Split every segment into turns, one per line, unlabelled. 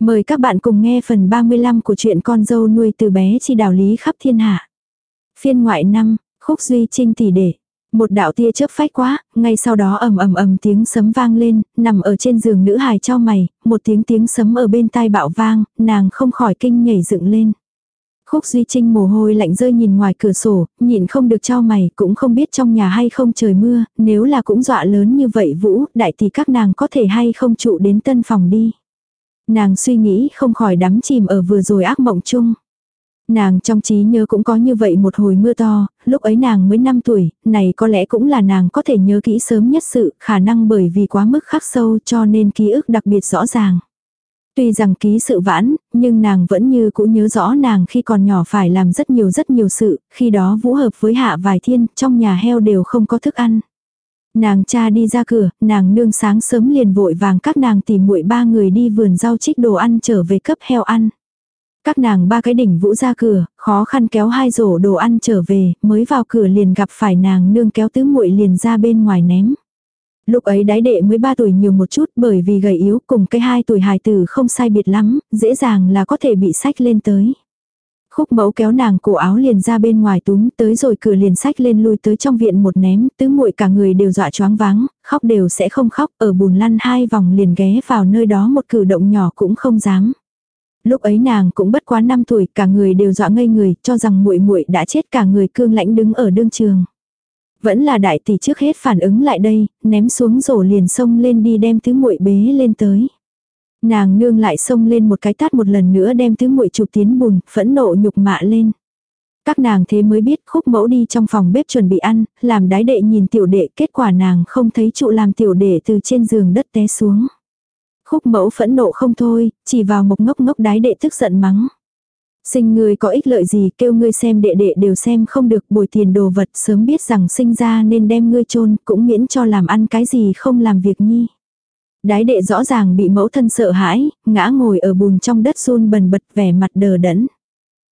Mời các bạn cùng nghe phần 35 của truyện con dâu nuôi từ bé chi đảo lý khắp thiên hạ. Phiên ngoại năm, khúc duy trinh tỷ đệ. Một đạo tia chớp phách quá, ngay sau đó ầm ầm ầm tiếng sấm vang lên, nằm ở trên giường nữ hài cho mày, một tiếng tiếng sấm ở bên tai bạo vang, nàng không khỏi kinh nhảy dựng lên. Khúc Duy Trinh mồ hôi lạnh rơi nhìn ngoài cửa sổ, nhịn không được cho mày, cũng không biết trong nhà hay không trời mưa, nếu là cũng dọa lớn như vậy Vũ, đại tỷ các nàng có thể hay không trụ đến tân phòng đi. Nàng suy nghĩ không khỏi đắm chìm ở vừa rồi ác mộng chung. Nàng trong trí nhớ cũng có như vậy một hồi mưa to, lúc ấy nàng mới 5 tuổi, này có lẽ cũng là nàng có thể nhớ kỹ sớm nhất sự, khả năng bởi vì quá mức khắc sâu cho nên ký ức đặc biệt rõ ràng. Tuy rằng ký sự vãn, nhưng nàng vẫn như cũ nhớ rõ nàng khi còn nhỏ phải làm rất nhiều rất nhiều sự, khi đó vũ hợp với hạ vài thiên, trong nhà heo đều không có thức ăn. Nàng cha đi ra cửa, nàng nương sáng sớm liền vội vàng các nàng tìm muội ba người đi vườn rau trích đồ ăn trở về cấp heo ăn. Các nàng ba cái đỉnh vũ ra cửa, khó khăn kéo hai rổ đồ ăn trở về, mới vào cửa liền gặp phải nàng nương kéo tứ muội liền ra bên ngoài ném. Lúc ấy đái đệ mới 3 tuổi nhiều một chút bởi vì gầy yếu cùng cái hai tuổi hài tử không sai biệt lắm, dễ dàng là có thể bị sách lên tới. Khúc mẫu kéo nàng cổ áo liền ra bên ngoài túm tới rồi cửa liền sách lên lui tới trong viện một ném, tứ muội cả người đều dọa choáng váng, khóc đều sẽ không khóc, ở bùn lăn hai vòng liền ghé vào nơi đó một cử động nhỏ cũng không dám. Lúc ấy nàng cũng bất quá 5 tuổi, cả người đều dọa ngây người, cho rằng muội muội đã chết cả người cương lãnh đứng ở đương trường. Vẫn là đại tỷ trước hết phản ứng lại đây, ném xuống rổ liền xông lên đi đem tứ muội bế lên tới. Nàng nương lại xông lên một cái tát một lần nữa đem tứ muội chụp tiến bùn, phẫn nộ nhục mạ lên. Các nàng thế mới biết khúc mẫu đi trong phòng bếp chuẩn bị ăn, làm đái đệ nhìn tiểu đệ kết quả nàng không thấy trụ làm tiểu đệ từ trên giường đất té xuống. Khúc mẫu phẫn nộ không thôi, chỉ vào một ngốc ngốc đái đệ tức giận mắng. Sinh người có ích lợi gì kêu ngươi xem đệ đệ đều xem không được bồi tiền đồ vật sớm biết rằng sinh ra nên đem ngươi chôn cũng miễn cho làm ăn cái gì không làm việc nhi. Đái đệ rõ ràng bị mẫu thân sợ hãi, ngã ngồi ở bùn trong đất run bần bật vẻ mặt đờ đẫn.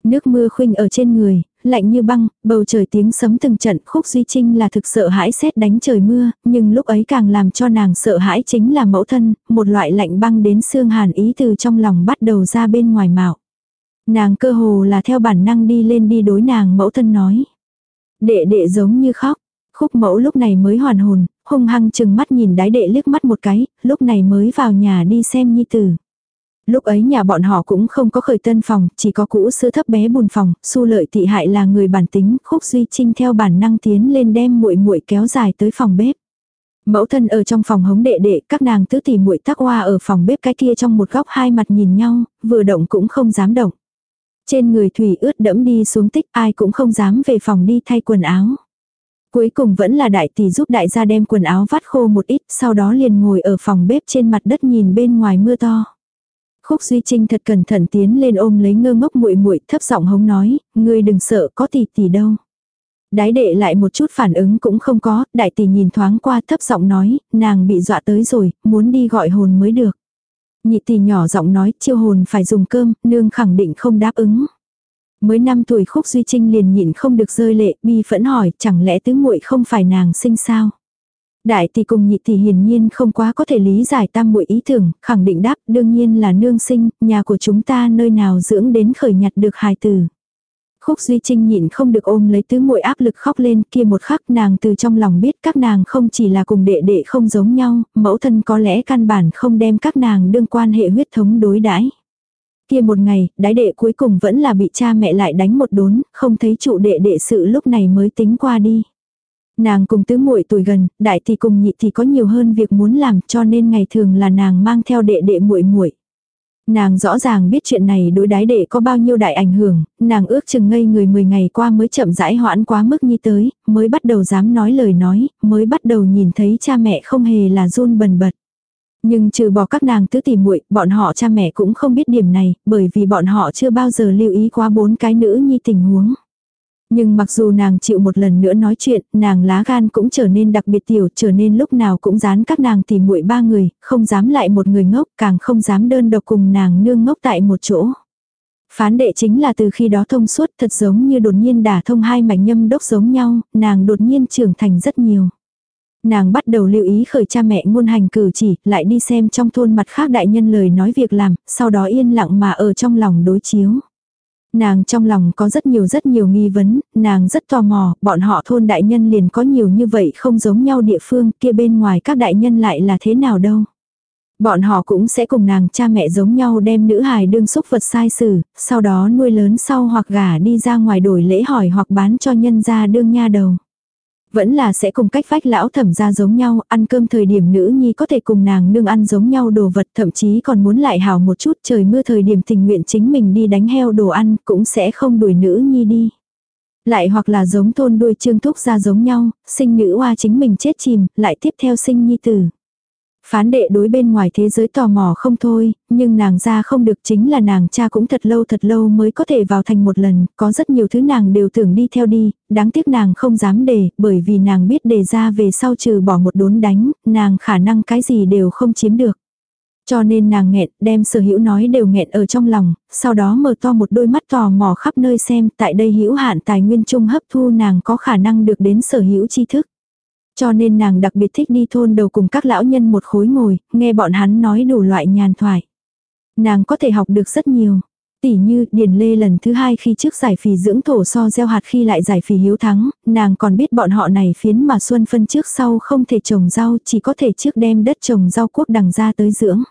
Nước mưa khuynh ở trên người, lạnh như băng, bầu trời tiếng sấm từng trận khúc duy trinh là thực sợ hãi xét đánh trời mưa, nhưng lúc ấy càng làm cho nàng sợ hãi chính là mẫu thân, một loại lạnh băng đến xương hàn ý từ trong lòng bắt đầu ra bên ngoài mạo. Nàng cơ hồ là theo bản năng đi lên đi đối nàng mẫu thân nói. Đệ đệ giống như khóc, khúc mẫu lúc này mới hoàn hồn, hung hăng chừng mắt nhìn đái đệ liếc mắt một cái, lúc này mới vào nhà đi xem nhi tử. Lúc ấy nhà bọn họ cũng không có khởi tân phòng, chỉ có cũ sư thấp bé bùn phòng, su lợi thị hại là người bản tính, khúc duy trinh theo bản năng tiến lên đem muội muội kéo dài tới phòng bếp. Mẫu thân ở trong phòng hống đệ đệ, các nàng tứ tỷ muội tắc hoa ở phòng bếp cái kia trong một góc hai mặt nhìn nhau, vừa động cũng không dám động. Trên người thủy ướt đẫm đi xuống tích ai cũng không dám về phòng đi thay quần áo. Cuối cùng vẫn là đại tỷ giúp đại gia đem quần áo vắt khô một ít, sau đó liền ngồi ở phòng bếp trên mặt đất nhìn bên ngoài mưa to. Khúc Duy Trinh thật cẩn thận tiến lên ôm lấy ngơ ngốc muội muội, thấp giọng hống nói, ngươi đừng sợ, có tỷ tỷ đâu. Đái đệ lại một chút phản ứng cũng không có, đại tỷ nhìn thoáng qua thấp giọng nói, nàng bị dọa tới rồi, muốn đi gọi hồn mới được. Nhị tỷ nhỏ giọng nói, chiêu hồn phải dùng cơm, nương khẳng định không đáp ứng. Mới năm tuổi khúc duy trinh liền nhịn không được rơi lệ, bi phẫn hỏi, chẳng lẽ tứ muội không phải nàng sinh sao? Đại tỷ cùng nhị tỷ hiển nhiên không quá có thể lý giải tam muội ý tưởng, khẳng định đáp đương nhiên là nương sinh, nhà của chúng ta nơi nào dưỡng đến khởi nhặt được hài tử. Khúc Duy Trinh nhịn không được ôm lấy tứ muội áp lực khóc lên kia một khắc nàng từ trong lòng biết các nàng không chỉ là cùng đệ đệ không giống nhau, mẫu thân có lẽ căn bản không đem các nàng đương quan hệ huyết thống đối đãi Kia một ngày, đái đệ cuối cùng vẫn là bị cha mẹ lại đánh một đốn, không thấy trụ đệ đệ sự lúc này mới tính qua đi. Nàng cùng tứ muội tuổi gần, đại thì cùng nhị thì có nhiều hơn việc muốn làm cho nên ngày thường là nàng mang theo đệ đệ muội muội. Nàng rõ ràng biết chuyện này đối đái đệ có bao nhiêu đại ảnh hưởng, nàng ước chừng ngây người 10 ngày qua mới chậm rãi hoãn quá mức như tới, mới bắt đầu dám nói lời nói, mới bắt đầu nhìn thấy cha mẹ không hề là run bần bật. Nhưng trừ bỏ các nàng tứ tỷ muội, bọn họ cha mẹ cũng không biết điểm này, bởi vì bọn họ chưa bao giờ lưu ý quá bốn cái nữ nhi tình huống. Nhưng mặc dù nàng chịu một lần nữa nói chuyện, nàng lá gan cũng trở nên đặc biệt tiểu, trở nên lúc nào cũng dán các nàng tìm muội ba người, không dám lại một người ngốc, càng không dám đơn độc cùng nàng nương ngốc tại một chỗ. Phán đệ chính là từ khi đó thông suốt thật giống như đột nhiên đả thông hai mảnh nhâm đốc giống nhau, nàng đột nhiên trưởng thành rất nhiều. Nàng bắt đầu lưu ý khởi cha mẹ ngôn hành cử chỉ, lại đi xem trong thôn mặt khác đại nhân lời nói việc làm, sau đó yên lặng mà ở trong lòng đối chiếu. Nàng trong lòng có rất nhiều rất nhiều nghi vấn, nàng rất tò mò, bọn họ thôn đại nhân liền có nhiều như vậy không giống nhau địa phương, kia bên ngoài các đại nhân lại là thế nào đâu. Bọn họ cũng sẽ cùng nàng cha mẹ giống nhau đem nữ hài đương xúc vật sai xử, sau đó nuôi lớn sau hoặc gả đi ra ngoài đổi lễ hỏi hoặc bán cho nhân gia đương nha đầu. Vẫn là sẽ cùng cách vách lão thẩm ra giống nhau, ăn cơm thời điểm nữ nhi có thể cùng nàng nương ăn giống nhau đồ vật thậm chí còn muốn lại hào một chút trời mưa thời điểm tình nguyện chính mình đi đánh heo đồ ăn cũng sẽ không đuổi nữ nhi đi. Lại hoặc là giống thôn đuôi trương thúc ra giống nhau, sinh nữ hoa chính mình chết chìm, lại tiếp theo sinh nhi tử. Phán đệ đối bên ngoài thế giới tò mò không thôi, nhưng nàng ra không được chính là nàng cha cũng thật lâu thật lâu mới có thể vào thành một lần, có rất nhiều thứ nàng đều tưởng đi theo đi, đáng tiếc nàng không dám đề, bởi vì nàng biết đề ra về sau trừ bỏ một đốn đánh, nàng khả năng cái gì đều không chiếm được. Cho nên nàng nghẹn, đem sở hữu nói đều nghẹn ở trong lòng, sau đó mở to một đôi mắt tò mò khắp nơi xem tại đây hữu hạn tài nguyên chung hấp thu nàng có khả năng được đến sở hữu tri thức. Cho nên nàng đặc biệt thích đi thôn đầu cùng các lão nhân một khối ngồi, nghe bọn hắn nói đủ loại nhàn thoại. Nàng có thể học được rất nhiều. Tỷ như, Điền Lê lần thứ hai khi trước giải phì dưỡng thổ so gieo hạt khi lại giải phì hiếu thắng, nàng còn biết bọn họ này phiến mà xuân phân trước sau không thể trồng rau, chỉ có thể trước đem đất trồng rau quốc đằng ra tới dưỡng.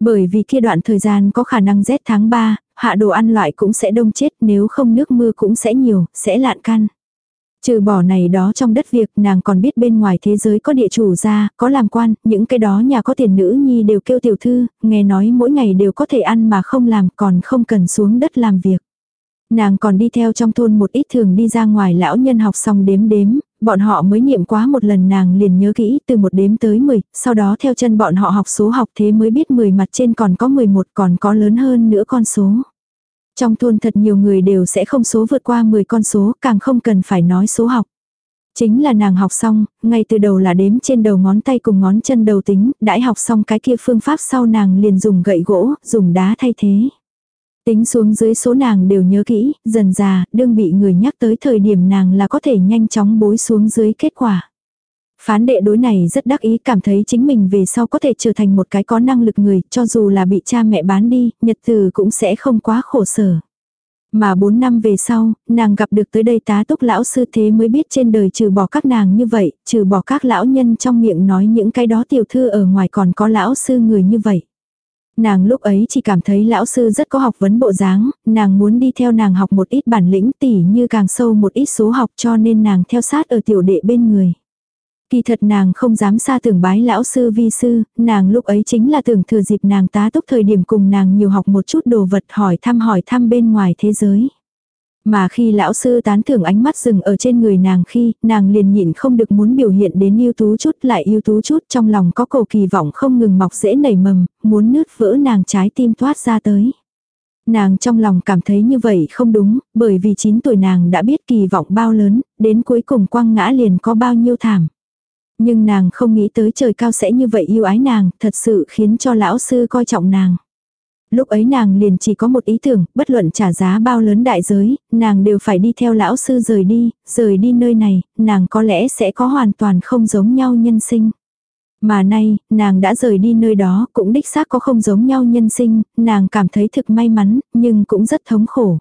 Bởi vì kia đoạn thời gian có khả năng rét tháng 3, hạ đồ ăn loại cũng sẽ đông chết nếu không nước mưa cũng sẽ nhiều, sẽ lạn căn. Trừ bỏ này đó trong đất việc nàng còn biết bên ngoài thế giới có địa chủ gia, có làm quan, những cái đó nhà có tiền nữ nhi đều kêu tiểu thư, nghe nói mỗi ngày đều có thể ăn mà không làm còn không cần xuống đất làm việc. Nàng còn đi theo trong thôn một ít thường đi ra ngoài lão nhân học xong đếm đếm, bọn họ mới niệm quá một lần nàng liền nhớ kỹ từ một đếm tới 10, sau đó theo chân bọn họ học số học thế mới biết 10 mặt trên còn có 11 còn có lớn hơn nữa con số. Trong thôn thật nhiều người đều sẽ không số vượt qua 10 con số, càng không cần phải nói số học. Chính là nàng học xong, ngay từ đầu là đếm trên đầu ngón tay cùng ngón chân đầu tính, đãi học xong cái kia phương pháp sau nàng liền dùng gậy gỗ, dùng đá thay thế. Tính xuống dưới số nàng đều nhớ kỹ, dần già, đương bị người nhắc tới thời điểm nàng là có thể nhanh chóng bối xuống dưới kết quả. Phán đệ đối này rất đắc ý cảm thấy chính mình về sau có thể trở thành một cái có năng lực người, cho dù là bị cha mẹ bán đi, nhật từ cũng sẽ không quá khổ sở. Mà 4 năm về sau, nàng gặp được tới đây tá túc lão sư thế mới biết trên đời trừ bỏ các nàng như vậy, trừ bỏ các lão nhân trong miệng nói những cái đó tiểu thư ở ngoài còn có lão sư người như vậy. Nàng lúc ấy chỉ cảm thấy lão sư rất có học vấn bộ dáng, nàng muốn đi theo nàng học một ít bản lĩnh tỉ như càng sâu một ít số học cho nên nàng theo sát ở tiểu đệ bên người. Kỳ thật nàng không dám xa tưởng bái lão sư vi sư, nàng lúc ấy chính là tưởng thừa dịp nàng tá túc thời điểm cùng nàng nhiều học một chút đồ vật hỏi thăm hỏi thăm bên ngoài thế giới. Mà khi lão sư tán thưởng ánh mắt dừng ở trên người nàng khi, nàng liền nhịn không được muốn biểu hiện đến yêu tú chút lại yêu tú chút trong lòng có cầu kỳ vọng không ngừng mọc dễ nảy mầm, muốn nứt vỡ nàng trái tim thoát ra tới. Nàng trong lòng cảm thấy như vậy không đúng, bởi vì 9 tuổi nàng đã biết kỳ vọng bao lớn, đến cuối cùng quăng ngã liền có bao nhiêu thảm. Nhưng nàng không nghĩ tới trời cao sẽ như vậy yêu ái nàng, thật sự khiến cho lão sư coi trọng nàng. Lúc ấy nàng liền chỉ có một ý tưởng, bất luận trả giá bao lớn đại giới, nàng đều phải đi theo lão sư rời đi, rời đi nơi này, nàng có lẽ sẽ có hoàn toàn không giống nhau nhân sinh. Mà nay, nàng đã rời đi nơi đó, cũng đích xác có không giống nhau nhân sinh, nàng cảm thấy thực may mắn, nhưng cũng rất thống khổ.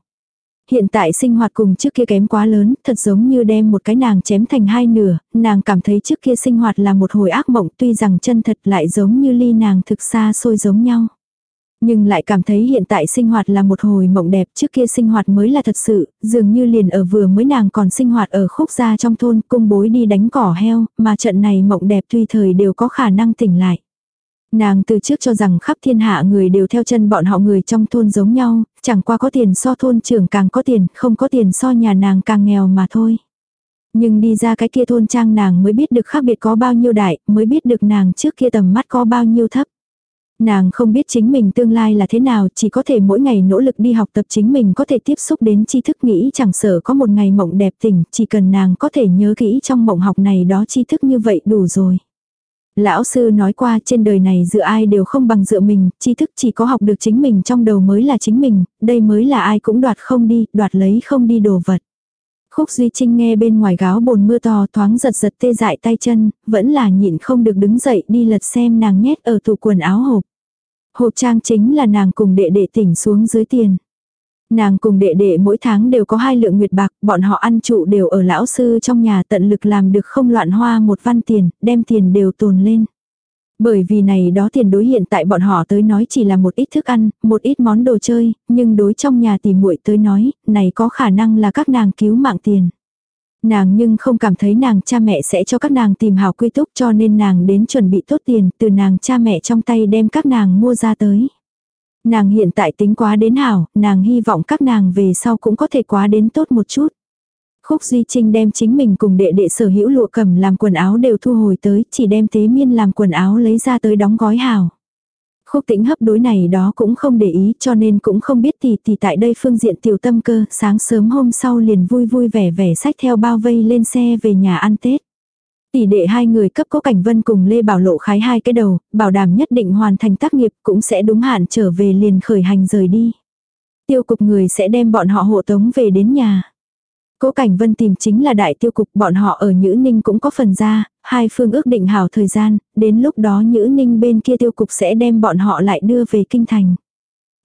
Hiện tại sinh hoạt cùng trước kia kém quá lớn, thật giống như đem một cái nàng chém thành hai nửa, nàng cảm thấy trước kia sinh hoạt là một hồi ác mộng tuy rằng chân thật lại giống như ly nàng thực xa xôi giống nhau. Nhưng lại cảm thấy hiện tại sinh hoạt là một hồi mộng đẹp trước kia sinh hoạt mới là thật sự, dường như liền ở vừa mới nàng còn sinh hoạt ở khúc gia trong thôn cung bối đi đánh cỏ heo, mà trận này mộng đẹp tùy thời đều có khả năng tỉnh lại. Nàng từ trước cho rằng khắp thiên hạ người đều theo chân bọn họ người trong thôn giống nhau, chẳng qua có tiền so thôn trưởng càng có tiền, không có tiền so nhà nàng càng nghèo mà thôi. Nhưng đi ra cái kia thôn trang nàng mới biết được khác biệt có bao nhiêu đại, mới biết được nàng trước kia tầm mắt có bao nhiêu thấp. Nàng không biết chính mình tương lai là thế nào, chỉ có thể mỗi ngày nỗ lực đi học tập chính mình có thể tiếp xúc đến tri thức nghĩ chẳng sợ có một ngày mộng đẹp tỉnh, chỉ cần nàng có thể nhớ kỹ trong mộng học này đó tri thức như vậy đủ rồi. Lão sư nói qua trên đời này dựa ai đều không bằng dựa mình, tri thức chỉ có học được chính mình trong đầu mới là chính mình, đây mới là ai cũng đoạt không đi, đoạt lấy không đi đồ vật. Khúc Duy Trinh nghe bên ngoài gáo bồn mưa to thoáng giật giật tê dại tay chân, vẫn là nhịn không được đứng dậy đi lật xem nàng nhét ở tủ quần áo hộp. Hộp trang chính là nàng cùng đệ đệ tỉnh xuống dưới tiền. Nàng cùng đệ đệ mỗi tháng đều có hai lượng nguyệt bạc, bọn họ ăn trụ đều ở lão sư trong nhà tận lực làm được không loạn hoa một văn tiền, đem tiền đều tồn lên. Bởi vì này đó tiền đối hiện tại bọn họ tới nói chỉ là một ít thức ăn, một ít món đồ chơi, nhưng đối trong nhà tìm muội tới nói, này có khả năng là các nàng cứu mạng tiền. Nàng nhưng không cảm thấy nàng cha mẹ sẽ cho các nàng tìm hào quy túc cho nên nàng đến chuẩn bị tốt tiền từ nàng cha mẹ trong tay đem các nàng mua ra tới. Nàng hiện tại tính quá đến hảo, nàng hy vọng các nàng về sau cũng có thể quá đến tốt một chút. Khúc Duy Trinh đem chính mình cùng đệ đệ sở hữu lụa cầm làm quần áo đều thu hồi tới, chỉ đem tế miên làm quần áo lấy ra tới đóng gói hảo. Khúc tĩnh hấp đối này đó cũng không để ý cho nên cũng không biết tỷ tỷ tại đây phương diện tiểu tâm cơ, sáng sớm hôm sau liền vui vui vẻ vẻ sách theo bao vây lên xe về nhà ăn Tết. Tỷ đệ hai người cấp cố cảnh vân cùng Lê Bảo Lộ khái hai cái đầu, bảo đảm nhất định hoàn thành tác nghiệp cũng sẽ đúng hạn trở về liền khởi hành rời đi. Tiêu cục người sẽ đem bọn họ hộ tống về đến nhà. Cố Cảnh Vân tìm chính là đại tiêu cục bọn họ ở Nhữ Ninh cũng có phần ra, hai phương ước định hảo thời gian, đến lúc đó Nhữ Ninh bên kia tiêu cục sẽ đem bọn họ lại đưa về kinh thành.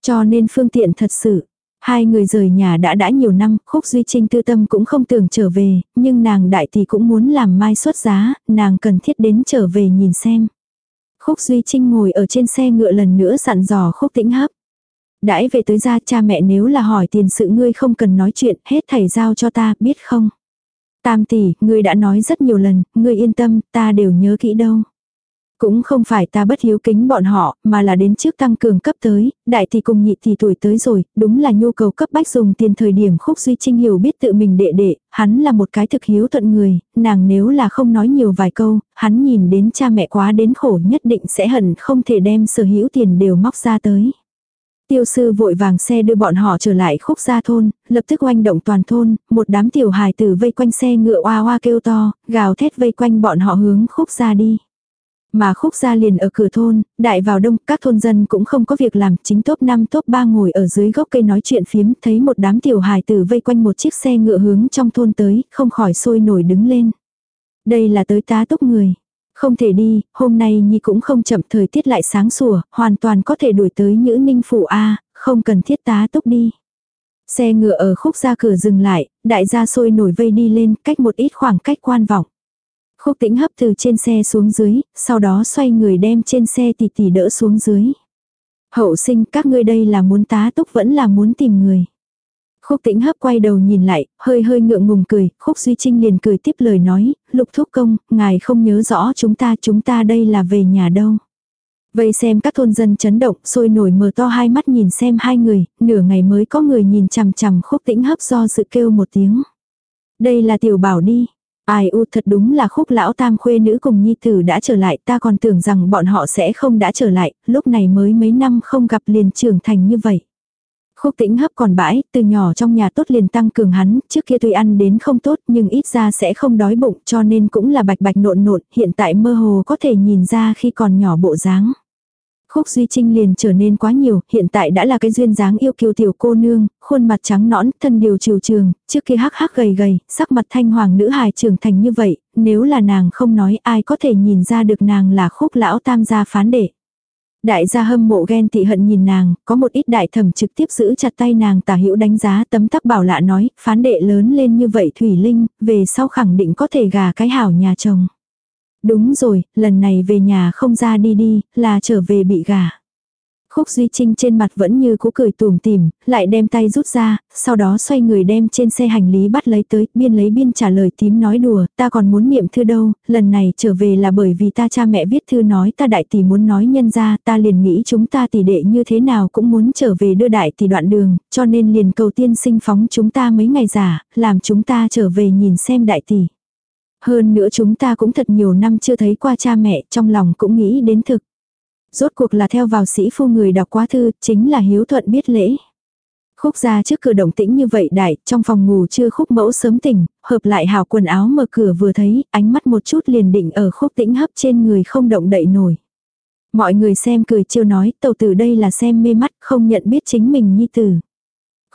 Cho nên phương tiện thật sự. Hai người rời nhà đã đã nhiều năm, khúc duy trinh tư tâm cũng không tưởng trở về, nhưng nàng đại thì cũng muốn làm mai xuất giá, nàng cần thiết đến trở về nhìn xem. Khúc duy trinh ngồi ở trên xe ngựa lần nữa sặn dò khúc tĩnh hấp. Đãi về tới ra cha mẹ nếu là hỏi tiền sự ngươi không cần nói chuyện, hết thầy giao cho ta, biết không? Tam tỷ, ngươi đã nói rất nhiều lần, ngươi yên tâm, ta đều nhớ kỹ đâu. Cũng không phải ta bất hiếu kính bọn họ, mà là đến trước tăng cường cấp tới, đại thì cùng nhị thì tuổi tới rồi, đúng là nhu cầu cấp bách dùng tiền thời điểm khúc duy trinh hiểu biết tự mình đệ đệ, hắn là một cái thực hiếu thuận người, nàng nếu là không nói nhiều vài câu, hắn nhìn đến cha mẹ quá đến khổ nhất định sẽ hận không thể đem sở hữu tiền đều móc ra tới. Tiêu sư vội vàng xe đưa bọn họ trở lại khúc gia thôn, lập tức oanh động toàn thôn, một đám tiểu hài tử vây quanh xe ngựa oa oa kêu to, gào thét vây quanh bọn họ hướng khúc gia đi. Mà khúc gia liền ở cửa thôn, đại vào đông, các thôn dân cũng không có việc làm, chính top 5 top 3 ngồi ở dưới gốc cây nói chuyện phiếm, thấy một đám tiểu hài tử vây quanh một chiếc xe ngựa hướng trong thôn tới, không khỏi sôi nổi đứng lên. Đây là tới tá túc người. Không thể đi, hôm nay Nhi cũng không chậm thời tiết lại sáng sủa, hoàn toàn có thể đuổi tới Nhữ Ninh Phủ A, không cần thiết tá túc đi. Xe ngựa ở khúc ra cửa dừng lại, đại gia sôi nổi vây đi lên, cách một ít khoảng cách quan vọng. Khúc tĩnh hấp từ trên xe xuống dưới, sau đó xoay người đem trên xe tỷ tỷ đỡ xuống dưới. Hậu sinh các ngươi đây là muốn tá túc vẫn là muốn tìm người. Khúc tĩnh hấp quay đầu nhìn lại, hơi hơi ngượng ngùng cười, khúc duy trinh liền cười tiếp lời nói, lục thúc công, ngài không nhớ rõ chúng ta chúng ta đây là về nhà đâu. Vậy xem các thôn dân chấn động, sôi nổi mở to hai mắt nhìn xem hai người, nửa ngày mới có người nhìn chằm chằm khúc tĩnh hấp do sự kêu một tiếng. Đây là tiểu bảo đi. Ai u thật đúng là khúc lão tam khuê nữ cùng nhi tử đã trở lại ta còn tưởng rằng bọn họ sẽ không đã trở lại, lúc này mới mấy năm không gặp liền trưởng thành như vậy. Khúc tĩnh hấp còn bãi, từ nhỏ trong nhà tốt liền tăng cường hắn, trước kia tuy ăn đến không tốt nhưng ít ra sẽ không đói bụng cho nên cũng là bạch bạch nộn nộn, hiện tại mơ hồ có thể nhìn ra khi còn nhỏ bộ dáng. Khúc Duy Trinh liền trở nên quá nhiều, hiện tại đã là cái duyên dáng yêu kiều tiểu cô nương, khuôn mặt trắng nõn, thân điều chiều trường, trước kia hắc hắc gầy gầy, sắc mặt thanh hoàng nữ hài trưởng thành như vậy, nếu là nàng không nói ai có thể nhìn ra được nàng là khúc lão tam gia phán đệ. Đại gia hâm mộ ghen tị hận nhìn nàng, có một ít đại thẩm trực tiếp giữ chặt tay nàng tả hữu đánh giá tấm tắc bảo lạ nói, phán đệ lớn lên như vậy Thủy Linh, về sau khẳng định có thể gà cái hảo nhà chồng. Đúng rồi, lần này về nhà không ra đi đi, là trở về bị gả Khúc Duy Trinh trên mặt vẫn như cũ cười tùm tìm, lại đem tay rút ra, sau đó xoay người đem trên xe hành lý bắt lấy tới, biên lấy biên trả lời tím nói đùa, ta còn muốn niệm thư đâu, lần này trở về là bởi vì ta cha mẹ viết thư nói ta đại tỷ muốn nói nhân ra, ta liền nghĩ chúng ta tỷ đệ như thế nào cũng muốn trở về đưa đại tỷ đoạn đường, cho nên liền cầu tiên sinh phóng chúng ta mấy ngày giả, làm chúng ta trở về nhìn xem đại tỷ. Hơn nữa chúng ta cũng thật nhiều năm chưa thấy qua cha mẹ, trong lòng cũng nghĩ đến thực. Rốt cuộc là theo vào sĩ phu người đọc quá thư, chính là hiếu thuận biết lễ. Khúc ra trước cửa động tĩnh như vậy đại, trong phòng ngủ chưa khúc mẫu sớm tỉnh, hợp lại hào quần áo mở cửa vừa thấy, ánh mắt một chút liền định ở khúc tĩnh hấp trên người không động đậy nổi. Mọi người xem cười chiêu nói, tàu tử đây là xem mê mắt, không nhận biết chính mình nhi tử.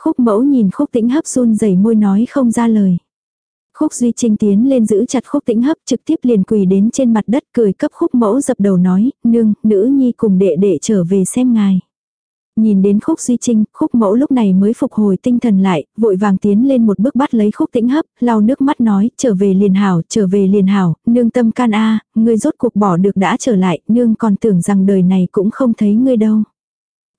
Khúc mẫu nhìn khúc tĩnh hấp run rẩy môi nói không ra lời. Khúc Duy Trinh tiến lên giữ chặt khúc tĩnh hấp trực tiếp liền quỳ đến trên mặt đất cười cấp khúc mẫu dập đầu nói, nương, nữ nhi cùng đệ đệ trở về xem ngài. Nhìn đến khúc duy trinh, khúc mẫu lúc này mới phục hồi tinh thần lại, vội vàng tiến lên một bước bắt lấy khúc tĩnh hấp, lau nước mắt nói, trở về liền hảo, trở về liền hảo, nương tâm can a ngươi rốt cuộc bỏ được đã trở lại, nương còn tưởng rằng đời này cũng không thấy ngươi đâu.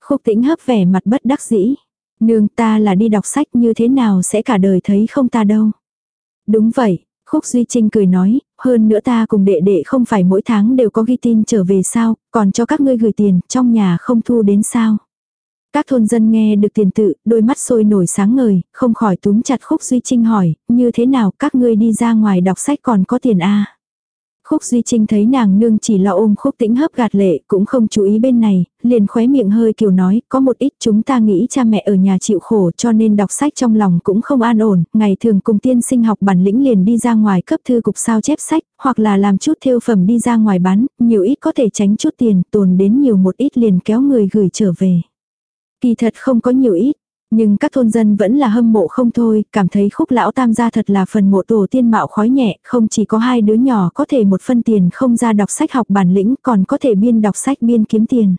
Khúc tĩnh hấp vẻ mặt bất đắc dĩ. Nương ta là đi đọc sách như thế nào sẽ cả đời thấy không ta đâu. Đúng vậy, Khúc Duy Trinh cười nói, hơn nữa ta cùng đệ đệ không phải mỗi tháng đều có ghi tin trở về sao, còn cho các ngươi gửi tiền, trong nhà không thu đến sao. Các thôn dân nghe được tiền tự, đôi mắt sôi nổi sáng ngời, không khỏi túm chặt Khúc Duy Trinh hỏi, như thế nào các ngươi đi ra ngoài đọc sách còn có tiền a à? Khúc Duy Trinh thấy nàng nương chỉ lo ôm khúc tĩnh hấp gạt lệ, cũng không chú ý bên này, liền khóe miệng hơi kiểu nói, có một ít chúng ta nghĩ cha mẹ ở nhà chịu khổ cho nên đọc sách trong lòng cũng không an ổn, ngày thường cùng tiên sinh học bản lĩnh liền đi ra ngoài cấp thư cục sao chép sách, hoặc là làm chút thêu phẩm đi ra ngoài bán, nhiều ít có thể tránh chút tiền, tồn đến nhiều một ít liền kéo người gửi trở về. Kỳ thật không có nhiều ít, nhưng các thôn dân vẫn là hâm mộ không thôi, cảm thấy khúc lão tam gia thật là phần mộ tổ tiên mạo khói nhẹ, không chỉ có hai đứa nhỏ có thể một phân tiền không ra đọc sách học bản lĩnh còn có thể biên đọc sách biên kiếm tiền.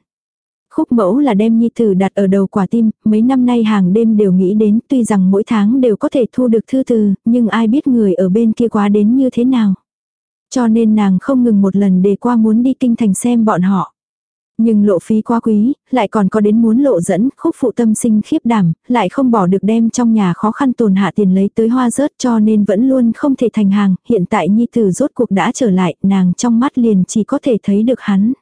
Khúc mẫu là đem nhi tử đặt ở đầu quả tim, mấy năm nay hàng đêm đều nghĩ đến tuy rằng mỗi tháng đều có thể thu được thư từ, nhưng ai biết người ở bên kia quá đến như thế nào. Cho nên nàng không ngừng một lần đề qua muốn đi kinh thành xem bọn họ. Nhưng lộ phí quá quý, lại còn có đến muốn lộ dẫn, khúc phụ tâm sinh khiếp đảm, lại không bỏ được đem trong nhà khó khăn tồn hạ tiền lấy tới hoa rớt cho nên vẫn luôn không thể thành hàng, hiện tại nhi tử rốt cuộc đã trở lại, nàng trong mắt liền chỉ có thể thấy được hắn.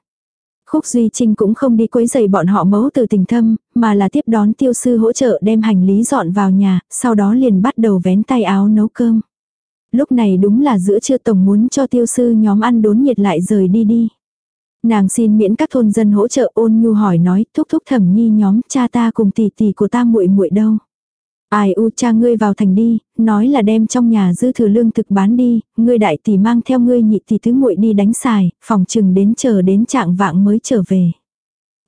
Khúc Duy Trinh cũng không đi quấy giày bọn họ mẫu từ tình thâm, mà là tiếp đón tiêu sư hỗ trợ đem hành lý dọn vào nhà, sau đó liền bắt đầu vén tay áo nấu cơm. Lúc này đúng là giữa trưa tổng muốn cho tiêu sư nhóm ăn đốn nhiệt lại rời đi đi. Nàng xin miễn các thôn dân hỗ trợ ôn nhu hỏi nói, thúc thúc thẩm nhi nhóm cha ta cùng tỷ tỷ của ta muội muội đâu. Ai u cha ngươi vào thành đi, nói là đem trong nhà dư thừa lương thực bán đi, ngươi đại tỷ mang theo ngươi nhị tỷ thứ muội đi đánh xài, phòng chừng đến chờ đến trạng vạng mới trở về.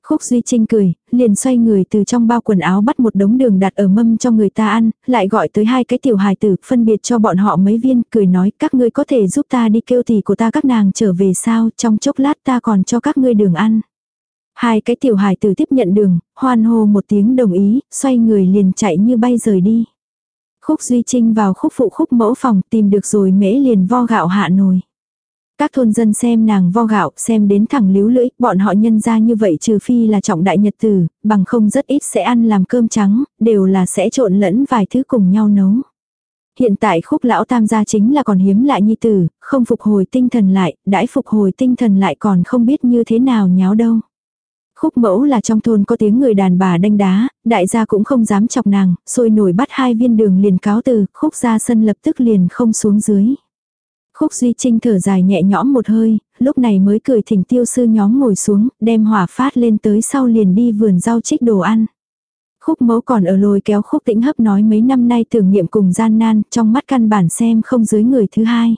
Khúc Duy Trinh cười, liền xoay người từ trong bao quần áo bắt một đống đường đặt ở mâm cho người ta ăn, lại gọi tới hai cái tiểu hài tử, phân biệt cho bọn họ mấy viên, cười nói các ngươi có thể giúp ta đi kêu tỷ của ta các nàng trở về sao, trong chốc lát ta còn cho các ngươi đường ăn. Hai cái tiểu hài tử tiếp nhận đường, hoan hô một tiếng đồng ý, xoay người liền chạy như bay rời đi. Khúc Duy Trinh vào khúc phụ khúc mẫu phòng tìm được rồi mễ liền vo gạo hạ nồi. Các thôn dân xem nàng vo gạo, xem đến thẳng líu lưỡi, bọn họ nhân ra như vậy trừ phi là trọng đại nhật tử, bằng không rất ít sẽ ăn làm cơm trắng, đều là sẽ trộn lẫn vài thứ cùng nhau nấu. Hiện tại khúc lão tam gia chính là còn hiếm lại nhi tử, không phục hồi tinh thần lại, đãi phục hồi tinh thần lại còn không biết như thế nào nháo đâu. Khúc mẫu là trong thôn có tiếng người đàn bà đánh đá, đại gia cũng không dám chọc nàng, sôi nổi bắt hai viên đường liền cáo từ, khúc ra sân lập tức liền không xuống dưới. Khúc Duy Trinh thở dài nhẹ nhõm một hơi, lúc này mới cười thỉnh tiêu sư nhóm ngồi xuống, đem hỏa phát lên tới sau liền đi vườn rau trích đồ ăn. Khúc mẫu còn ở lôi kéo khúc tĩnh hấp nói mấy năm nay tưởng nghiệm cùng gian nan, trong mắt căn bản xem không dưới người thứ hai.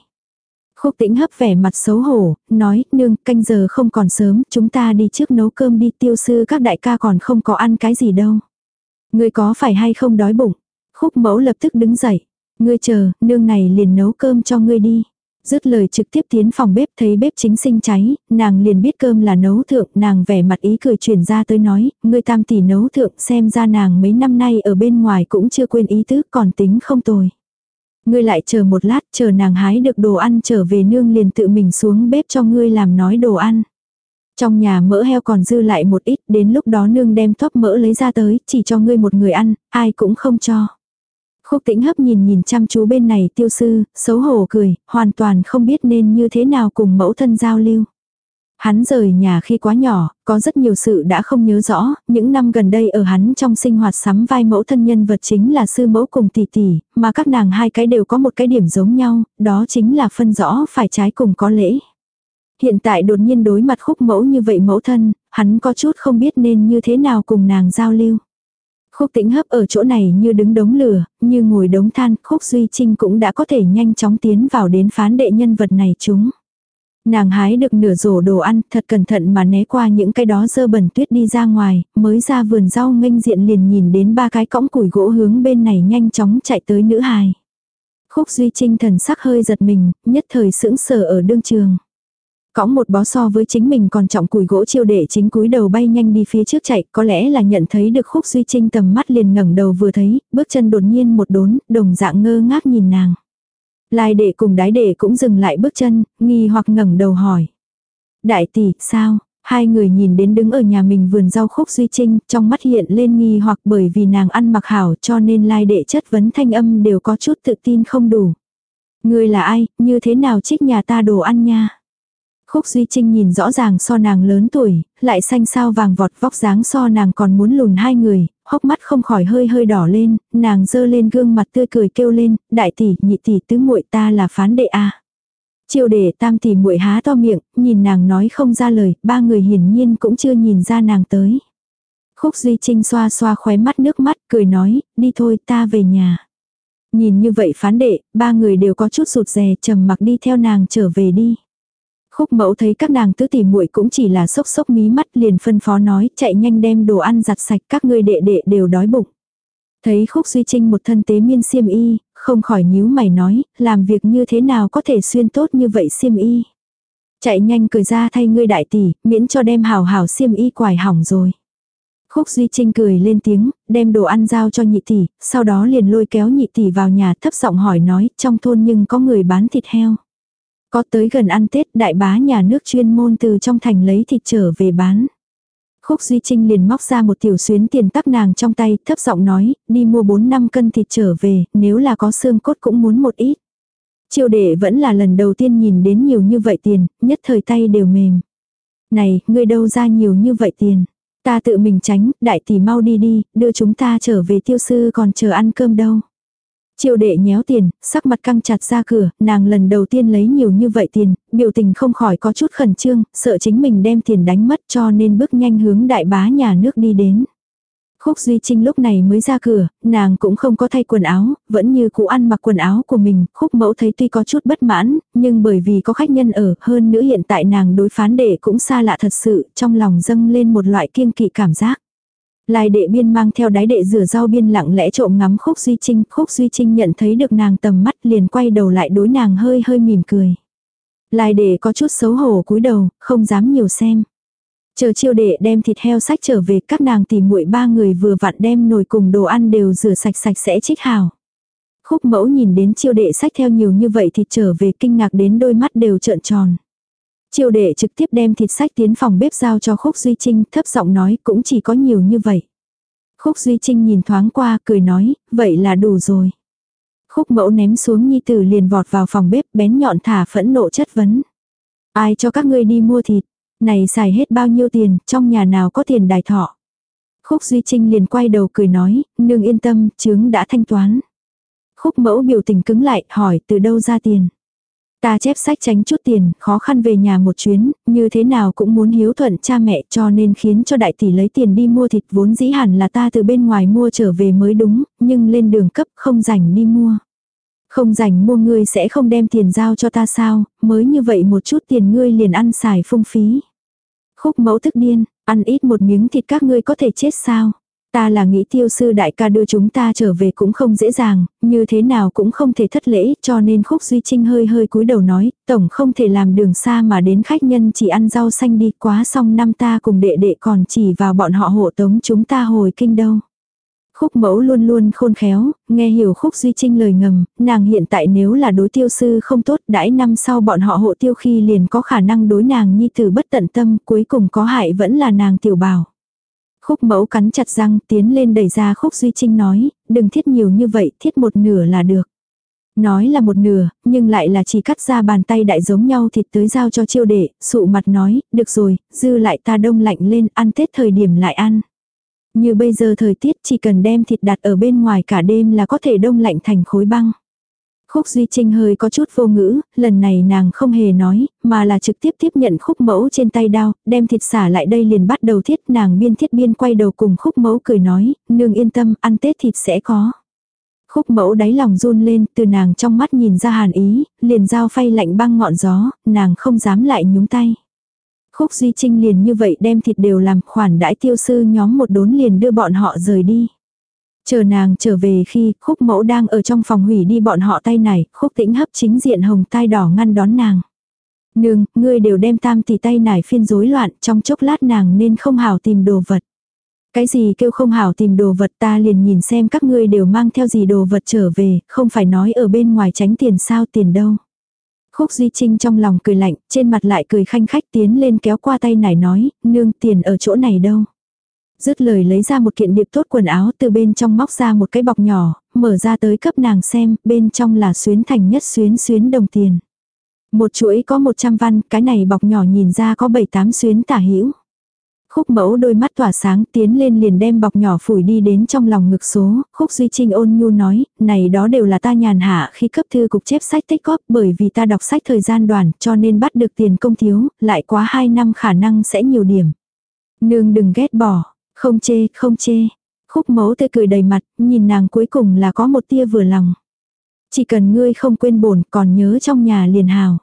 Khúc tĩnh hấp vẻ mặt xấu hổ, nói, nương, canh giờ không còn sớm, chúng ta đi trước nấu cơm đi tiêu sư các đại ca còn không có ăn cái gì đâu. Ngươi có phải hay không đói bụng? Khúc mẫu lập tức đứng dậy. Ngươi chờ, nương này liền nấu cơm cho ngươi đi. Dứt lời trực tiếp tiến phòng bếp thấy bếp chính sinh cháy, nàng liền biết cơm là nấu thượng, nàng vẻ mặt ý cười chuyển ra tới nói, ngươi tam tỷ nấu thượng xem ra nàng mấy năm nay ở bên ngoài cũng chưa quên ý tứ còn tính không tồi. Ngươi lại chờ một lát, chờ nàng hái được đồ ăn trở về nương liền tự mình xuống bếp cho ngươi làm nói đồ ăn. Trong nhà mỡ heo còn dư lại một ít, đến lúc đó nương đem thóp mỡ lấy ra tới, chỉ cho ngươi một người ăn, ai cũng không cho. Khúc tĩnh hấp nhìn nhìn chăm chú bên này tiêu sư, xấu hổ cười, hoàn toàn không biết nên như thế nào cùng mẫu thân giao lưu. Hắn rời nhà khi quá nhỏ, có rất nhiều sự đã không nhớ rõ, những năm gần đây ở hắn trong sinh hoạt sắm vai mẫu thân nhân vật chính là sư mẫu cùng tỷ tỷ, mà các nàng hai cái đều có một cái điểm giống nhau, đó chính là phân rõ phải trái cùng có lễ. Hiện tại đột nhiên đối mặt khúc mẫu như vậy mẫu thân, hắn có chút không biết nên như thế nào cùng nàng giao lưu. Khúc tĩnh hấp ở chỗ này như đứng đống lửa, như ngồi đống than, khúc duy trinh cũng đã có thể nhanh chóng tiến vào đến phán đệ nhân vật này chúng. Nàng hái được nửa rổ đồ ăn, thật cẩn thận mà né qua những cái đó dơ bẩn tuyết đi ra ngoài, mới ra vườn rau nghênh diện liền nhìn đến ba cái cõng củi gỗ hướng bên này nhanh chóng chạy tới nữ hài. Khúc Duy Trinh thần sắc hơi giật mình, nhất thời sững sờ ở đương trường. Cõng một bó so với chính mình còn trọng củi gỗ chiêu đệ chính cúi đầu bay nhanh đi phía trước chạy, có lẽ là nhận thấy được khúc duy trinh tầm mắt liền ngẩng đầu vừa thấy, bước chân đột nhiên một đốn, đồng dạng ngơ ngác nhìn nàng. Lai đệ cùng đái đệ cũng dừng lại bước chân, nghi hoặc ngẩng đầu hỏi. Đại tỷ, sao? Hai người nhìn đến đứng ở nhà mình vườn rau khúc duy trinh, trong mắt hiện lên nghi hoặc bởi vì nàng ăn mặc hảo cho nên lai đệ chất vấn thanh âm đều có chút tự tin không đủ. Người là ai, như thế nào trích nhà ta đồ ăn nha? Khúc Duy Trinh nhìn rõ ràng so nàng lớn tuổi, lại xanh sao vàng vọt vóc dáng so nàng còn muốn lùn hai người, hốc mắt không khỏi hơi hơi đỏ lên, nàng dơ lên gương mặt tươi cười kêu lên, đại tỷ, nhị tỷ tứ muội ta là phán đệ a. À. Chiêu đệ tam tỷ muội há to miệng, nhìn nàng nói không ra lời, ba người hiển nhiên cũng chưa nhìn ra nàng tới. Khúc Duy Trinh xoa xoa khóe mắt nước mắt, cười nói, đi thôi ta về nhà. Nhìn như vậy phán đệ, ba người đều có chút rụt rè trầm mặc đi theo nàng trở về đi. Khúc mẫu thấy các nàng tứ tỷ muội cũng chỉ là sốc sốc mí mắt liền phân phó nói chạy nhanh đem đồ ăn giặt sạch các ngươi đệ đệ đều đói bụng. Thấy khúc duy trinh một thân tế miên xiêm y, không khỏi nhíu mày nói, làm việc như thế nào có thể xuyên tốt như vậy xiêm y. Chạy nhanh cười ra thay ngươi đại tỷ, miễn cho đem hào hào xiêm y quải hỏng rồi. Khúc Duy Trinh cười lên tiếng, đem đồ ăn giao cho nhị tỷ, sau đó liền lôi kéo nhị tỷ vào nhà thấp giọng hỏi nói, trong thôn nhưng có người bán thịt heo. Có tới gần ăn Tết đại bá nhà nước chuyên môn từ trong thành lấy thịt trở về bán. Khúc Duy Trinh liền móc ra một tiểu xuyến tiền tắc nàng trong tay, thấp giọng nói, đi mua 4 năm cân thịt trở về, nếu là có xương cốt cũng muốn một ít. Triều đệ vẫn là lần đầu tiên nhìn đến nhiều như vậy tiền, nhất thời tay đều mềm. Này, ngươi đâu ra nhiều như vậy tiền. Ta tự mình tránh, đại tỷ mau đi đi, đưa chúng ta trở về tiêu sư còn chờ ăn cơm đâu. Triệu đệ nhéo tiền, sắc mặt căng chặt ra cửa, nàng lần đầu tiên lấy nhiều như vậy tiền, biểu tình không khỏi có chút khẩn trương, sợ chính mình đem tiền đánh mất cho nên bước nhanh hướng đại bá nhà nước đi đến. Khúc Duy Trinh lúc này mới ra cửa, nàng cũng không có thay quần áo, vẫn như cũ ăn mặc quần áo của mình, khúc mẫu thấy tuy có chút bất mãn, nhưng bởi vì có khách nhân ở, hơn nữa hiện tại nàng đối phán đệ cũng xa lạ thật sự, trong lòng dâng lên một loại kiêng kỵ cảm giác. Lai đệ biên mang theo đáy đệ rửa rau biên lặng lẽ trộm ngắm khúc Duy Trinh, khúc Duy Trinh nhận thấy được nàng tầm mắt liền quay đầu lại đối nàng hơi hơi mỉm cười. Lai đệ có chút xấu hổ cúi đầu, không dám nhiều xem. Chờ chiêu đệ đem thịt heo sách trở về các nàng tìm muội ba người vừa vặn đem nồi cùng đồ ăn đều rửa sạch sạch sẽ trích hào. Khúc mẫu nhìn đến chiêu đệ sách theo nhiều như vậy thì trở về kinh ngạc đến đôi mắt đều trợn tròn. Triều đệ trực tiếp đem thịt sách tiến phòng bếp giao cho Khúc Duy Trinh, thấp giọng nói cũng chỉ có nhiều như vậy. Khúc Duy Trinh nhìn thoáng qua, cười nói, vậy là đủ rồi. Khúc mẫu ném xuống nhi tử liền vọt vào phòng bếp bén nhọn thả phẫn nộ chất vấn. Ai cho các ngươi đi mua thịt, này xài hết bao nhiêu tiền, trong nhà nào có tiền đài thọ. Khúc Duy Trinh liền quay đầu cười nói, nương yên tâm, chướng đã thanh toán. Khúc mẫu biểu tình cứng lại, hỏi từ đâu ra tiền. Ta chép sách tránh chút tiền, khó khăn về nhà một chuyến, như thế nào cũng muốn hiếu thuận cha mẹ cho nên khiến cho đại tỷ lấy tiền đi mua thịt vốn dĩ hẳn là ta từ bên ngoài mua trở về mới đúng, nhưng lên đường cấp không rảnh đi mua. Không rảnh mua ngươi sẽ không đem tiền giao cho ta sao, mới như vậy một chút tiền ngươi liền ăn xài phung phí. Khúc mẫu thức điên, ăn ít một miếng thịt các ngươi có thể chết sao. Ta là nghĩ tiêu sư đại ca đưa chúng ta trở về cũng không dễ dàng, như thế nào cũng không thể thất lễ, cho nên khúc duy trinh hơi hơi cúi đầu nói, tổng không thể làm đường xa mà đến khách nhân chỉ ăn rau xanh đi quá xong năm ta cùng đệ đệ còn chỉ vào bọn họ hộ tống chúng ta hồi kinh đâu. Khúc mẫu luôn luôn khôn khéo, nghe hiểu khúc duy trinh lời ngầm, nàng hiện tại nếu là đối tiêu sư không tốt đãi năm sau bọn họ hộ tiêu khi liền có khả năng đối nàng nhi tử bất tận tâm cuối cùng có hại vẫn là nàng tiểu bảo. Khúc mẫu cắn chặt răng tiến lên đẩy ra khúc duy trinh nói, đừng thiết nhiều như vậy, thiết một nửa là được. Nói là một nửa, nhưng lại là chỉ cắt ra bàn tay đại giống nhau thịt tới giao cho chiêu đệ, sụ mặt nói, được rồi, dư lại ta đông lạnh lên, ăn tết thời điểm lại ăn. Như bây giờ thời tiết chỉ cần đem thịt đặt ở bên ngoài cả đêm là có thể đông lạnh thành khối băng. Khúc Duy Trinh hơi có chút vô ngữ, lần này nàng không hề nói, mà là trực tiếp tiếp nhận khúc mẫu trên tay đao, đem thịt xả lại đây liền bắt đầu thiết nàng biên thiết biên quay đầu cùng khúc mẫu cười nói, nương yên tâm, ăn Tết thịt sẽ có. Khúc mẫu đáy lòng run lên, từ nàng trong mắt nhìn ra hàn ý, liền dao phay lạnh băng ngọn gió, nàng không dám lại nhúng tay. Khúc Duy Trinh liền như vậy đem thịt đều làm khoản đãi tiêu sư nhóm một đốn liền đưa bọn họ rời đi. Chờ nàng trở về khi khúc mẫu đang ở trong phòng hủy đi bọn họ tay này, khúc tĩnh hấp chính diện hồng tai đỏ ngăn đón nàng. Nương, ngươi đều đem tam tỷ tay nải phiên rối loạn, trong chốc lát nàng nên không hảo tìm đồ vật. Cái gì kêu không hảo tìm đồ vật ta liền nhìn xem các ngươi đều mang theo gì đồ vật trở về, không phải nói ở bên ngoài tránh tiền sao tiền đâu. Khúc Duy Trinh trong lòng cười lạnh, trên mặt lại cười khanh khách tiến lên kéo qua tay nải nói, nương tiền ở chỗ này đâu. Dứt lời lấy ra một kiện điệp tốt quần áo từ bên trong móc ra một cái bọc nhỏ, mở ra tới cấp nàng xem, bên trong là xuyến thành nhất xuyến xuyến đồng tiền. Một chuỗi có 100 văn, cái này bọc nhỏ nhìn ra có 7-8 xuyến tả hữu Khúc mẫu đôi mắt tỏa sáng tiến lên liền đem bọc nhỏ phủi đi đến trong lòng ngực số, khúc duy trinh ôn nhu nói, này đó đều là ta nhàn hạ khi cấp thư cục chép sách tích góp bởi vì ta đọc sách thời gian đoàn cho nên bắt được tiền công thiếu, lại quá 2 năm khả năng sẽ nhiều điểm. Nương đừng ghét bỏ, không chê, không chê. Khúc mẫu tươi cười đầy mặt, nhìn nàng cuối cùng là có một tia vừa lòng. Chỉ cần ngươi không quên bổn còn nhớ trong nhà liền hào.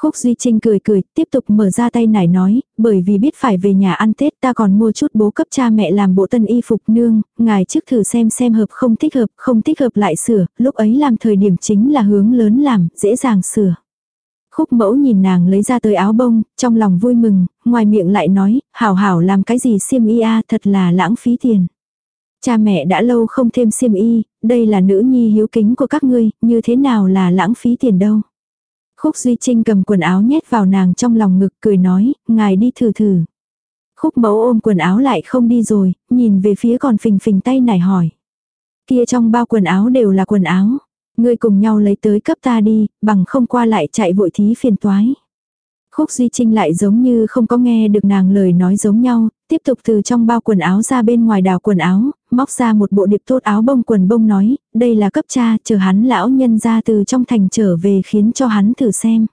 Khúc Duy Trinh cười cười, tiếp tục mở ra tay nải nói, bởi vì biết phải về nhà ăn Tết ta còn mua chút bố cấp cha mẹ làm bộ tân y phục nương, ngài trước thử xem xem hợp không thích hợp, không thích hợp lại sửa, lúc ấy làm thời điểm chính là hướng lớn làm, dễ dàng sửa. Khúc mẫu nhìn nàng lấy ra tới áo bông, trong lòng vui mừng, ngoài miệng lại nói, hảo hảo làm cái gì xiêm y a thật là lãng phí tiền. Cha mẹ đã lâu không thêm xiêm y, đây là nữ nhi hiếu kính của các ngươi, như thế nào là lãng phí tiền đâu. Khúc Duy Trinh cầm quần áo nhét vào nàng trong lòng ngực cười nói, ngài đi thử thử. Khúc mẫu ôm quần áo lại không đi rồi, nhìn về phía còn phình phình tay nải hỏi. Kia trong bao quần áo đều là quần áo. Ngươi cùng nhau lấy tới cấp ta đi, bằng không qua lại chạy vội thí phiền toái. Khúc Duy Trinh lại giống như không có nghe được nàng lời nói giống nhau, tiếp tục từ trong bao quần áo ra bên ngoài đào quần áo, móc ra một bộ điệp tốt áo bông quần bông nói, đây là cấp cha, chờ hắn lão nhân ra từ trong thành trở về khiến cho hắn thử xem.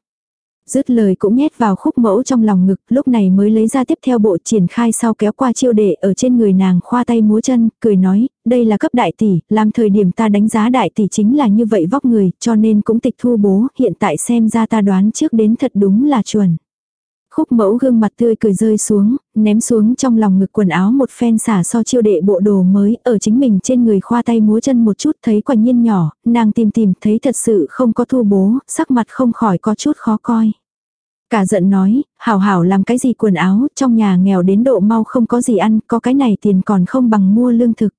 Dứt lời cũng nhét vào khúc mẫu trong lòng ngực, lúc này mới lấy ra tiếp theo bộ triển khai sau kéo qua chiêu đệ ở trên người nàng khoa tay múa chân, cười nói, đây là cấp đại tỷ, làm thời điểm ta đánh giá đại tỷ chính là như vậy vóc người, cho nên cũng tịch thu bố, hiện tại xem ra ta đoán trước đến thật đúng là chuẩn. Khúc mẫu gương mặt tươi cười rơi xuống, ném xuống trong lòng ngực quần áo một phen xả so chiêu đệ bộ đồ mới ở chính mình trên người khoa tay múa chân một chút thấy quả nhiên nhỏ, nàng tìm tìm thấy thật sự không có thu bố, sắc mặt không khỏi có chút khó coi. Cả giận nói, hảo hảo làm cái gì quần áo, trong nhà nghèo đến độ mau không có gì ăn, có cái này tiền còn không bằng mua lương thực.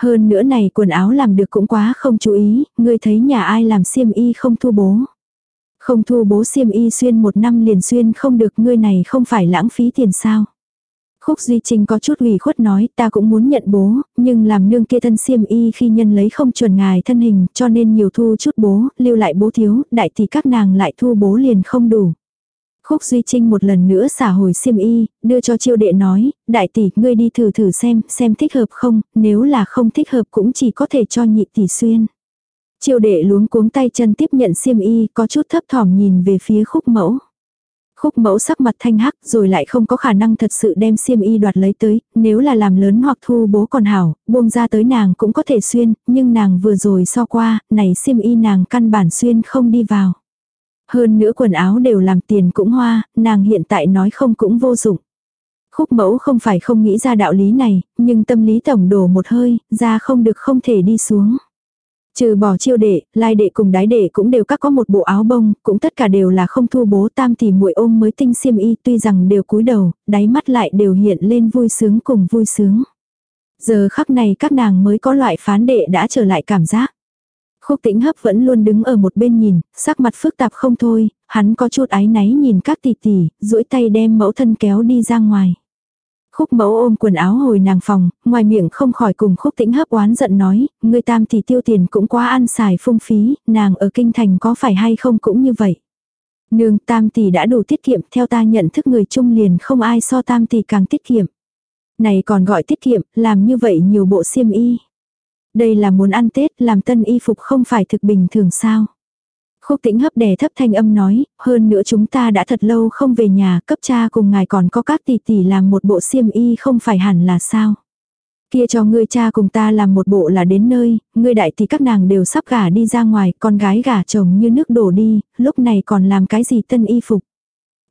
Hơn nữa này quần áo làm được cũng quá không chú ý, ngươi thấy nhà ai làm xiêm y không thu bố. Không thu bố xiêm y xuyên một năm liền xuyên không được ngươi này không phải lãng phí tiền sao. Khúc Duy Trinh có chút ủy khuất nói ta cũng muốn nhận bố, nhưng làm nương kia thân xiêm y khi nhân lấy không chuẩn ngài thân hình cho nên nhiều thu chút bố, lưu lại bố thiếu, đại thì các nàng lại thu bố liền không đủ. Khúc Duy Trinh một lần nữa xả hồi xiêm y, đưa cho chiêu đệ nói, đại tỷ ngươi đi thử thử xem, xem thích hợp không, nếu là không thích hợp cũng chỉ có thể cho nhị tỷ xuyên. Chiêu đệ luống cuống tay chân tiếp nhận xiêm y, có chút thấp thỏm nhìn về phía khúc mẫu. Khúc mẫu sắc mặt thanh hắc rồi lại không có khả năng thật sự đem xiêm y đoạt lấy tới, nếu là làm lớn hoặc thu bố còn hảo, buông ra tới nàng cũng có thể xuyên, nhưng nàng vừa rồi so qua, này xiêm y nàng căn bản xuyên không đi vào. Hơn nữa quần áo đều làm tiền cũng hoa, nàng hiện tại nói không cũng vô dụng. Khúc mẫu không phải không nghĩ ra đạo lý này, nhưng tâm lý tổng đổ một hơi, ra không được không thể đi xuống. Trừ bỏ chiêu đệ, lai đệ cùng đái đệ cũng đều các có một bộ áo bông, cũng tất cả đều là không thu bố tam tỷ muội ôm mới tinh xiêm y tuy rằng đều cúi đầu, đáy mắt lại đều hiện lên vui sướng cùng vui sướng. Giờ khắc này các nàng mới có loại phán đệ đã trở lại cảm giác. Khúc tĩnh hấp vẫn luôn đứng ở một bên nhìn, sắc mặt phức tạp không thôi, hắn có chút ái náy nhìn các tỷ tỷ, duỗi tay đem mẫu thân kéo đi ra ngoài. Khúc mẫu ôm quần áo hồi nàng phòng, ngoài miệng không khỏi cùng khúc tĩnh hấp oán giận nói, người tam tỷ tiêu tiền cũng quá ăn xài phung phí, nàng ở kinh thành có phải hay không cũng như vậy. Nương tam tỷ đã đủ tiết kiệm, theo ta nhận thức người chung liền không ai so tam tỷ càng tiết kiệm. Này còn gọi tiết kiệm, làm như vậy nhiều bộ xiêm y. Đây là muốn ăn Tết, làm tân y phục không phải thực bình thường sao. Khúc tĩnh hấp đè thấp thanh âm nói, hơn nữa chúng ta đã thật lâu không về nhà, cấp cha cùng ngài còn có các tỷ tỷ làm một bộ xiêm y không phải hẳn là sao. Kia cho ngươi cha cùng ta làm một bộ là đến nơi, ngươi đại thì các nàng đều sắp gả đi ra ngoài, con gái gả chồng như nước đổ đi, lúc này còn làm cái gì tân y phục.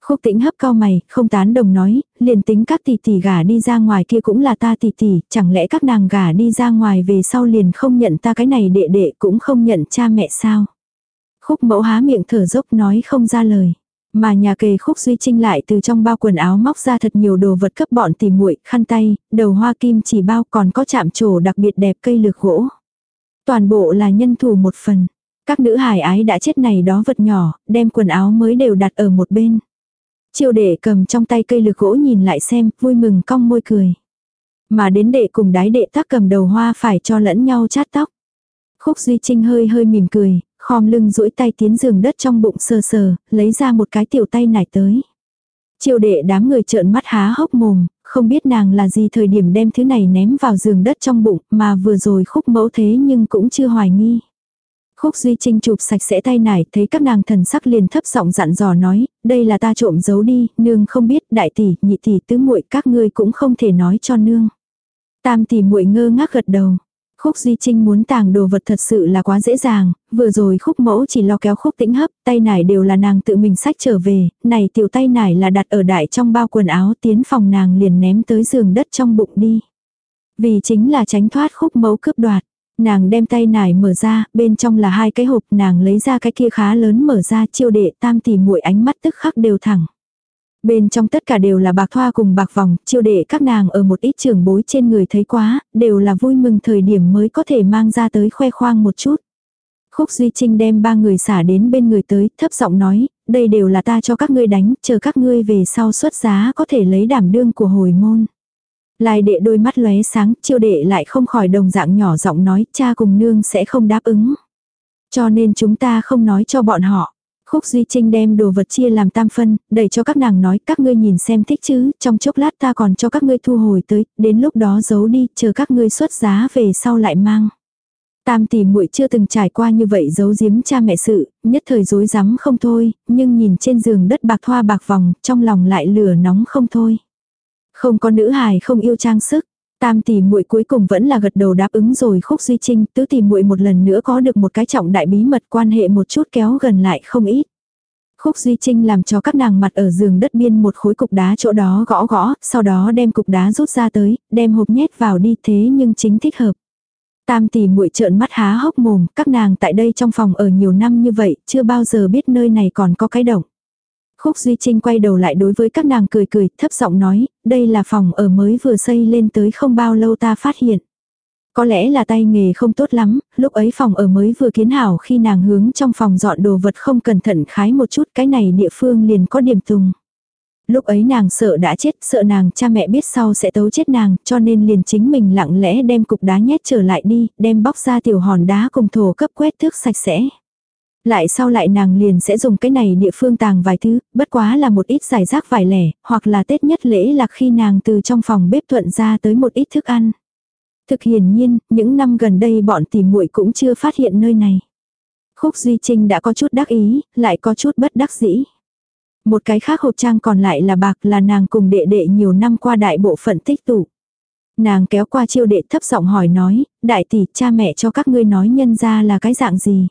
Khúc tĩnh hấp cao mày, không tán đồng nói, liền tính các tỷ tỷ gả đi ra ngoài kia cũng là ta tỷ tỷ, chẳng lẽ các nàng gả đi ra ngoài về sau liền không nhận ta cái này đệ đệ cũng không nhận cha mẹ sao. Khúc mẫu há miệng thở dốc nói không ra lời. Mà nhà kề khúc duy trinh lại từ trong bao quần áo móc ra thật nhiều đồ vật cấp bọn tỉ muội khăn tay, đầu hoa kim chỉ bao còn có chạm trổ đặc biệt đẹp cây lược gỗ. Toàn bộ là nhân thủ một phần. Các nữ hải ái đã chết này đó vật nhỏ, đem quần áo mới đều đặt ở một bên. Chiêu đệ cầm trong tay cây lược gỗ nhìn lại xem, vui mừng cong môi cười. Mà đến đệ cùng đái đệ tác cầm đầu hoa phải cho lẫn nhau chát tóc. Khúc Duy Trinh hơi hơi mỉm cười, khom lưng duỗi tay tiến giường đất trong bụng sờ sờ, lấy ra một cái tiểu tay nải tới. Chiêu đệ đám người trợn mắt há hốc mồm, không biết nàng là gì thời điểm đem thứ này ném vào giường đất trong bụng mà vừa rồi khúc mẫu thế nhưng cũng chưa hoài nghi. Khúc Duy Trinh chụp sạch sẽ tay nải, thấy các nàng thần sắc liền thấp giọng dặn dò nói, đây là ta trộm giấu đi, nương không biết, đại tỷ, nhị tỷ, tứ muội các ngươi cũng không thể nói cho nương. Tam tỷ muội ngơ ngác gật đầu. Khúc Duy Trinh muốn tàng đồ vật thật sự là quá dễ dàng, vừa rồi khúc mẫu chỉ lo kéo khúc tĩnh hấp, tay nải đều là nàng tự mình sách trở về, này tiểu tay nải là đặt ở đại trong bao quần áo tiến phòng nàng liền ném tới giường đất trong bụng đi. Vì chính là tránh thoát khúc mẫu cướp đoạt. Nàng đem tay nải mở ra, bên trong là hai cái hộp, nàng lấy ra cái kia khá lớn mở ra chiêu đệ tam tỷ muội ánh mắt tức khắc đều thẳng. Bên trong tất cả đều là bạc thoa cùng bạc vòng, chiêu đệ các nàng ở một ít trường bối trên người thấy quá, đều là vui mừng thời điểm mới có thể mang ra tới khoe khoang một chút. Khúc Duy Trinh đem ba người xả đến bên người tới, thấp giọng nói, đây đều là ta cho các ngươi đánh, chờ các ngươi về sau xuất giá có thể lấy đảm đương của hồi môn. Lai đệ đôi mắt lóe sáng, chiêu đệ lại không khỏi đồng dạng nhỏ giọng nói, cha cùng nương sẽ không đáp ứng. Cho nên chúng ta không nói cho bọn họ. Khúc Duy Trinh đem đồ vật chia làm tam phân, đẩy cho các nàng nói các ngươi nhìn xem thích chứ, trong chốc lát ta còn cho các ngươi thu hồi tới, đến lúc đó giấu đi, chờ các ngươi xuất giá về sau lại mang. Tam tỷ muội chưa từng trải qua như vậy giấu giếm cha mẹ sự, nhất thời rối rắm không thôi, nhưng nhìn trên giường đất bạc thoa bạc vòng, trong lòng lại lửa nóng không thôi. Không có nữ hài không yêu trang sức, Tam tỷ muội cuối cùng vẫn là gật đầu đáp ứng rồi khúc duy trinh, tứ tỷ muội một lần nữa có được một cái trọng đại bí mật quan hệ một chút kéo gần lại không ít. Khúc Duy Trinh làm cho các nàng mặt ở giường đất biên một khối cục đá chỗ đó gõ gõ, sau đó đem cục đá rút ra tới, đem hộp nhét vào đi thế nhưng chính thích hợp. Tam tỷ muội trợn mắt há hốc mồm, các nàng tại đây trong phòng ở nhiều năm như vậy, chưa bao giờ biết nơi này còn có cái động. Khúc Duy Trinh quay đầu lại đối với các nàng cười cười, thấp giọng nói, đây là phòng ở mới vừa xây lên tới không bao lâu ta phát hiện. Có lẽ là tay nghề không tốt lắm, lúc ấy phòng ở mới vừa kiến hảo khi nàng hướng trong phòng dọn đồ vật không cẩn thận khái một chút cái này địa phương liền có điểm tùng. Lúc ấy nàng sợ đã chết, sợ nàng cha mẹ biết sau sẽ tấu chết nàng, cho nên liền chính mình lặng lẽ đem cục đá nhét trở lại đi, đem bóc ra tiểu hòn đá cùng thổ cấp quét thước sạch sẽ. Lại sau lại nàng liền sẽ dùng cái này địa phương tàng vài thứ, bất quá là một ít giải rác vài lẻ, hoặc là Tết nhất lễ là khi nàng từ trong phòng bếp thuận ra tới một ít thức ăn. Thực hiển nhiên, những năm gần đây bọn tìm muội cũng chưa phát hiện nơi này. Khúc Duy Trinh đã có chút đắc ý, lại có chút bất đắc dĩ. Một cái khác hộp trang còn lại là bạc là nàng cùng đệ đệ nhiều năm qua đại bộ phận tích tụ. Nàng kéo qua chiêu đệ thấp giọng hỏi nói, đại tỷ cha mẹ cho các ngươi nói nhân ra là cái dạng gì.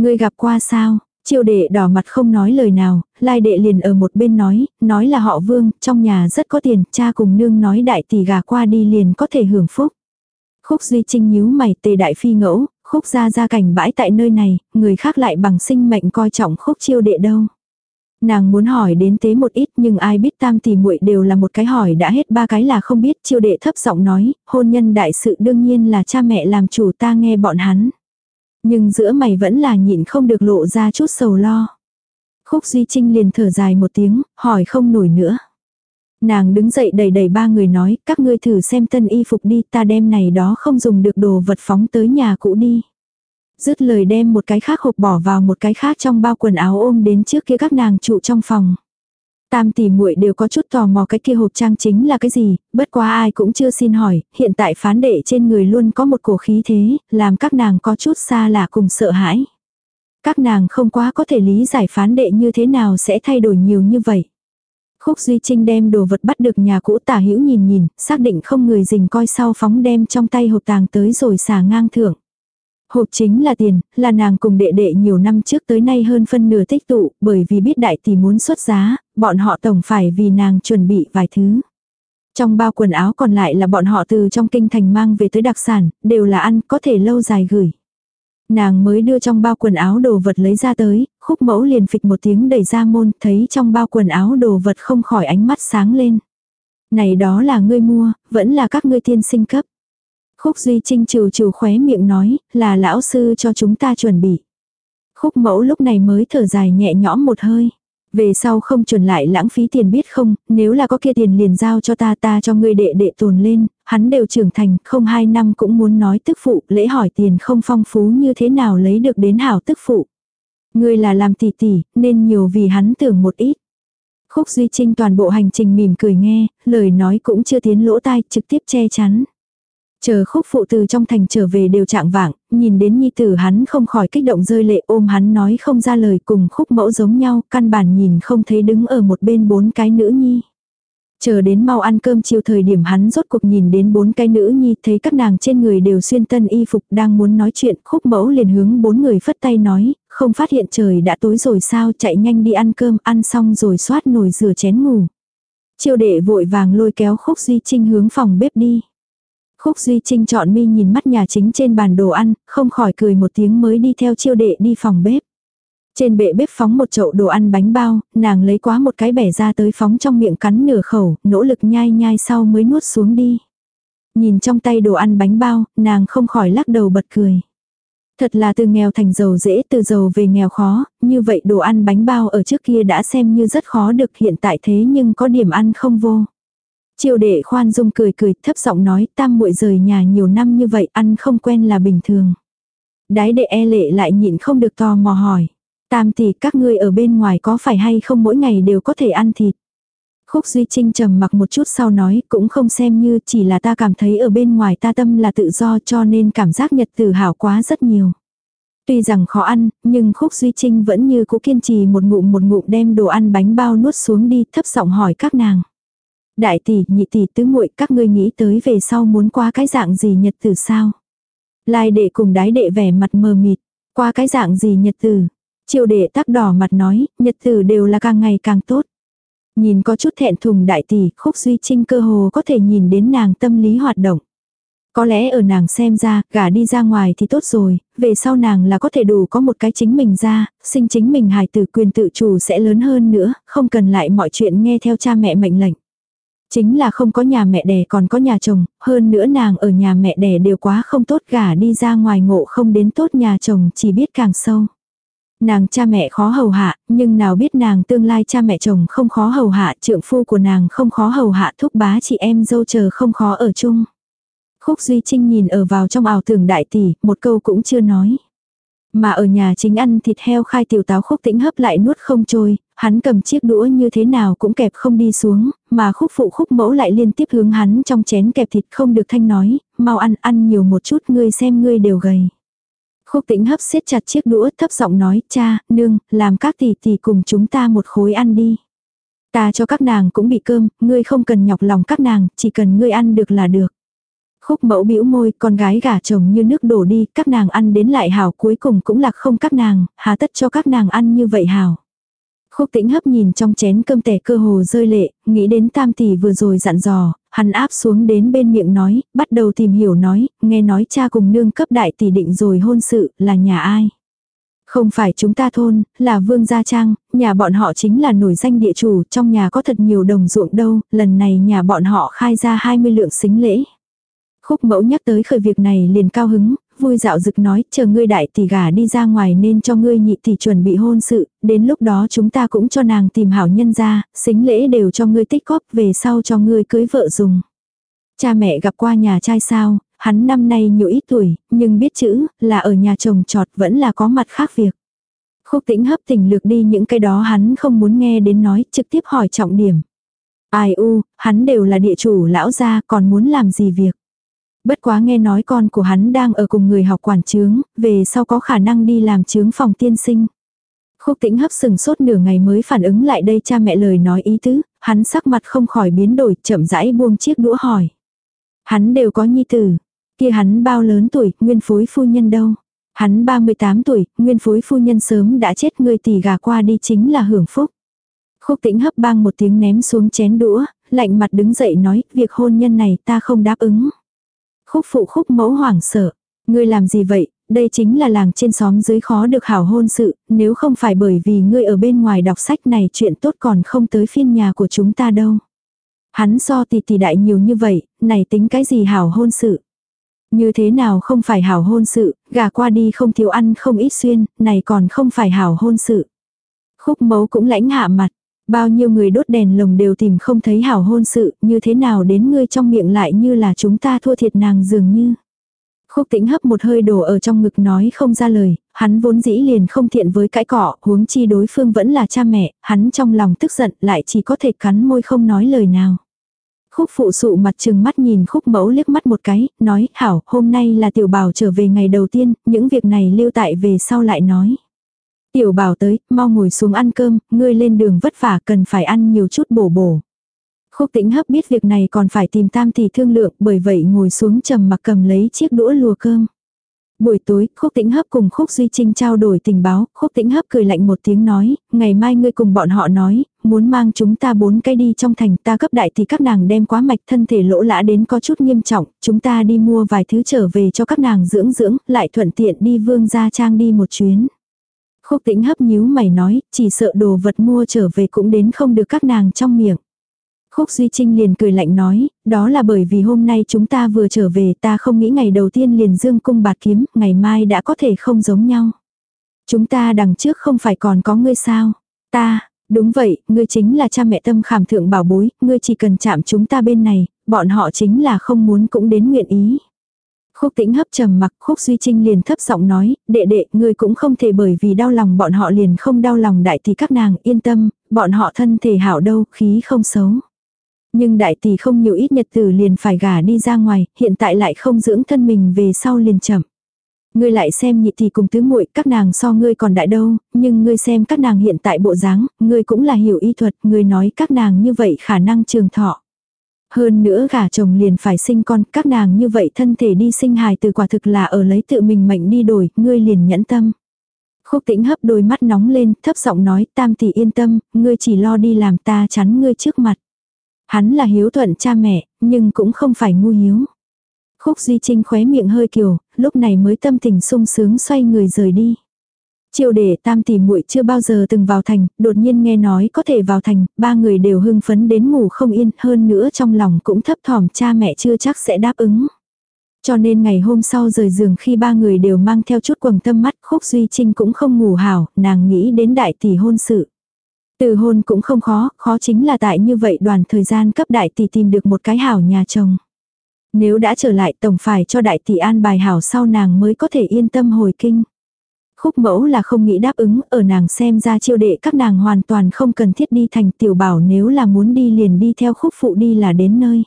Ngươi gặp qua sao? Chiêu đệ đỏ mặt không nói lời nào, lai đệ liền ở một bên nói, nói là họ vương, trong nhà rất có tiền, cha cùng nương nói đại tỷ gà qua đi liền có thể hưởng phúc. Khúc Duy Trinh nhíu mày tề đại phi ngẫu, khúc ra ra cảnh bãi tại nơi này, người khác lại bằng sinh mệnh coi trọng khúc chiêu đệ đâu. Nàng muốn hỏi đến tế một ít nhưng ai biết tam tỷ muội đều là một cái hỏi đã hết ba cái là không biết chiêu đệ thấp giọng nói, hôn nhân đại sự đương nhiên là cha mẹ làm chủ ta nghe bọn hắn. Nhưng giữa mày vẫn là nhịn không được lộ ra chút sầu lo. Khúc Duy Trinh liền thở dài một tiếng, hỏi không nổi nữa. Nàng đứng dậy đầy đầy ba người nói, các ngươi thử xem tân y phục đi, ta đem này đó không dùng được đồ vật phóng tới nhà cũ đi. Dứt lời đem một cái khác hộp bỏ vào một cái khác trong bao quần áo ôm đến trước kia các nàng trụ trong phòng. Tam tỷ muội đều có chút tò mò cái kia hộp trang chính là cái gì, bất quá ai cũng chưa xin hỏi, hiện tại phán đệ trên người luôn có một cổ khí thế, làm các nàng có chút xa lạ cùng sợ hãi. Các nàng không quá có thể lý giải phán đệ như thế nào sẽ thay đổi nhiều như vậy. Khúc Duy Trinh đem đồ vật bắt được nhà cũ tả hữu nhìn nhìn, xác định không người dình coi sau phóng đem trong tay hộp tàng tới rồi xả ngang thưởng. Hộp chính là tiền, là nàng cùng đệ đệ nhiều năm trước tới nay hơn phân nửa tích tụ, bởi vì biết đại tỷ muốn xuất giá, bọn họ tổng phải vì nàng chuẩn bị vài thứ. Trong bao quần áo còn lại là bọn họ từ trong kinh thành mang về tới đặc sản, đều là ăn, có thể lâu dài gửi. Nàng mới đưa trong bao quần áo đồ vật lấy ra tới, khúc mẫu liền phịch một tiếng đẩy ra môn, thấy trong bao quần áo đồ vật không khỏi ánh mắt sáng lên. Này đó là ngươi mua, vẫn là các ngươi tiên sinh cấp. Khúc Duy Trinh trừ trừ khóe miệng nói, là lão sư cho chúng ta chuẩn bị. Khúc mẫu lúc này mới thở dài nhẹ nhõm một hơi. Về sau không chuẩn lại lãng phí tiền biết không, nếu là có kia tiền liền giao cho ta ta cho ngươi đệ đệ tồn lên, hắn đều trưởng thành, không hai năm cũng muốn nói tức phụ, lễ hỏi tiền không phong phú như thế nào lấy được đến hảo tức phụ. Ngươi là làm tỷ tỷ, nên nhiều vì hắn tưởng một ít. Khúc Duy Trinh toàn bộ hành trình mỉm cười nghe, lời nói cũng chưa tiến lỗ tai, trực tiếp che chắn. Chờ khúc phụ từ trong thành trở về đều trạng vạng, nhìn đến nhi tử hắn không khỏi kích động rơi lệ ôm hắn nói không ra lời cùng khúc mẫu giống nhau, căn bản nhìn không thấy đứng ở một bên bốn cái nữ nhi. Chờ đến mau ăn cơm chiều thời điểm hắn rốt cuộc nhìn đến bốn cái nữ nhi thấy các nàng trên người đều xuyên tân y phục đang muốn nói chuyện khúc mẫu liền hướng bốn người phất tay nói, không phát hiện trời đã tối rồi sao chạy nhanh đi ăn cơm ăn xong rồi xoát nồi rửa chén ngủ. Chiêu đệ vội vàng lôi kéo khúc duy trinh hướng phòng bếp đi. Khúc Duy Trinh chọn mi nhìn mắt nhà chính trên bàn đồ ăn, không khỏi cười một tiếng mới đi theo chiêu đệ đi phòng bếp. Trên bệ bếp phóng một chậu đồ ăn bánh bao, nàng lấy quá một cái bẻ ra tới phóng trong miệng cắn nửa khẩu, nỗ lực nhai nhai sau mới nuốt xuống đi. Nhìn trong tay đồ ăn bánh bao, nàng không khỏi lắc đầu bật cười. Thật là từ nghèo thành giàu dễ, từ giàu về nghèo khó, như vậy đồ ăn bánh bao ở trước kia đã xem như rất khó được hiện tại thế nhưng có điểm ăn không vô. Triều đệ khoan dung cười cười thấp giọng nói tam muội rời nhà nhiều năm như vậy ăn không quen là bình thường. Đái đệ e lệ lại nhịn không được tò mò hỏi. Tam tỷ các ngươi ở bên ngoài có phải hay không mỗi ngày đều có thể ăn thịt. Khúc Duy Trinh trầm mặc một chút sau nói cũng không xem như chỉ là ta cảm thấy ở bên ngoài ta tâm là tự do cho nên cảm giác nhật tử hảo quá rất nhiều. Tuy rằng khó ăn, nhưng Khúc Duy Trinh vẫn như cũ kiên trì một ngụm một ngụm đem đồ ăn bánh bao nuốt xuống đi thấp giọng hỏi các nàng. Đại tỷ, nhị tỷ, tứ muội các ngươi nghĩ tới về sau muốn qua cái dạng gì nhật tử sao? Lai đệ cùng đái đệ vẻ mặt mờ mịt, qua cái dạng gì nhật tử? Triều đệ tắc đỏ mặt nói, nhật tử đều là càng ngày càng tốt. Nhìn có chút thẹn thùng đại tỷ, khúc duy trinh cơ hồ có thể nhìn đến nàng tâm lý hoạt động. Có lẽ ở nàng xem ra, gả đi ra ngoài thì tốt rồi, về sau nàng là có thể đủ có một cái chính mình ra, sinh chính mình hài tử quyền tự chủ sẽ lớn hơn nữa, không cần lại mọi chuyện nghe theo cha mẹ mệnh lệnh. Chính là không có nhà mẹ đẻ còn có nhà chồng, hơn nữa nàng ở nhà mẹ đẻ đều quá không tốt gả đi ra ngoài ngộ không đến tốt nhà chồng chỉ biết càng sâu. Nàng cha mẹ khó hầu hạ, nhưng nào biết nàng tương lai cha mẹ chồng không khó hầu hạ, trượng phu của nàng không khó hầu hạ thúc bá chị em dâu chờ không khó ở chung. Khúc Duy Trinh nhìn ở vào trong ảo tưởng đại tỷ, một câu cũng chưa nói. Mà ở nhà chính ăn thịt heo khai tiểu táo khúc tĩnh hấp lại nuốt không trôi, hắn cầm chiếc đũa như thế nào cũng kẹp không đi xuống, mà khúc phụ khúc mẫu lại liên tiếp hướng hắn trong chén kẹp thịt không được thanh nói, mau ăn ăn nhiều một chút ngươi xem ngươi đều gầy. Khúc tĩnh hấp siết chặt chiếc đũa thấp giọng nói, cha, nương, làm các tỷ tỷ cùng chúng ta một khối ăn đi. Ta cho các nàng cũng bị cơm, ngươi không cần nhọc lòng các nàng, chỉ cần ngươi ăn được là được. Khúc mẫu bĩu môi, con gái gả chồng như nước đổ đi, các nàng ăn đến lại hảo cuối cùng cũng là không các nàng, hà tất cho các nàng ăn như vậy hảo. Khúc tĩnh hấp nhìn trong chén cơm tẻ cơ hồ rơi lệ, nghĩ đến tam tỷ vừa rồi dặn dò, hắn áp xuống đến bên miệng nói, bắt đầu tìm hiểu nói, nghe nói cha cùng nương cấp đại tỷ định rồi hôn sự, là nhà ai. Không phải chúng ta thôn, là Vương Gia Trang, nhà bọn họ chính là nổi danh địa chủ, trong nhà có thật nhiều đồng ruộng đâu, lần này nhà bọn họ khai ra 20 lượng xính lễ. Khúc mẫu nhắc tới khởi việc này liền cao hứng, vui dạo dực nói, chờ ngươi đại tỷ gả đi ra ngoài nên cho ngươi nhị tỷ chuẩn bị hôn sự, đến lúc đó chúng ta cũng cho nàng tìm hảo nhân ra, xính lễ đều cho ngươi tích góp về sau cho ngươi cưới vợ dùng. Cha mẹ gặp qua nhà trai sao, hắn năm nay nhiều ít tuổi, nhưng biết chữ, là ở nhà chồng trọt vẫn là có mặt khác việc. Khúc tĩnh hấp tình lược đi những cái đó hắn không muốn nghe đến nói, trực tiếp hỏi trọng điểm. Ai u, hắn đều là địa chủ lão gia còn muốn làm gì việc. Bất quá nghe nói con của hắn đang ở cùng người học quản trướng, về sau có khả năng đi làm trướng phòng tiên sinh. Khúc tĩnh hấp sừng sốt nửa ngày mới phản ứng lại đây cha mẹ lời nói ý tứ, hắn sắc mặt không khỏi biến đổi, chậm rãi buông chiếc đũa hỏi. Hắn đều có nhi tử, kia hắn bao lớn tuổi, nguyên phối phu nhân đâu. Hắn 38 tuổi, nguyên phối phu nhân sớm đã chết người tỷ gà qua đi chính là hưởng phúc. Khúc tĩnh hấp bang một tiếng ném xuống chén đũa, lạnh mặt đứng dậy nói, việc hôn nhân này ta không đáp ứng. Khúc phụ khúc mẫu hoảng sợ. Ngươi làm gì vậy, đây chính là làng trên xóm dưới khó được hảo hôn sự, nếu không phải bởi vì ngươi ở bên ngoài đọc sách này chuyện tốt còn không tới phiên nhà của chúng ta đâu. Hắn so tỷ tỷ đại nhiều như vậy, này tính cái gì hảo hôn sự. Như thế nào không phải hảo hôn sự, gà qua đi không thiếu ăn không ít xuyên, này còn không phải hảo hôn sự. Khúc mấu cũng lãnh hạ mặt, bao nhiêu người đốt đèn lồng đều tìm không thấy hảo hôn sự, như thế nào đến ngươi trong miệng lại như là chúng ta thua thiệt nàng dường như. Khúc tĩnh hấp một hơi đổ ở trong ngực nói không ra lời, hắn vốn dĩ liền không thiện với cãi cọ, huống chi đối phương vẫn là cha mẹ, hắn trong lòng tức giận lại chỉ có thể cắn môi không nói lời nào. Khúc phụ sụ mặt trừng mắt nhìn khúc mẫu liếc mắt một cái, nói, hảo, hôm nay là tiểu bảo trở về ngày đầu tiên, những việc này lưu tại về sau lại nói. Tiểu bảo tới, mau ngồi xuống ăn cơm, ngươi lên đường vất vả cần phải ăn nhiều chút bổ bổ. Khúc tĩnh hấp biết việc này còn phải tìm tam thì thương lượng bởi vậy ngồi xuống trầm mặc cầm lấy chiếc đũa lùa cơm. Buổi tối, Khúc Tĩnh Hấp cùng Khúc Duy Trinh trao đổi tình báo, Khúc Tĩnh Hấp cười lạnh một tiếng nói, ngày mai ngươi cùng bọn họ nói, muốn mang chúng ta bốn cái đi trong thành ta cấp đại thì các nàng đem quá mạch thân thể lỗ lã đến có chút nghiêm trọng, chúng ta đi mua vài thứ trở về cho các nàng dưỡng dưỡng, lại thuận tiện đi vương gia trang đi một chuyến. Khúc Tĩnh Hấp nhíu mày nói, chỉ sợ đồ vật mua trở về cũng đến không được các nàng trong miệng. Khúc Duy Trinh liền cười lạnh nói, đó là bởi vì hôm nay chúng ta vừa trở về ta không nghĩ ngày đầu tiên liền dương cung bạt kiếm, ngày mai đã có thể không giống nhau. Chúng ta đằng trước không phải còn có ngươi sao? Ta, đúng vậy, ngươi chính là cha mẹ tâm khảm thượng bảo bối, ngươi chỉ cần chạm chúng ta bên này, bọn họ chính là không muốn cũng đến nguyện ý. Khúc tĩnh hấp trầm mặc, khúc duy trinh liền thấp giọng nói, đệ đệ, ngươi cũng không thể bởi vì đau lòng bọn họ liền không đau lòng đại thì các nàng yên tâm, bọn họ thân thể hảo đâu, khí không xấu. Nhưng đại tỷ không nhiều ít nhật tử liền phải gả đi ra ngoài, hiện tại lại không dưỡng thân mình về sau liền chậm. Ngươi lại xem nhị tỷ cùng tứ muội các nàng so ngươi còn đại đâu, nhưng ngươi xem các nàng hiện tại bộ dáng, ngươi cũng là hiểu y thuật, ngươi nói các nàng như vậy khả năng trường thọ. Hơn nữa gả chồng liền phải sinh con, các nàng như vậy thân thể đi sinh hài từ quả thực là ở lấy tự mình mệnh đi đổi, ngươi liền nhẫn tâm. Khúc tĩnh hấp đôi mắt nóng lên, thấp giọng nói, tam tỷ yên tâm, ngươi chỉ lo đi làm ta chắn ngươi trước mặt. Hắn là hiếu thuận cha mẹ, nhưng cũng không phải ngu hiếu. Khúc Duy Trinh khóe miệng hơi kiều, lúc này mới tâm tình sung sướng xoay người rời đi chiêu để tam tỷ muội chưa bao giờ từng vào thành, đột nhiên nghe nói có thể vào thành, ba người đều hưng phấn đến ngủ không yên, hơn nữa trong lòng cũng thấp thỏm cha mẹ chưa chắc sẽ đáp ứng. Cho nên ngày hôm sau rời giường khi ba người đều mang theo chút quầng tâm mắt, khúc Duy Trinh cũng không ngủ hảo, nàng nghĩ đến đại tỷ hôn sự. Từ hôn cũng không khó, khó chính là tại như vậy đoàn thời gian cấp đại tỷ tìm được một cái hảo nhà chồng. Nếu đã trở lại tổng phải cho đại tỷ an bài hảo sau nàng mới có thể yên tâm hồi kinh. Khúc mẫu là không nghĩ đáp ứng, ở nàng xem ra chiêu đệ các nàng hoàn toàn không cần thiết đi thành tiểu bảo nếu là muốn đi liền đi theo khúc phụ đi là đến nơi.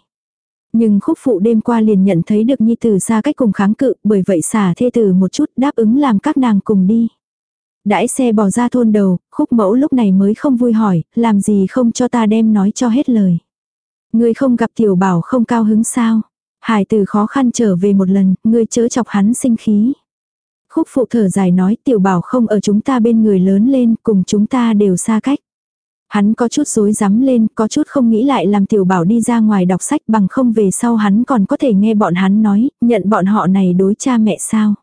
Nhưng khúc phụ đêm qua liền nhận thấy được nhi tử xa cách cùng kháng cự, bởi vậy xả thê tử một chút đáp ứng làm các nàng cùng đi. Đãi xe bỏ ra thôn đầu, khúc mẫu lúc này mới không vui hỏi, làm gì không cho ta đem nói cho hết lời. người không gặp tiểu bảo không cao hứng sao. Hải tử khó khăn trở về một lần, người chớ chọc hắn sinh khí. Khúc phụ thở dài nói tiểu bảo không ở chúng ta bên người lớn lên, cùng chúng ta đều xa cách. Hắn có chút rối rắm lên, có chút không nghĩ lại làm tiểu bảo đi ra ngoài đọc sách bằng không về sau hắn còn có thể nghe bọn hắn nói, nhận bọn họ này đối cha mẹ sao.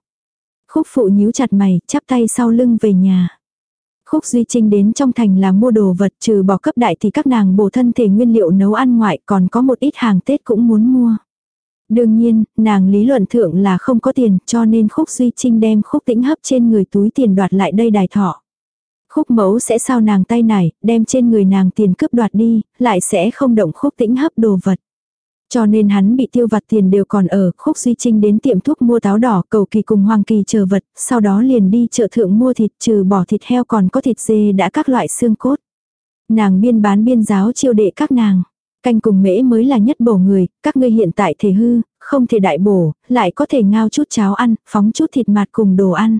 Khúc phụ nhíu chặt mày, chắp tay sau lưng về nhà. Khúc Duy Trinh đến trong thành là mua đồ vật trừ bỏ cấp đại thì các nàng bổ thân thể nguyên liệu nấu ăn ngoại còn có một ít hàng Tết cũng muốn mua. Đương nhiên, nàng lý luận thượng là không có tiền cho nên Khúc Duy Trinh đem Khúc Tĩnh hấp trên người túi tiền đoạt lại đây đài thọ. Khúc mẫu sẽ sao nàng tay này, đem trên người nàng tiền cướp đoạt đi, lại sẽ không động Khúc Tĩnh hấp đồ vật. Cho nên hắn bị tiêu vặt tiền đều còn ở, khúc duy trinh đến tiệm thuốc mua táo đỏ cầu kỳ cùng hoàng kỳ chờ vật, sau đó liền đi chợ thượng mua thịt trừ bỏ thịt heo còn có thịt dê đã các loại xương cốt. Nàng biên bán biên giáo chiêu đệ các nàng. Canh cùng mễ mới là nhất bổ người, các ngươi hiện tại thể hư, không thể đại bổ, lại có thể ngao chút cháo ăn, phóng chút thịt mạt cùng đồ ăn.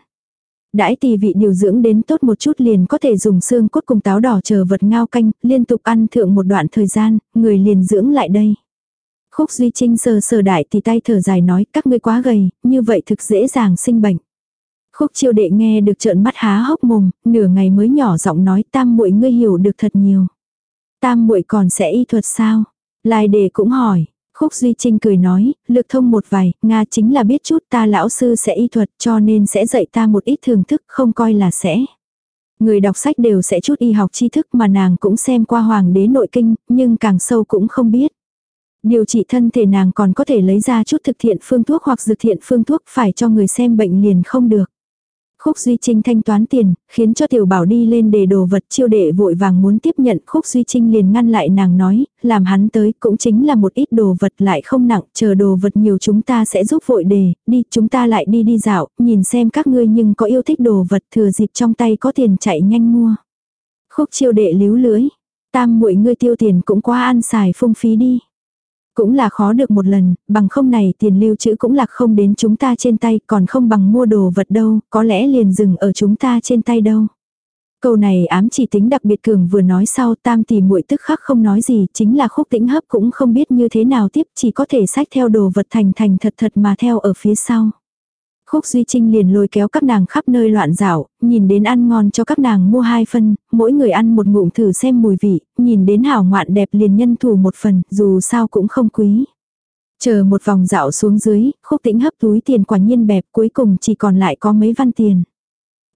Đãi tỳ vị điều dưỡng đến tốt một chút liền có thể dùng xương cốt cùng táo đỏ chờ vật ngao canh, liên tục ăn thượng một đoạn thời gian, người liền dưỡng lại đây. Khúc Duy Trinh sờ sờ đại thì tay thở dài nói các ngươi quá gầy, như vậy thực dễ dàng sinh bệnh. Khúc chiêu đệ nghe được trợn mắt há hốc mồm, nửa ngày mới nhỏ giọng nói tam muội ngươi hiểu được thật nhiều. Tam muội còn sẽ y thuật sao? Lai đề cũng hỏi. Khúc Duy Trinh cười nói, lực thông một vài, Nga chính là biết chút ta lão sư sẽ y thuật cho nên sẽ dạy ta một ít thường thức không coi là sẽ. Người đọc sách đều sẽ chút y học tri thức mà nàng cũng xem qua hoàng đế nội kinh, nhưng càng sâu cũng không biết. Điều trị thân thể nàng còn có thể lấy ra chút thực thiện phương thuốc hoặc dược thiện phương thuốc phải cho người xem bệnh liền không được. Khúc Duy Trinh thanh toán tiền, khiến cho tiểu bảo đi lên để đồ vật chiêu đệ vội vàng muốn tiếp nhận Khúc Duy Trinh liền ngăn lại nàng nói, làm hắn tới cũng chính là một ít đồ vật lại không nặng, chờ đồ vật nhiều chúng ta sẽ giúp vội đề, đi chúng ta lại đi đi dạo, nhìn xem các ngươi nhưng có yêu thích đồ vật thừa dịp trong tay có tiền chạy nhanh mua. Khúc chiêu đệ líu lưới, tam muội ngươi tiêu tiền cũng quá ăn xài phung phí đi. Cũng là khó được một lần, bằng không này tiền lưu trữ cũng lạc không đến chúng ta trên tay, còn không bằng mua đồ vật đâu, có lẽ liền dừng ở chúng ta trên tay đâu. Câu này ám chỉ tính đặc biệt cường vừa nói sau tam tỷ muội tức khắc không nói gì, chính là khúc tĩnh hấp cũng không biết như thế nào tiếp, chỉ có thể sách theo đồ vật thành thành thật thật mà theo ở phía sau. Khúc Duy Trinh liền lôi kéo các nàng khắp nơi loạn dạo, nhìn đến ăn ngon cho các nàng mua hai phân, mỗi người ăn một ngụm thử xem mùi vị, nhìn đến hảo ngoạn đẹp liền nhân thủ một phần, dù sao cũng không quý. Chờ một vòng dạo xuống dưới, khúc tĩnh hấp túi tiền quả nhiên bẹp cuối cùng chỉ còn lại có mấy văn tiền.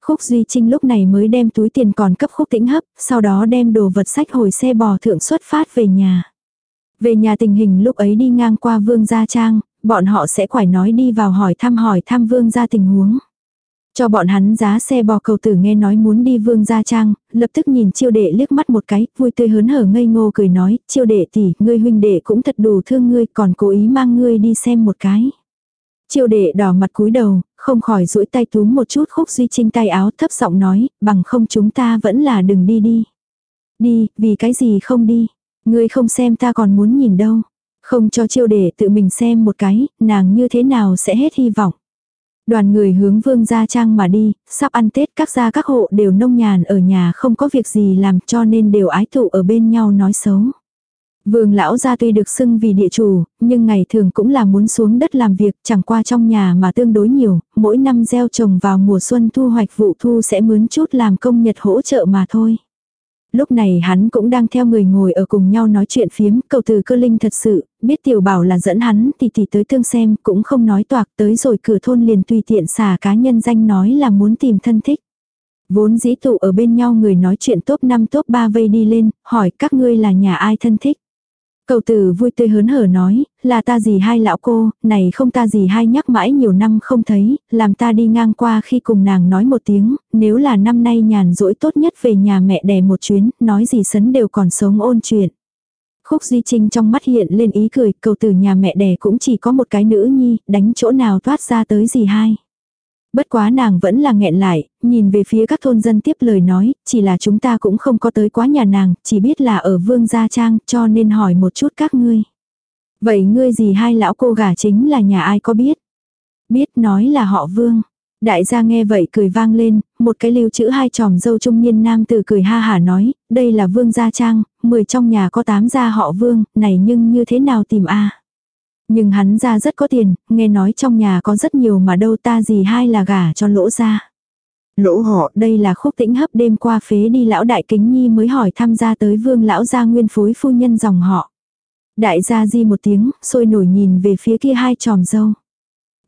Khúc Duy Trinh lúc này mới đem túi tiền còn cấp khúc tĩnh hấp, sau đó đem đồ vật sách hồi xe bò thượng xuất phát về nhà. Về nhà tình hình lúc ấy đi ngang qua Vương Gia Trang, bọn họ sẽ quải nói đi vào hỏi thăm hỏi thăm vương gia tình huống. Cho bọn hắn giá xe bò cầu tử nghe nói muốn đi vương gia trang, lập tức nhìn chiêu đệ liếc mắt một cái, vui tươi hớn hở ngây ngô cười nói, chiêu đệ tỷ, ngươi huynh đệ cũng thật đủ thương ngươi, còn cố ý mang ngươi đi xem một cái. Chiêu đệ đỏ mặt cúi đầu, không khỏi duỗi tay túm một chút khúc duy trinh tay áo thấp giọng nói, bằng không chúng ta vẫn là đừng đi đi. Đi, vì cái gì không đi, ngươi không xem ta còn muốn nhìn đâu. Không cho chiêu để tự mình xem một cái, nàng như thế nào sẽ hết hy vọng. Đoàn người hướng vương gia trang mà đi, sắp ăn Tết các gia các hộ đều nông nhàn ở nhà không có việc gì làm cho nên đều ái tụ ở bên nhau nói xấu. Vương lão gia tuy được xưng vì địa chủ, nhưng ngày thường cũng là muốn xuống đất làm việc chẳng qua trong nhà mà tương đối nhiều, mỗi năm gieo trồng vào mùa xuân thu hoạch vụ thu sẽ mướn chút làm công nhật hỗ trợ mà thôi. Lúc này hắn cũng đang theo người ngồi ở cùng nhau nói chuyện phiếm, cầu từ cơ linh thật sự, biết tiểu bảo là dẫn hắn thì thì tới tương xem, cũng không nói toạc tới rồi cửa thôn liền tùy tiện xả cá nhân danh nói là muốn tìm thân thích. Vốn dĩ tụ ở bên nhau người nói chuyện top 5 top 3 vây đi lên, hỏi các ngươi là nhà ai thân thích. Cầu tử vui tươi hớn hở nói, là ta gì hai lão cô, này không ta gì hai nhắc mãi nhiều năm không thấy, làm ta đi ngang qua khi cùng nàng nói một tiếng, nếu là năm nay nhàn rỗi tốt nhất về nhà mẹ đẻ một chuyến, nói gì sấn đều còn sống ôn chuyện. Khúc Duy Trinh trong mắt hiện lên ý cười, cầu tử nhà mẹ đẻ cũng chỉ có một cái nữ nhi, đánh chỗ nào thoát ra tới gì hai. Bất quá nàng vẫn là nghẹn lại, nhìn về phía các thôn dân tiếp lời nói, chỉ là chúng ta cũng không có tới quá nhà nàng, chỉ biết là ở vương gia trang, cho nên hỏi một chút các ngươi. Vậy ngươi gì hai lão cô gả chính là nhà ai có biết? Biết nói là họ vương. Đại gia nghe vậy cười vang lên, một cái lưu chữ hai tròm dâu trung niên nam từ cười ha hả nói, đây là vương gia trang, mười trong nhà có tám gia họ vương, này nhưng như thế nào tìm a nhưng hắn ra rất có tiền, nghe nói trong nhà có rất nhiều mà đâu ta gì hai là gả cho lỗ ra. Lỗ họ đây là khúc tĩnh hấp đêm qua phế đi lão đại kính nhi mới hỏi tham gia tới vương lão gia nguyên phối phu nhân dòng họ. Đại gia di một tiếng, sôi nổi nhìn về phía kia hai tròm dâu.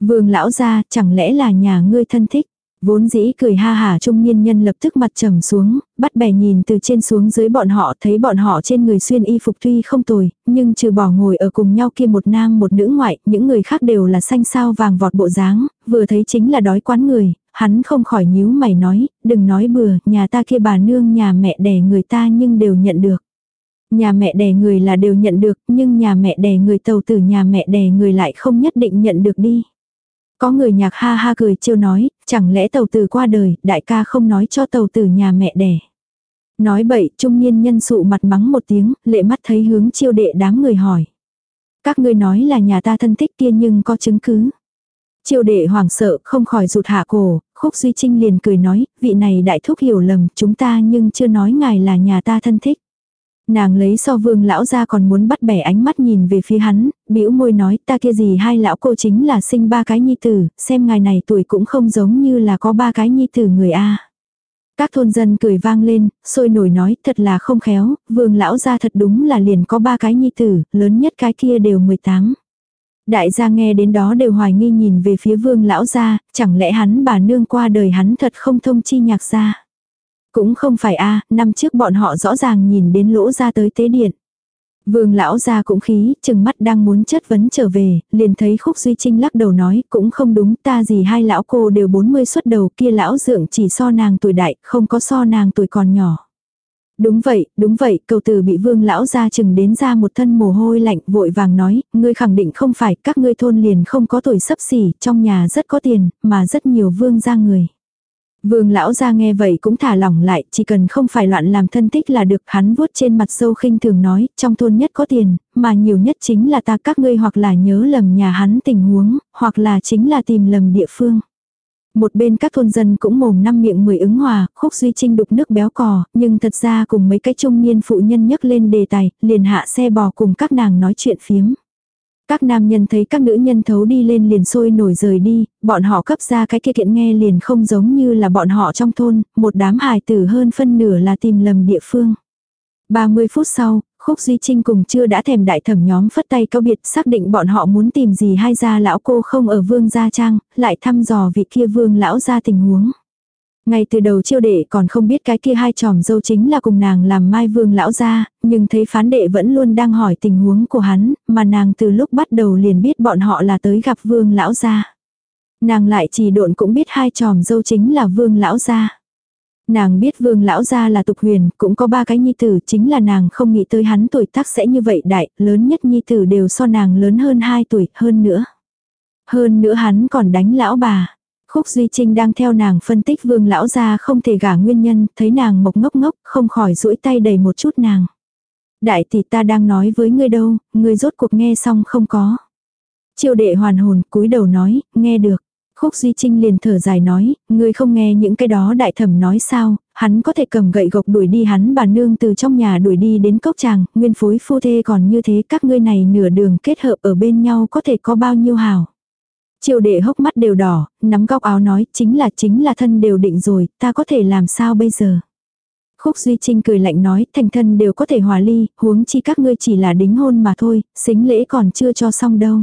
Vương lão gia chẳng lẽ là nhà ngươi thân thích. Vốn dĩ cười ha hả trung niên nhân lập tức mặt trầm xuống, bắt bẻ nhìn từ trên xuống dưới bọn họ thấy bọn họ trên người xuyên y phục tuy không tồi, nhưng trừ bỏ ngồi ở cùng nhau kia một nam một nữ ngoại, những người khác đều là xanh sao vàng vọt bộ dáng, vừa thấy chính là đói quán người, hắn không khỏi nhíu mày nói, đừng nói bừa, nhà ta kia bà nương nhà mẹ đẻ người ta nhưng đều nhận được. Nhà mẹ đẻ người là đều nhận được, nhưng nhà mẹ đẻ người tàu tử nhà mẹ đẻ người lại không nhất định nhận được đi. Có người nhạc ha ha cười chiêu nói, chẳng lẽ tàu tử qua đời, đại ca không nói cho tàu tử nhà mẹ đẻ. Nói bậy, trung niên nhân sụ mặt mắng một tiếng, lệ mắt thấy hướng chiêu đệ đám người hỏi. Các ngươi nói là nhà ta thân thích kia nhưng có chứng cứ. Chiêu đệ hoảng sợ, không khỏi rụt hạ cổ, khúc duy trinh liền cười nói, vị này đại thúc hiểu lầm, chúng ta nhưng chưa nói ngài là nhà ta thân thích. Nàng lấy so vương lão ra còn muốn bắt bẻ ánh mắt nhìn về phía hắn, bĩu môi nói ta kia gì hai lão cô chính là sinh ba cái nhi tử, xem ngài này tuổi cũng không giống như là có ba cái nhi tử người A. Các thôn dân cười vang lên, sôi nổi nói thật là không khéo, vương lão gia thật đúng là liền có ba cái nhi tử, lớn nhất cái kia đều 18. Đại gia nghe đến đó đều hoài nghi nhìn về phía vương lão gia, chẳng lẽ hắn bà nương qua đời hắn thật không thông chi nhạc gia. Cũng không phải a năm trước bọn họ rõ ràng nhìn đến lỗ ra tới tế điện. Vương lão gia cũng khí, chừng mắt đang muốn chất vấn trở về, liền thấy khúc duy trinh lắc đầu nói, cũng không đúng, ta gì hai lão cô đều 40 xuất đầu, kia lão dượng chỉ so nàng tuổi đại, không có so nàng tuổi còn nhỏ. Đúng vậy, đúng vậy, cầu từ bị vương lão gia chừng đến ra một thân mồ hôi lạnh, vội vàng nói, ngươi khẳng định không phải, các ngươi thôn liền không có tuổi sấp xỉ, trong nhà rất có tiền, mà rất nhiều vương gia người. Vương lão ra nghe vậy cũng thả lỏng lại, chỉ cần không phải loạn làm thân tích là được, hắn vuốt trên mặt sâu khinh thường nói, trong thôn nhất có tiền, mà nhiều nhất chính là ta các ngươi hoặc là nhớ lầm nhà hắn tình huống, hoặc là chính là tìm lầm địa phương. Một bên các thôn dân cũng mồm năm miệng mười ứng hòa, khúc duy trinh đục nước béo cò, nhưng thật ra cùng mấy cái trung niên phụ nhân nhấc lên đề tài, liền hạ xe bò cùng các nàng nói chuyện phiếm. Các nam nhân thấy các nữ nhân thấu đi lên liền sôi nổi rời đi, bọn họ cấp ra cái kia kiện nghe liền không giống như là bọn họ trong thôn, một đám hài tử hơn phân nửa là tìm lầm địa phương. 30 phút sau, Khúc Duy Trinh cùng chưa đã thèm đại thẩm nhóm phất tay cao biệt xác định bọn họ muốn tìm gì hay ra lão cô không ở vương gia trang, lại thăm dò vị kia vương lão ra tình huống. Ngay từ đầu chiêu đệ còn không biết cái kia hai tròm dâu chính là cùng nàng làm mai vương lão gia, nhưng thấy phán đệ vẫn luôn đang hỏi tình huống của hắn, mà nàng từ lúc bắt đầu liền biết bọn họ là tới gặp vương lão gia. Nàng lại chỉ độn cũng biết hai tròm dâu chính là vương lão gia. Nàng biết vương lão gia là tục huyền, cũng có ba cái nhi tử, chính là nàng không nghĩ tới hắn tuổi tác sẽ như vậy đại, lớn nhất nhi tử đều so nàng lớn hơn hai tuổi, hơn nữa. Hơn nữa hắn còn đánh lão bà. Khúc Duy Trinh đang theo nàng phân tích vương lão gia không thể gả nguyên nhân, thấy nàng mộc ngốc ngốc, không khỏi duỗi tay đầy một chút nàng. Đại tỷ ta đang nói với ngươi đâu, ngươi rốt cuộc nghe xong không có. Triệu đệ hoàn hồn cúi đầu nói, nghe được. Khúc Duy Trinh liền thở dài nói, ngươi không nghe những cái đó đại thẩm nói sao, hắn có thể cầm gậy gộc đuổi đi hắn bà nương từ trong nhà đuổi đi đến cốc tràng, nguyên phối phu thê còn như thế các ngươi này nửa đường kết hợp ở bên nhau có thể có bao nhiêu hào. Triều đệ hốc mắt đều đỏ, nắm góc áo nói chính là chính là thân đều định rồi, ta có thể làm sao bây giờ. Khúc Duy Trinh cười lạnh nói, thành thân đều có thể hòa ly, huống chi các ngươi chỉ là đính hôn mà thôi, xính lễ còn chưa cho xong đâu.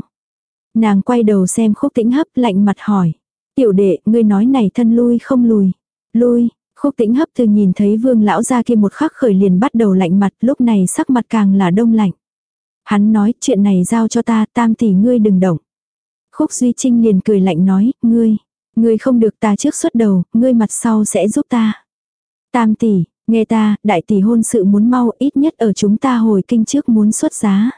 Nàng quay đầu xem khúc tĩnh hấp lạnh mặt hỏi. Tiểu đệ, ngươi nói này thân lui không lùi. Lui, khúc tĩnh hấp từ nhìn thấy vương lão ra kia một khắc khởi liền bắt đầu lạnh mặt, lúc này sắc mặt càng là đông lạnh. Hắn nói, chuyện này giao cho ta, tam tỷ ngươi đừng động. Khúc Duy Trinh liền cười lạnh nói, ngươi, ngươi không được ta trước xuất đầu, ngươi mặt sau sẽ giúp ta. Tam tỷ, nghe ta, đại tỷ hôn sự muốn mau ít nhất ở chúng ta hồi kinh trước muốn xuất giá.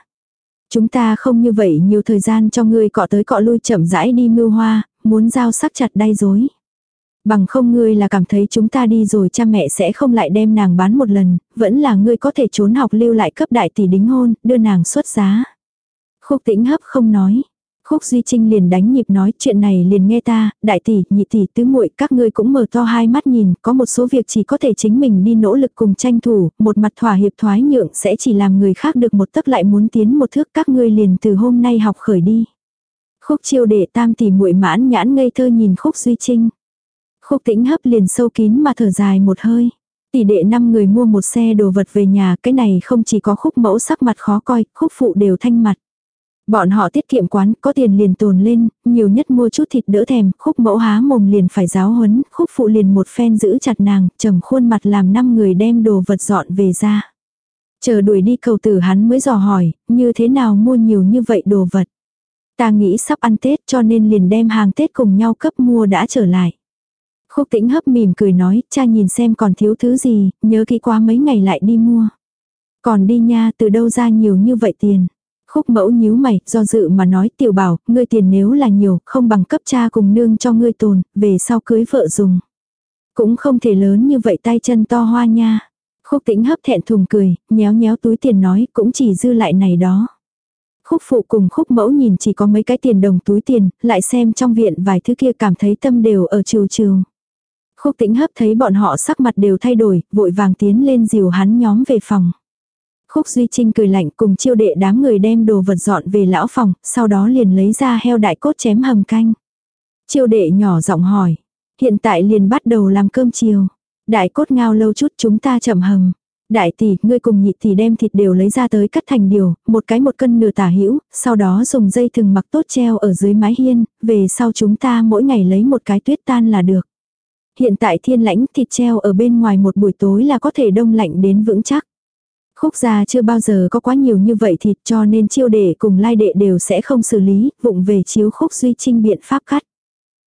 Chúng ta không như vậy nhiều thời gian cho ngươi cọ tới cọ lui chậm rãi đi mưu hoa, muốn giao sắc chặt đay dối. Bằng không ngươi là cảm thấy chúng ta đi rồi cha mẹ sẽ không lại đem nàng bán một lần, vẫn là ngươi có thể trốn học lưu lại cấp đại tỷ đính hôn, đưa nàng xuất giá. Khúc tĩnh hấp không nói. Khúc Duy Trinh liền đánh nhịp nói chuyện này liền nghe ta, đại tỷ, nhị tỷ, tứ muội các ngươi cũng mở to hai mắt nhìn, có một số việc chỉ có thể chính mình đi nỗ lực cùng tranh thủ, một mặt thỏa hiệp thoái nhượng sẽ chỉ làm người khác được một tấc lại muốn tiến một thước các ngươi liền từ hôm nay học khởi đi. Khúc chiêu đệ tam tỷ muội mãn nhãn ngây thơ nhìn khúc Duy Trinh. Khúc tĩnh hấp liền sâu kín mà thở dài một hơi. Tỷ đệ năm người mua một xe đồ vật về nhà, cái này không chỉ có khúc mẫu sắc mặt khó coi, khúc phụ đều thanh mặt. Bọn họ tiết kiệm quán, có tiền liền tồn lên, nhiều nhất mua chút thịt đỡ thèm, khúc mẫu há mồm liền phải giáo huấn, khúc phụ liền một phen giữ chặt nàng, trầm khuôn mặt làm năm người đem đồ vật dọn về ra. Chờ đuổi đi cầu tử hắn mới dò hỏi, như thế nào mua nhiều như vậy đồ vật. Ta nghĩ sắp ăn Tết cho nên liền đem hàng Tết cùng nhau cấp mua đã trở lại. Khúc tĩnh hấp mỉm cười nói, cha nhìn xem còn thiếu thứ gì, nhớ kỹ quá mấy ngày lại đi mua. Còn đi nha, từ đâu ra nhiều như vậy tiền. Khúc mẫu nhíu mày, do dự mà nói tiểu bảo, ngươi tiền nếu là nhiều, không bằng cấp cha cùng nương cho ngươi tồn, về sau cưới vợ dùng. Cũng không thể lớn như vậy tay chân to hoa nha. Khúc tĩnh hấp thẹn thùng cười, nhéo nhéo túi tiền nói, cũng chỉ dư lại này đó. Khúc phụ cùng khúc mẫu nhìn chỉ có mấy cái tiền đồng túi tiền, lại xem trong viện vài thứ kia cảm thấy tâm đều ở trừ trừ. Khúc tĩnh hấp thấy bọn họ sắc mặt đều thay đổi, vội vàng tiến lên dìu hắn nhóm về phòng. Khúc Duy Trinh cười lạnh cùng chiêu đệ đám người đem đồ vật dọn về lão phòng, sau đó liền lấy ra heo đại cốt chém hầm canh. Chiêu đệ nhỏ giọng hỏi, hiện tại liền bắt đầu làm cơm chiều. Đại cốt ngao lâu chút chúng ta chậm hầm. Đại tỷ, ngươi cùng nhị tỷ đem thịt đều lấy ra tới cắt thành điều, một cái một cân nửa tả hữu, sau đó dùng dây thừng mặc tốt treo ở dưới mái hiên, về sau chúng ta mỗi ngày lấy một cái tuyết tan là được. Hiện tại thiên lãnh thịt treo ở bên ngoài một buổi tối là có thể đông lạnh đến vững chắc. Khúc gia chưa bao giờ có quá nhiều như vậy thịt cho nên chiêu đệ cùng lai đệ đều sẽ không xử lý, vụng về chiếu khúc duy trinh biện pháp cắt.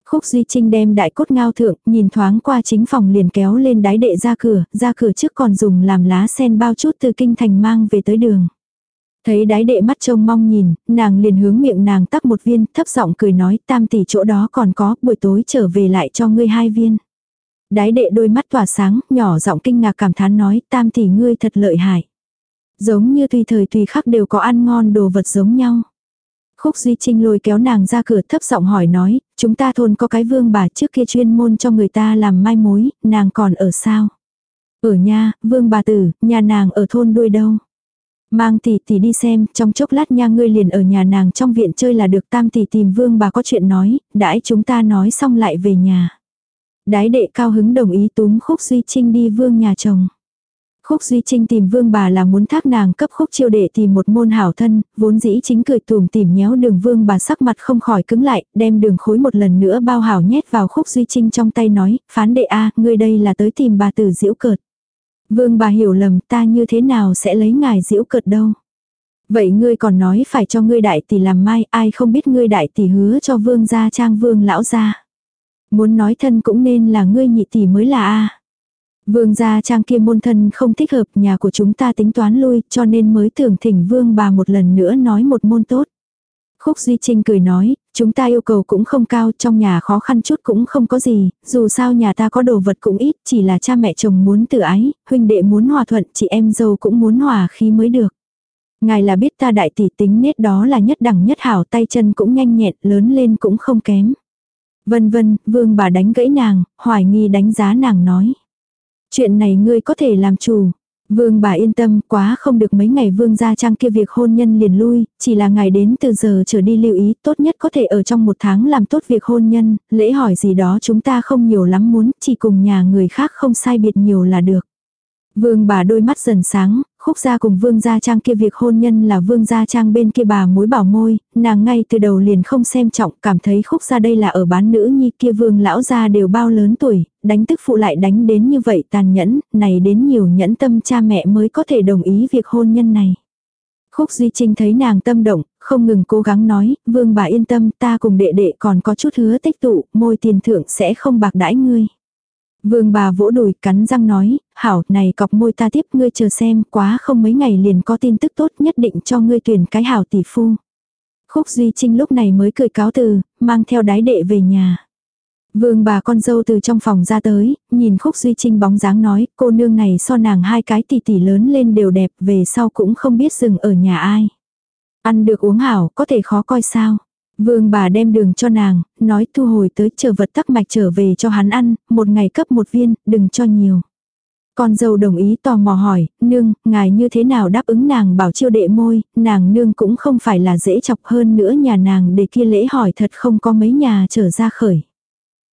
Khúc Duy Trinh đem đại cốt ngao thượng, nhìn thoáng qua chính phòng liền kéo lên đái đệ ra cửa, ra cửa trước còn dùng làm lá sen bao chút từ kinh thành mang về tới đường. Thấy đái đệ mắt trông mong nhìn, nàng liền hướng miệng nàng tắc một viên, thấp giọng cười nói, tam tỷ chỗ đó còn có, buổi tối trở về lại cho ngươi hai viên. Đái đệ đôi mắt tỏa sáng, nhỏ giọng kinh ngạc cảm thán nói, tam tỷ ngươi thật lợi hại. Giống như tùy thời tùy khắc đều có ăn ngon đồ vật giống nhau. Khúc Duy Trinh lôi kéo nàng ra cửa thấp giọng hỏi nói, chúng ta thôn có cái vương bà trước kia chuyên môn cho người ta làm mai mối, nàng còn ở sao? Ở nha, vương bà tử, nhà nàng ở thôn đuôi đâu? Mang tỷ tỷ đi xem, trong chốc lát nha ngươi liền ở nhà nàng trong viện chơi là được tam tỷ tìm vương bà có chuyện nói, đãi chúng ta nói xong lại về nhà. Đái đệ cao hứng đồng ý túm khúc Duy Trinh đi vương nhà chồng. Khúc Duy Trinh tìm vương bà là muốn thác nàng cấp khúc chiêu đệ tìm một môn hảo thân, vốn dĩ chính cười tùm tìm nhéo đường vương bà sắc mặt không khỏi cứng lại, đem đường khối một lần nữa bao hảo nhét vào khúc Duy Trinh trong tay nói, phán đệ a ngươi đây là tới tìm bà tử diễu cợt. Vương bà hiểu lầm ta như thế nào sẽ lấy ngài diễu cợt đâu. Vậy ngươi còn nói phải cho ngươi đại tỷ làm mai, ai không biết ngươi đại tỷ hứa cho vương gia trang vương lão gia. Muốn nói thân cũng nên là ngươi nhị tỷ mới là a. Vương gia trang kia môn thân không thích hợp nhà của chúng ta tính toán lui cho nên mới tưởng thỉnh vương bà một lần nữa nói một môn tốt. Khúc Duy Trinh cười nói, chúng ta yêu cầu cũng không cao, trong nhà khó khăn chút cũng không có gì, dù sao nhà ta có đồ vật cũng ít, chỉ là cha mẹ chồng muốn tự ái, huynh đệ muốn hòa thuận, chị em dâu cũng muốn hòa khí mới được. Ngài là biết ta đại tỷ tính nết đó là nhất đẳng nhất hảo tay chân cũng nhanh nhẹn, lớn lên cũng không kém. Vân vân, vương bà đánh gãy nàng, hoài nghi đánh giá nàng nói. Chuyện này ngươi có thể làm chủ. Vương bà yên tâm quá không được mấy ngày vương gia trang kia việc hôn nhân liền lui, chỉ là ngày đến từ giờ trở đi lưu ý tốt nhất có thể ở trong một tháng làm tốt việc hôn nhân, lễ hỏi gì đó chúng ta không nhiều lắm muốn, chỉ cùng nhà người khác không sai biệt nhiều là được. Vương bà đôi mắt dần sáng, khúc gia cùng vương gia trang kia việc hôn nhân là vương gia trang bên kia bà mối bảo môi, nàng ngay từ đầu liền không xem trọng, cảm thấy khúc gia đây là ở bán nữ nhi kia vương lão gia đều bao lớn tuổi, đánh tức phụ lại đánh đến như vậy tàn nhẫn, này đến nhiều nhẫn tâm cha mẹ mới có thể đồng ý việc hôn nhân này. Khúc Duy Trinh thấy nàng tâm động, không ngừng cố gắng nói, vương bà yên tâm ta cùng đệ đệ còn có chút hứa tích tụ, môi tiền thưởng sẽ không bạc đãi ngươi. Vương bà vỗ đùi cắn răng nói, hảo này cọc môi ta tiếp ngươi chờ xem quá không mấy ngày liền có tin tức tốt nhất định cho ngươi tuyển cái hảo tỷ phu. Khúc Duy Trinh lúc này mới cười cáo từ, mang theo đái đệ về nhà. Vương bà con dâu từ trong phòng ra tới, nhìn Khúc Duy Trinh bóng dáng nói, cô nương này so nàng hai cái tỷ tỷ lớn lên đều đẹp, về sau cũng không biết dừng ở nhà ai. Ăn được uống hảo, có thể khó coi sao. Vương bà đem đường cho nàng, nói thu hồi tới chờ vật tắc mạch trở về cho hắn ăn, một ngày cấp một viên, đừng cho nhiều. Con dâu đồng ý tò mò hỏi, nương, ngài như thế nào đáp ứng nàng bảo chiêu đệ môi, nàng nương cũng không phải là dễ chọc hơn nữa nhà nàng để kia lễ hỏi thật không có mấy nhà trở ra khởi.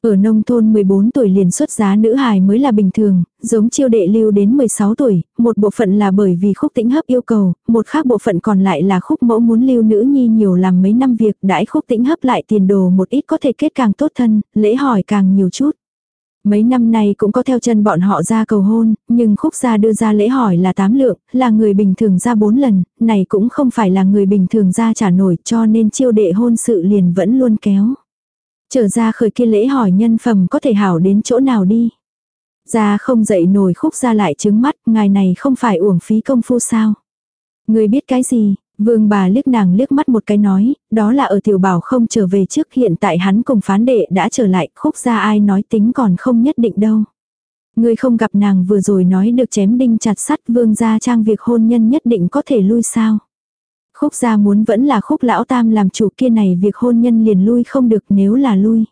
Ở nông thôn 14 tuổi liền xuất giá nữ hài mới là bình thường, giống chiêu đệ lưu đến 16 tuổi, một bộ phận là bởi vì khúc tĩnh hấp yêu cầu, một khác bộ phận còn lại là khúc mẫu muốn lưu nữ nhi nhiều làm mấy năm việc, đãi khúc tĩnh hấp lại tiền đồ một ít có thể kết càng tốt thân, lễ hỏi càng nhiều chút. Mấy năm nay cũng có theo chân bọn họ ra cầu hôn, nhưng khúc gia đưa ra lễ hỏi là tám lượng, là người bình thường ra bốn lần, này cũng không phải là người bình thường ra trả nổi cho nên chiêu đệ hôn sự liền vẫn luôn kéo. Trở ra khởi kia lễ hỏi nhân phẩm có thể hảo đến chỗ nào đi. Ra không dậy nổi khúc ra lại trứng mắt, ngài này không phải uổng phí công phu sao. Người biết cái gì, vương bà liếc nàng liếc mắt một cái nói, đó là ở tiểu bảo không trở về trước hiện tại hắn cùng phán đệ đã trở lại, khúc ra ai nói tính còn không nhất định đâu. Người không gặp nàng vừa rồi nói được chém đinh chặt sắt vương gia trang việc hôn nhân nhất định có thể lui sao. Khúc gia muốn vẫn là khúc lão tam làm chủ kia này việc hôn nhân liền lui không được nếu là lui.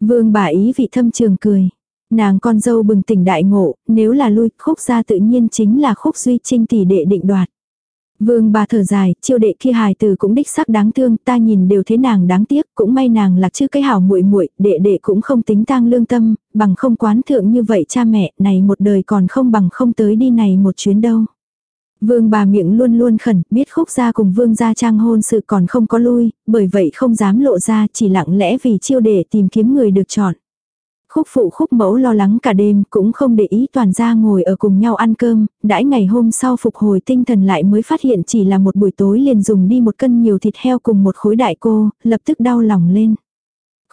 Vương bà ý vị thâm trường cười. Nàng con dâu bừng tỉnh đại ngộ, nếu là lui, khúc gia tự nhiên chính là khúc duy trinh tỷ đệ định đoạt. Vương bà thở dài, chiêu đệ kia hài từ cũng đích sắc đáng thương, ta nhìn đều thế nàng đáng tiếc, cũng may nàng lạc chứ cái hảo muội muội, đệ đệ cũng không tính tang lương tâm, bằng không quán thượng như vậy cha mẹ, này một đời còn không bằng không tới đi này một chuyến đâu. Vương bà miệng luôn luôn khẩn, biết khúc gia cùng vương gia trang hôn sự còn không có lui, bởi vậy không dám lộ ra, chỉ lặng lẽ vì chiêu để tìm kiếm người được chọn. Khúc phụ khúc mẫu lo lắng cả đêm cũng không để ý toàn gia ngồi ở cùng nhau ăn cơm, đãi ngày hôm sau phục hồi tinh thần lại mới phát hiện chỉ là một buổi tối liền dùng đi một cân nhiều thịt heo cùng một khối đại cô, lập tức đau lòng lên.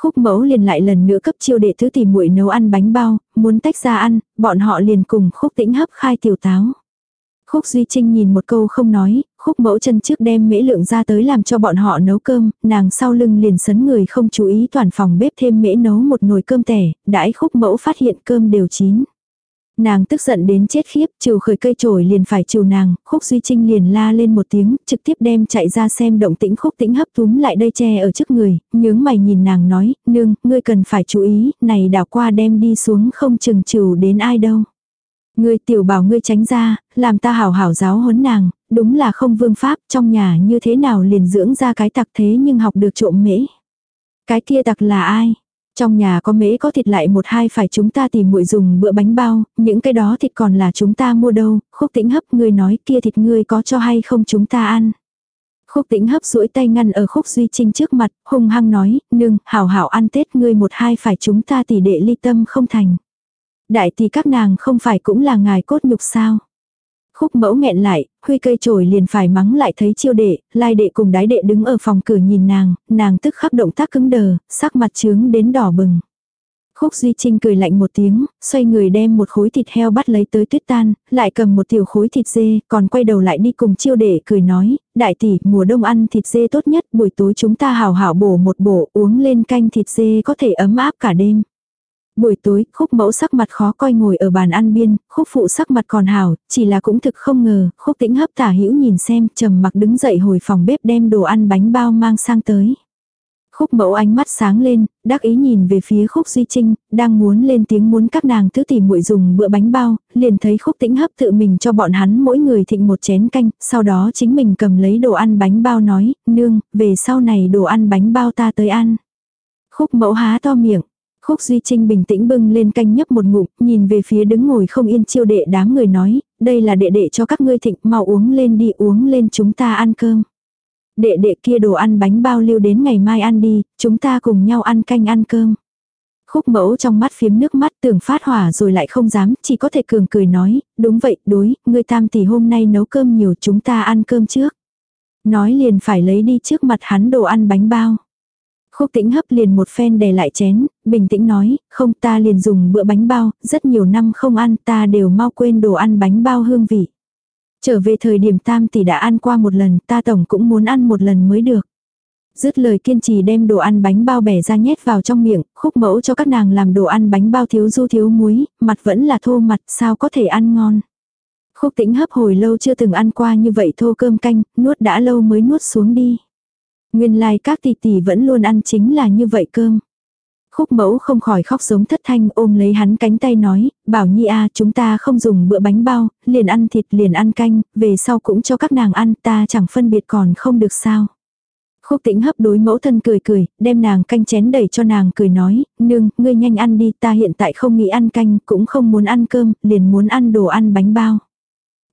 Khúc mẫu liền lại lần nữa cấp chiêu đệ thứ tìm muội nấu ăn bánh bao, muốn tách ra ăn, bọn họ liền cùng khúc tĩnh hấp khai tiểu táo. Khúc Duy Trinh nhìn một câu không nói, khúc mẫu chân trước đem mễ lượng ra tới làm cho bọn họ nấu cơm, nàng sau lưng liền sấn người không chú ý toàn phòng bếp thêm mễ nấu một nồi cơm tẻ, đãi khúc mẫu phát hiện cơm đều chín. Nàng tức giận đến chết khiếp, trừ khởi cây trổi liền phải trừ nàng, khúc duy trinh liền la lên một tiếng, trực tiếp đem chạy ra xem động tĩnh khúc tĩnh hấp túm lại đây che ở trước người, nhướng mày nhìn nàng nói, nương, ngươi cần phải chú ý, này đảo qua đem đi xuống không chừng trừ đến ai đâu. Ngươi tiểu bảo ngươi tránh ra, làm ta hảo hảo giáo huấn nàng, đúng là không vương pháp, trong nhà như thế nào liền dưỡng ra cái tặc thế nhưng học được trộm mễ. Cái kia tặc là ai? Trong nhà có mễ có thịt lại một hai phải chúng ta tìm muội dùng bữa bánh bao, những cái đó thịt còn là chúng ta mua đâu, khúc tĩnh hấp ngươi nói kia thịt ngươi có cho hay không chúng ta ăn. Khúc tĩnh hấp duỗi tay ngăn ở khúc duy trinh trước mặt, hung hăng nói, nương, hảo hảo ăn tết ngươi một hai phải chúng ta tỷ đệ ly tâm không thành. Đại tỷ các nàng không phải cũng là ngài cốt nhục sao. Khúc mẫu nghẹn lại, huy cây chổi liền phải mắng lại thấy chiêu đệ, lai đệ cùng đái đệ đứng ở phòng cửa nhìn nàng, nàng tức khắc động tác cứng đờ, sắc mặt trướng đến đỏ bừng. Khúc Duy Trinh cười lạnh một tiếng, xoay người đem một khối thịt heo bắt lấy tới tuyết tan, lại cầm một tiểu khối thịt dê, còn quay đầu lại đi cùng chiêu đệ cười nói, đại tỷ, mùa đông ăn thịt dê tốt nhất, buổi tối chúng ta hào hảo bổ một bổ, uống lên canh thịt dê có thể ấm áp cả đêm. Buổi tối, khúc mẫu sắc mặt khó coi ngồi ở bàn ăn biên, khúc phụ sắc mặt còn hảo, chỉ là cũng thực không ngờ, khúc tĩnh hấp tả hữu nhìn xem, trầm mặc đứng dậy hồi phòng bếp đem đồ ăn bánh bao mang sang tới. Khúc mẫu ánh mắt sáng lên, đắc ý nhìn về phía khúc duy trinh, đang muốn lên tiếng muốn các nàng thứ tìm muội dùng bữa bánh bao, liền thấy khúc tĩnh hấp tự mình cho bọn hắn mỗi người thịnh một chén canh, sau đó chính mình cầm lấy đồ ăn bánh bao nói, nương, về sau này đồ ăn bánh bao ta tới ăn. Khúc mẫu há to miệng, Khúc Duy Trinh bình tĩnh bưng lên canh nhấp một ngụm, nhìn về phía đứng ngồi không yên chiêu đệ đám người nói, đây là đệ đệ cho các ngươi thịnh, mau uống lên đi uống lên chúng ta ăn cơm. Đệ đệ kia đồ ăn bánh bao lưu đến ngày mai ăn đi, chúng ta cùng nhau ăn canh ăn cơm. Khúc mẫu trong mắt phiếm nước mắt tưởng phát hỏa rồi lại không dám, chỉ có thể cường cười nói, đúng vậy, đối, ngươi tam tỷ hôm nay nấu cơm nhiều chúng ta ăn cơm trước. Nói liền phải lấy đi trước mặt hắn đồ ăn bánh bao. Khúc tĩnh hấp liền một phen đè lại chén, bình tĩnh nói, không ta liền dùng bữa bánh bao, rất nhiều năm không ăn ta đều mau quên đồ ăn bánh bao hương vị. Trở về thời điểm tam tỷ đã ăn qua một lần, ta tổng cũng muốn ăn một lần mới được. Dứt lời kiên trì đem đồ ăn bánh bao bẻ ra nhét vào trong miệng, khúc mẫu cho các nàng làm đồ ăn bánh bao thiếu du thiếu muối, mặt vẫn là thô mặt, sao có thể ăn ngon. Khúc tĩnh hấp hồi lâu chưa từng ăn qua như vậy thô cơm canh, nuốt đã lâu mới nuốt xuống đi. Nguyên lai like các tỷ tỷ vẫn luôn ăn chính là như vậy cơm. Khúc mẫu không khỏi khóc giống thất thanh ôm lấy hắn cánh tay nói, bảo nhi a chúng ta không dùng bữa bánh bao, liền ăn thịt liền ăn canh, về sau cũng cho các nàng ăn ta chẳng phân biệt còn không được sao. Khúc tĩnh hấp đối mẫu thân cười cười, đem nàng canh chén đẩy cho nàng cười nói, nương, ngươi nhanh ăn đi, ta hiện tại không nghĩ ăn canh, cũng không muốn ăn cơm, liền muốn ăn đồ ăn bánh bao.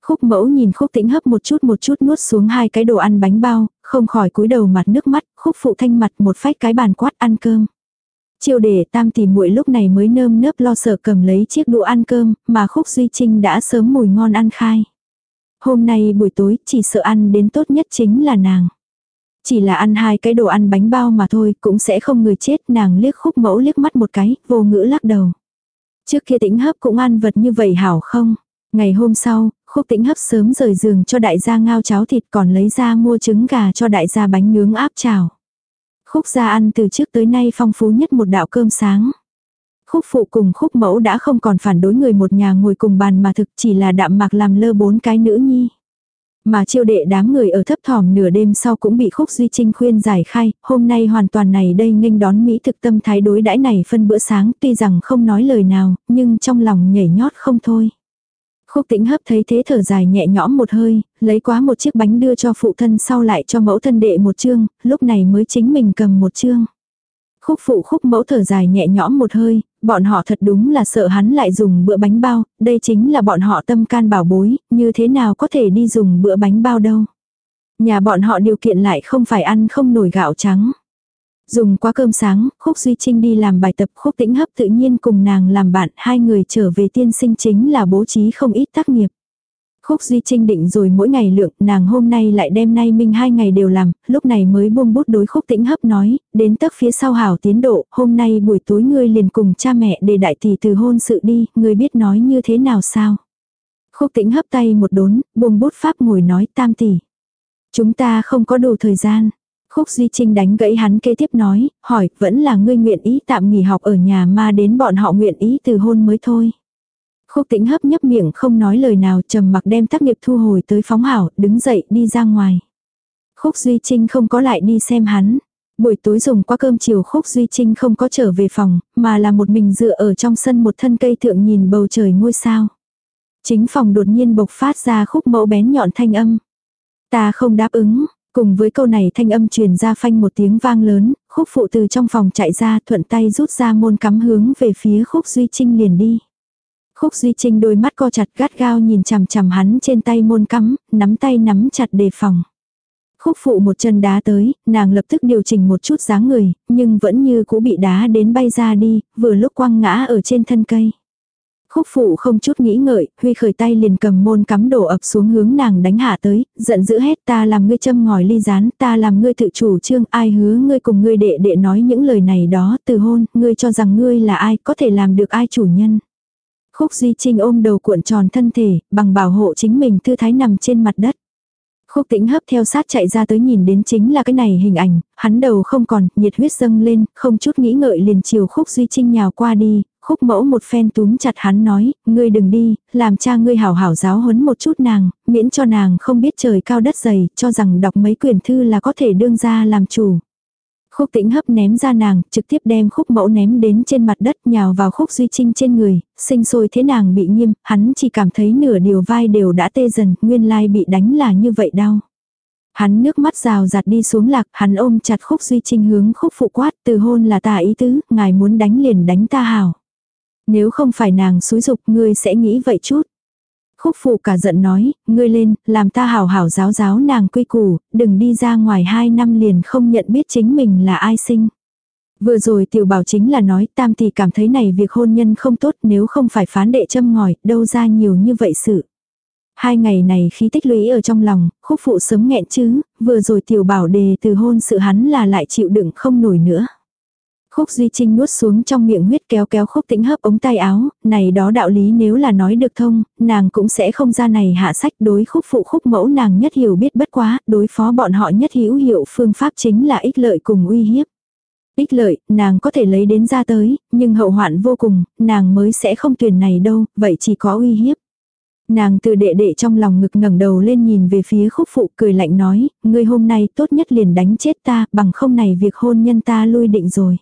Khúc mẫu nhìn khúc tĩnh hấp một chút một chút nuốt xuống hai cái đồ ăn bánh bao, không khỏi cúi đầu mặt nước mắt, khúc phụ thanh mặt một phách cái bàn quát ăn cơm. Chiều để tam tìm muội lúc này mới nơm nớp lo sợ cầm lấy chiếc đũa ăn cơm, mà khúc duy trinh đã sớm mùi ngon ăn khai. Hôm nay buổi tối chỉ sợ ăn đến tốt nhất chính là nàng. Chỉ là ăn hai cái đồ ăn bánh bao mà thôi cũng sẽ không người chết nàng liếc khúc mẫu liếc mắt một cái, vô ngữ lắc đầu. Trước kia tĩnh hấp cũng ăn vật như vậy hảo không? Ngày hôm sau, khúc tĩnh hấp sớm rời giường cho đại gia ngao cháo thịt còn lấy ra mua trứng gà cho đại gia bánh nướng áp chảo. Khúc gia ăn từ trước tới nay phong phú nhất một đạo cơm sáng. Khúc phụ cùng khúc mẫu đã không còn phản đối người một nhà ngồi cùng bàn mà thực chỉ là đạm mạc làm lơ bốn cái nữ nhi. Mà chiêu đệ đám người ở thấp thỏm nửa đêm sau cũng bị khúc duy trinh khuyên giải khai, hôm nay hoàn toàn này đây nghênh đón Mỹ thực tâm thái đối đãi này phân bữa sáng tuy rằng không nói lời nào, nhưng trong lòng nhảy nhót không thôi. Khúc tĩnh hấp thấy thế thở dài nhẹ nhõm một hơi, lấy quá một chiếc bánh đưa cho phụ thân sau lại cho mẫu thân đệ một chương, lúc này mới chính mình cầm một chương. Khúc phụ khúc mẫu thở dài nhẹ nhõm một hơi, bọn họ thật đúng là sợ hắn lại dùng bữa bánh bao, đây chính là bọn họ tâm can bảo bối, như thế nào có thể đi dùng bữa bánh bao đâu. Nhà bọn họ điều kiện lại không phải ăn không nổi gạo trắng. Dùng qua cơm sáng, Khúc Duy Trinh đi làm bài tập Khúc Tĩnh Hấp tự nhiên cùng nàng làm bạn, hai người trở về tiên sinh chính là bố trí không ít tác nghiệp. Khúc Duy Trinh định rồi mỗi ngày lượng, nàng hôm nay lại đem nay minh hai ngày đều làm, lúc này mới buông bút đối Khúc Tĩnh Hấp nói, đến tấc phía sau hảo tiến độ, hôm nay buổi tối ngươi liền cùng cha mẹ để đại tỷ từ hôn sự đi, ngươi biết nói như thế nào sao? Khúc Tĩnh Hấp tay một đốn, buông bút pháp ngồi nói tam tỷ. Chúng ta không có đủ thời gian. Khúc Duy Trinh đánh gãy hắn kế tiếp nói, hỏi, vẫn là ngươi nguyện ý tạm nghỉ học ở nhà mà đến bọn họ nguyện ý từ hôn mới thôi. Khúc tĩnh hấp nhấp miệng không nói lời nào trầm mặc đem tác nghiệp thu hồi tới phóng hảo, đứng dậy đi ra ngoài. Khúc Duy Trinh không có lại đi xem hắn. Buổi tối dùng qua cơm chiều Khúc Duy Trinh không có trở về phòng, mà là một mình dựa ở trong sân một thân cây thượng nhìn bầu trời ngôi sao. Chính phòng đột nhiên bộc phát ra khúc mẫu bén nhọn thanh âm. Ta không đáp ứng, cùng với câu này thanh âm truyền ra phanh một tiếng vang lớn, khúc phụ từ trong phòng chạy ra thuận tay rút ra môn cắm hướng về phía khúc Duy Trinh liền đi. Khúc Duy Trinh đôi mắt co chặt gắt gao nhìn chằm chằm hắn trên tay môn cắm, nắm tay nắm chặt đề phòng. Khúc phụ một chân đá tới, nàng lập tức điều chỉnh một chút dáng người, nhưng vẫn như cũ bị đá đến bay ra đi, vừa lúc quăng ngã ở trên thân cây. Khúc phụ không chút nghĩ ngợi, huy khởi tay liền cầm môn cắm đổ ập xuống hướng nàng đánh hạ tới, giận dữ hết ta làm ngươi châm ngòi ly rán, ta làm ngươi tự chủ trương, ai hứa ngươi cùng ngươi đệ đệ nói những lời này đó, từ hôn, ngươi cho rằng ngươi là ai, có thể làm được ai chủ nhân. Khúc Duy Trinh ôm đầu cuộn tròn thân thể, bằng bảo hộ chính mình tư thái nằm trên mặt đất. Khúc tĩnh hấp theo sát chạy ra tới nhìn đến chính là cái này hình ảnh, hắn đầu không còn, nhiệt huyết dâng lên, không chút nghĩ ngợi liền chiều khúc duy trinh nhào qua đi, khúc mẫu một phen túm chặt hắn nói, ngươi đừng đi, làm cha ngươi hảo hảo giáo huấn một chút nàng, miễn cho nàng không biết trời cao đất dày, cho rằng đọc mấy quyển thư là có thể đương ra làm chủ. Khúc tĩnh hấp ném ra nàng, trực tiếp đem khúc mẫu ném đến trên mặt đất nhào vào khúc duy trinh trên người, sinh sôi thế nàng bị nghiêm, hắn chỉ cảm thấy nửa điều vai đều đã tê dần, nguyên lai bị đánh là như vậy đau. Hắn nước mắt rào giặt đi xuống lạc, hắn ôm chặt khúc duy trinh hướng khúc phụ quát, từ hôn là ta ý tứ, ngài muốn đánh liền đánh ta hảo. Nếu không phải nàng xúi dục ngươi sẽ nghĩ vậy chút. Khúc phụ cả giận nói, ngươi lên, làm ta hảo hảo giáo giáo nàng quy củ, đừng đi ra ngoài hai năm liền không nhận biết chính mình là ai sinh. Vừa rồi tiểu bảo chính là nói tam thì cảm thấy này việc hôn nhân không tốt nếu không phải phán đệ châm ngòi, đâu ra nhiều như vậy sự. Hai ngày này khi tích lũy ở trong lòng, khúc phụ sớm nghẹn chứ, vừa rồi tiểu bảo đề từ hôn sự hắn là lại chịu đựng không nổi nữa. Khúc Duy Trinh nuốt xuống trong miệng huyết kéo kéo khúc tĩnh hấp ống tay áo, này đó đạo lý nếu là nói được thông, nàng cũng sẽ không ra này hạ sách đối khúc phụ khúc mẫu nàng nhất hiểu biết bất quá, đối phó bọn họ nhất hữu hiệu phương pháp chính là ích lợi cùng uy hiếp. Ích lợi, nàng có thể lấy đến ra tới, nhưng hậu hoạn vô cùng, nàng mới sẽ không tuyển này đâu, vậy chỉ có uy hiếp. Nàng từ đệ đệ trong lòng ngực ngẩng đầu lên nhìn về phía khúc phụ cười lạnh nói, ngươi hôm nay tốt nhất liền đánh chết ta, bằng không này việc hôn nhân ta lui định rồi.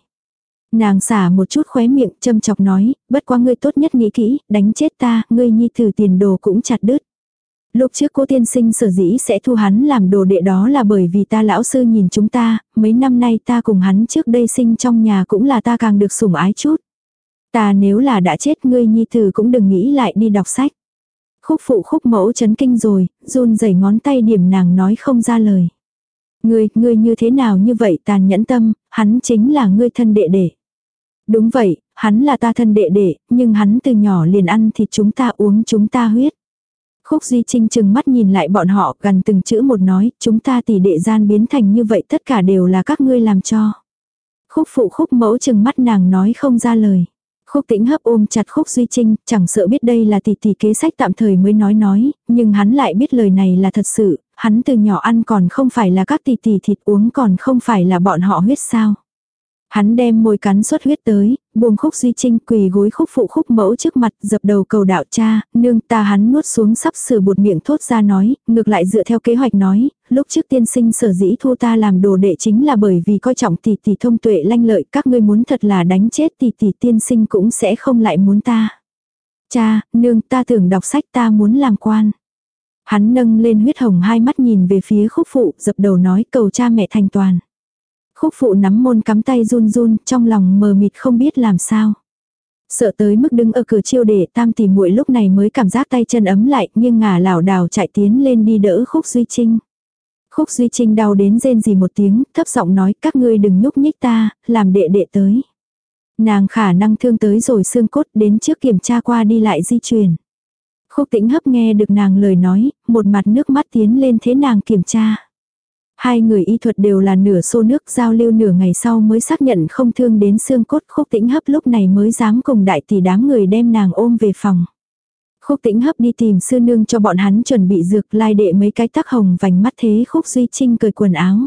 Nàng xả một chút khóe miệng châm chọc nói, bất quá ngươi tốt nhất nghĩ kỹ, đánh chết ta, ngươi nhi thử tiền đồ cũng chặt đứt. Lúc trước cô tiên sinh sở dĩ sẽ thu hắn làm đồ đệ đó là bởi vì ta lão sư nhìn chúng ta, mấy năm nay ta cùng hắn trước đây sinh trong nhà cũng là ta càng được sủng ái chút. Ta nếu là đã chết ngươi nhi thử cũng đừng nghĩ lại đi đọc sách. Khúc phụ khúc mẫu chấn kinh rồi, run rẩy ngón tay điểm nàng nói không ra lời. Ngươi, ngươi như thế nào như vậy tàn nhẫn tâm, hắn chính là ngươi thân đệ đệ. Đúng vậy, hắn là ta thân đệ đệ, nhưng hắn từ nhỏ liền ăn thịt chúng ta uống chúng ta huyết. Khúc Duy Trinh chừng mắt nhìn lại bọn họ gần từng chữ một nói, chúng ta tỷ đệ gian biến thành như vậy tất cả đều là các ngươi làm cho. Khúc phụ khúc mẫu chừng mắt nàng nói không ra lời. Khúc tĩnh hấp ôm chặt khúc Duy Trinh, chẳng sợ biết đây là tỷ tỷ kế sách tạm thời mới nói nói, nhưng hắn lại biết lời này là thật sự, hắn từ nhỏ ăn còn không phải là các tỷ tỷ thịt uống còn không phải là bọn họ huyết sao. Hắn đem môi cắn xuất huyết tới, buông khúc duy trinh quỳ gối khúc phụ khúc mẫu trước mặt dập đầu cầu đạo cha, nương ta hắn nuốt xuống sắp sửa bột miệng thốt ra nói, ngược lại dựa theo kế hoạch nói, lúc trước tiên sinh sở dĩ thu ta làm đồ đệ chính là bởi vì coi trọng tỷ tỷ thông tuệ lanh lợi các ngươi muốn thật là đánh chết tỷ tỷ tiên sinh cũng sẽ không lại muốn ta. Cha, nương ta tưởng đọc sách ta muốn làm quan. Hắn nâng lên huyết hồng hai mắt nhìn về phía khúc phụ, dập đầu nói cầu cha mẹ thành toàn. Khúc phụ nắm môn cắm tay run run, trong lòng mờ mịt không biết làm sao. Sợ tới mức đứng ở cửa chiêu để tam tỷ muội lúc này mới cảm giác tay chân ấm lại, nhưng ngả lảo đảo chạy tiến lên đi đỡ khúc duy trinh. Khúc duy trinh đau đến rên gì một tiếng, thấp giọng nói các ngươi đừng nhúc nhích ta, làm đệ đệ tới. Nàng khả năng thương tới rồi xương cốt đến trước kiểm tra qua đi lại di chuyển. Khúc tĩnh hấp nghe được nàng lời nói, một mặt nước mắt tiến lên thế nàng kiểm tra. Hai người y thuật đều là nửa xô nước giao lưu nửa ngày sau mới xác nhận không thương đến xương cốt khúc tĩnh hấp lúc này mới dám cùng đại tỷ đám người đem nàng ôm về phòng. Khúc tĩnh hấp đi tìm sư nương cho bọn hắn chuẩn bị dược lai đệ mấy cái tắc hồng vành mắt thế khúc duy trinh cởi quần áo.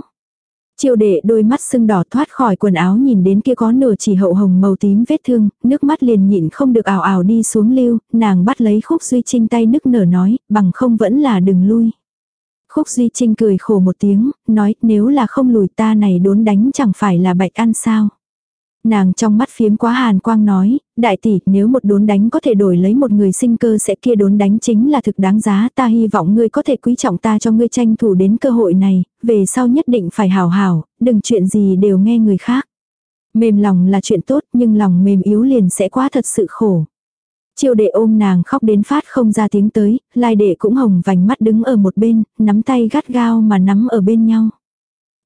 Triệu đệ đôi mắt sưng đỏ thoát khỏi quần áo nhìn đến kia có nửa chỉ hậu hồng màu tím vết thương, nước mắt liền nhịn không được ảo ảo đi xuống lưu, nàng bắt lấy khúc duy trinh tay nức nở nói, bằng không vẫn là đừng lui. Khúc duy trinh cười khổ một tiếng, nói nếu là không lùi ta này đốn đánh chẳng phải là bạch ăn sao. Nàng trong mắt phiếm quá hàn quang nói, đại tỷ, nếu một đốn đánh có thể đổi lấy một người sinh cơ sẽ kia đốn đánh chính là thực đáng giá, ta hy vọng ngươi có thể quý trọng ta cho ngươi tranh thủ đến cơ hội này, về sau nhất định phải hào hào, đừng chuyện gì đều nghe người khác. Mềm lòng là chuyện tốt nhưng lòng mềm yếu liền sẽ quá thật sự khổ. Chiêu đệ ôm nàng khóc đến phát không ra tiếng tới, lai đệ cũng hồng vành mắt đứng ở một bên, nắm tay gắt gao mà nắm ở bên nhau.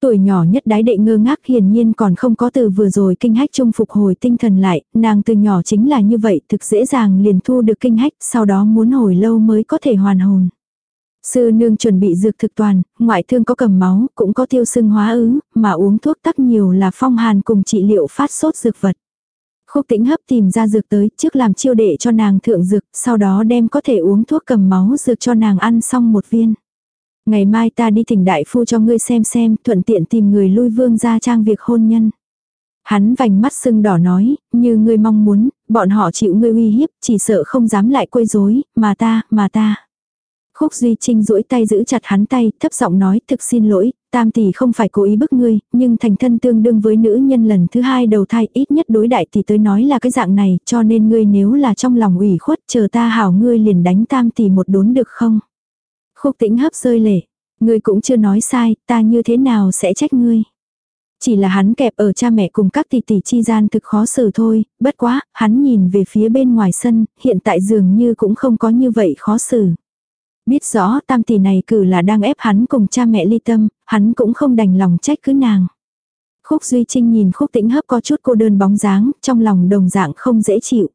Tuổi nhỏ nhất đái đệ ngơ ngác hiển nhiên còn không có từ vừa rồi kinh hách trung phục hồi tinh thần lại, nàng từ nhỏ chính là như vậy thực dễ dàng liền thu được kinh hách, sau đó muốn hồi lâu mới có thể hoàn hồn. Sư nương chuẩn bị dược thực toàn, ngoại thương có cầm máu, cũng có tiêu sưng hóa ứ, mà uống thuốc tắc nhiều là phong hàn cùng trị liệu phát sốt dược vật. Khúc tĩnh hấp tìm ra dược tới, trước làm chiêu đệ cho nàng thượng dược, sau đó đem có thể uống thuốc cầm máu dược cho nàng ăn xong một viên. Ngày mai ta đi thỉnh đại phu cho ngươi xem xem, thuận tiện tìm người lui vương ra trang việc hôn nhân. Hắn vành mắt sưng đỏ nói, như ngươi mong muốn, bọn họ chịu ngươi uy hiếp, chỉ sợ không dám lại quấy rối, mà ta, mà ta. Khúc Duy Trinh duỗi tay giữ chặt hắn tay, thấp giọng nói, thực xin lỗi, tam tỷ không phải cố ý bức ngươi, nhưng thành thân tương đương với nữ nhân lần thứ hai đầu thai ít nhất đối đại tỷ tới nói là cái dạng này, cho nên ngươi nếu là trong lòng ủy khuất chờ ta hảo ngươi liền đánh tam tỷ một đốn được không? Khúc tĩnh hấp rơi lệ. Ngươi cũng chưa nói sai, ta như thế nào sẽ trách ngươi. Chỉ là hắn kẹp ở cha mẹ cùng các tỷ tỷ chi gian thực khó xử thôi, bất quá, hắn nhìn về phía bên ngoài sân, hiện tại dường như cũng không có như vậy khó xử. Biết rõ tam tỷ này cử là đang ép hắn cùng cha mẹ ly tâm, hắn cũng không đành lòng trách cứ nàng. Khúc Duy Trinh nhìn khúc tĩnh hấp có chút cô đơn bóng dáng, trong lòng đồng dạng không dễ chịu.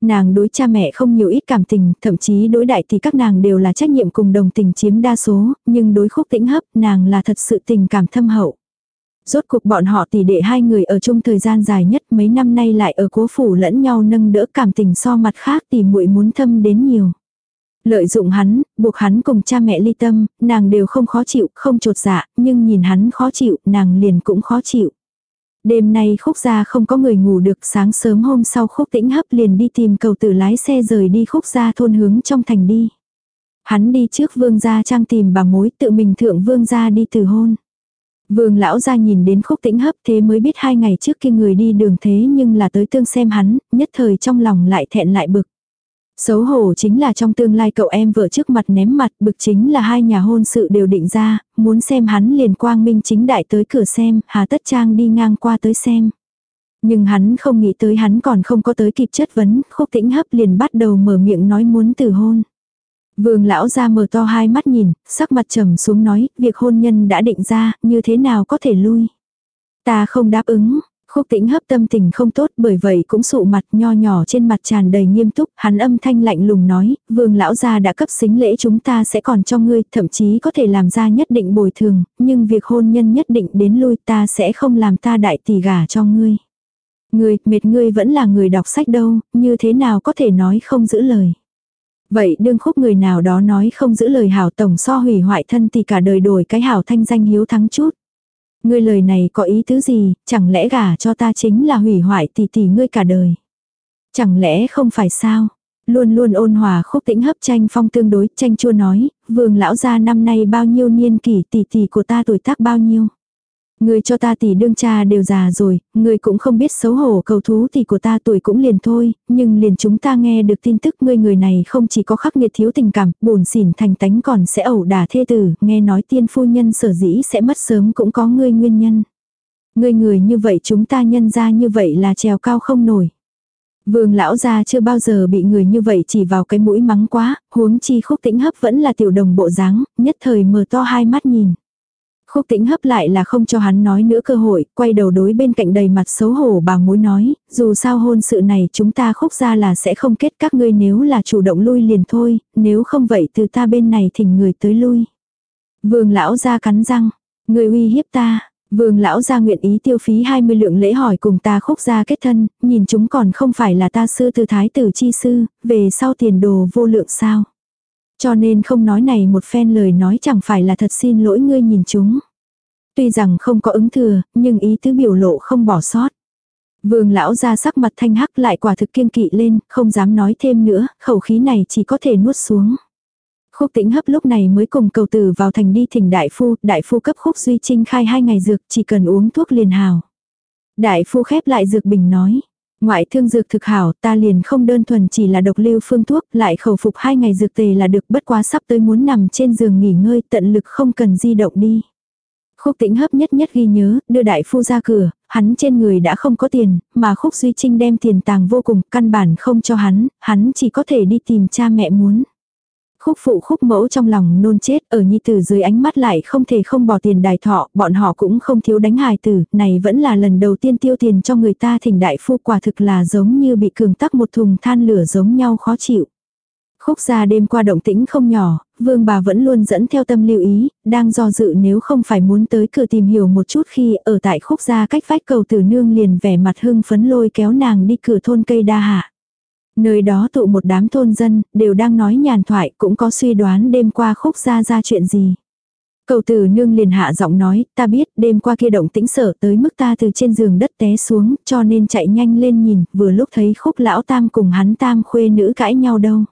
Nàng đối cha mẹ không nhiều ít cảm tình, thậm chí đối đại thì các nàng đều là trách nhiệm cùng đồng tình chiếm đa số, nhưng đối khúc tĩnh hấp nàng là thật sự tình cảm thâm hậu. Rốt cuộc bọn họ tỷ đệ hai người ở chung thời gian dài nhất mấy năm nay lại ở cố phủ lẫn nhau nâng đỡ cảm tình so mặt khác thì muội muốn thâm đến nhiều. Lợi dụng hắn, buộc hắn cùng cha mẹ ly tâm, nàng đều không khó chịu, không trột dạ, nhưng nhìn hắn khó chịu, nàng liền cũng khó chịu. Đêm nay khúc gia không có người ngủ được sáng sớm hôm sau khúc tĩnh hấp liền đi tìm cầu tử lái xe rời đi khúc gia thôn hướng trong thành đi. Hắn đi trước vương gia trang tìm bà mối tự mình thượng vương gia đi từ hôn. Vương lão gia nhìn đến khúc tĩnh hấp thế mới biết hai ngày trước kia người đi đường thế nhưng là tới tương xem hắn, nhất thời trong lòng lại thẹn lại bực. Xấu hổ chính là trong tương lai cậu em vợ trước mặt ném mặt bực chính là hai nhà hôn sự đều định ra, muốn xem hắn liền quang minh chính đại tới cửa xem, hà tất trang đi ngang qua tới xem. Nhưng hắn không nghĩ tới hắn còn không có tới kịp chất vấn, khúc tĩnh hấp liền bắt đầu mở miệng nói muốn từ hôn. Vương lão ra mở to hai mắt nhìn, sắc mặt trầm xuống nói, việc hôn nhân đã định ra, như thế nào có thể lui. Ta không đáp ứng, Khúc tĩnh hấp tâm tình không tốt bởi vậy cũng sụ mặt nho nhỏ trên mặt tràn đầy nghiêm túc, hắn âm thanh lạnh lùng nói, vương lão gia đã cấp xính lễ chúng ta sẽ còn cho ngươi, thậm chí có thể làm ra nhất định bồi thường, nhưng việc hôn nhân nhất định đến lui ta sẽ không làm ta đại tỷ gả cho ngươi. Ngươi, mệt ngươi vẫn là người đọc sách đâu, như thế nào có thể nói không giữ lời. Vậy đương khúc người nào đó nói không giữ lời hảo tổng so hủy hoại thân thì cả đời đổi cái hảo thanh danh hiếu thắng chút. Ngươi lời này có ý tứ gì, chẳng lẽ gả cho ta chính là hủy hoại tỷ tỷ ngươi cả đời. Chẳng lẽ không phải sao? Luôn luôn ôn hòa khúc tĩnh hấp tranh phong tương đối, tranh chua nói, vương lão gia năm nay bao nhiêu niên kỷ tỷ tỷ của ta tuổi tác bao nhiêu. Người cho ta tỷ đương cha đều già rồi, người cũng không biết xấu hổ cầu thú tỷ của ta tuổi cũng liền thôi, nhưng liền chúng ta nghe được tin tức ngươi người này không chỉ có khắc nghiệt thiếu tình cảm, buồn xỉn thành tánh còn sẽ ẩu đả thê tử, nghe nói tiên phu nhân sở dĩ sẽ mất sớm cũng có ngươi nguyên nhân. Ngươi người như vậy chúng ta nhân ra như vậy là trèo cao không nổi. Vương lão gia chưa bao giờ bị người như vậy chỉ vào cái mũi mắng quá, huống chi khúc tĩnh hấp vẫn là tiểu đồng bộ dáng, nhất thời mở to hai mắt nhìn. Khúc tĩnh hấp lại là không cho hắn nói nữa cơ hội, quay đầu đối bên cạnh đầy mặt xấu hổ bà mối nói, dù sao hôn sự này chúng ta khúc ra là sẽ không kết các ngươi nếu là chủ động lui liền thôi, nếu không vậy từ ta bên này thỉnh người tới lui. Vương lão ra cắn răng, người uy hiếp ta, Vương lão gia nguyện ý tiêu phí 20 lượng lễ hỏi cùng ta khúc gia kết thân, nhìn chúng còn không phải là ta sư từ thái tử chi sư, về sau tiền đồ vô lượng sao. Cho nên không nói này một phen lời nói chẳng phải là thật xin lỗi ngươi nhìn chúng. Tuy rằng không có ứng thừa, nhưng ý tứ biểu lộ không bỏ sót. Vương lão ra sắc mặt thanh hắc lại quả thực kiêng kỵ lên, không dám nói thêm nữa, khẩu khí này chỉ có thể nuốt xuống. Khúc tĩnh hấp lúc này mới cùng cầu tử vào thành đi thỉnh đại phu, đại phu cấp khúc duy trinh khai hai ngày dược, chỉ cần uống thuốc liền hào. Đại phu khép lại dược bình nói, ngoại thương dược thực hảo ta liền không đơn thuần chỉ là độc lưu phương thuốc, lại khẩu phục hai ngày dược tề là được bất quá sắp tới muốn nằm trên giường nghỉ ngơi tận lực không cần di động đi. Khúc tĩnh hấp nhất nhất ghi nhớ, đưa đại phu ra cửa, hắn trên người đã không có tiền, mà khúc duy trinh đem tiền tàng vô cùng, căn bản không cho hắn, hắn chỉ có thể đi tìm cha mẹ muốn. Khúc phụ khúc mẫu trong lòng nôn chết ở nhi tử dưới ánh mắt lại không thể không bỏ tiền đài thọ, bọn họ cũng không thiếu đánh hài tử, này vẫn là lần đầu tiên tiêu tiền cho người ta thỉnh đại phu quả thực là giống như bị cường tắc một thùng than lửa giống nhau khó chịu. Khúc gia đêm qua động tĩnh không nhỏ, vương bà vẫn luôn dẫn theo tâm lưu ý, đang do dự nếu không phải muốn tới cửa tìm hiểu một chút khi ở tại khúc gia cách vách cầu tử nương liền vẻ mặt hưng phấn lôi kéo nàng đi cửa thôn cây đa hạ. Nơi đó tụ một đám thôn dân, đều đang nói nhàn thoại, cũng có suy đoán đêm qua khúc ra ra chuyện gì. Cầu tử nương liền hạ giọng nói, ta biết đêm qua kia động tĩnh sở tới mức ta từ trên giường đất té xuống, cho nên chạy nhanh lên nhìn, vừa lúc thấy khúc lão tam cùng hắn tam khuê nữ cãi nhau đâu.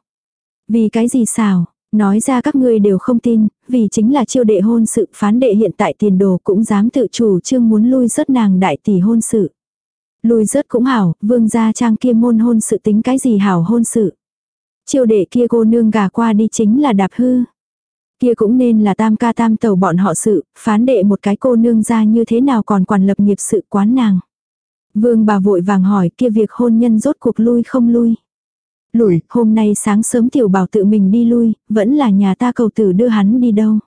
Vì cái gì xào, nói ra các ngươi đều không tin, vì chính là chiêu đệ hôn sự phán đệ hiện tại tiền đồ cũng dám tự chủ trương muốn lui rớt nàng đại tỷ hôn sự. Lùi rớt cũng hảo, vương gia trang kia môn hôn sự tính cái gì hảo hôn sự. Chiêu đệ kia cô nương gà qua đi chính là đạp hư. Kia cũng nên là tam ca tam tàu bọn họ sự, phán đệ một cái cô nương ra như thế nào còn quản lập nghiệp sự quán nàng. Vương bà vội vàng hỏi kia việc hôn nhân rốt cuộc lui không lui. Lùi, hôm nay sáng sớm tiểu bảo tự mình đi lui, vẫn là nhà ta cầu tử đưa hắn đi đâu.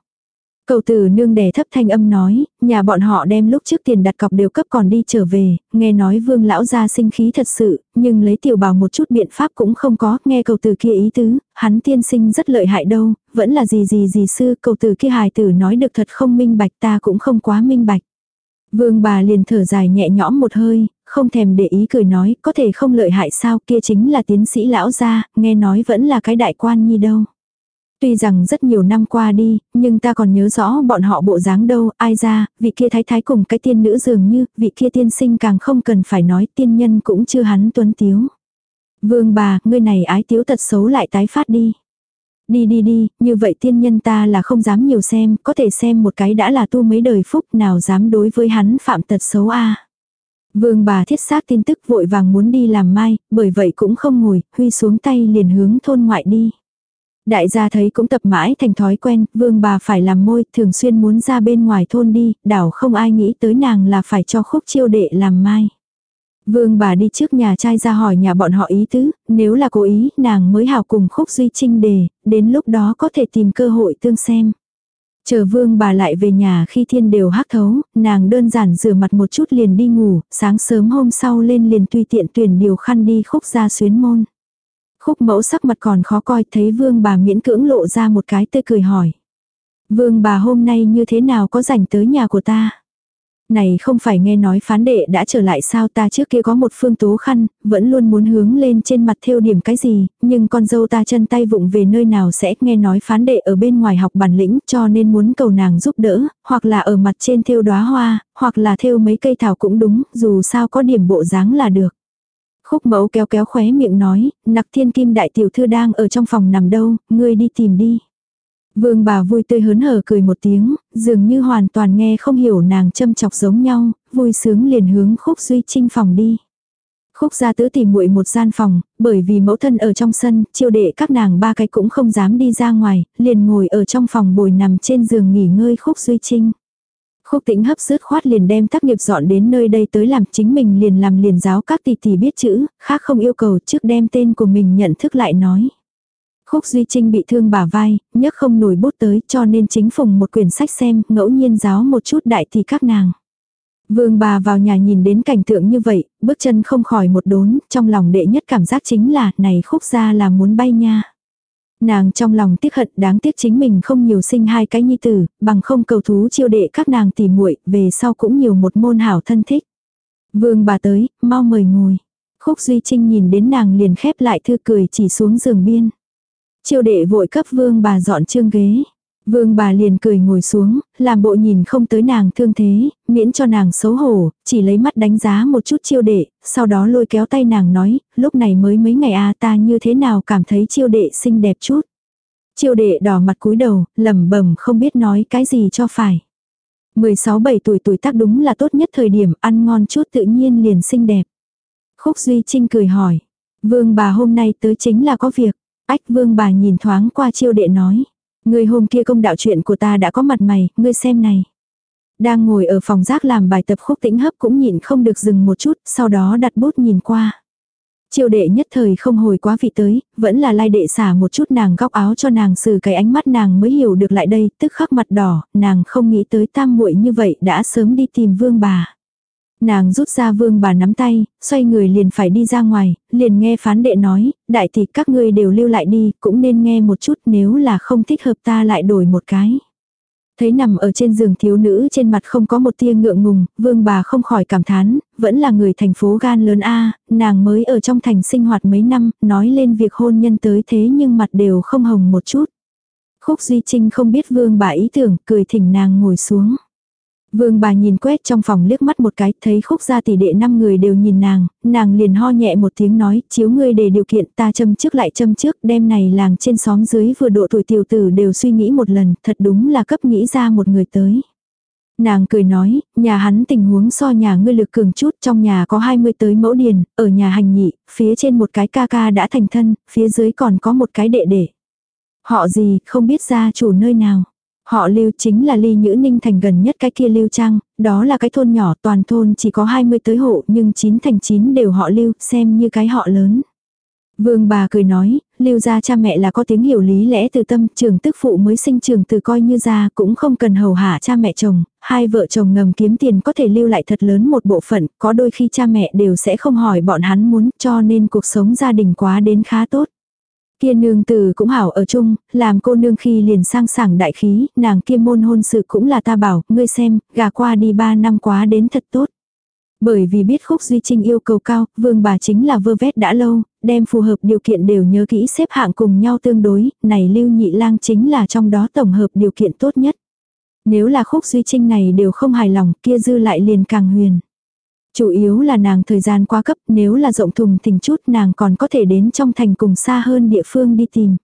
Cầu tử nương đè thấp thanh âm nói, nhà bọn họ đem lúc trước tiền đặt cọc đều cấp còn đi trở về, nghe nói vương lão gia sinh khí thật sự, nhưng lấy tiểu bảo một chút biện pháp cũng không có, nghe cầu tử kia ý tứ, hắn tiên sinh rất lợi hại đâu, vẫn là gì gì gì sư, cầu tử kia hài tử nói được thật không minh bạch ta cũng không quá minh bạch. Vương bà liền thở dài nhẹ nhõm một hơi, không thèm để ý cười nói, có thể không lợi hại sao kia chính là tiến sĩ lão gia, nghe nói vẫn là cái đại quan nhi đâu. Tuy rằng rất nhiều năm qua đi, nhưng ta còn nhớ rõ bọn họ bộ dáng đâu, ai ra, vị kia thái thái cùng cái tiên nữ dường như, vị kia tiên sinh càng không cần phải nói tiên nhân cũng chưa hắn tuấn tiếu. Vương bà, ngươi này ái tiếu tật xấu lại tái phát đi. Đi đi đi, như vậy tiên nhân ta là không dám nhiều xem, có thể xem một cái đã là tu mấy đời phúc nào dám đối với hắn phạm tật xấu a Vương bà thiết xác tin tức vội vàng muốn đi làm mai, bởi vậy cũng không ngồi, huy xuống tay liền hướng thôn ngoại đi. Đại gia thấy cũng tập mãi thành thói quen, vương bà phải làm môi, thường xuyên muốn ra bên ngoài thôn đi, đảo không ai nghĩ tới nàng là phải cho khúc chiêu đệ làm mai. Vương bà đi trước nhà trai ra hỏi nhà bọn họ ý tứ, nếu là cố ý, nàng mới hào cùng khúc duy trinh đề, đến lúc đó có thể tìm cơ hội tương xem. Chờ vương bà lại về nhà khi thiên đều hắc thấu, nàng đơn giản rửa mặt một chút liền đi ngủ, sáng sớm hôm sau lên liền tùy tiện tuyển điều khăn đi khúc ra xuyến môn. Khúc mẫu sắc mặt còn khó coi thấy vương bà miễn cưỡng lộ ra một cái tươi cười hỏi. Vương bà hôm nay như thế nào có rảnh tới nhà của ta? Này không phải nghe nói phán đệ đã trở lại sao ta trước kia có một phương tố khăn, vẫn luôn muốn hướng lên trên mặt theo điểm cái gì, nhưng con dâu ta chân tay vụng về nơi nào sẽ nghe nói phán đệ ở bên ngoài học bản lĩnh cho nên muốn cầu nàng giúp đỡ, hoặc là ở mặt trên theo đóa hoa, hoặc là theo mấy cây thảo cũng đúng, dù sao có điểm bộ dáng là được. Khúc mẫu kéo kéo khóe miệng nói, nặc thiên kim đại tiểu thư đang ở trong phòng nằm đâu, ngươi đi tìm đi. Vương bà vui tươi hớn hở cười một tiếng, dường như hoàn toàn nghe không hiểu nàng châm chọc giống nhau, vui sướng liền hướng khúc duy trinh phòng đi. Khúc gia tứ tìm muội một gian phòng, bởi vì mẫu thân ở trong sân, chiêu đệ các nàng ba cái cũng không dám đi ra ngoài, liền ngồi ở trong phòng bồi nằm trên giường nghỉ ngơi khúc duy trinh. Khúc tĩnh hấp sứt khoát liền đem tác nghiệp dọn đến nơi đây tới làm chính mình liền làm liền giáo các tỷ tỷ biết chữ, khác không yêu cầu trước đem tên của mình nhận thức lại nói. Khúc Duy Trinh bị thương bả vai, nhấc không nổi bút tới cho nên chính phùng một quyển sách xem, ngẫu nhiên giáo một chút đại tỷ các nàng. Vương bà vào nhà nhìn đến cảnh tượng như vậy, bước chân không khỏi một đốn, trong lòng đệ nhất cảm giác chính là, này khúc ra là muốn bay nha. Nàng trong lòng tiếc hận đáng tiếc chính mình không nhiều sinh hai cái nhi tử, bằng không cầu thú chiêu đệ các nàng tỉ muội về sau cũng nhiều một môn hảo thân thích. Vương bà tới, mau mời ngồi. Khúc Duy Trinh nhìn đến nàng liền khép lại thư cười chỉ xuống giường biên. Chiêu đệ vội cấp vương bà dọn chương ghế. Vương bà liền cười ngồi xuống, làm bộ nhìn không tới nàng thương thế, miễn cho nàng xấu hổ, chỉ lấy mắt đánh giá một chút chiêu đệ, sau đó lôi kéo tay nàng nói, lúc này mới mấy ngày a à, ta như thế nào cảm thấy chiêu đệ xinh đẹp chút. Chiêu đệ đỏ mặt cúi đầu, lẩm bẩm không biết nói cái gì cho phải. 16-7 tuổi tuổi tác đúng là tốt nhất thời điểm ăn ngon chút tự nhiên liền xinh đẹp. Khúc Duy Trinh cười hỏi, vương bà hôm nay tới chính là có việc. Ách vương bà nhìn thoáng qua chiêu đệ nói. Người hôm kia công đạo chuyện của ta đã có mặt mày, ngươi xem này. Đang ngồi ở phòng rác làm bài tập khúc tĩnh hấp cũng nhịn không được dừng một chút, sau đó đặt bút nhìn qua. Triều đệ nhất thời không hồi quá vị tới, vẫn là lai đệ xả một chút nàng góc áo cho nàng xử cái ánh mắt nàng mới hiểu được lại đây, tức khắc mặt đỏ, nàng không nghĩ tới tam muội như vậy đã sớm đi tìm vương bà. Nàng rút ra vương bà nắm tay, xoay người liền phải đi ra ngoài, liền nghe phán đệ nói, đại tỷ các ngươi đều lưu lại đi, cũng nên nghe một chút nếu là không thích hợp ta lại đổi một cái. Thấy nằm ở trên giường thiếu nữ trên mặt không có một tia ngượng ngùng, vương bà không khỏi cảm thán, vẫn là người thành phố gan lớn A, nàng mới ở trong thành sinh hoạt mấy năm, nói lên việc hôn nhân tới thế nhưng mặt đều không hồng một chút. Khúc Duy Trinh không biết vương bà ý tưởng, cười thỉnh nàng ngồi xuống. Vương bà nhìn quét trong phòng liếc mắt một cái, thấy khúc gia tỷ đệ năm người đều nhìn nàng, nàng liền ho nhẹ một tiếng nói, chiếu ngươi để điều kiện ta châm trước lại châm trước, đêm này làng trên xóm dưới vừa độ tuổi tiểu tử đều suy nghĩ một lần, thật đúng là cấp nghĩ ra một người tới. Nàng cười nói, nhà hắn tình huống so nhà ngươi lực cường chút, trong nhà có 20 tới mẫu điền, ở nhà hành nhị, phía trên một cái ca ca đã thành thân, phía dưới còn có một cái đệ đệ. Họ gì, không biết gia chủ nơi nào. Họ lưu chính là ly nhữ ninh thành gần nhất cái kia lưu trang, đó là cái thôn nhỏ toàn thôn chỉ có 20 tới hộ nhưng 9 thành 9 đều họ lưu, xem như cái họ lớn. Vương bà cười nói, lưu gia cha mẹ là có tiếng hiểu lý lẽ từ tâm trường tức phụ mới sinh trường từ coi như ra cũng không cần hầu hạ cha mẹ chồng, hai vợ chồng ngầm kiếm tiền có thể lưu lại thật lớn một bộ phận, có đôi khi cha mẹ đều sẽ không hỏi bọn hắn muốn cho nên cuộc sống gia đình quá đến khá tốt. Kia nương tử cũng hảo ở chung, làm cô nương khi liền sang sảng đại khí, nàng kia môn hôn sự cũng là ta bảo, ngươi xem, gà qua đi ba năm quá đến thật tốt. Bởi vì biết khúc duy trinh yêu cầu cao, vương bà chính là vơ vét đã lâu, đem phù hợp điều kiện đều nhớ kỹ xếp hạng cùng nhau tương đối, này lưu nhị lang chính là trong đó tổng hợp điều kiện tốt nhất. Nếu là khúc duy trinh này đều không hài lòng kia dư lại liền càng huyền. Chủ yếu là nàng thời gian quá cấp, nếu là rộng thùng thình chút nàng còn có thể đến trong thành cùng xa hơn địa phương đi tìm.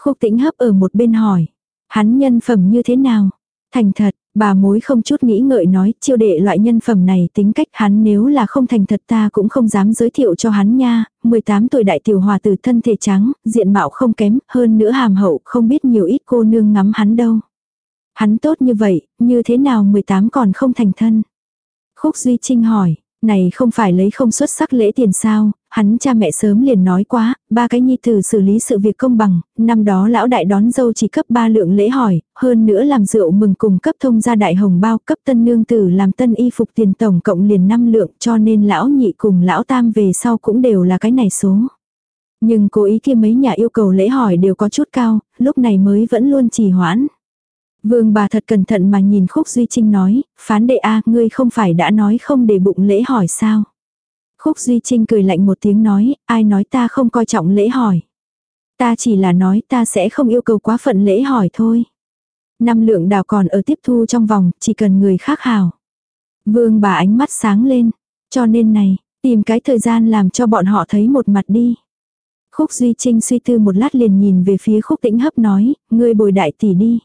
Khúc tĩnh hấp ở một bên hỏi. Hắn nhân phẩm như thế nào? Thành thật, bà mối không chút nghĩ ngợi nói, chiêu đệ loại nhân phẩm này tính cách hắn nếu là không thành thật ta cũng không dám giới thiệu cho hắn nha, 18 tuổi đại tiểu hòa từ thân thể trắng, diện mạo không kém, hơn nữa hàm hậu, không biết nhiều ít cô nương ngắm hắn đâu. Hắn tốt như vậy, như thế nào 18 còn không thành thân? Khúc Duy Trinh hỏi, này không phải lấy không xuất sắc lễ tiền sao, hắn cha mẹ sớm liền nói quá, ba cái nhi tử xử lý sự việc công bằng, năm đó lão đại đón dâu chỉ cấp ba lượng lễ hỏi, hơn nữa làm rượu mừng cùng cấp thông gia đại hồng bao, cấp tân nương tử làm tân y phục tiền tổng cộng liền năm lượng cho nên lão nhị cùng lão tam về sau cũng đều là cái này số. Nhưng cố ý kia mấy nhà yêu cầu lễ hỏi đều có chút cao, lúc này mới vẫn luôn trì hoãn. Vương bà thật cẩn thận mà nhìn Khúc Duy Trinh nói, phán đệ a ngươi không phải đã nói không để bụng lễ hỏi sao. Khúc Duy Trinh cười lạnh một tiếng nói, ai nói ta không coi trọng lễ hỏi. Ta chỉ là nói ta sẽ không yêu cầu quá phận lễ hỏi thôi. Năm lượng đào còn ở tiếp thu trong vòng, chỉ cần người khác hào. Vương bà ánh mắt sáng lên, cho nên này, tìm cái thời gian làm cho bọn họ thấy một mặt đi. Khúc Duy Trinh suy tư một lát liền nhìn về phía Khúc Tĩnh Hấp nói, ngươi bồi đại tỷ đi.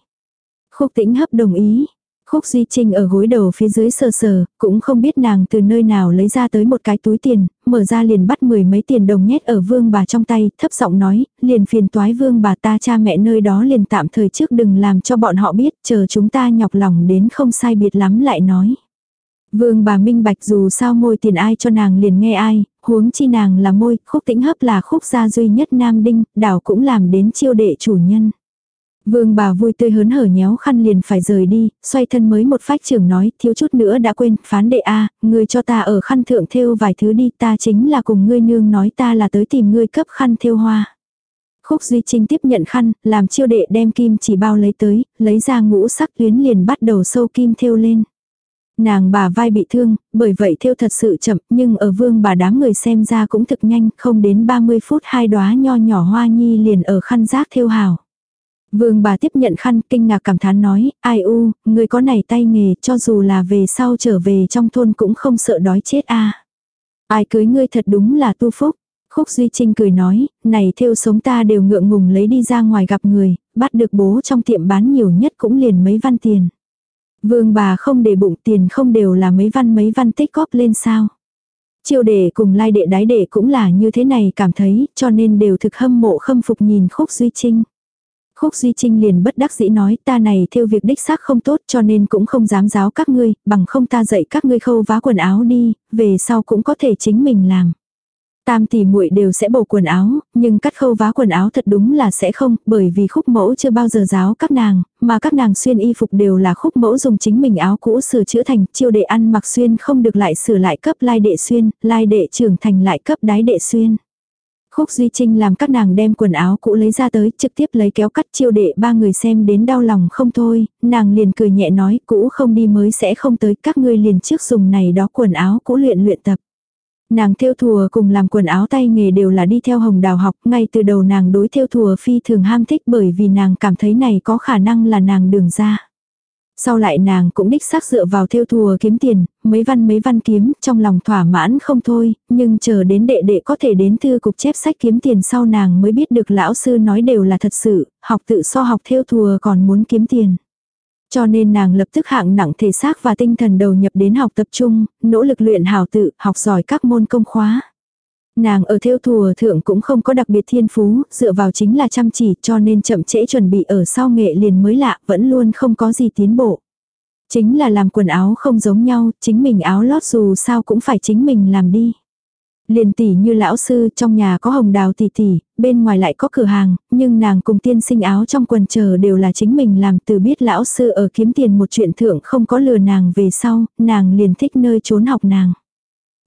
Khúc Tĩnh Hấp đồng ý. Khúc Duy Trinh ở gối đầu phía dưới sờ sờ, cũng không biết nàng từ nơi nào lấy ra tới một cái túi tiền, mở ra liền bắt mười mấy tiền đồng nhét ở vương bà trong tay, thấp giọng nói, liền phiền toái vương bà ta cha mẹ nơi đó liền tạm thời trước đừng làm cho bọn họ biết, chờ chúng ta nhọc lòng đến không sai biệt lắm lại nói. Vương bà minh bạch dù sao môi tiền ai cho nàng liền nghe ai, huống chi nàng là môi, khúc tĩnh hấp là khúc gia duy nhất nam đinh, đảo cũng làm đến chiêu đệ chủ nhân. Vương bà vui tươi hớn hở nhéo khăn liền phải rời đi, xoay thân mới một phách trưởng nói, thiếu chút nữa đã quên, phán đệ a người cho ta ở khăn thượng thêu vài thứ đi, ta chính là cùng ngươi nương nói ta là tới tìm ngươi cấp khăn thêu hoa. Khúc Duy Trinh tiếp nhận khăn, làm chiêu đệ đem kim chỉ bao lấy tới, lấy ra ngũ sắc tuyến liền bắt đầu sâu kim thêu lên. Nàng bà vai bị thương, bởi vậy thêu thật sự chậm, nhưng ở vương bà đám người xem ra cũng thực nhanh, không đến 30 phút hai đóa nho nhỏ hoa nhi liền ở khăn rác thêu hào. Vương bà tiếp nhận khăn kinh ngạc cảm thán nói, ai u, người có này tay nghề cho dù là về sau trở về trong thôn cũng không sợ đói chết a Ai cưới ngươi thật đúng là tu phúc. Khúc Duy Trinh cười nói, này theo sống ta đều ngượng ngùng lấy đi ra ngoài gặp người, bắt được bố trong tiệm bán nhiều nhất cũng liền mấy văn tiền. Vương bà không để bụng tiền không đều là mấy văn mấy văn tích góp lên sao. Chiêu đệ cùng lai đệ đái đệ cũng là như thế này cảm thấy, cho nên đều thực hâm mộ khâm phục nhìn Khúc Duy Trinh. Khúc Duy Trinh liền bất đắc dĩ nói ta này theo việc đích xác không tốt cho nên cũng không dám giáo các ngươi, bằng không ta dạy các ngươi khâu vá quần áo đi, về sau cũng có thể chính mình làm. Tam tỷ muội đều sẽ bổ quần áo, nhưng cắt khâu vá quần áo thật đúng là sẽ không, bởi vì khúc mẫu chưa bao giờ giáo các nàng, mà các nàng xuyên y phục đều là khúc mẫu dùng chính mình áo cũ sửa chữa thành, chiêu đệ ăn mặc xuyên không được lại sửa lại cấp lai đệ xuyên, lai đệ trưởng thành lại cấp đái đệ xuyên. Khúc Duy Trinh làm các nàng đem quần áo cũ lấy ra tới, trực tiếp lấy kéo cắt chiêu đệ ba người xem đến đau lòng không thôi, nàng liền cười nhẹ nói cũ không đi mới sẽ không tới, các ngươi liền trước dùng này đó quần áo cũ luyện luyện tập. Nàng theo thùa cùng làm quần áo tay nghề đều là đi theo hồng đào học, ngay từ đầu nàng đối theo thùa phi thường ham thích bởi vì nàng cảm thấy này có khả năng là nàng đường ra. Sau lại nàng cũng đích xác dựa vào theo thùa kiếm tiền, mấy văn mấy văn kiếm, trong lòng thỏa mãn không thôi, nhưng chờ đến đệ đệ có thể đến thư cục chép sách kiếm tiền sau nàng mới biết được lão sư nói đều là thật sự, học tự so học theo thùa còn muốn kiếm tiền. Cho nên nàng lập tức hạng nặng thể xác và tinh thần đầu nhập đến học tập trung, nỗ lực luyện hào tự, học giỏi các môn công khóa. Nàng ở theo thùa thượng cũng không có đặc biệt thiên phú, dựa vào chính là chăm chỉ cho nên chậm trễ chuẩn bị ở sau nghệ liền mới lạ, vẫn luôn không có gì tiến bộ. Chính là làm quần áo không giống nhau, chính mình áo lót dù sao cũng phải chính mình làm đi. Liền tỷ như lão sư trong nhà có hồng đào tỷ tỷ, bên ngoài lại có cửa hàng, nhưng nàng cùng tiên sinh áo trong quần chờ đều là chính mình làm từ biết lão sư ở kiếm tiền một chuyện thượng không có lừa nàng về sau, nàng liền thích nơi trốn học nàng.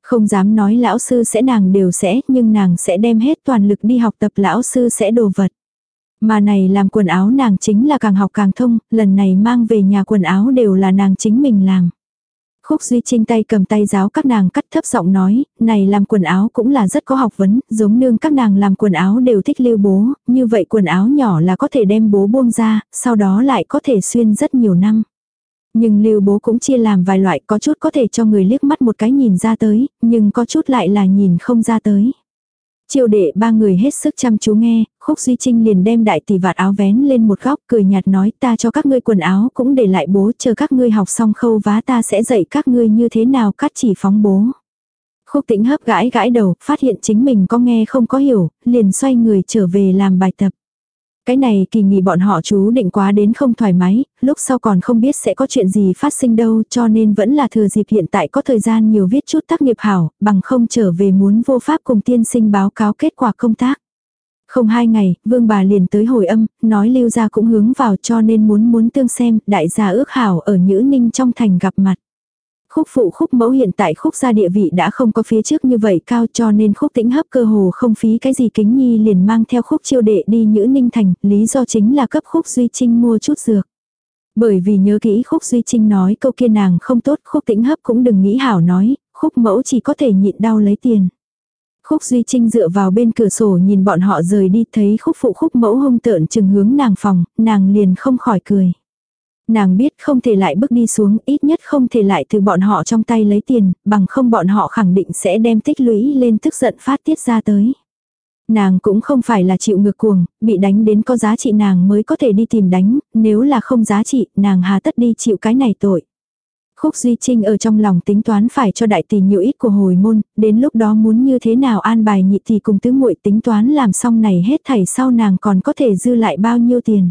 Không dám nói lão sư sẽ nàng đều sẽ, nhưng nàng sẽ đem hết toàn lực đi học tập lão sư sẽ đồ vật. Mà này làm quần áo nàng chính là càng học càng thông, lần này mang về nhà quần áo đều là nàng chính mình làm. Khúc Duy Trinh tay cầm tay giáo các nàng cắt thấp giọng nói, này làm quần áo cũng là rất có học vấn, giống nương các nàng làm quần áo đều thích lưu bố, như vậy quần áo nhỏ là có thể đem bố buông ra, sau đó lại có thể xuyên rất nhiều năm. Nhưng lưu bố cũng chia làm vài loại có chút có thể cho người liếc mắt một cái nhìn ra tới, nhưng có chút lại là nhìn không ra tới. Triều đệ ba người hết sức chăm chú nghe, khúc duy trinh liền đem đại tỷ vạt áo vén lên một góc cười nhạt nói ta cho các ngươi quần áo cũng để lại bố chờ các ngươi học xong khâu vá ta sẽ dạy các ngươi như thế nào cắt chỉ phóng bố. Khúc tĩnh hấp gãi gãi đầu, phát hiện chính mình có nghe không có hiểu, liền xoay người trở về làm bài tập. Cái này kỳ nghỉ bọn họ chú định quá đến không thoải mái, lúc sau còn không biết sẽ có chuyện gì phát sinh đâu cho nên vẫn là thừa dịp hiện tại có thời gian nhiều viết chút tác nghiệp hảo, bằng không trở về muốn vô pháp cùng tiên sinh báo cáo kết quả công tác. Không hai ngày, vương bà liền tới hồi âm, nói lưu gia cũng hướng vào cho nên muốn muốn tương xem, đại gia ước hảo ở Nhữ Ninh trong thành gặp mặt. Khúc phụ khúc mẫu hiện tại khúc gia địa vị đã không có phía trước như vậy cao cho nên khúc tĩnh hấp cơ hồ không phí cái gì kính nhi liền mang theo khúc chiêu đệ đi nhữ ninh thành, lý do chính là cấp khúc duy trinh mua chút dược. Bởi vì nhớ kỹ khúc duy trinh nói câu kia nàng không tốt khúc tĩnh hấp cũng đừng nghĩ hảo nói, khúc mẫu chỉ có thể nhịn đau lấy tiền. Khúc Duy Trinh dựa vào bên cửa sổ nhìn bọn họ rời đi thấy khúc phụ khúc mẫu hung tợn chừng hướng nàng phòng, nàng liền không khỏi cười. Nàng biết không thể lại bước đi xuống, ít nhất không thể lại từ bọn họ trong tay lấy tiền, bằng không bọn họ khẳng định sẽ đem tích lũy lên tức giận phát tiết ra tới. Nàng cũng không phải là chịu ngược cuồng, bị đánh đến có giá trị nàng mới có thể đi tìm đánh, nếu là không giá trị, nàng hà tất đi chịu cái này tội. Khúc Duy Trinh ở trong lòng tính toán phải cho đại tỷ nhiều ít của hồi môn, đến lúc đó muốn như thế nào an bài nhị tỷ cùng tứ muội tính toán làm xong này hết thảy sau nàng còn có thể dư lại bao nhiêu tiền.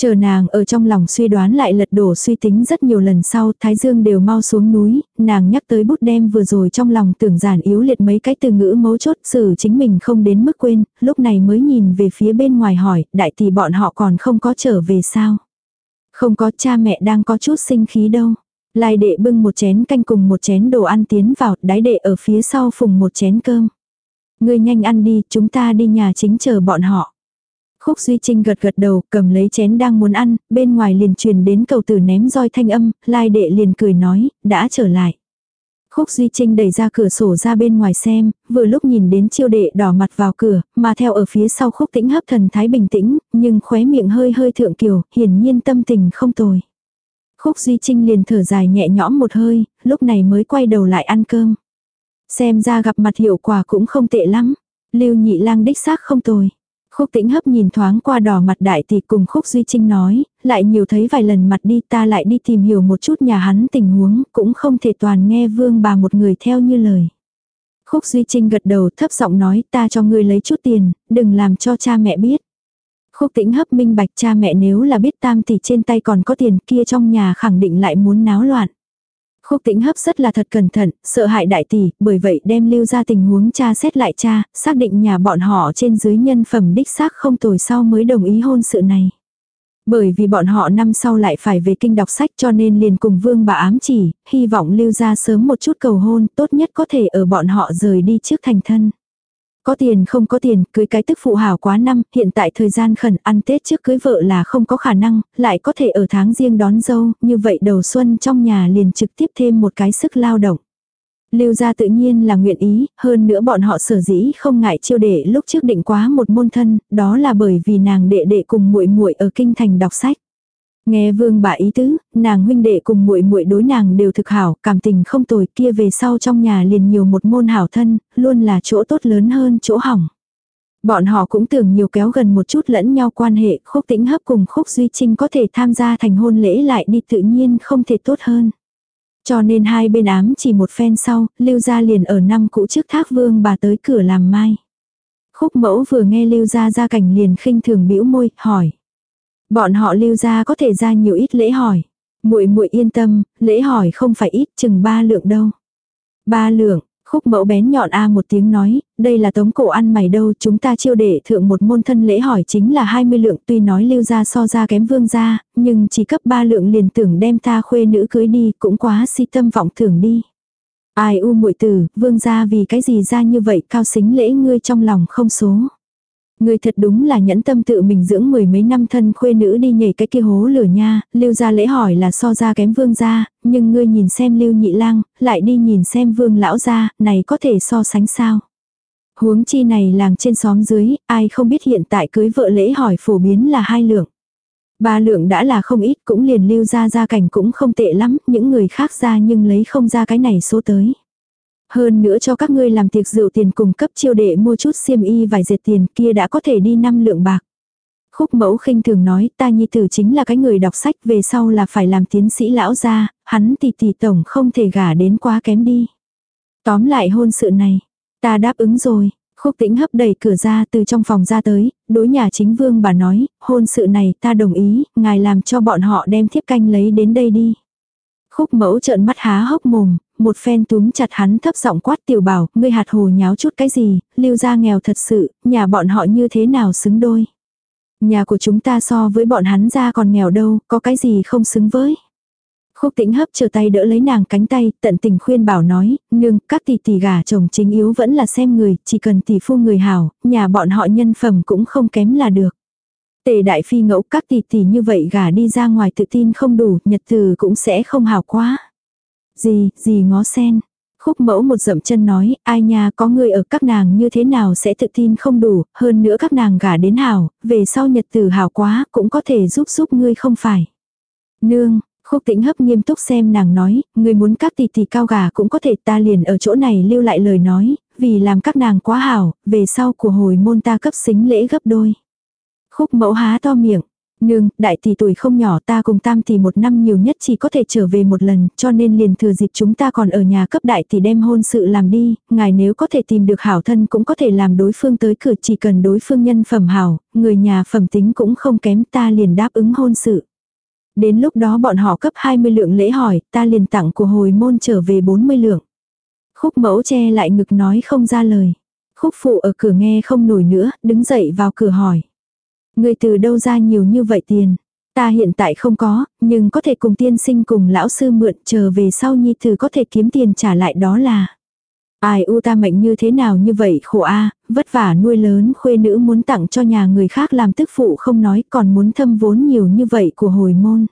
Chờ nàng ở trong lòng suy đoán lại lật đổ suy tính rất nhiều lần sau, Thái Dương đều mau xuống núi, nàng nhắc tới bút đem vừa rồi trong lòng tưởng giản yếu liệt mấy cái từ ngữ mấu chốt xử chính mình không đến mức quên, lúc này mới nhìn về phía bên ngoài hỏi, đại tỷ bọn họ còn không có trở về sao? Không có cha mẹ đang có chút sinh khí đâu. Lai đệ bưng một chén canh cùng một chén đồ ăn tiến vào, đái đệ ở phía sau phùng một chén cơm. Ngươi nhanh ăn đi, chúng ta đi nhà chính chờ bọn họ. Khúc Duy Trinh gật gật đầu, cầm lấy chén đang muốn ăn, bên ngoài liền truyền đến cầu tử ném roi thanh âm, lai đệ liền cười nói, đã trở lại. Khúc Duy Trinh đẩy ra cửa sổ ra bên ngoài xem, vừa lúc nhìn đến chiêu đệ đỏ mặt vào cửa, mà theo ở phía sau khúc tĩnh hấp thần thái bình tĩnh, nhưng khóe miệng hơi hơi thượng kiều, hiển nhiên tâm tình không tồi. Khúc Duy Trinh liền thở dài nhẹ nhõm một hơi, lúc này mới quay đầu lại ăn cơm. Xem ra gặp mặt hiệu quả cũng không tệ lắm. Lưu nhị lang đích xác không tồi. Khúc tĩnh hấp nhìn thoáng qua đỏ mặt đại tỷ cùng khúc Duy Trinh nói, lại nhiều thấy vài lần mặt đi ta lại đi tìm hiểu một chút nhà hắn tình huống, cũng không thể toàn nghe vương bà một người theo như lời. Khúc Duy Trinh gật đầu thấp giọng nói ta cho ngươi lấy chút tiền, đừng làm cho cha mẹ biết. Khúc tĩnh hấp minh bạch cha mẹ nếu là biết tam tỷ trên tay còn có tiền kia trong nhà khẳng định lại muốn náo loạn. Khúc tĩnh hấp rất là thật cẩn thận, sợ hại đại tỷ, bởi vậy đem lưu ra tình huống cha xét lại cha, xác định nhà bọn họ trên dưới nhân phẩm đích xác không tồi sau mới đồng ý hôn sự này. Bởi vì bọn họ năm sau lại phải về kinh đọc sách cho nên liền cùng vương bà ám chỉ, hy vọng lưu ra sớm một chút cầu hôn, tốt nhất có thể ở bọn họ rời đi trước thành thân. Có tiền không có tiền, cưới cái tức phụ hảo quá năm, hiện tại thời gian khẩn ăn Tết trước cưới vợ là không có khả năng, lại có thể ở tháng riêng đón dâu, như vậy đầu xuân trong nhà liền trực tiếp thêm một cái sức lao động. Lưu gia tự nhiên là nguyện ý, hơn nữa bọn họ sở dĩ không ngại chiêu đệ lúc trước định quá một môn thân, đó là bởi vì nàng đệ đệ cùng muội muội ở kinh thành đọc sách. Nghe vương bà ý tứ, nàng huynh đệ cùng muội muội đối nàng đều thực hảo, cảm tình không tồi kia về sau trong nhà liền nhiều một môn hảo thân, luôn là chỗ tốt lớn hơn chỗ hỏng. Bọn họ cũng tưởng nhiều kéo gần một chút lẫn nhau quan hệ, khúc tĩnh hấp cùng khúc duy trinh có thể tham gia thành hôn lễ lại đi tự nhiên không thể tốt hơn. Cho nên hai bên ám chỉ một phen sau, lưu gia liền ở năm cũ trước thác vương bà tới cửa làm mai. Khúc mẫu vừa nghe lưu gia ra cảnh liền khinh thường bĩu môi, hỏi. Bọn họ lưu ra có thể ra nhiều ít lễ hỏi. Muội muội yên tâm, lễ hỏi không phải ít, chừng ba lượng đâu. Ba lượng, khúc mẫu bén nhọn a một tiếng nói, đây là tống cổ ăn mày đâu, chúng ta chiêu để thượng một môn thân lễ hỏi chính là 20 lượng, tuy nói lưu ra so ra kém vương ra, nhưng chỉ cấp ba lượng liền tưởng đem ta khuê nữ cưới đi, cũng quá si tâm vọng thưởng đi. Ai u muội tử, vương gia vì cái gì ra như vậy cao xính lễ ngươi trong lòng không số. Người thật đúng là nhẫn tâm tự mình dưỡng mười mấy năm thân khuê nữ đi nhảy cái kia hố lửa nha, lưu gia lễ hỏi là so ra kém vương gia, nhưng ngươi nhìn xem lưu nhị lang, lại đi nhìn xem vương lão gia, này có thể so sánh sao. Huống chi này làng trên xóm dưới, ai không biết hiện tại cưới vợ lễ hỏi phổ biến là hai lượng. Ba lượng đã là không ít cũng liền lưu ra gia cảnh cũng không tệ lắm, những người khác ra nhưng lấy không ra cái này số tới. Hơn nữa cho các ngươi làm tiệc rượu tiền cùng cấp chiêu đệ mua chút xiêm y vài dệt tiền kia đã có thể đi năm lượng bạc. Khúc mẫu khinh thường nói ta nhi tử chính là cái người đọc sách về sau là phải làm tiến sĩ lão gia, hắn tỷ tỷ tổng không thể gả đến quá kém đi. Tóm lại hôn sự này, ta đáp ứng rồi. Khúc tĩnh hấp đẩy cửa ra từ trong phòng ra tới, đối nhà chính vương bà nói, hôn sự này ta đồng ý, ngài làm cho bọn họ đem thiếp canh lấy đến đây đi. Khúc mẫu trợn mắt há hốc mồm, một phen túm chặt hắn thấp giọng quát tiểu bảo, ngươi hạt hồ nháo chút cái gì, lưu ra nghèo thật sự, nhà bọn họ như thế nào xứng đôi. Nhà của chúng ta so với bọn hắn ra còn nghèo đâu, có cái gì không xứng với. Khúc tĩnh hấp trở tay đỡ lấy nàng cánh tay, tận tình khuyên bảo nói, nương, các tỷ tỷ gà chồng chính yếu vẫn là xem người, chỉ cần tỷ phu người hảo, nhà bọn họ nhân phẩm cũng không kém là được. Tề đại phi ngẫu các tỷ tỷ như vậy gả đi ra ngoài tự tin không đủ, nhật từ cũng sẽ không hảo quá. Gì, gì ngó sen. Khúc mẫu một dậm chân nói, ai nha có người ở các nàng như thế nào sẽ tự tin không đủ, hơn nữa các nàng gả đến hảo, về sau nhật tử hảo quá, cũng có thể giúp giúp ngươi không phải. Nương, Khúc tĩnh hấp nghiêm túc xem nàng nói, người muốn các tỷ tỷ cao gà cũng có thể ta liền ở chỗ này lưu lại lời nói, vì làm các nàng quá hảo, về sau của hồi môn ta cấp xính lễ gấp đôi. Khúc mẫu há to miệng, Nương, đại tỷ tuổi không nhỏ ta cùng tam tỷ một năm nhiều nhất chỉ có thể trở về một lần, cho nên liền thừa dịp chúng ta còn ở nhà cấp đại tỷ đem hôn sự làm đi, ngài nếu có thể tìm được hảo thân cũng có thể làm đối phương tới cửa chỉ cần đối phương nhân phẩm hảo, người nhà phẩm tính cũng không kém ta liền đáp ứng hôn sự. Đến lúc đó bọn họ cấp 20 lượng lễ hỏi, ta liền tặng của hồi môn trở về 40 lượng. Khúc mẫu che lại ngực nói không ra lời. Khúc phụ ở cửa nghe không nổi nữa, đứng dậy vào cửa hỏi. Người từ đâu ra nhiều như vậy tiền? Ta hiện tại không có, nhưng có thể cùng tiên sinh cùng lão sư mượn chờ về sau nhi tử có thể kiếm tiền trả lại đó là. Ai u ta mệnh như thế nào như vậy khổ a vất vả nuôi lớn khuê nữ muốn tặng cho nhà người khác làm tức phụ không nói còn muốn thâm vốn nhiều như vậy của hồi môn.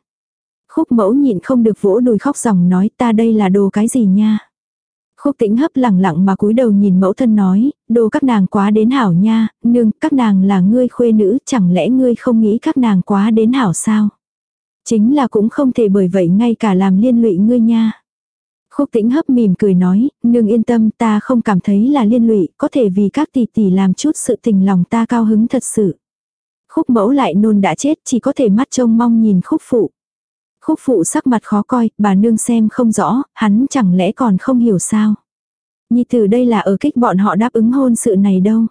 Khúc mẫu nhịn không được vỗ đùi khóc dòng nói ta đây là đồ cái gì nha. Khúc tĩnh hấp lẳng lặng mà cúi đầu nhìn mẫu thân nói, đồ các nàng quá đến hảo nha, nương, các nàng là ngươi khuê nữ, chẳng lẽ ngươi không nghĩ các nàng quá đến hảo sao? Chính là cũng không thể bởi vậy ngay cả làm liên lụy ngươi nha. Khúc tĩnh hấp mỉm cười nói, nương yên tâm ta không cảm thấy là liên lụy, có thể vì các tỷ tỷ làm chút sự tình lòng ta cao hứng thật sự. Khúc mẫu lại nôn đã chết chỉ có thể mắt trông mong nhìn khúc phụ. Khúc phụ sắc mặt khó coi, bà nương xem không rõ, hắn chẳng lẽ còn không hiểu sao. Nhi tử đây là ở kích bọn họ đáp ứng hôn sự này đâu.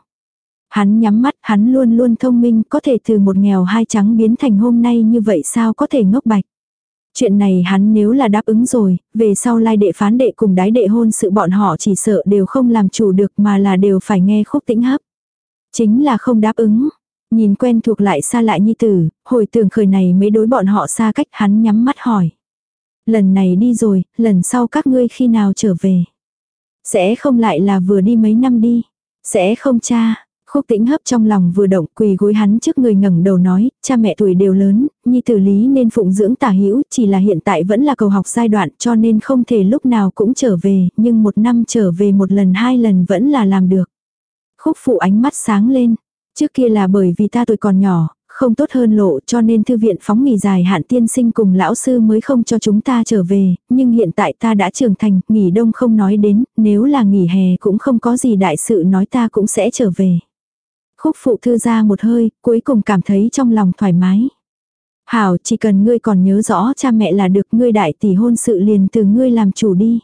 Hắn nhắm mắt, hắn luôn luôn thông minh, có thể từ một nghèo hai trắng biến thành hôm nay như vậy sao có thể ngốc bạch. Chuyện này hắn nếu là đáp ứng rồi, về sau lai đệ phán đệ cùng đái đệ hôn sự bọn họ chỉ sợ đều không làm chủ được mà là đều phải nghe khúc tĩnh hấp. Chính là không đáp ứng, Nhìn quen thuộc lại xa lại nhi tử, hồi tưởng khởi này mới đối bọn họ xa cách hắn nhắm mắt hỏi. Lần này đi rồi, lần sau các ngươi khi nào trở về. Sẽ không lại là vừa đi mấy năm đi. Sẽ không cha. Khúc tĩnh hấp trong lòng vừa động quỳ gối hắn trước người ngẩng đầu nói, cha mẹ tuổi đều lớn, nhi tử lý nên phụng dưỡng tả hữu chỉ là hiện tại vẫn là cầu học giai đoạn cho nên không thể lúc nào cũng trở về, nhưng một năm trở về một lần hai lần vẫn là làm được. Khúc phụ ánh mắt sáng lên, Trước kia là bởi vì ta tuổi còn nhỏ, không tốt hơn lộ cho nên thư viện phóng nghỉ dài hạn tiên sinh cùng lão sư mới không cho chúng ta trở về, nhưng hiện tại ta đã trưởng thành, nghỉ đông không nói đến, nếu là nghỉ hè cũng không có gì đại sự nói ta cũng sẽ trở về. Khúc phụ thư ra một hơi, cuối cùng cảm thấy trong lòng thoải mái. Hảo, chỉ cần ngươi còn nhớ rõ cha mẹ là được ngươi đại tỷ hôn sự liền từ ngươi làm chủ đi.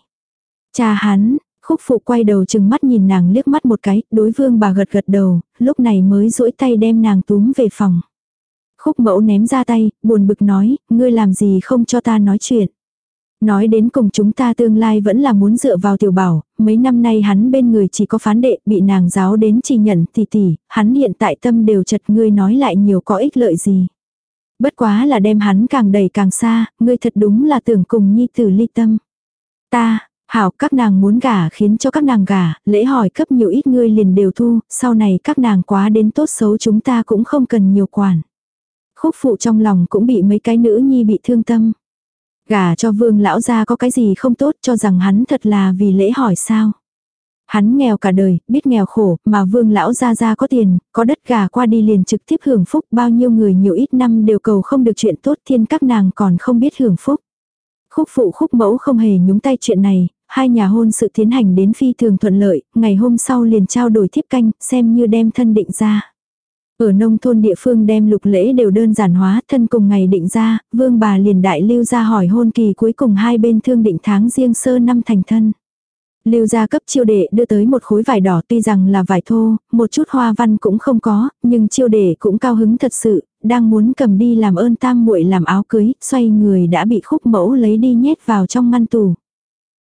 Cha hắn, Khúc phụ quay đầu chừng mắt nhìn nàng liếc mắt một cái, đối vương bà gật gật đầu, lúc này mới duỗi tay đem nàng túm về phòng. Khúc mẫu ném ra tay, buồn bực nói, ngươi làm gì không cho ta nói chuyện. Nói đến cùng chúng ta tương lai vẫn là muốn dựa vào tiểu bảo, mấy năm nay hắn bên người chỉ có phán đệ, bị nàng giáo đến chỉ nhận tỷ tỷ, hắn hiện tại tâm đều chật ngươi nói lại nhiều có ích lợi gì. Bất quá là đem hắn càng đẩy càng xa, ngươi thật đúng là tưởng cùng nhi tử ly tâm. Ta, Hảo, các nàng muốn gả khiến cho các nàng gả, lễ hỏi cấp nhiều ít ngươi liền đều thu, sau này các nàng quá đến tốt xấu chúng ta cũng không cần nhiều quản. Khúc phụ trong lòng cũng bị mấy cái nữ nhi bị thương tâm. Gả cho vương lão gia có cái gì không tốt cho rằng hắn thật là vì lễ hỏi sao. Hắn nghèo cả đời, biết nghèo khổ, mà vương lão gia gia có tiền, có đất gà qua đi liền trực tiếp hưởng phúc, bao nhiêu người nhiều ít năm đều cầu không được chuyện tốt thiên các nàng còn không biết hưởng phúc. Khúc phụ khúc mẫu không hề nhúng tay chuyện này, hai nhà hôn sự tiến hành đến phi thường thuận lợi, ngày hôm sau liền trao đổi thiếp canh, xem như đem thân định ra. Ở nông thôn địa phương đem lục lễ đều đơn giản hóa, thân cùng ngày định ra, vương bà liền đại lưu ra hỏi hôn kỳ cuối cùng hai bên thương định tháng riêng sơ năm thành thân. Lưu gia cấp chiêu đệ đưa tới một khối vải đỏ tuy rằng là vải thô, một chút hoa văn cũng không có, nhưng chiêu đệ cũng cao hứng thật sự, đang muốn cầm đi làm ơn tam muội làm áo cưới, xoay người đã bị khúc mẫu lấy đi nhét vào trong ngăn tủ.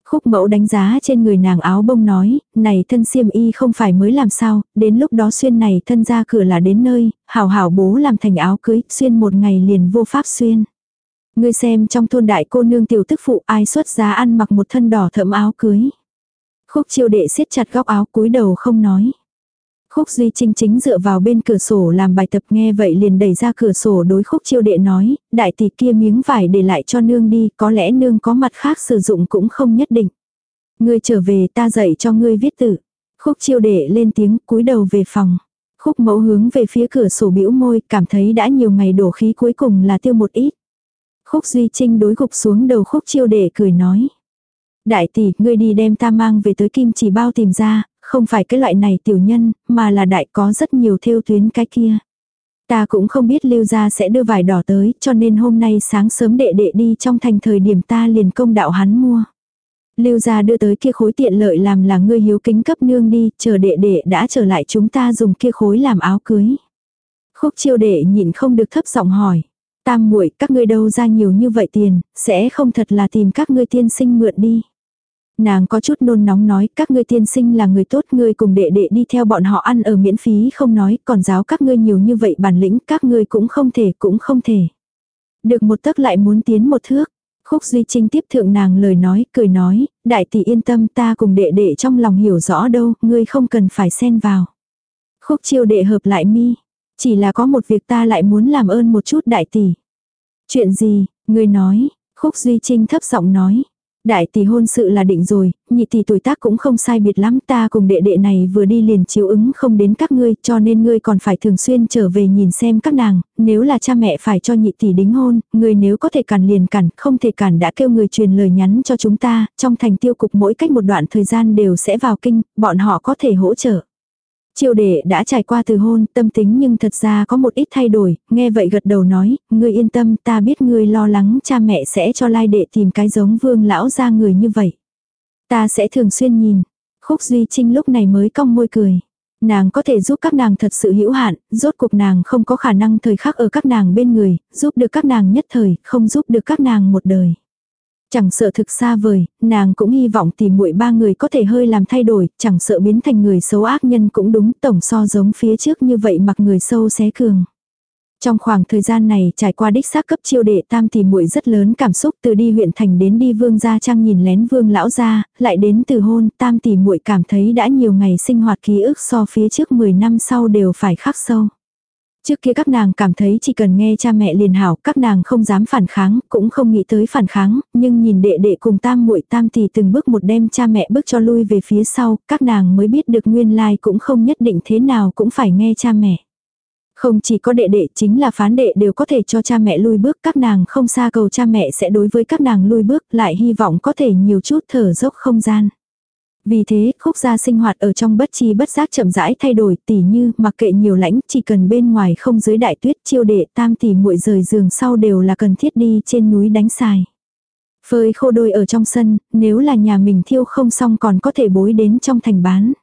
Khúc mẫu đánh giá trên người nàng áo bông nói, này thân xiêm y không phải mới làm sao, đến lúc đó xuyên này thân ra cửa là đến nơi, hảo hảo bố làm thành áo cưới, xuyên một ngày liền vô pháp xuyên. Ngươi xem trong thôn đại cô nương tiểu tức phụ ai xuất giá ăn mặc một thân đỏ thẫm áo cưới. Khúc chiêu đệ siết chặt góc áo cúi đầu không nói. Khúc Duy Trinh chính dựa vào bên cửa sổ làm bài tập nghe vậy liền đẩy ra cửa sổ đối khúc chiêu đệ nói, đại tỷ kia miếng vải để lại cho nương đi, có lẽ nương có mặt khác sử dụng cũng không nhất định. Ngươi trở về ta dạy cho ngươi viết tự. Khúc chiêu đệ lên tiếng cúi đầu về phòng. Khúc mẫu hướng về phía cửa sổ bĩu môi, cảm thấy đã nhiều ngày đổ khí cuối cùng là tiêu một ít. Khúc Duy Trinh đối gục xuống đầu khúc chiêu đệ cười nói. Đại tỷ, ngươi đi đem ta mang về tới kim chỉ bao tìm ra, không phải cái loại này tiểu nhân, mà là đại có rất nhiều thêu tuyến cái kia. Ta cũng không biết lưu gia sẽ đưa vải đỏ tới, cho nên hôm nay sáng sớm đệ đệ đi trong thành thời điểm ta liền công đạo hắn mua. Lưu gia đưa tới kia khối tiện lợi làm là ngươi hiếu kính cấp nương đi, chờ đệ đệ đã trở lại chúng ta dùng kia khối làm áo cưới. Khúc chiêu đệ nhịn không được thấp giọng hỏi. Tam muội các ngươi đâu ra nhiều như vậy tiền, sẽ không thật là tìm các ngươi tiên sinh mượn đi. Nàng có chút nôn nóng nói các ngươi tiên sinh là người tốt ngươi cùng đệ đệ đi theo bọn họ ăn ở miễn phí không nói còn giáo các ngươi nhiều như vậy bản lĩnh các ngươi cũng không thể cũng không thể. Được một tấc lại muốn tiến một thước. Khúc Duy Trinh tiếp thượng nàng lời nói, cười nói, đại tỷ yên tâm ta cùng đệ đệ trong lòng hiểu rõ đâu, ngươi không cần phải xen vào. Khúc chiêu đệ hợp lại mi, chỉ là có một việc ta lại muốn làm ơn một chút đại tỷ. Chuyện gì, ngươi nói, Khúc Duy Trinh thấp giọng nói. Đại tỷ hôn sự là định rồi, nhị tỷ tuổi tác cũng không sai biệt lắm, ta cùng đệ đệ này vừa đi liền chiếu ứng không đến các ngươi, cho nên ngươi còn phải thường xuyên trở về nhìn xem các nàng, nếu là cha mẹ phải cho nhị tỷ đính hôn, ngươi nếu có thể cản liền cản, không thể cản đã kêu người truyền lời nhắn cho chúng ta, trong thành tiêu cục mỗi cách một đoạn thời gian đều sẽ vào kinh, bọn họ có thể hỗ trợ. Triều đệ đã trải qua từ hôn, tâm tính nhưng thật ra có một ít thay đổi, nghe vậy gật đầu nói, ngươi yên tâm ta biết ngươi lo lắng cha mẹ sẽ cho lai đệ tìm cái giống vương lão ra người như vậy. Ta sẽ thường xuyên nhìn. Khúc Duy Trinh lúc này mới cong môi cười. Nàng có thể giúp các nàng thật sự hữu hạn, rốt cuộc nàng không có khả năng thời khắc ở các nàng bên người, giúp được các nàng nhất thời, không giúp được các nàng một đời. Chẳng sợ thực xa vời, nàng cũng hy vọng tìm muội ba người có thể hơi làm thay đổi, chẳng sợ biến thành người xấu ác nhân cũng đúng, tổng so giống phía trước như vậy mặc người sâu xé cường. Trong khoảng thời gian này trải qua đích xác cấp chiêu đệ tam tỷ muội rất lớn cảm xúc từ đi huyện thành đến đi vương gia trang nhìn lén vương lão gia, lại đến từ hôn tam tỷ muội cảm thấy đã nhiều ngày sinh hoạt ký ức so phía trước 10 năm sau đều phải khắc sâu. Trước kia các nàng cảm thấy chỉ cần nghe cha mẹ liền hảo, các nàng không dám phản kháng, cũng không nghĩ tới phản kháng, nhưng nhìn đệ đệ cùng tam muội tam thì từng bước một đem cha mẹ bước cho lui về phía sau, các nàng mới biết được nguyên lai cũng không nhất định thế nào cũng phải nghe cha mẹ. Không chỉ có đệ đệ chính là phán đệ đều có thể cho cha mẹ lui bước các nàng không xa cầu cha mẹ sẽ đối với các nàng lui bước lại hy vọng có thể nhiều chút thở dốc không gian. Vì thế, khúc gia sinh hoạt ở trong bất chi bất giác chậm rãi thay đổi, tỉ như, mặc kệ nhiều lãnh, chỉ cần bên ngoài không dưới đại tuyết chiêu đệ tam tỷ muội rời giường sau đều là cần thiết đi trên núi đánh xài. Phơi khô đôi ở trong sân, nếu là nhà mình thiêu không xong còn có thể bối đến trong thành bán.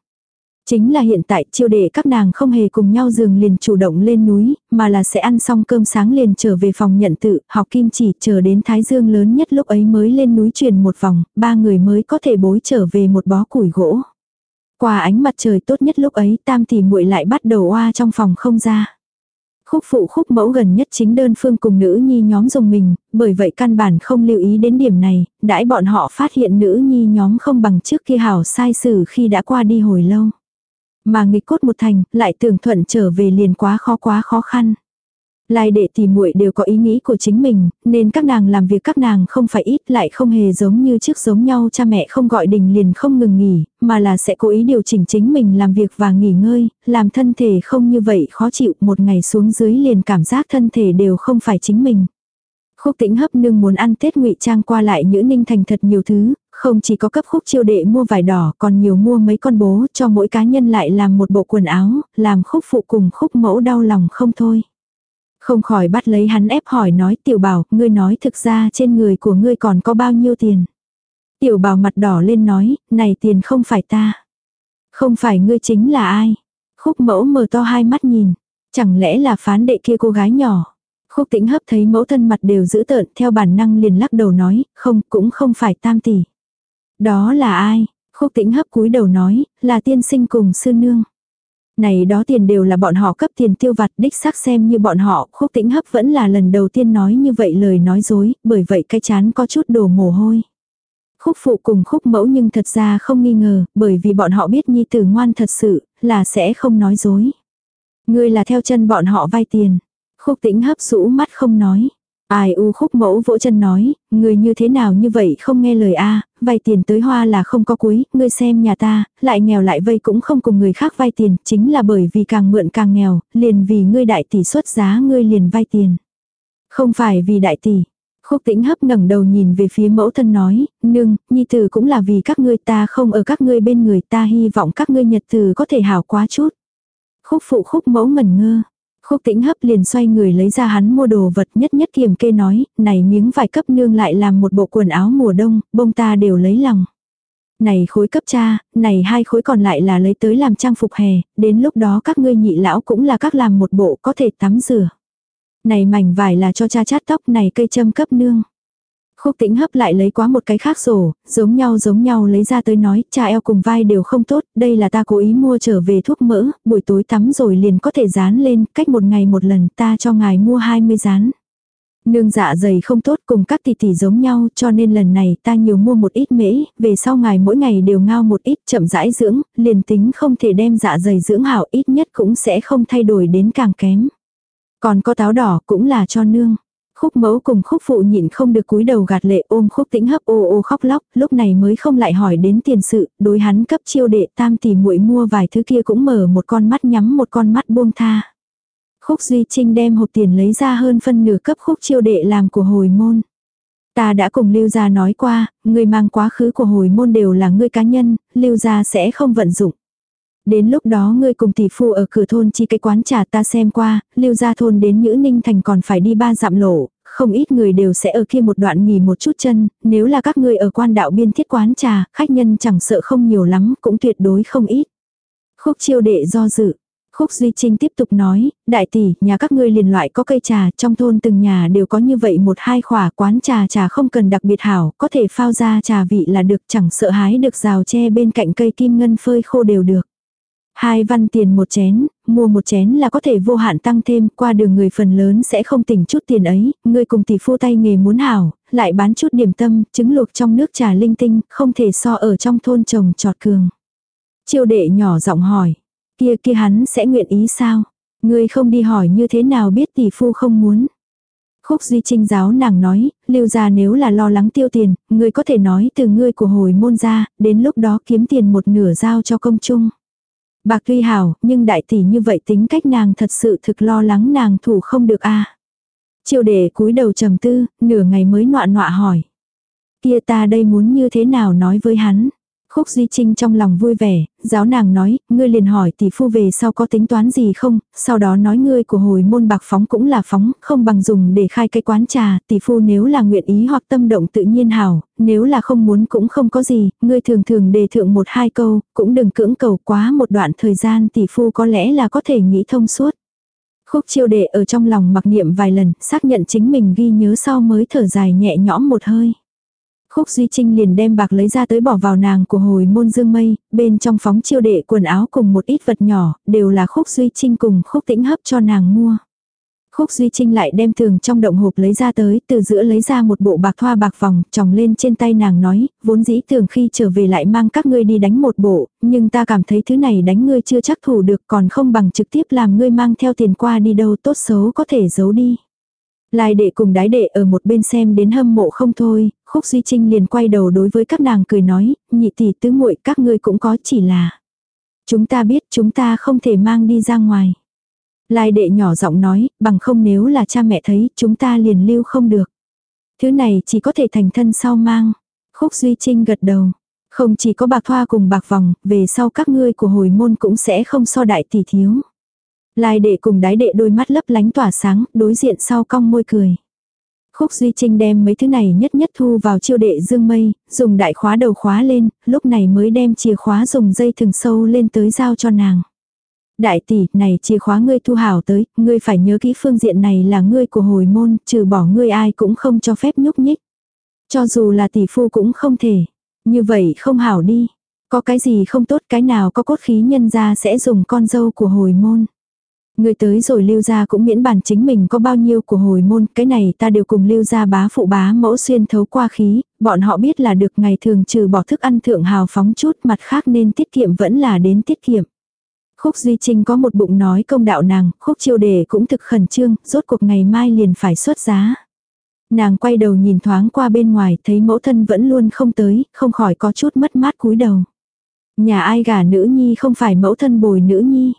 Chính là hiện tại chiêu đệ các nàng không hề cùng nhau giường liền chủ động lên núi, mà là sẽ ăn xong cơm sáng liền trở về phòng nhận tự, học kim chỉ chờ đến Thái Dương lớn nhất lúc ấy mới lên núi truyền một vòng, ba người mới có thể bối trở về một bó củi gỗ. Qua ánh mặt trời tốt nhất lúc ấy tam tỷ muội lại bắt đầu oa trong phòng không ra. Khúc phụ khúc mẫu gần nhất chính đơn phương cùng nữ nhi nhóm dùng mình, bởi vậy căn bản không lưu ý đến điểm này, đãi bọn họ phát hiện nữ nhi nhóm không bằng trước kia hảo sai xử khi đã qua đi hồi lâu. Mà nghịch cốt một thành, lại tưởng thuận trở về liền quá khó quá khó khăn. Lai đệ tỷ muội đều có ý nghĩ của chính mình, nên các nàng làm việc các nàng không phải ít lại không hề giống như trước giống nhau cha mẹ không gọi đình liền không ngừng nghỉ, mà là sẽ cố ý điều chỉnh chính mình làm việc và nghỉ ngơi, làm thân thể không như vậy khó chịu một ngày xuống dưới liền cảm giác thân thể đều không phải chính mình. Khúc tĩnh hấp nương muốn ăn Tết ngụy trang qua lại Nhữ Ninh Thành thật nhiều thứ, không chỉ có cấp khúc chiêu đệ mua vải đỏ còn nhiều mua mấy con bố cho mỗi cá nhân lại làm một bộ quần áo, làm khúc phụ cùng khúc mẫu đau lòng không thôi. Không khỏi bắt lấy hắn ép hỏi nói tiểu bảo, ngươi nói thực ra trên người của ngươi còn có bao nhiêu tiền. Tiểu bảo mặt đỏ lên nói, này tiền không phải ta. Không phải ngươi chính là ai. Khúc mẫu mở to hai mắt nhìn. Chẳng lẽ là phán đệ kia cô gái nhỏ. Khúc tĩnh hấp thấy mẫu thân mặt đều giữ tợn theo bản năng liền lắc đầu nói, không, cũng không phải tam tỷ. Đó là ai? Khúc tĩnh hấp cúi đầu nói, là tiên sinh cùng sư nương. Này đó tiền đều là bọn họ cấp tiền tiêu vặt đích xác xem như bọn họ, khúc tĩnh hấp vẫn là lần đầu tiên nói như vậy lời nói dối, bởi vậy cái chán có chút đổ mồ hôi. Khúc phụ cùng khúc mẫu nhưng thật ra không nghi ngờ, bởi vì bọn họ biết nhi tử ngoan thật sự, là sẽ không nói dối. Ngươi là theo chân bọn họ vay tiền. Khúc tĩnh hấp rũ mắt không nói. Ai u khúc mẫu vỗ chân nói, người như thế nào như vậy không nghe lời a vay tiền tới hoa là không có cuối, ngươi xem nhà ta, lại nghèo lại vây cũng không cùng người khác vay tiền, chính là bởi vì càng mượn càng nghèo, liền vì ngươi đại tỷ xuất giá ngươi liền vay tiền. Không phải vì đại tỷ. Khúc tĩnh hấp ngẩng đầu nhìn về phía mẫu thân nói, nương, nhi tử cũng là vì các ngươi ta không ở các ngươi bên người ta hy vọng các ngươi nhật tử có thể hảo quá chút. Khúc phụ khúc mẫu ngẩn ngơ. Khúc tĩnh hấp liền xoay người lấy ra hắn mua đồ vật nhất nhất kiềm kê nói, này miếng vải cấp nương lại làm một bộ quần áo mùa đông, bông ta đều lấy lòng. Này khối cấp cha, này hai khối còn lại là lấy tới làm trang phục hè, đến lúc đó các ngươi nhị lão cũng là các làm một bộ có thể tắm rửa. Này mảnh vải là cho cha chát tóc này cây châm cấp nương. Khúc tĩnh hấp lại lấy quá một cái khác rổ, giống nhau giống nhau lấy ra tới nói, cha eo cùng vai đều không tốt, đây là ta cố ý mua trở về thuốc mỡ, buổi tối tắm rồi liền có thể dán lên, cách một ngày một lần ta cho ngài mua 20 dán. Nương dạ dày không tốt cùng các tỷ tỷ giống nhau cho nên lần này ta nhiều mua một ít mễ, về sau ngài mỗi ngày đều ngao một ít chậm rãi dưỡng, liền tính không thể đem dạ dày dưỡng hảo ít nhất cũng sẽ không thay đổi đến càng kém. Còn có táo đỏ cũng là cho nương. Khúc mẫu cùng khúc phụ nhịn không được cúi đầu gạt lệ ôm khúc tĩnh hấp ô ô khóc lóc, lúc này mới không lại hỏi đến tiền sự, đối hắn cấp chiêu đệ tam tỷ muội mua vài thứ kia cũng mở một con mắt nhắm một con mắt buông tha. Khúc Duy Trinh đem hộp tiền lấy ra hơn phân nửa cấp khúc chiêu đệ làm của hồi môn. Ta đã cùng Lưu Gia nói qua, người mang quá khứ của hồi môn đều là ngươi cá nhân, Lưu Gia sẽ không vận dụng. Đến lúc đó ngươi cùng tỷ phu ở cửa thôn chi cái quán trà ta xem qua, lưu ra thôn đến Nhữ Ninh Thành còn phải đi ba dặm lộ, không ít người đều sẽ ở kia một đoạn nghỉ một chút chân, nếu là các ngươi ở quan đạo biên thiết quán trà, khách nhân chẳng sợ không nhiều lắm, cũng tuyệt đối không ít. Khúc chiêu đệ do dự. Khúc Duy Trinh tiếp tục nói, đại tỷ, nhà các ngươi liền loại có cây trà, trong thôn từng nhà đều có như vậy một hai khỏa quán trà trà không cần đặc biệt hảo, có thể phao ra trà vị là được chẳng sợ hái được rào tre bên cạnh cây kim ngân phơi khô đều được. Hai văn tiền một chén, mua một chén là có thể vô hạn tăng thêm, qua đường người phần lớn sẽ không tỉnh chút tiền ấy, người cùng tỷ phu tay nghề muốn hảo, lại bán chút điểm tâm, trứng luộc trong nước trà linh tinh, không thể so ở trong thôn trồng trọt cường. Chiêu đệ nhỏ giọng hỏi, kia kia hắn sẽ nguyện ý sao? người không đi hỏi như thế nào biết tỷ phu không muốn. Khúc Duy Trinh giáo nàng nói, lưu ra nếu là lo lắng tiêu tiền, ngươi có thể nói từ ngươi của hồi môn ra, đến lúc đó kiếm tiền một nửa giao cho công chung. Bạc tuy hảo, nhưng đại tỷ như vậy tính cách nàng thật sự thực lo lắng nàng thủ không được a. À. Chiêu đệ cúi đầu trầm tư, nửa ngày mới nọa nọa hỏi. Kia ta đây muốn như thế nào nói với hắn. Khúc Duy Trinh trong lòng vui vẻ, giáo nàng nói, ngươi liền hỏi tỷ phu về sau có tính toán gì không, sau đó nói ngươi của hồi môn bạc phóng cũng là phóng, không bằng dùng để khai cái quán trà, tỷ phu nếu là nguyện ý hoặc tâm động tự nhiên hảo, nếu là không muốn cũng không có gì, ngươi thường thường đề thượng một hai câu, cũng đừng cưỡng cầu quá một đoạn thời gian tỷ phu có lẽ là có thể nghĩ thông suốt. Khúc chiêu đệ ở trong lòng mặc niệm vài lần, xác nhận chính mình ghi nhớ sau mới thở dài nhẹ nhõm một hơi. Khúc Duy Trinh liền đem bạc lấy ra tới bỏ vào nàng của hồi môn dương mây, bên trong phóng chiêu đệ quần áo cùng một ít vật nhỏ, đều là Khúc Duy Trinh cùng Khúc Tĩnh hấp cho nàng mua. Khúc Duy Trinh lại đem thường trong động hộp lấy ra tới, từ giữa lấy ra một bộ bạc thoa bạc vòng, tròng lên trên tay nàng nói, vốn dĩ thường khi trở về lại mang các ngươi đi đánh một bộ, nhưng ta cảm thấy thứ này đánh ngươi chưa chắc thủ được còn không bằng trực tiếp làm ngươi mang theo tiền qua đi đâu tốt xấu có thể giấu đi. Lai đệ cùng đái đệ ở một bên xem đến hâm mộ không thôi, khúc duy trinh liền quay đầu đối với các nàng cười nói, nhị tỷ tứ muội các ngươi cũng có chỉ là. Chúng ta biết chúng ta không thể mang đi ra ngoài. Lai đệ nhỏ giọng nói, bằng không nếu là cha mẹ thấy chúng ta liền lưu không được. Thứ này chỉ có thể thành thân sau mang. Khúc duy trinh gật đầu. Không chỉ có bạc thoa cùng bạc vòng, về sau các ngươi của hồi môn cũng sẽ không so đại tỷ thiếu. Lai đệ cùng đái đệ đôi mắt lấp lánh tỏa sáng, đối diện sau cong môi cười. Khúc Duy Trinh đem mấy thứ này nhất nhất thu vào chiêu đệ dương mây, dùng đại khóa đầu khóa lên, lúc này mới đem chìa khóa dùng dây thừng sâu lên tới giao cho nàng. Đại tỷ, này chìa khóa ngươi thu hảo tới, ngươi phải nhớ kỹ phương diện này là ngươi của hồi môn, trừ bỏ ngươi ai cũng không cho phép nhúc nhích. Cho dù là tỷ phu cũng không thể. Như vậy không hảo đi. Có cái gì không tốt cái nào có cốt khí nhân ra sẽ dùng con dâu của hồi môn. Người tới rồi lưu ra cũng miễn bản chính mình có bao nhiêu của hồi môn, cái này ta đều cùng lưu ra bá phụ bá mẫu xuyên thấu qua khí, bọn họ biết là được ngày thường trừ bỏ thức ăn thượng hào phóng chút mặt khác nên tiết kiệm vẫn là đến tiết kiệm. Khúc Duy Trinh có một bụng nói công đạo nàng, khúc chiêu đề cũng thực khẩn trương, rốt cuộc ngày mai liền phải xuất giá. Nàng quay đầu nhìn thoáng qua bên ngoài, thấy mẫu thân vẫn luôn không tới, không khỏi có chút mất mát cúi đầu. Nhà ai gả nữ nhi không phải mẫu thân bồi nữ nhi.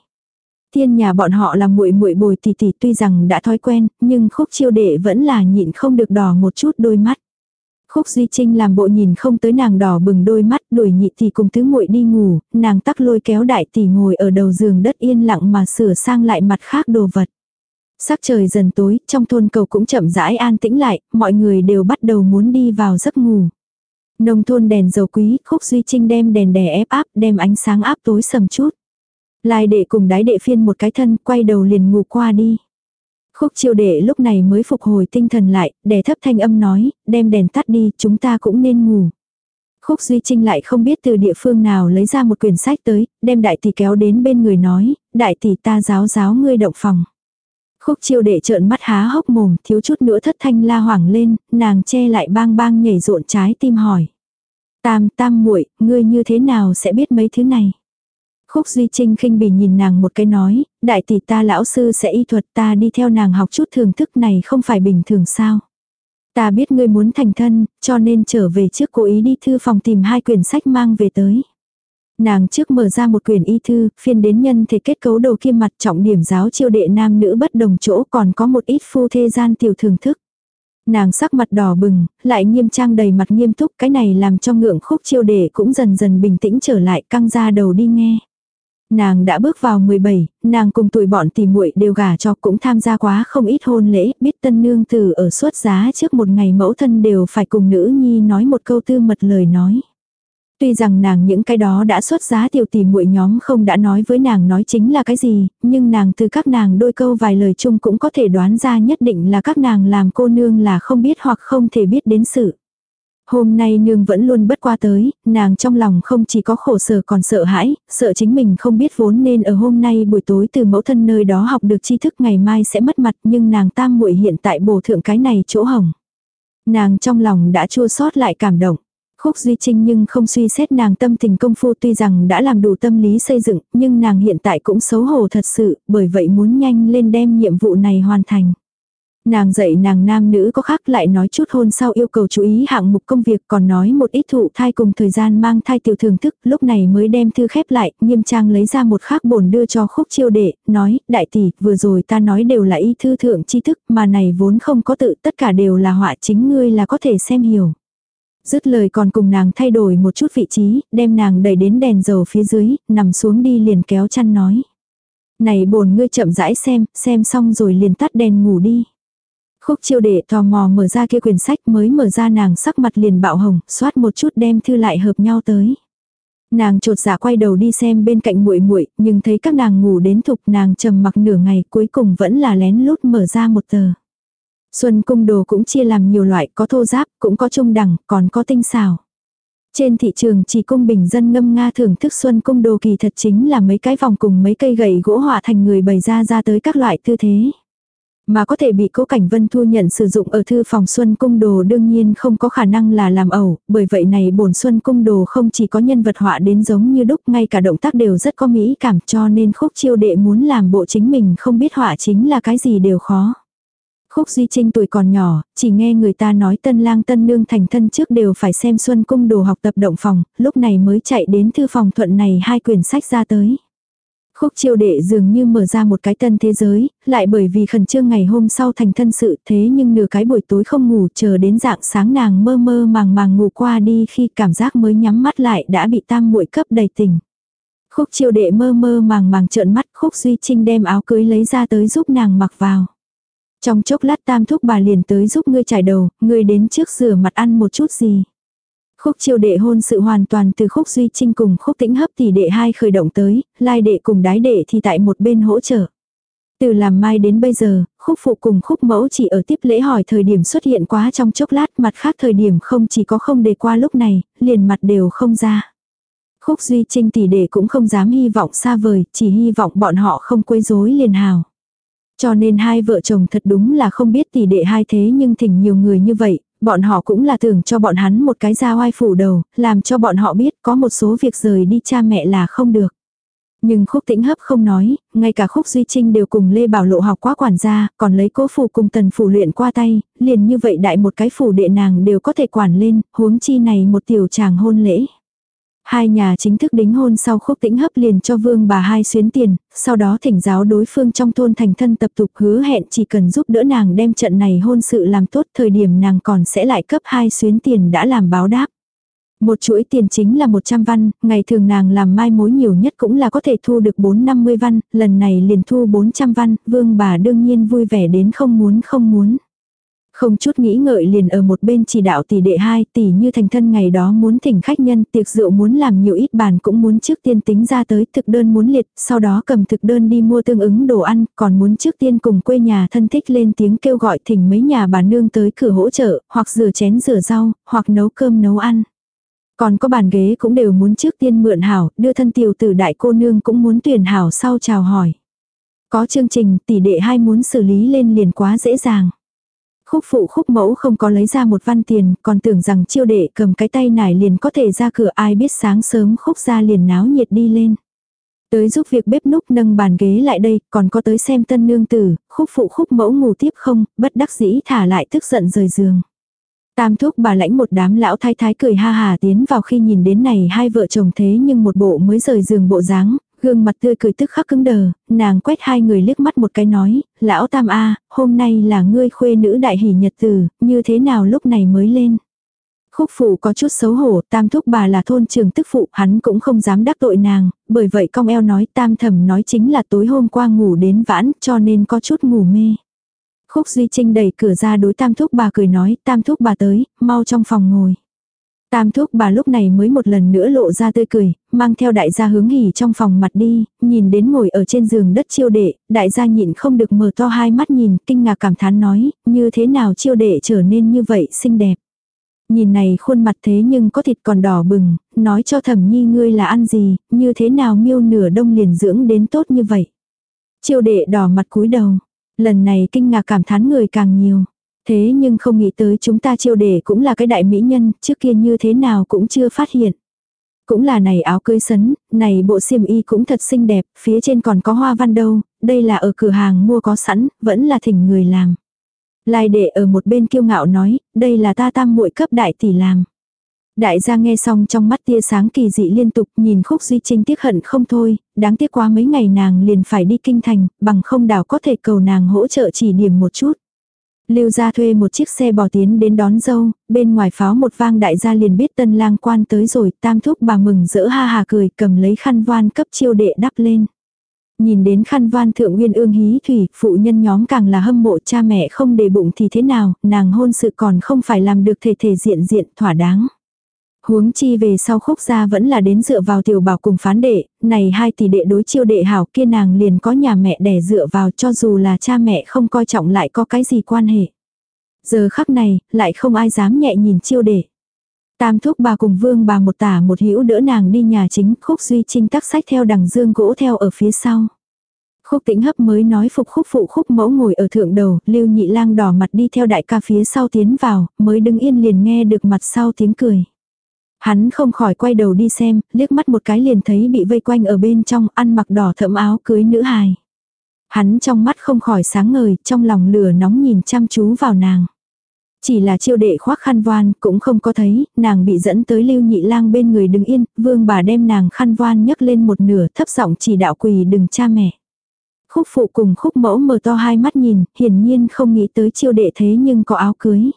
Tiên nhà bọn họ là muội muội bồi tỷ tỷ tuy rằng đã thói quen, nhưng khúc chiêu đệ vẫn là nhịn không được đỏ một chút đôi mắt. Khúc Duy Trinh làm bộ nhìn không tới nàng đỏ bừng đôi mắt, đuổi nhị tỷ cùng tứ muội đi ngủ, nàng tắc lôi kéo đại tỷ ngồi ở đầu giường đất yên lặng mà sửa sang lại mặt khác đồ vật. Sắc trời dần tối, trong thôn cầu cũng chậm rãi an tĩnh lại, mọi người đều bắt đầu muốn đi vào giấc ngủ. Nông thôn đèn dầu quý, Khúc Duy Trinh đem đèn đè ép áp, đem ánh sáng áp tối sầm chút. Lai đệ cùng đái đệ phiên một cái thân, quay đầu liền ngủ qua đi. Khúc chiêu đệ lúc này mới phục hồi tinh thần lại, đè thấp thanh âm nói, đem đèn tắt đi, chúng ta cũng nên ngủ. Khúc Duy Trinh lại không biết từ địa phương nào lấy ra một quyển sách tới, đem đại tỷ kéo đến bên người nói, đại tỷ ta giáo giáo ngươi động phòng. Khúc chiêu đệ trợn mắt há hốc mồm, thiếu chút nữa thất thanh la hoảng lên, nàng che lại bang bang nhảy rộn trái tim hỏi. Tam tam muội ngươi như thế nào sẽ biết mấy thứ này? Khúc Duy Trinh khinh bỉ nhìn nàng một cái nói, đại tỷ ta lão sư sẽ y thuật ta đi theo nàng học chút thưởng thức này không phải bình thường sao. Ta biết ngươi muốn thành thân, cho nên trở về trước cố ý đi thư phòng tìm hai quyển sách mang về tới. Nàng trước mở ra một quyển y thư, phiên đến nhân thể kết cấu đầu kim mặt trọng điểm giáo chiêu đệ nam nữ bất đồng chỗ còn có một ít phu thê gian tiểu thưởng thức. Nàng sắc mặt đỏ bừng, lại nghiêm trang đầy mặt nghiêm túc, cái này làm cho ngượng khúc chiêu đệ cũng dần dần bình tĩnh trở lại căng ra đầu đi nghe. Nàng đã bước vào 17, nàng cùng tuổi bọn tỷ muội đều gả cho cũng tham gia quá không ít hôn lễ, biết tân nương tử ở suốt giá trước một ngày mẫu thân đều phải cùng nữ nhi nói một câu tư mật lời nói. Tuy rằng nàng những cái đó đã xuất giá tiểu tỷ muội nhóm không đã nói với nàng nói chính là cái gì, nhưng nàng từ các nàng đôi câu vài lời chung cũng có thể đoán ra nhất định là các nàng làm cô nương là không biết hoặc không thể biết đến sự. Hôm nay nương vẫn luôn bất qua tới, nàng trong lòng không chỉ có khổ sở còn sợ hãi, sợ chính mình không biết vốn nên ở hôm nay buổi tối từ mẫu thân nơi đó học được tri thức ngày mai sẽ mất mặt nhưng nàng tam muội hiện tại bổ thượng cái này chỗ hồng. Nàng trong lòng đã chua xót lại cảm động. Khúc Duy Trinh nhưng không suy xét nàng tâm tình công phu tuy rằng đã làm đủ tâm lý xây dựng, nhưng nàng hiện tại cũng xấu hổ thật sự, bởi vậy muốn nhanh lên đem nhiệm vụ này hoàn thành. Nàng dạy nàng nam nữ có khác lại nói chút hôn sau yêu cầu chú ý hạng mục công việc còn nói một ít thụ thai cùng thời gian mang thai tiểu thường thức, lúc này mới đem thư khép lại, nghiêm trang lấy ra một khác bổn đưa cho khúc chiêu đệ, nói, đại tỷ, vừa rồi ta nói đều là y thư thượng tri thức, mà này vốn không có tự, tất cả đều là họa chính ngươi là có thể xem hiểu. Dứt lời còn cùng nàng thay đổi một chút vị trí, đem nàng đẩy đến đèn dầu phía dưới, nằm xuống đi liền kéo chăn nói. Này bổn ngươi chậm rãi xem, xem xong rồi liền tắt đèn ngủ đi. Khúc chiêu đệ tò mò mở ra kia quyển sách mới mở ra nàng sắc mặt liền bạo hồng, xoát một chút đem thư lại hợp nhau tới. Nàng trột dạ quay đầu đi xem bên cạnh muội muội, nhưng thấy các nàng ngủ đến thục nàng trầm mặc nửa ngày cuối cùng vẫn là lén lút mở ra một tờ. Xuân cung đồ cũng chia làm nhiều loại, có thô giáp, cũng có trung đẳng, còn có tinh xào Trên thị trường chỉ cung bình dân ngâm nga thưởng thức xuân cung đồ kỳ thật chính là mấy cái vòng cùng mấy cây gậy gỗ họa thành người bày ra ra tới các loại tư thế. Mà có thể bị cố cảnh vân thu nhận sử dụng ở thư phòng xuân cung đồ đương nhiên không có khả năng là làm ẩu, bởi vậy này bổn xuân cung đồ không chỉ có nhân vật họa đến giống như đúc ngay cả động tác đều rất có mỹ cảm cho nên khúc chiêu đệ muốn làm bộ chính mình không biết họa chính là cái gì đều khó. Khúc Duy Trinh tuổi còn nhỏ, chỉ nghe người ta nói tân lang tân nương thành thân trước đều phải xem xuân cung đồ học tập động phòng, lúc này mới chạy đến thư phòng thuận này hai quyển sách ra tới. Khúc chiêu đệ dường như mở ra một cái tân thế giới, lại bởi vì khẩn trương ngày hôm sau thành thân sự thế nhưng nửa cái buổi tối không ngủ chờ đến dạng sáng nàng mơ mơ màng màng ngủ qua đi khi cảm giác mới nhắm mắt lại đã bị tam muội cấp đầy tình. Khúc chiêu đệ mơ mơ màng màng trợn mắt khúc duy trinh đem áo cưới lấy ra tới giúp nàng mặc vào. Trong chốc lát tam thúc bà liền tới giúp ngươi trải đầu, ngươi đến trước rửa mặt ăn một chút gì. Khúc chiêu đệ hôn sự hoàn toàn từ khúc duy trinh cùng khúc tĩnh hấp tỷ đệ hai khởi động tới, lai đệ cùng đái đệ thì tại một bên hỗ trợ. Từ làm mai đến bây giờ, khúc phụ cùng khúc mẫu chỉ ở tiếp lễ hỏi thời điểm xuất hiện quá trong chốc lát mặt khác thời điểm không chỉ có không đề qua lúc này, liền mặt đều không ra. Khúc duy trinh tỷ đệ cũng không dám hy vọng xa vời, chỉ hy vọng bọn họ không quấy rối liền hào. Cho nên hai vợ chồng thật đúng là không biết tỷ đệ hai thế nhưng thỉnh nhiều người như vậy, bọn họ cũng là tưởng cho bọn hắn một cái ra oai phủ đầu, làm cho bọn họ biết có một số việc rời đi cha mẹ là không được. Nhưng khúc tĩnh hấp không nói, ngay cả khúc duy trinh đều cùng Lê Bảo Lộ học quá quản gia, còn lấy cố phủ cùng tần phủ luyện qua tay, liền như vậy đại một cái phủ đệ nàng đều có thể quản lên, huống chi này một tiểu chàng hôn lễ. Hai nhà chính thức đính hôn sau khúc tĩnh hấp liền cho vương bà hai xuyến tiền, sau đó thỉnh giáo đối phương trong thôn thành thân tập tục hứa hẹn chỉ cần giúp đỡ nàng đem trận này hôn sự làm tốt thời điểm nàng còn sẽ lại cấp hai xuyến tiền đã làm báo đáp. Một chuỗi tiền chính là 100 văn, ngày thường nàng làm mai mối nhiều nhất cũng là có thể thu được 4-50 văn, lần này liền thu 400 văn, vương bà đương nhiên vui vẻ đến không muốn không muốn. Không chút nghĩ ngợi liền ở một bên chỉ đạo tỷ đệ hai tỷ như thành thân ngày đó muốn thỉnh khách nhân tiệc rượu muốn làm nhiều ít bàn cũng muốn trước tiên tính ra tới thực đơn muốn liệt, sau đó cầm thực đơn đi mua tương ứng đồ ăn, còn muốn trước tiên cùng quê nhà thân thích lên tiếng kêu gọi thỉnh mấy nhà bà nương tới cửa hỗ trợ, hoặc rửa chén rửa rau, hoặc nấu cơm nấu ăn. Còn có bàn ghế cũng đều muốn trước tiên mượn hảo, đưa thân tiểu tử đại cô nương cũng muốn tuyển hảo sau chào hỏi. Có chương trình tỷ đệ hai muốn xử lý lên liền quá dễ dàng. Khúc phụ khúc mẫu không có lấy ra một văn tiền, còn tưởng rằng chiêu đệ cầm cái tay nải liền có thể ra cửa ai biết sáng sớm khúc ra liền náo nhiệt đi lên. Tới giúp việc bếp núc nâng bàn ghế lại đây, còn có tới xem tân nương tử, khúc phụ khúc mẫu ngủ tiếp không, bất đắc dĩ thả lại tức giận rời giường. Tam thúc bà lãnh một đám lão thái thái cười ha hà tiến vào khi nhìn đến này hai vợ chồng thế nhưng một bộ mới rời giường bộ dáng, gương mặt tươi cười tức khắc cứng đờ, nàng quét hai người liếc mắt một cái nói, lão tam a hôm nay là ngươi khuê nữ đại hỷ nhật tử, như thế nào lúc này mới lên. Khúc phụ có chút xấu hổ, tam thúc bà là thôn trường tức phụ, hắn cũng không dám đắc tội nàng, bởi vậy cong eo nói tam thầm nói chính là tối hôm qua ngủ đến vãn, cho nên có chút ngủ mê. Khúc Duy Trinh đẩy cửa ra đối tam thúc bà cười nói, tam thúc bà tới, mau trong phòng ngồi. Tam thúc bà lúc này mới một lần nữa lộ ra tươi cười, mang theo đại gia hướng hỉ trong phòng mặt đi, nhìn đến ngồi ở trên giường đất chiêu đệ, đại gia nhịn không được mở to hai mắt nhìn, kinh ngạc cảm thán nói, như thế nào chiêu đệ trở nên như vậy xinh đẹp. Nhìn này khuôn mặt thế nhưng có thịt còn đỏ bừng, nói cho thẩm nhi ngươi là ăn gì, như thế nào miêu nửa đông liền dưỡng đến tốt như vậy. Chiêu đệ đỏ mặt cúi đầu, lần này kinh ngạc cảm thán người càng nhiều. Thế nhưng không nghĩ tới chúng ta chiêu đề cũng là cái đại mỹ nhân, trước kia như thế nào cũng chưa phát hiện. Cũng là này áo cưới sấn, này bộ xiêm y cũng thật xinh đẹp, phía trên còn có hoa văn đâu, đây là ở cửa hàng mua có sẵn, vẫn là thỉnh người làm. Lai đệ ở một bên kiêu ngạo nói, đây là ta tam muội cấp đại tỷ làm. Đại gia nghe xong trong mắt tia sáng kỳ dị liên tục nhìn khúc duy trinh tiếc hận không thôi, đáng tiếc quá mấy ngày nàng liền phải đi kinh thành, bằng không đảo có thể cầu nàng hỗ trợ chỉ điểm một chút. Lưu gia thuê một chiếc xe bò tiến đến đón dâu, bên ngoài pháo một vang đại gia liền biết tân lang quan tới rồi, tam thúc bà mừng rỡ ha hà cười cầm lấy khăn voan cấp chiêu đệ đắp lên. Nhìn đến khăn voan thượng nguyên ương hí thủy, phụ nhân nhóm càng là hâm mộ cha mẹ không để bụng thì thế nào, nàng hôn sự còn không phải làm được thể thể diện diện thỏa đáng. Huống chi về sau khúc gia vẫn là đến dựa vào tiểu bảo cùng phán đệ, này hai tỷ đệ đối chiêu đệ hảo kia nàng liền có nhà mẹ đẻ dựa vào cho dù là cha mẹ không coi trọng lại có cái gì quan hệ. Giờ khắc này, lại không ai dám nhẹ nhìn chiêu đệ. Tam thúc bà cùng vương bà một tả một hữu đỡ nàng đi nhà chính, khúc duy trinh tắc sách theo đằng dương gỗ theo ở phía sau. Khúc tĩnh hấp mới nói phục khúc phụ khúc mẫu ngồi ở thượng đầu, lưu nhị lang đỏ mặt đi theo đại ca phía sau tiến vào, mới đứng yên liền nghe được mặt sau tiếng cười. Hắn không khỏi quay đầu đi xem, liếc mắt một cái liền thấy bị vây quanh ở bên trong ăn mặc đỏ thẫm áo cưới nữ hài. Hắn trong mắt không khỏi sáng ngời, trong lòng lửa nóng nhìn chăm chú vào nàng. Chỉ là chiêu đệ khoác khăn voan cũng không có thấy, nàng bị dẫn tới lưu nhị lang bên người đứng yên, vương bà đem nàng khăn voan nhấc lên một nửa thấp giọng chỉ đạo quỳ đừng cha mẹ. Khúc phụ cùng khúc mẫu mở to hai mắt nhìn, hiển nhiên không nghĩ tới chiêu đệ thế nhưng có áo cưới.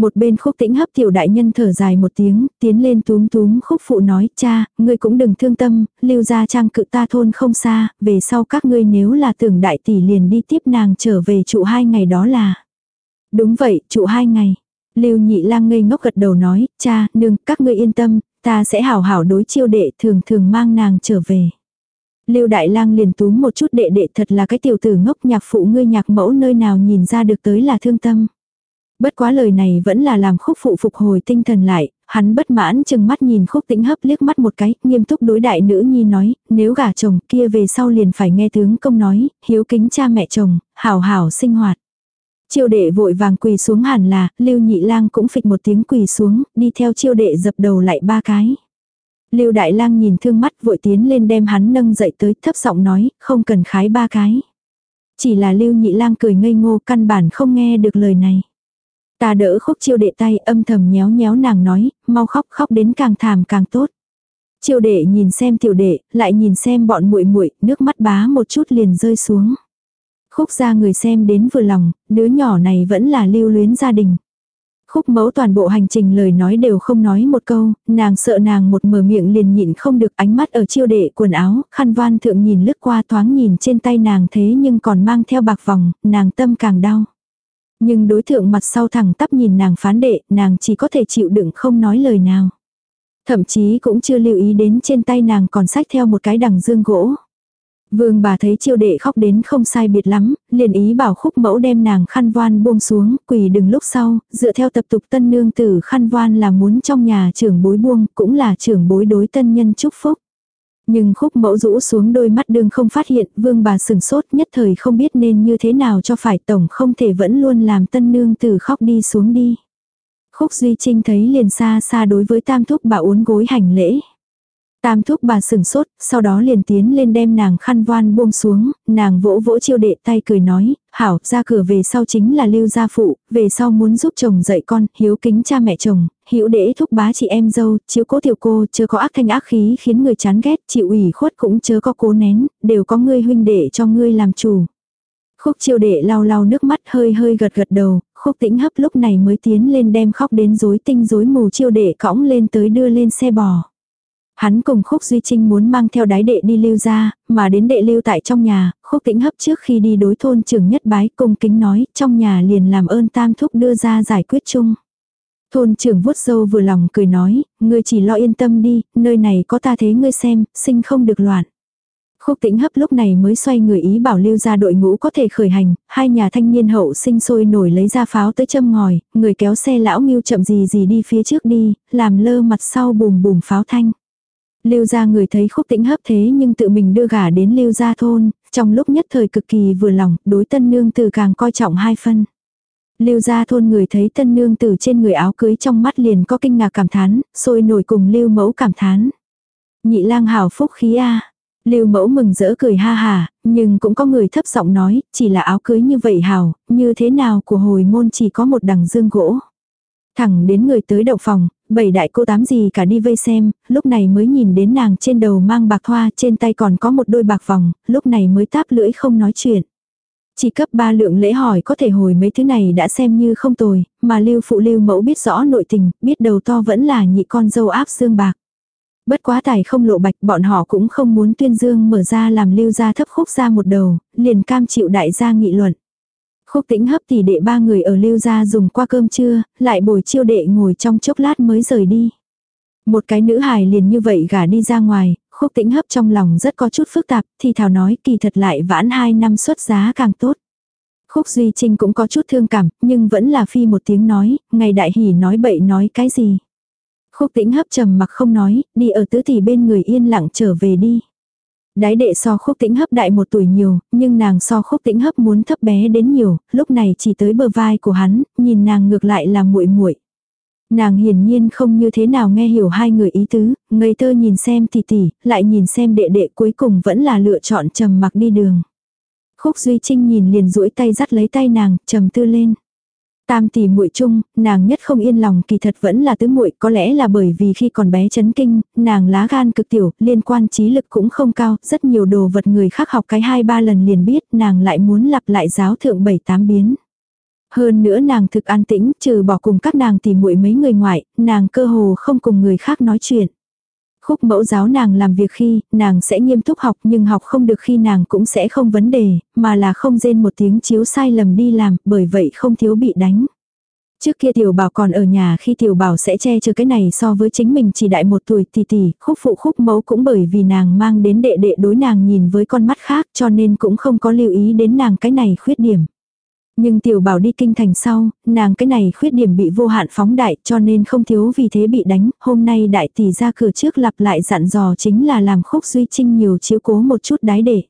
Một bên khúc tĩnh hấp tiểu đại nhân thở dài một tiếng, tiến lên túm túm khúc phụ nói, cha, ngươi cũng đừng thương tâm, lưu ra trang cự ta thôn không xa, về sau các ngươi nếu là tưởng đại tỷ liền đi tiếp nàng trở về trụ hai ngày đó là. Đúng vậy, trụ hai ngày. Lưu nhị lang ngây ngốc gật đầu nói, cha, nương, các ngươi yên tâm, ta sẽ hảo hảo đối chiêu đệ thường thường mang nàng trở về. Lưu đại lang liền túm một chút đệ đệ thật là cái tiểu tử ngốc nhạc phụ ngươi nhạc mẫu nơi nào nhìn ra được tới là thương tâm. Bất quá lời này vẫn là làm khúc phụ phục hồi tinh thần lại, hắn bất mãn chừng mắt nhìn khúc tĩnh hấp liếc mắt một cái, nghiêm túc đối đại nữ nhi nói, nếu gả chồng kia về sau liền phải nghe tướng công nói, hiếu kính cha mẹ chồng, hảo hảo sinh hoạt. Chiêu đệ vội vàng quỳ xuống hẳn là, lưu nhị lang cũng phịch một tiếng quỳ xuống, đi theo chiêu đệ dập đầu lại ba cái. Lưu đại lang nhìn thương mắt vội tiến lên đem hắn nâng dậy tới thấp giọng nói, không cần khái ba cái. Chỉ là lưu nhị lang cười ngây ngô căn bản không nghe được lời này. Ta đỡ khúc chiêu đệ tay âm thầm nhéo nhéo nàng nói, mau khóc khóc đến càng thảm càng tốt. Chiêu đệ nhìn xem tiểu đệ, lại nhìn xem bọn muội muội, nước mắt bá một chút liền rơi xuống. Khúc ra người xem đến vừa lòng, đứa nhỏ này vẫn là lưu luyến gia đình. Khúc mẫu toàn bộ hành trình lời nói đều không nói một câu, nàng sợ nàng một mở miệng liền nhịn không được ánh mắt ở chiêu đệ quần áo, khăn van thượng nhìn lướt qua thoáng nhìn trên tay nàng thế nhưng còn mang theo bạc vòng, nàng tâm càng đau. Nhưng đối tượng mặt sau thẳng tắp nhìn nàng phán đệ, nàng chỉ có thể chịu đựng không nói lời nào. Thậm chí cũng chưa lưu ý đến trên tay nàng còn sách theo một cái đằng dương gỗ. Vương bà thấy chiêu đệ khóc đến không sai biệt lắm, liền ý bảo khúc mẫu đem nàng khăn voan buông xuống, quỳ đừng lúc sau, dựa theo tập tục tân nương tử khăn voan là muốn trong nhà trưởng bối buông, cũng là trưởng bối đối tân nhân chúc phúc. Nhưng khúc mẫu rũ xuống đôi mắt đương không phát hiện, vương bà sừng sốt nhất thời không biết nên như thế nào cho phải tổng không thể vẫn luôn làm tân nương từ khóc đi xuống đi. Khúc Duy Trinh thấy liền xa xa đối với tam thúc bà uốn gối hành lễ. Tam thúc bà sừng sốt, sau đó liền tiến lên đem nàng khăn voan buông xuống, nàng vỗ vỗ chiêu đệ tay cười nói, hảo, ra cửa về sau chính là lưu gia phụ, về sau muốn giúp chồng dạy con, hiếu kính cha mẹ chồng, hữu đễ thúc bá chị em dâu, chiếu cố tiểu cô, chớ có ác thanh ác khí khiến người chán ghét, chịu ủy khuất cũng chớ có cố nén, đều có ngươi huynh đệ cho ngươi làm chủ. Khúc chiêu đệ lau lau nước mắt hơi hơi gật gật đầu, khúc tĩnh hấp lúc này mới tiến lên đem khóc đến rối tinh rối mù chiêu đệ cõng lên tới đưa lên xe bò. Hắn cùng Khúc Duy Trinh muốn mang theo đái đệ đi lưu ra, mà đến đệ lưu tại trong nhà, Khúc Tĩnh hấp trước khi đi đối thôn trưởng nhất bái cung kính nói, trong nhà liền làm ơn tam thúc đưa ra giải quyết chung. Thôn trưởng vuốt dâu vừa lòng cười nói, ngươi chỉ lo yên tâm đi, nơi này có ta thế ngươi xem, sinh không được loạn. Khúc tĩnh hấp lúc này mới xoay người ý bảo lưu ra đội ngũ có thể khởi hành, hai nhà thanh niên hậu sinh sôi nổi lấy ra pháo tới châm ngòi, người kéo xe lão nghiêu chậm gì gì đi phía trước đi, làm lơ mặt sau bùm bùm pháo thanh. Lưu gia người thấy khúc tĩnh hấp thế nhưng tự mình đưa gả đến lưu gia thôn, trong lúc nhất thời cực kỳ vừa lòng, đối tân nương từ càng coi trọng hai phân. Lưu gia thôn người thấy tân nương tử trên người áo cưới trong mắt liền có kinh ngạc cảm thán, sôi nổi cùng lưu mẫu cảm thán. Nhị lang hảo phúc khí a Lưu mẫu mừng rỡ cười ha hà, nhưng cũng có người thấp giọng nói, chỉ là áo cưới như vậy hảo, như thế nào của hồi môn chỉ có một đằng dương gỗ. Thẳng đến người tới đậu phòng, bảy đại cô tám gì cả đi vây xem, lúc này mới nhìn đến nàng trên đầu mang bạc hoa trên tay còn có một đôi bạc vòng, lúc này mới táp lưỡi không nói chuyện. Chỉ cấp ba lượng lễ hỏi có thể hồi mấy thứ này đã xem như không tồi, mà lưu phụ lưu mẫu biết rõ nội tình, biết đầu to vẫn là nhị con dâu áp xương bạc. Bất quá tài không lộ bạch bọn họ cũng không muốn tuyên dương mở ra làm lưu ra thấp khúc ra một đầu, liền cam chịu đại gia nghị luận. Khúc tĩnh hấp tỷ đệ ba người ở lưu gia dùng qua cơm trưa, lại bồi chiêu đệ ngồi trong chốc lát mới rời đi. Một cái nữ hài liền như vậy gả đi ra ngoài, khúc tĩnh hấp trong lòng rất có chút phức tạp, thì thảo nói kỳ thật lại vãn hai năm xuất giá càng tốt. Khúc Duy Trinh cũng có chút thương cảm, nhưng vẫn là phi một tiếng nói, ngày đại hỉ nói bậy nói cái gì. Khúc tĩnh hấp trầm mặc không nói, đi ở tứ tỷ bên người yên lặng trở về đi. Đái đệ so khúc tĩnh hấp đại một tuổi nhiều, nhưng nàng so khúc tĩnh hấp muốn thấp bé đến nhiều, lúc này chỉ tới bờ vai của hắn, nhìn nàng ngược lại là muội muội. Nàng hiển nhiên không như thế nào nghe hiểu hai người ý tứ, ngây thơ nhìn xem tỷ tỷ, lại nhìn xem đệ đệ cuối cùng vẫn là lựa chọn trầm mặc đi đường. Khúc Duy Trinh nhìn liền duỗi tay dắt lấy tay nàng, trầm tư lên. Tam tỷ muội chung, nàng nhất không yên lòng kỳ thật vẫn là tứ muội, có lẽ là bởi vì khi còn bé chấn kinh, nàng lá gan cực tiểu, liên quan trí lực cũng không cao, rất nhiều đồ vật người khác học cái hai ba lần liền biết, nàng lại muốn lặp lại giáo thượng bảy tám biến. Hơn nữa nàng thực an tĩnh, trừ bỏ cùng các nàng tìm muội mấy người ngoại, nàng cơ hồ không cùng người khác nói chuyện. Khúc mẫu giáo nàng làm việc khi, nàng sẽ nghiêm túc học nhưng học không được khi nàng cũng sẽ không vấn đề, mà là không rên một tiếng chiếu sai lầm đi làm, bởi vậy không thiếu bị đánh. Trước kia tiểu bảo còn ở nhà khi tiểu bảo sẽ che chở cái này so với chính mình chỉ đại một tuổi tỷ tỷ, khúc phụ khúc mẫu cũng bởi vì nàng mang đến đệ đệ đối nàng nhìn với con mắt khác cho nên cũng không có lưu ý đến nàng cái này khuyết điểm. Nhưng tiểu bảo đi kinh thành sau, nàng cái này khuyết điểm bị vô hạn phóng đại cho nên không thiếu vì thế bị đánh. Hôm nay đại tỷ ra cửa trước lặp lại dặn dò chính là làm khúc duy trinh nhiều chiếu cố một chút đái để.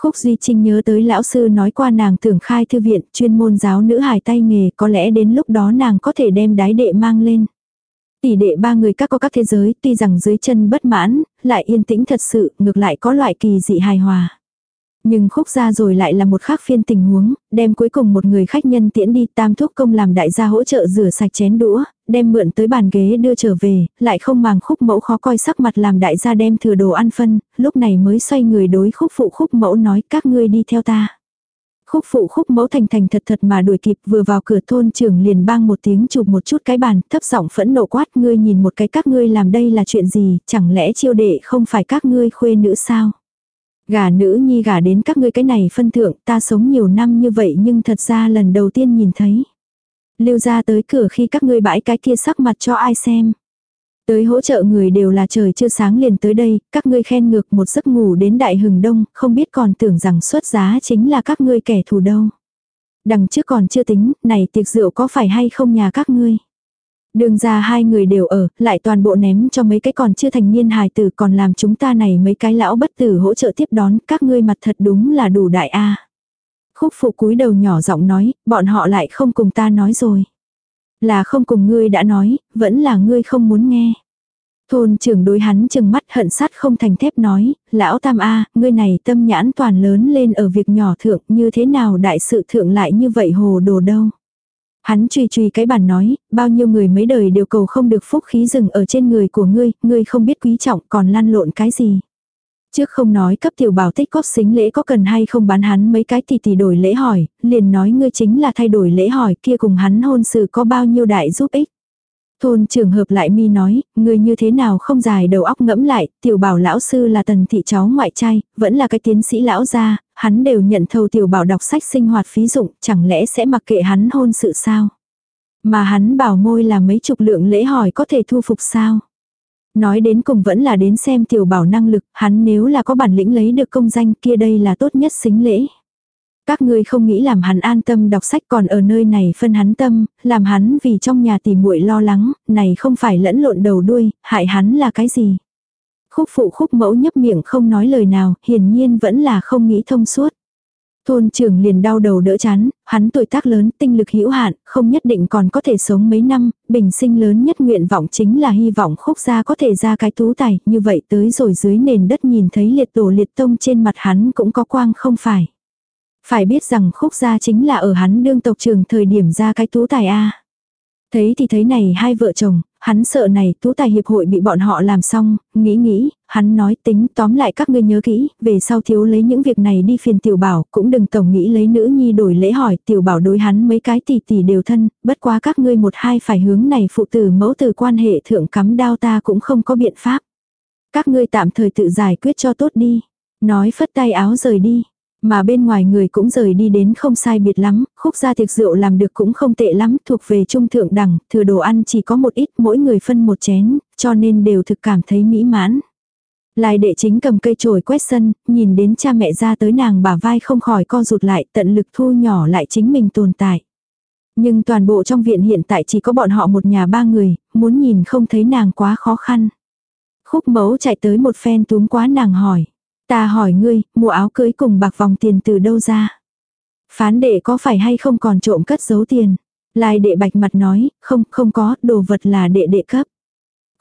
Khúc Duy Trinh nhớ tới lão sư nói qua nàng tưởng khai thư viện chuyên môn giáo nữ hài tay nghề có lẽ đến lúc đó nàng có thể đem đái đệ mang lên. Tỷ đệ ba người các có các thế giới tuy rằng dưới chân bất mãn, lại yên tĩnh thật sự ngược lại có loại kỳ dị hài hòa. Nhưng khúc ra rồi lại là một khác phiên tình huống, đem cuối cùng một người khách nhân tiễn đi tam thuốc công làm đại gia hỗ trợ rửa sạch chén đũa, đem mượn tới bàn ghế đưa trở về, lại không màng khúc mẫu khó coi sắc mặt làm đại gia đem thừa đồ ăn phân, lúc này mới xoay người đối khúc phụ khúc mẫu nói các ngươi đi theo ta. Khúc phụ khúc mẫu thành thành thật thật mà đuổi kịp vừa vào cửa thôn trưởng liền bang một tiếng chụp một chút cái bàn, thấp giọng phẫn nộ quát ngươi nhìn một cái các ngươi làm đây là chuyện gì, chẳng lẽ chiêu đệ không phải các ngươi khuê nữ sao? Gà nữ nhi gà đến các ngươi cái này phân thượng ta sống nhiều năm như vậy nhưng thật ra lần đầu tiên nhìn thấy. Lưu ra tới cửa khi các ngươi bãi cái kia sắc mặt cho ai xem. Tới hỗ trợ người đều là trời chưa sáng liền tới đây, các ngươi khen ngược một giấc ngủ đến đại hừng đông, không biết còn tưởng rằng xuất giá chính là các ngươi kẻ thù đâu. Đằng trước còn chưa tính, này tiệc rượu có phải hay không nhà các ngươi. Đường ra hai người đều ở, lại toàn bộ ném cho mấy cái còn chưa thành niên hài tử còn làm chúng ta này mấy cái lão bất tử hỗ trợ tiếp đón, các ngươi mặt thật đúng là đủ đại a. Khúc phụ cúi đầu nhỏ giọng nói, bọn họ lại không cùng ta nói rồi. Là không cùng ngươi đã nói, vẫn là ngươi không muốn nghe. Thôn trưởng đối hắn chừng mắt hận sát không thành thép nói, lão tam a, ngươi này tâm nhãn toàn lớn lên ở việc nhỏ thượng như thế nào đại sự thượng lại như vậy hồ đồ đâu. Hắn truy truy cái bàn nói, bao nhiêu người mấy đời đều cầu không được phúc khí rừng ở trên người của ngươi, ngươi không biết quý trọng còn lăn lộn cái gì. Trước không nói cấp tiểu bảo tích cóp xính lễ có cần hay không bán hắn mấy cái thì tỷ đổi lễ hỏi, liền nói ngươi chính là thay đổi lễ hỏi kia cùng hắn hôn sự có bao nhiêu đại giúp ích. Thôn trường hợp lại mi nói, người như thế nào không dài đầu óc ngẫm lại, tiểu bảo lão sư là tần thị cháu ngoại trai, vẫn là cái tiến sĩ lão gia, hắn đều nhận thầu tiểu bảo đọc sách sinh hoạt phí dụng, chẳng lẽ sẽ mặc kệ hắn hôn sự sao? Mà hắn bảo môi là mấy chục lượng lễ hỏi có thể thu phục sao? Nói đến cùng vẫn là đến xem tiểu bảo năng lực, hắn nếu là có bản lĩnh lấy được công danh kia đây là tốt nhất xính lễ. Các ngươi không nghĩ làm hắn an tâm đọc sách còn ở nơi này phân hắn tâm, làm hắn vì trong nhà tìm muội lo lắng, này không phải lẫn lộn đầu đuôi, hại hắn là cái gì. Khúc phụ khúc mẫu nhấp miệng không nói lời nào, hiển nhiên vẫn là không nghĩ thông suốt. Thôn trưởng liền đau đầu đỡ chán, hắn tuổi tác lớn, tinh lực hữu hạn, không nhất định còn có thể sống mấy năm, bình sinh lớn nhất nguyện vọng chính là hy vọng khúc gia có thể ra cái tú tài, như vậy tới rồi dưới nền đất nhìn thấy liệt tổ liệt tông trên mặt hắn cũng có quang không phải. Phải biết rằng khúc gia chính là ở hắn đương tộc trường thời điểm ra cái tú tài A. Thấy thì thấy này hai vợ chồng, hắn sợ này tú tài hiệp hội bị bọn họ làm xong, nghĩ nghĩ, hắn nói tính tóm lại các ngươi nhớ kỹ, về sau thiếu lấy những việc này đi phiền tiểu bảo, cũng đừng tổng nghĩ lấy nữ nhi đổi lễ hỏi, tiểu bảo đối hắn mấy cái tỷ tỷ đều thân, bất quá các ngươi một hai phải hướng này phụ tử mẫu tử quan hệ thượng cắm đao ta cũng không có biện pháp. Các ngươi tạm thời tự giải quyết cho tốt đi. Nói phất tay áo rời đi. Mà bên ngoài người cũng rời đi đến không sai biệt lắm, khúc gia tiệc rượu làm được cũng không tệ lắm, thuộc về trung thượng đẳng, thừa đồ ăn chỉ có một ít, mỗi người phân một chén, cho nên đều thực cảm thấy mỹ mãn. Lai đệ chính cầm cây chổi quét sân, nhìn đến cha mẹ ra tới nàng bả vai không khỏi co rụt lại, tận lực thu nhỏ lại chính mình tồn tại. Nhưng toàn bộ trong viện hiện tại chỉ có bọn họ một nhà ba người, muốn nhìn không thấy nàng quá khó khăn. Khúc mẫu chạy tới một phen túm quá nàng hỏi. Ta hỏi ngươi, mua áo cưới cùng bạc vòng tiền từ đâu ra? Phán đệ có phải hay không còn trộm cất giấu tiền? Lai đệ bạch mặt nói, không, không có, đồ vật là đệ đệ cấp.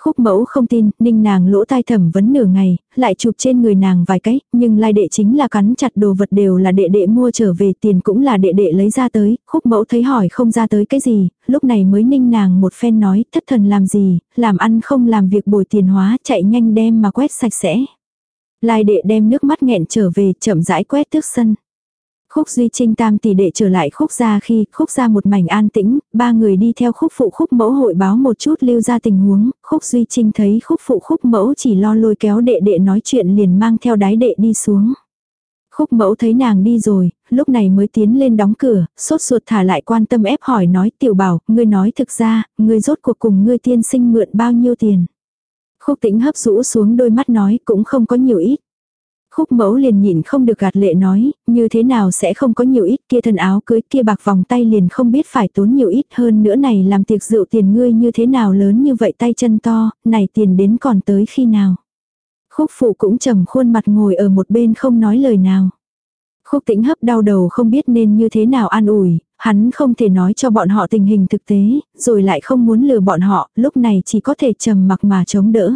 Khúc mẫu không tin, ninh nàng lỗ tai thẩm vấn nửa ngày, lại chụp trên người nàng vài cái, nhưng lai đệ chính là cắn chặt đồ vật đều là đệ đệ mua trở về tiền cũng là đệ đệ lấy ra tới, khúc mẫu thấy hỏi không ra tới cái gì, lúc này mới ninh nàng một phen nói, thất thần làm gì, làm ăn không làm việc bồi tiền hóa, chạy nhanh đem mà quét sạch sẽ. Lai đệ đem nước mắt nghẹn trở về, chậm rãi quét tước sân. Khúc Duy Trinh tam tỷ đệ trở lại khúc gia khi khúc gia một mảnh an tĩnh, ba người đi theo khúc phụ khúc mẫu hội báo một chút lưu ra tình huống, khúc Duy Trinh thấy khúc phụ khúc mẫu chỉ lo lôi kéo đệ đệ nói chuyện liền mang theo đái đệ đi xuống. Khúc mẫu thấy nàng đi rồi, lúc này mới tiến lên đóng cửa, sốt ruột thả lại quan tâm ép hỏi nói tiểu bảo, ngươi nói thực ra, ngươi rốt cuộc cùng ngươi tiên sinh mượn bao nhiêu tiền. Khúc tĩnh hấp rũ xuống đôi mắt nói cũng không có nhiều ít. Khúc mẫu liền nhìn không được gạt lệ nói, như thế nào sẽ không có nhiều ít kia thần áo cưới kia bạc vòng tay liền không biết phải tốn nhiều ít hơn nữa này làm tiệc rượu tiền ngươi như thế nào lớn như vậy tay chân to, này tiền đến còn tới khi nào. Khúc phụ cũng trầm khuôn mặt ngồi ở một bên không nói lời nào. Khúc tĩnh hấp đau đầu không biết nên như thế nào an ủi, hắn không thể nói cho bọn họ tình hình thực tế, rồi lại không muốn lừa bọn họ, lúc này chỉ có thể trầm mặc mà chống đỡ.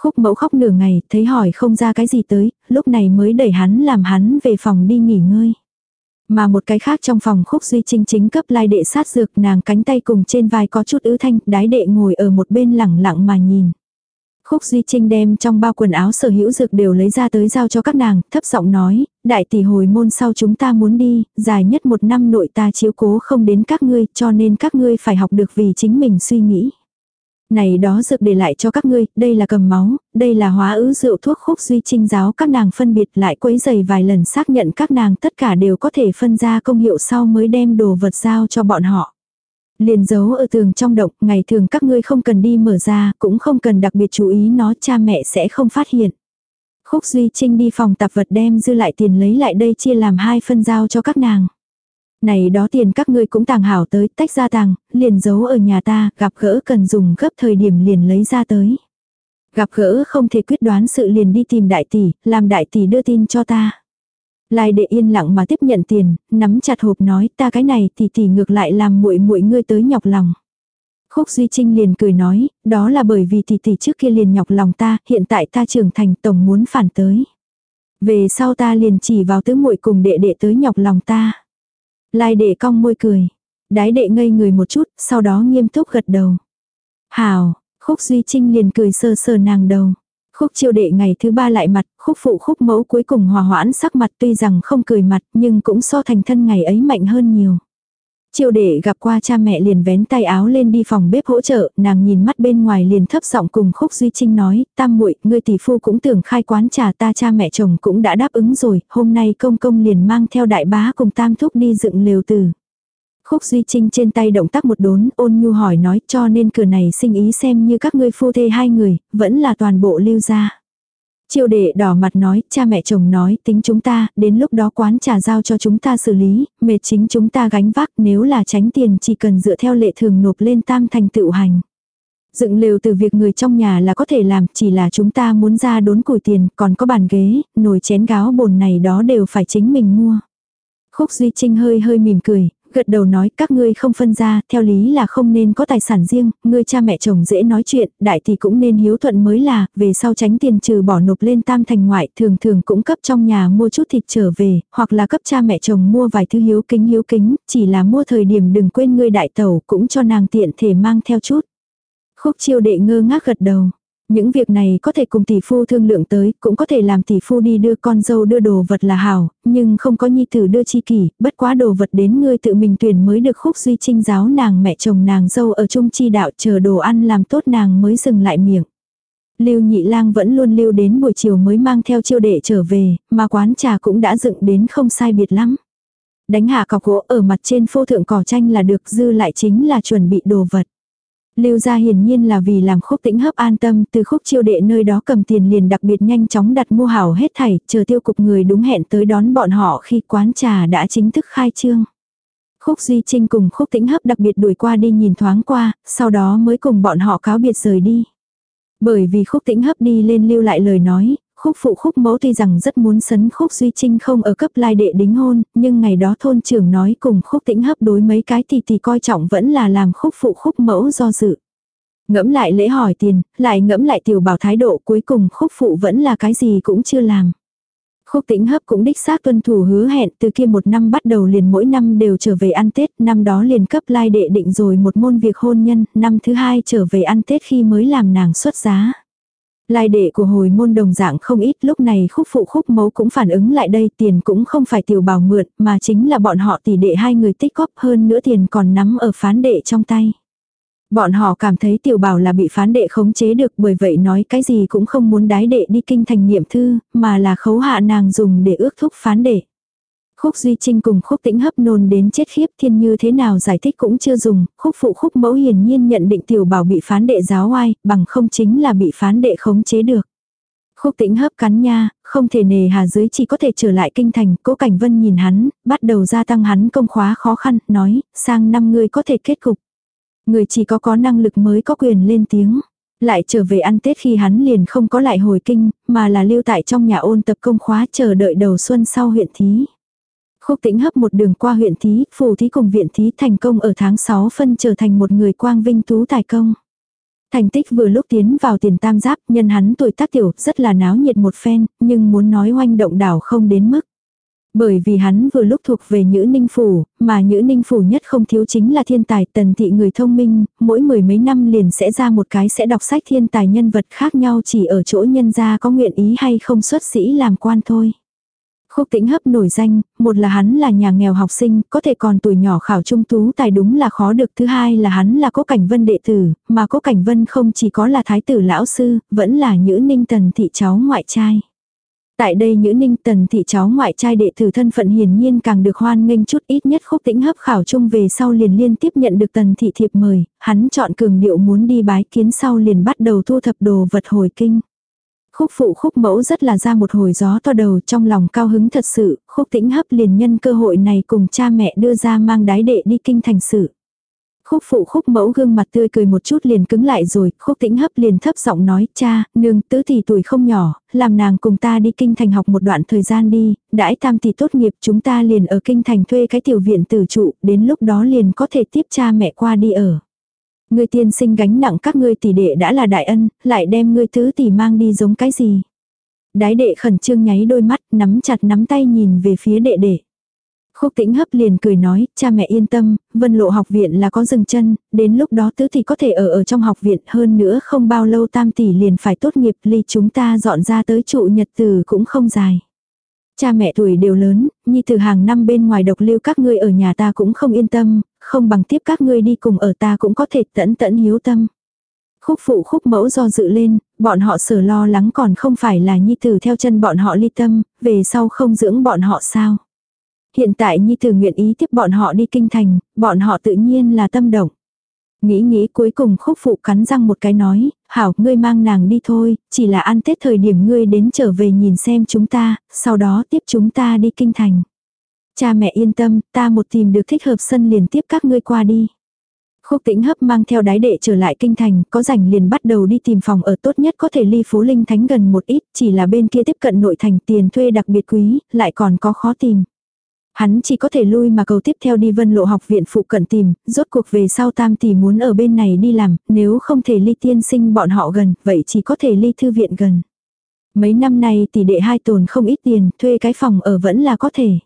Khúc mẫu khóc nửa ngày, thấy hỏi không ra cái gì tới, lúc này mới đẩy hắn làm hắn về phòng đi nghỉ ngơi. Mà một cái khác trong phòng khúc duy trinh chính cấp lai đệ sát dược nàng cánh tay cùng trên vai có chút ứ thanh, đái đệ ngồi ở một bên lẳng lặng mà nhìn. Khúc Duy Trinh đem trong bao quần áo sở hữu dược đều lấy ra tới giao cho các nàng, thấp giọng nói, đại tỷ hồi môn sau chúng ta muốn đi, dài nhất một năm nội ta chiếu cố không đến các ngươi, cho nên các ngươi phải học được vì chính mình suy nghĩ. Này đó dược để lại cho các ngươi, đây là cầm máu, đây là hóa ứ rượu thuốc khúc duy trinh giáo các nàng phân biệt lại quấy giày vài lần xác nhận các nàng tất cả đều có thể phân ra công hiệu sau mới đem đồ vật giao cho bọn họ. Liền giấu ở tường trong động, ngày thường các ngươi không cần đi mở ra, cũng không cần đặc biệt chú ý nó, cha mẹ sẽ không phát hiện. Khúc Duy Trinh đi phòng tạp vật đem dư lại tiền lấy lại đây chia làm hai phân giao cho các nàng. Này đó tiền các ngươi cũng tàng hảo tới, tách ra tàng, liền giấu ở nhà ta, gặp gỡ cần dùng gấp thời điểm liền lấy ra tới. Gặp gỡ không thể quyết đoán sự liền đi tìm đại tỷ, làm đại tỷ đưa tin cho ta. Lai đệ yên lặng mà tiếp nhận tiền, nắm chặt hộp nói ta cái này thì tỷ ngược lại làm muội muội ngươi tới nhọc lòng. Khúc Duy Trinh liền cười nói, đó là bởi vì tỷ tỷ trước kia liền nhọc lòng ta, hiện tại ta trưởng thành tổng muốn phản tới. Về sau ta liền chỉ vào tứ muội cùng đệ đệ tới nhọc lòng ta. Lai đệ cong môi cười. Đái đệ ngây người một chút, sau đó nghiêm túc gật đầu. Hào, khúc Duy Trinh liền cười sơ sơ nàng đầu. Khúc chiêu đệ ngày thứ ba lại mặt, khúc phụ khúc mẫu cuối cùng hòa hoãn sắc mặt tuy rằng không cười mặt nhưng cũng so thành thân ngày ấy mạnh hơn nhiều. Chiêu đệ gặp qua cha mẹ liền vén tay áo lên đi phòng bếp hỗ trợ, nàng nhìn mắt bên ngoài liền thấp giọng cùng Khúc Duy Trinh nói, tam muội, ngươi tỷ phu cũng tưởng khai quán trà ta cha mẹ chồng cũng đã đáp ứng rồi, hôm nay công công liền mang theo đại bá cùng tam thúc đi dựng lều tử. Khúc Duy Trinh trên tay động tác một đốn ôn nhu hỏi nói cho nên cửa này sinh ý xem như các ngươi phu thê hai người, vẫn là toàn bộ lưu ra. Chiêu đệ đỏ mặt nói, cha mẹ chồng nói, tính chúng ta, đến lúc đó quán trà giao cho chúng ta xử lý, mệt chính chúng ta gánh vác, nếu là tránh tiền chỉ cần dựa theo lệ thường nộp lên tam thành tự hành. Dựng lều từ việc người trong nhà là có thể làm, chỉ là chúng ta muốn ra đốn củi tiền, còn có bàn ghế, nồi chén gáo bồn này đó đều phải chính mình mua. Khúc Duy Trinh hơi hơi mỉm cười, gật đầu nói các ngươi không phân ra, theo lý là không nên có tài sản riêng, ngươi cha mẹ chồng dễ nói chuyện, đại thì cũng nên hiếu thuận mới là, về sau tránh tiền trừ bỏ nộp lên tam thành ngoại, thường thường cũng cấp trong nhà mua chút thịt trở về, hoặc là cấp cha mẹ chồng mua vài thứ hiếu kính hiếu kính, chỉ là mua thời điểm đừng quên ngươi đại tẩu cũng cho nàng tiện thể mang theo chút. Khúc chiêu đệ ngơ ngác gật đầu. Những việc này có thể cùng tỷ phu thương lượng tới, cũng có thể làm tỷ phu đi đưa con dâu đưa đồ vật là hảo, nhưng không có nhi tử đưa chi kỷ, bất quá đồ vật đến ngươi tự mình tuyển mới được khúc duy trinh giáo nàng mẹ chồng nàng dâu ở chung chi đạo chờ đồ ăn làm tốt nàng mới dừng lại miệng. Lưu nhị lang vẫn luôn lưu đến buổi chiều mới mang theo chiêu đệ trở về, mà quán trà cũng đã dựng đến không sai biệt lắm. Đánh hạ cọc gỗ ở mặt trên phô thượng cỏ tranh là được dư lại chính là chuẩn bị đồ vật. Lưu gia hiển nhiên là vì làm khúc tĩnh hấp an tâm từ khúc chiêu đệ nơi đó cầm tiền liền đặc biệt nhanh chóng đặt mua hảo hết thảy, chờ tiêu cục người đúng hẹn tới đón bọn họ khi quán trà đã chính thức khai trương. Khúc Duy Trinh cùng khúc tĩnh hấp đặc biệt đuổi qua đi nhìn thoáng qua, sau đó mới cùng bọn họ cáo biệt rời đi. Bởi vì khúc tĩnh hấp đi lên lưu lại lời nói, Khúc phụ khúc mẫu tuy rằng rất muốn sấn khúc duy trinh không ở cấp lai đệ đính hôn, nhưng ngày đó thôn trưởng nói cùng khúc tĩnh hấp đối mấy cái thì thì coi trọng vẫn là làm khúc phụ khúc mẫu do dự. Ngẫm lại lễ hỏi tiền, lại ngẫm lại tiểu bảo thái độ cuối cùng khúc phụ vẫn là cái gì cũng chưa làm. Khúc tĩnh hấp cũng đích xác tuân thủ hứa hẹn từ kia một năm bắt đầu liền mỗi năm đều trở về ăn Tết, năm đó liền cấp lai đệ định rồi một môn việc hôn nhân, năm thứ hai trở về ăn Tết khi mới làm nàng xuất giá. Lai đệ của hồi môn đồng dạng không ít, lúc này khúc phụ khúc mấu cũng phản ứng lại đây, tiền cũng không phải tiểu bảo mượn, mà chính là bọn họ tỷ đệ hai người tích góp, hơn nữa tiền còn nắm ở phán đệ trong tay. Bọn họ cảm thấy tiểu bảo là bị phán đệ khống chế được, bởi vậy nói cái gì cũng không muốn đái đệ đi kinh thành niệm thư, mà là khấu hạ nàng dùng để ước thúc phán đệ. Khúc Duy Trinh cùng khúc tĩnh hấp nôn đến chết khiếp thiên như thế nào giải thích cũng chưa dùng, khúc phụ khúc mẫu hiển nhiên nhận định tiểu bảo bị phán đệ giáo oai, bằng không chính là bị phán đệ khống chế được. Khúc tĩnh hấp cắn nha, không thể nề hà dưới chỉ có thể trở lại kinh thành, cố cảnh vân nhìn hắn, bắt đầu gia tăng hắn công khóa khó khăn, nói, sang năm ngươi có thể kết cục. Người chỉ có có năng lực mới có quyền lên tiếng. Lại trở về ăn Tết khi hắn liền không có lại hồi kinh, mà là lưu tại trong nhà ôn tập công khóa chờ đợi đầu xuân sau huyện thí. Khúc tĩnh hấp một đường qua huyện thí, phù thí cùng viện thí thành công ở tháng 6 phân trở thành một người quang vinh tú tài công. Thành tích vừa lúc tiến vào tiền tam giáp, nhân hắn tuổi tác tiểu, rất là náo nhiệt một phen, nhưng muốn nói hoanh động đảo không đến mức. Bởi vì hắn vừa lúc thuộc về Nhữ Ninh Phủ, mà Nhữ Ninh Phủ nhất không thiếu chính là thiên tài tần thị người thông minh, mỗi mười mấy năm liền sẽ ra một cái sẽ đọc sách thiên tài nhân vật khác nhau chỉ ở chỗ nhân gia có nguyện ý hay không xuất sĩ làm quan thôi. Khúc tĩnh hấp nổi danh, một là hắn là nhà nghèo học sinh, có thể còn tuổi nhỏ khảo trung tú tài đúng là khó được. Thứ hai là hắn là cố cảnh vân đệ tử, mà cố cảnh vân không chỉ có là thái tử lão sư, vẫn là nhữ ninh tần thị cháu ngoại trai. Tại đây Nhữ Ninh Tần thị cháu ngoại trai đệ tử thân phận hiển nhiên càng được hoan nghênh chút ít nhất khúc tĩnh hấp khảo trung về sau liền liên tiếp nhận được Tần thị thiệp mời, hắn chọn cường điệu muốn đi bái kiến sau liền bắt đầu thu thập đồ vật hồi kinh. Khúc phụ khúc mẫu rất là ra một hồi gió to đầu trong lòng cao hứng thật sự, khúc tĩnh hấp liền nhân cơ hội này cùng cha mẹ đưa ra mang đái đệ đi kinh thành sự. Khúc phụ khúc mẫu gương mặt tươi cười một chút liền cứng lại rồi, khúc tĩnh hấp liền thấp giọng nói, cha, nương, tứ tỷ tuổi không nhỏ, làm nàng cùng ta đi kinh thành học một đoạn thời gian đi, đãi tam tỷ tốt nghiệp chúng ta liền ở kinh thành thuê cái tiểu viện tử trụ, đến lúc đó liền có thể tiếp cha mẹ qua đi ở. Ngươi tiên sinh gánh nặng các ngươi tỷ đệ đã là đại ân, lại đem ngươi tứ tỷ mang đi giống cái gì. Đái đệ khẩn trương nháy đôi mắt, nắm chặt nắm tay nhìn về phía đệ đệ. Khúc tĩnh hấp liền cười nói, cha mẹ yên tâm, vân lộ học viện là có dừng chân, đến lúc đó tứ thì có thể ở ở trong học viện hơn nữa không bao lâu tam tỷ liền phải tốt nghiệp ly chúng ta dọn ra tới trụ nhật từ cũng không dài. Cha mẹ tuổi đều lớn, nhi từ hàng năm bên ngoài độc lưu các ngươi ở nhà ta cũng không yên tâm, không bằng tiếp các ngươi đi cùng ở ta cũng có thể tẫn tẫn hiếu tâm. Khúc phụ khúc mẫu do dự lên, bọn họ sở lo lắng còn không phải là nhi tử theo chân bọn họ ly tâm, về sau không dưỡng bọn họ sao. Hiện tại Nhi Tử nguyện ý tiếp bọn họ đi kinh thành, bọn họ tự nhiên là tâm động. Nghĩ nghĩ cuối cùng khúc phụ cắn răng một cái nói, hảo ngươi mang nàng đi thôi, chỉ là ăn tết thời điểm ngươi đến trở về nhìn xem chúng ta, sau đó tiếp chúng ta đi kinh thành. Cha mẹ yên tâm, ta một tìm được thích hợp sân liền tiếp các ngươi qua đi. Khúc tĩnh hấp mang theo đái đệ trở lại kinh thành, có rảnh liền bắt đầu đi tìm phòng ở tốt nhất có thể ly phố linh thánh gần một ít, chỉ là bên kia tiếp cận nội thành tiền thuê đặc biệt quý, lại còn có khó tìm. Hắn chỉ có thể lui mà cầu tiếp theo đi vân lộ học viện phụ cận tìm, rốt cuộc về sau tam tỷ muốn ở bên này đi làm, nếu không thể ly tiên sinh bọn họ gần, vậy chỉ có thể ly thư viện gần. Mấy năm nay tỷ đệ hai tồn không ít tiền, thuê cái phòng ở vẫn là có thể.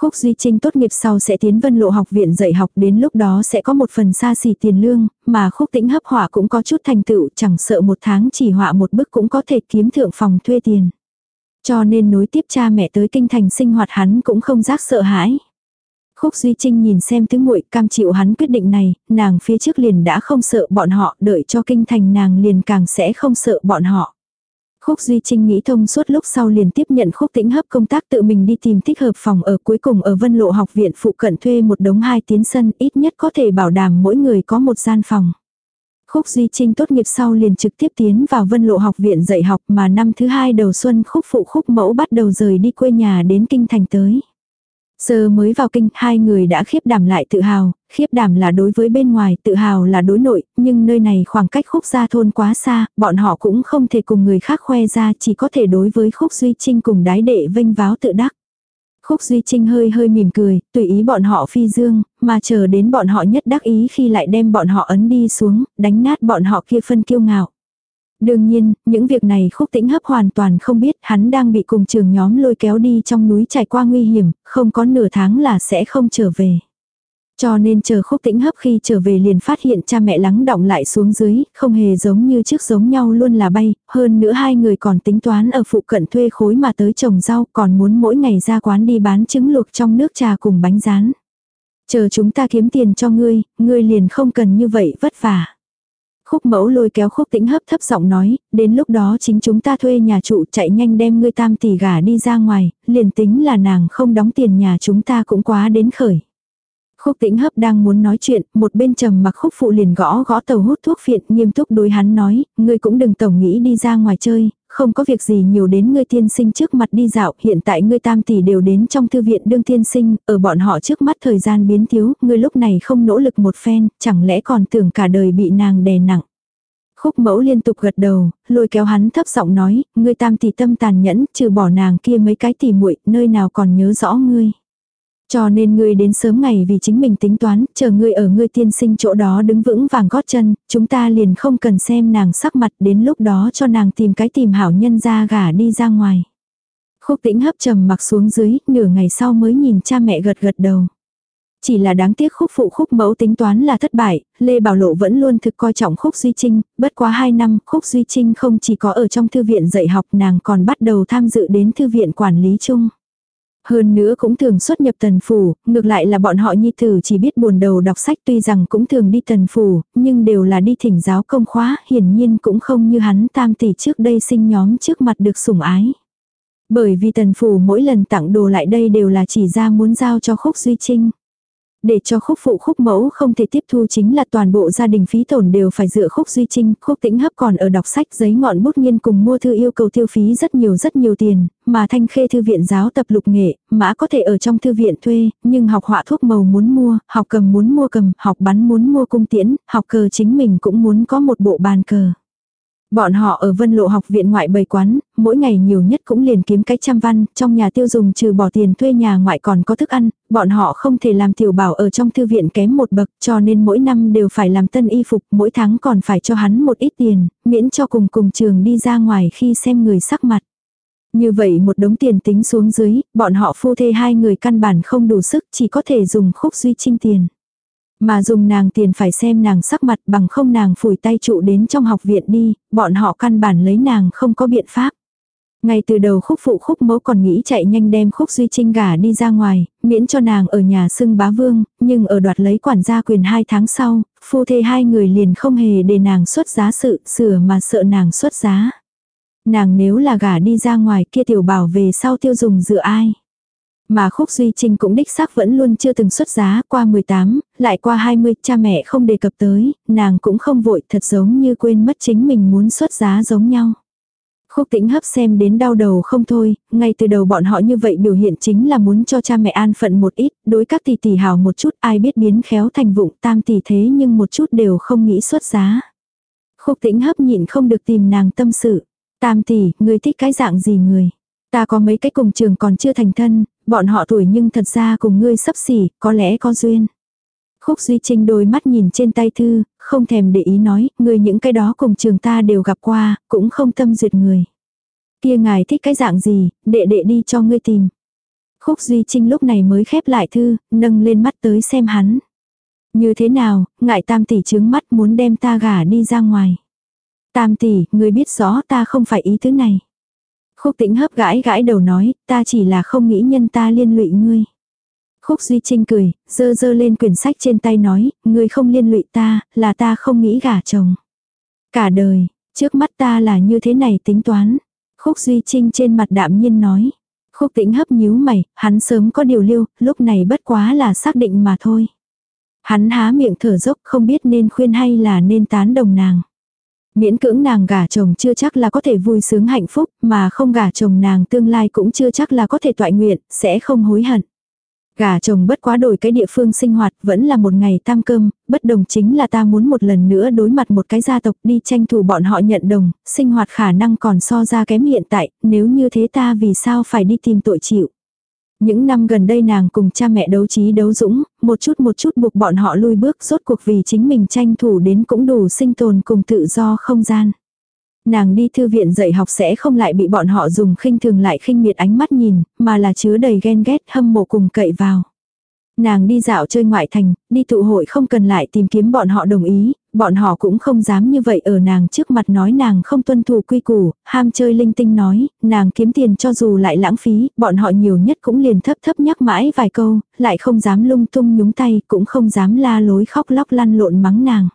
Khúc Duy Trinh tốt nghiệp sau sẽ tiến vân lộ học viện dạy học đến lúc đó sẽ có một phần xa xỉ tiền lương, mà khúc tĩnh hấp họa cũng có chút thành tựu chẳng sợ một tháng chỉ họa một bức cũng có thể kiếm thượng phòng thuê tiền. Cho nên nối tiếp cha mẹ tới kinh thành sinh hoạt hắn cũng không giác sợ hãi. Khúc Duy Trinh nhìn xem tứ muội cam chịu hắn quyết định này, nàng phía trước liền đã không sợ bọn họ, đợi cho kinh thành nàng liền càng sẽ không sợ bọn họ. Khúc Duy Trinh nghĩ thông suốt lúc sau liền tiếp nhận khúc tĩnh hấp công tác tự mình đi tìm thích hợp phòng ở cuối cùng ở Vân Lộ học viện phụ cận thuê một đống hai tiến sân ít nhất có thể bảo đảm mỗi người có một gian phòng. Khúc Duy Trinh tốt nghiệp sau liền trực tiếp tiến vào Vân Lộ học viện dạy học mà năm thứ hai đầu xuân khúc phụ khúc mẫu bắt đầu rời đi quê nhà đến kinh thành tới. Giờ mới vào kinh, hai người đã khiếp đảm lại tự hào, khiếp đảm là đối với bên ngoài, tự hào là đối nội, nhưng nơi này khoảng cách khúc gia thôn quá xa, bọn họ cũng không thể cùng người khác khoe ra, chỉ có thể đối với khúc duy trinh cùng đái đệ vinh váo tự đắc. Khúc Duy Trinh hơi hơi mỉm cười, tùy ý bọn họ phi dương, mà chờ đến bọn họ nhất đắc ý khi lại đem bọn họ ấn đi xuống, đánh nát bọn họ kia phân kiêu ngạo. Đương nhiên, những việc này khúc tĩnh hấp hoàn toàn không biết hắn đang bị cùng trường nhóm lôi kéo đi trong núi trải qua nguy hiểm, không có nửa tháng là sẽ không trở về. Cho nên chờ khúc tĩnh hấp khi trở về liền phát hiện cha mẹ lắng động lại xuống dưới, không hề giống như trước giống nhau luôn là bay, hơn nữa hai người còn tính toán ở phụ cận thuê khối mà tới trồng rau còn muốn mỗi ngày ra quán đi bán trứng luộc trong nước trà cùng bánh rán. Chờ chúng ta kiếm tiền cho ngươi, ngươi liền không cần như vậy vất vả. Khúc mẫu lôi kéo khúc tĩnh hấp thấp giọng nói, đến lúc đó chính chúng ta thuê nhà trụ chạy nhanh đem ngươi tam tỷ gả đi ra ngoài, liền tính là nàng không đóng tiền nhà chúng ta cũng quá đến khởi. Khúc tĩnh hấp đang muốn nói chuyện, một bên trầm mặc khúc phụ liền gõ gõ tàu hút thuốc phiện nghiêm túc đối hắn nói, ngươi cũng đừng tổng nghĩ đi ra ngoài chơi, không có việc gì nhiều đến ngươi tiên sinh trước mặt đi dạo, hiện tại ngươi tam tỷ đều đến trong thư viện đương tiên sinh, ở bọn họ trước mắt thời gian biến thiếu, ngươi lúc này không nỗ lực một phen, chẳng lẽ còn tưởng cả đời bị nàng đè nặng. Khúc mẫu liên tục gật đầu, lôi kéo hắn thấp giọng nói, ngươi tam tỷ tâm tàn nhẫn, trừ bỏ nàng kia mấy cái tỷ muội nơi nào còn nhớ rõ ngươi. Cho nên ngươi đến sớm ngày vì chính mình tính toán, chờ ngươi ở ngươi tiên sinh chỗ đó đứng vững vàng gót chân, chúng ta liền không cần xem nàng sắc mặt đến lúc đó cho nàng tìm cái tìm hảo nhân ra gả đi ra ngoài. Khúc tĩnh hấp trầm mặc xuống dưới, nửa ngày sau mới nhìn cha mẹ gật gật đầu. Chỉ là đáng tiếc khúc phụ khúc mẫu tính toán là thất bại, Lê Bảo Lộ vẫn luôn thực coi trọng khúc Duy Trinh, bất quá 2 năm khúc Duy Trinh không chỉ có ở trong thư viện dạy học nàng còn bắt đầu tham dự đến thư viện quản lý chung. Hơn nữa cũng thường xuất nhập tần phủ, ngược lại là bọn họ nhi tử chỉ biết buồn đầu đọc sách tuy rằng cũng thường đi tần phủ, nhưng đều là đi thỉnh giáo công khóa, hiển nhiên cũng không như hắn tam tỷ trước đây sinh nhóm trước mặt được sủng ái. Bởi vì tần phủ mỗi lần tặng đồ lại đây đều là chỉ ra muốn giao cho khúc duy trinh. Để cho khúc phụ khúc mẫu không thể tiếp thu chính là toàn bộ gia đình phí tổn đều phải dựa khúc duy trinh, khúc tĩnh hấp còn ở đọc sách giấy ngọn bút nghiên cùng mua thư yêu cầu tiêu phí rất nhiều rất nhiều tiền, mà thanh khê thư viện giáo tập lục nghệ, mã có thể ở trong thư viện thuê, nhưng học họa thuốc màu muốn mua, học cầm muốn mua cầm, học bắn muốn mua cung tiễn, học cờ chính mình cũng muốn có một bộ bàn cờ. Bọn họ ở vân lộ học viện ngoại bày quán, mỗi ngày nhiều nhất cũng liền kiếm cái trăm văn, trong nhà tiêu dùng trừ bỏ tiền thuê nhà ngoại còn có thức ăn, bọn họ không thể làm tiểu bảo ở trong thư viện kém một bậc cho nên mỗi năm đều phải làm tân y phục, mỗi tháng còn phải cho hắn một ít tiền, miễn cho cùng cùng trường đi ra ngoài khi xem người sắc mặt. Như vậy một đống tiền tính xuống dưới, bọn họ phu thê hai người căn bản không đủ sức chỉ có thể dùng khúc duy trinh tiền. Mà dùng nàng tiền phải xem nàng sắc mặt bằng không nàng phủi tay trụ đến trong học viện đi, bọn họ căn bản lấy nàng không có biện pháp. Ngay từ đầu khúc phụ khúc mẫu còn nghĩ chạy nhanh đem khúc duy trinh gả đi ra ngoài, miễn cho nàng ở nhà xưng bá vương, nhưng ở đoạt lấy quản gia quyền hai tháng sau, phu thê hai người liền không hề để nàng xuất giá sự, sửa mà sợ nàng xuất giá. Nàng nếu là gả đi ra ngoài kia tiểu bảo về sau tiêu dùng dựa ai. Mà Khúc Duy Trinh cũng đích xác vẫn luôn chưa từng xuất giá, qua 18, lại qua 20, cha mẹ không đề cập tới, nàng cũng không vội, thật giống như quên mất chính mình muốn xuất giá giống nhau. Khúc tĩnh hấp xem đến đau đầu không thôi, ngay từ đầu bọn họ như vậy biểu hiện chính là muốn cho cha mẹ an phận một ít, đối các tỷ tỷ hào một chút, ai biết biến khéo thành vụng tam tỷ thế nhưng một chút đều không nghĩ xuất giá. Khúc tĩnh hấp nhịn không được tìm nàng tâm sự. Tam tỷ, người thích cái dạng gì người? Ta có mấy cái cùng trường còn chưa thành thân, bọn họ tuổi nhưng thật ra cùng ngươi sắp xỉ, có lẽ có duyên. Khúc Duy Trinh đôi mắt nhìn trên tay thư, không thèm để ý nói, người những cái đó cùng trường ta đều gặp qua, cũng không tâm duyệt người. Kia ngài thích cái dạng gì, đệ đệ đi cho ngươi tìm. Khúc Duy Trinh lúc này mới khép lại thư, nâng lên mắt tới xem hắn. Như thế nào, ngại tam tỷ trướng mắt muốn đem ta gả đi ra ngoài. Tam tỷ, ngươi biết rõ ta không phải ý thứ này. Khúc tĩnh hấp gãi gãi đầu nói, ta chỉ là không nghĩ nhân ta liên lụy ngươi. Khúc Duy Trinh cười, dơ dơ lên quyển sách trên tay nói, ngươi không liên lụy ta, là ta không nghĩ gả chồng. Cả đời, trước mắt ta là như thế này tính toán. Khúc Duy Trinh trên mặt đạm nhiên nói. Khúc tĩnh hấp nhíu mày, hắn sớm có điều lưu, lúc này bất quá là xác định mà thôi. Hắn há miệng thở dốc không biết nên khuyên hay là nên tán đồng nàng. Miễn cưỡng nàng gả chồng chưa chắc là có thể vui sướng hạnh phúc, mà không gả chồng nàng tương lai cũng chưa chắc là có thể toại nguyện, sẽ không hối hận. Gả chồng bất quá đổi cái địa phương sinh hoạt vẫn là một ngày tam cơm, bất đồng chính là ta muốn một lần nữa đối mặt một cái gia tộc đi tranh thủ bọn họ nhận đồng, sinh hoạt khả năng còn so ra kém hiện tại, nếu như thế ta vì sao phải đi tìm tội chịu. Những năm gần đây nàng cùng cha mẹ đấu trí đấu dũng, một chút một chút buộc bọn họ lui bước rốt cuộc vì chính mình tranh thủ đến cũng đủ sinh tồn cùng tự do không gian. Nàng đi thư viện dạy học sẽ không lại bị bọn họ dùng khinh thường lại khinh miệt ánh mắt nhìn, mà là chứa đầy ghen ghét hâm mộ cùng cậy vào. Nàng đi dạo chơi ngoại thành, đi tụ hội không cần lại tìm kiếm bọn họ đồng ý, bọn họ cũng không dám như vậy ở nàng trước mặt nói nàng không tuân thủ quy củ, ham chơi linh tinh nói, nàng kiếm tiền cho dù lại lãng phí, bọn họ nhiều nhất cũng liền thấp thấp nhắc mãi vài câu, lại không dám lung tung nhúng tay, cũng không dám la lối khóc lóc lăn lộn mắng nàng.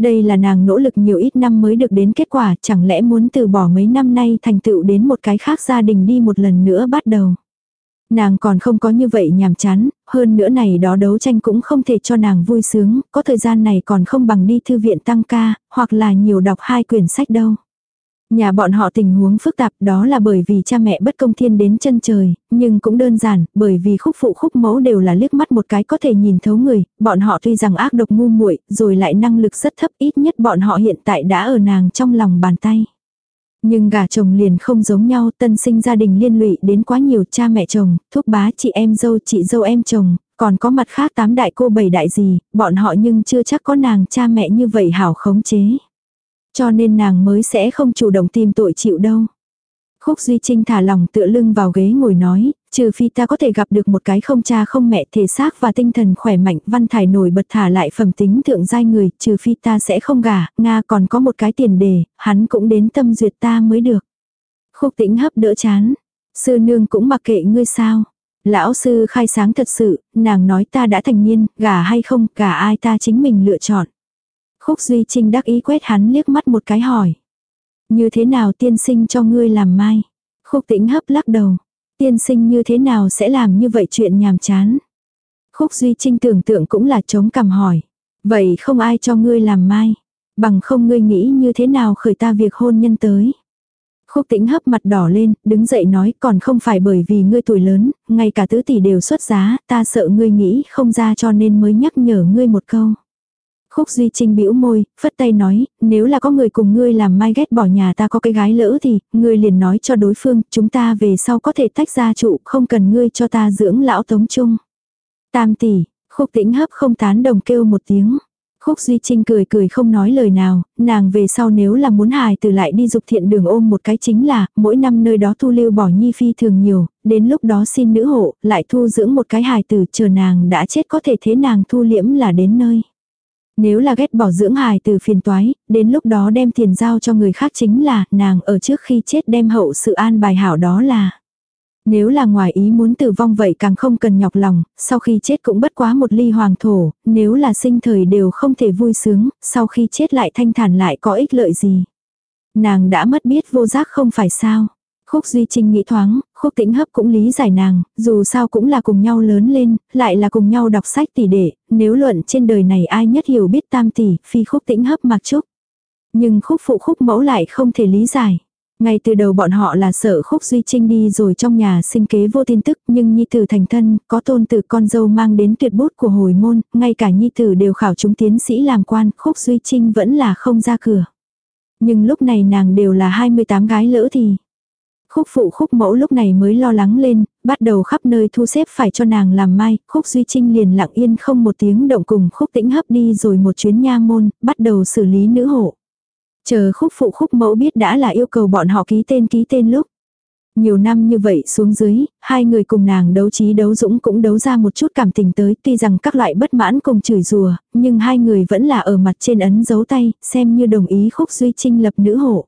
Đây là nàng nỗ lực nhiều ít năm mới được đến kết quả, chẳng lẽ muốn từ bỏ mấy năm nay thành tựu đến một cái khác gia đình đi một lần nữa bắt đầu. Nàng còn không có như vậy nhàm chán, hơn nữa này đó đấu tranh cũng không thể cho nàng vui sướng, có thời gian này còn không bằng đi thư viện tăng ca, hoặc là nhiều đọc hai quyển sách đâu. Nhà bọn họ tình huống phức tạp đó là bởi vì cha mẹ bất công thiên đến chân trời, nhưng cũng đơn giản, bởi vì khúc phụ khúc mẫu đều là liếc mắt một cái có thể nhìn thấu người, bọn họ tuy rằng ác độc ngu muội rồi lại năng lực rất thấp ít nhất bọn họ hiện tại đã ở nàng trong lòng bàn tay. Nhưng gả chồng liền không giống nhau, tân sinh gia đình liên lụy đến quá nhiều cha mẹ chồng, thúc bá chị em dâu chị dâu em chồng, còn có mặt khác tám đại cô bảy đại gì, bọn họ nhưng chưa chắc có nàng cha mẹ như vậy hảo khống chế. Cho nên nàng mới sẽ không chủ động tìm tội chịu đâu. Khúc Duy Trinh thả lòng tựa lưng vào ghế ngồi nói, trừ phi ta có thể gặp được một cái không cha không mẹ thể xác và tinh thần khỏe mạnh văn thải nổi bật thả lại phẩm tính thượng giai người, trừ phi ta sẽ không gả, Nga còn có một cái tiền đề, hắn cũng đến tâm duyệt ta mới được. Khúc tĩnh hấp đỡ chán, sư nương cũng mặc kệ ngươi sao. Lão sư khai sáng thật sự, nàng nói ta đã thành niên, gả hay không, cả ai ta chính mình lựa chọn. Khúc Duy Trinh đắc ý quét hắn liếc mắt một cái hỏi. Như thế nào tiên sinh cho ngươi làm mai? Khúc tĩnh hấp lắc đầu. Tiên sinh như thế nào sẽ làm như vậy chuyện nhàm chán? Khúc Duy Trinh tưởng tượng cũng là chống cằm hỏi. Vậy không ai cho ngươi làm mai? Bằng không ngươi nghĩ như thế nào khởi ta việc hôn nhân tới? Khúc tĩnh hấp mặt đỏ lên, đứng dậy nói còn không phải bởi vì ngươi tuổi lớn, ngay cả tứ tỷ đều xuất giá, ta sợ ngươi nghĩ không ra cho nên mới nhắc nhở ngươi một câu. Khúc Duy Trinh bĩu môi, phất tay nói, nếu là có người cùng ngươi làm mai ghét bỏ nhà ta có cái gái lỡ thì, ngươi liền nói cho đối phương, chúng ta về sau có thể tách ra trụ, không cần ngươi cho ta dưỡng lão tống chung. Tam tỷ, khúc tĩnh hấp không tán đồng kêu một tiếng. Khúc Duy Trinh cười cười không nói lời nào, nàng về sau nếu là muốn hài từ lại đi dục thiện đường ôm một cái chính là, mỗi năm nơi đó thu lưu bỏ nhi phi thường nhiều, đến lúc đó xin nữ hộ, lại thu dưỡng một cái hài tử chờ nàng đã chết có thể thế nàng thu liễm là đến nơi. Nếu là ghét bỏ dưỡng hài từ phiền toái, đến lúc đó đem tiền giao cho người khác chính là nàng ở trước khi chết đem hậu sự an bài hảo đó là. Nếu là ngoài ý muốn tử vong vậy càng không cần nhọc lòng, sau khi chết cũng bất quá một ly hoàng thổ, nếu là sinh thời đều không thể vui sướng, sau khi chết lại thanh thản lại có ích lợi gì. Nàng đã mất biết vô giác không phải sao. Khúc Duy Trinh nghĩ thoáng, Khúc Tĩnh Hấp cũng lý giải nàng, dù sao cũng là cùng nhau lớn lên, lại là cùng nhau đọc sách tỷ đệ, nếu luận trên đời này ai nhất hiểu biết tam tỷ, phi Khúc Tĩnh Hấp mặc trúc. Nhưng Khúc Phụ Khúc Mẫu lại không thể lý giải. Ngay từ đầu bọn họ là sợ Khúc Duy Trinh đi rồi trong nhà sinh kế vô tin tức, nhưng Nhi Tử thành thân, có tôn tử con dâu mang đến tuyệt bút của hồi môn, ngay cả Nhi Tử đều khảo chúng tiến sĩ làm quan, Khúc Duy Trinh vẫn là không ra cửa. Nhưng lúc này nàng đều là 28 gái lỡ thì, Khúc phụ khúc mẫu lúc này mới lo lắng lên, bắt đầu khắp nơi thu xếp phải cho nàng làm mai, khúc duy trinh liền lặng yên không một tiếng động cùng khúc tĩnh hấp đi rồi một chuyến nha môn, bắt đầu xử lý nữ hộ. Chờ khúc phụ khúc mẫu biết đã là yêu cầu bọn họ ký tên ký tên lúc. Nhiều năm như vậy xuống dưới, hai người cùng nàng đấu trí đấu dũng cũng đấu ra một chút cảm tình tới tuy rằng các loại bất mãn cùng chửi rùa, nhưng hai người vẫn là ở mặt trên ấn dấu tay, xem như đồng ý khúc duy trinh lập nữ hộ.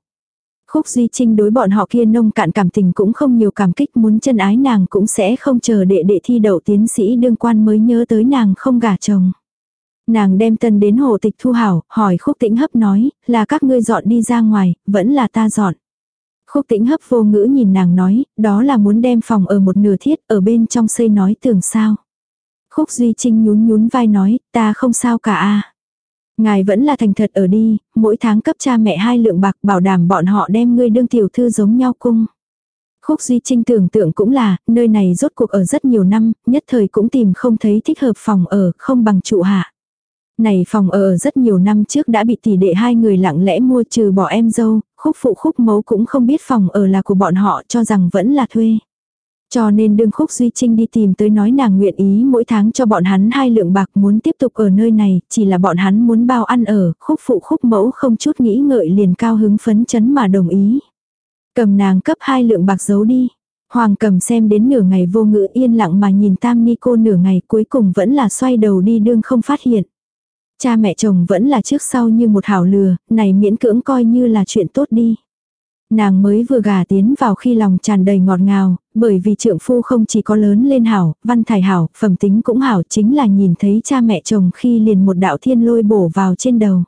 Khúc Duy Trinh đối bọn họ kia nông cạn cảm tình cũng không nhiều cảm kích muốn chân ái nàng cũng sẽ không chờ đệ đệ thi đậu tiến sĩ đương quan mới nhớ tới nàng không gả chồng. Nàng đem tân đến hồ tịch thu hảo, hỏi khúc tĩnh hấp nói, là các ngươi dọn đi ra ngoài, vẫn là ta dọn. Khúc tĩnh hấp vô ngữ nhìn nàng nói, đó là muốn đem phòng ở một nửa thiết ở bên trong xây nói tưởng sao. Khúc Duy Trinh nhún nhún vai nói, ta không sao cả a Ngài vẫn là thành thật ở đi, mỗi tháng cấp cha mẹ hai lượng bạc bảo đảm bọn họ đem ngươi đương tiểu thư giống nhau cung. Khúc Duy Trinh tưởng tượng cũng là, nơi này rốt cuộc ở rất nhiều năm, nhất thời cũng tìm không thấy thích hợp phòng ở, không bằng trụ hạ. Này phòng ở rất nhiều năm trước đã bị tỷ đệ hai người lặng lẽ mua trừ bỏ em dâu, khúc phụ khúc mấu cũng không biết phòng ở là của bọn họ cho rằng vẫn là thuê. Cho nên đương khúc Duy Trinh đi tìm tới nói nàng nguyện ý mỗi tháng cho bọn hắn hai lượng bạc muốn tiếp tục ở nơi này, chỉ là bọn hắn muốn bao ăn ở, khúc phụ khúc mẫu không chút nghĩ ngợi liền cao hứng phấn chấn mà đồng ý. Cầm nàng cấp hai lượng bạc giấu đi. Hoàng cầm xem đến nửa ngày vô ngữ yên lặng mà nhìn tam ni cô nửa ngày cuối cùng vẫn là xoay đầu đi đương không phát hiện. Cha mẹ chồng vẫn là trước sau như một hảo lừa, này miễn cưỡng coi như là chuyện tốt đi. Nàng mới vừa gả tiến vào khi lòng tràn đầy ngọt ngào, bởi vì trượng phu không chỉ có lớn lên hảo, văn thải hảo, phẩm tính cũng hảo chính là nhìn thấy cha mẹ chồng khi liền một đạo thiên lôi bổ vào trên đầu.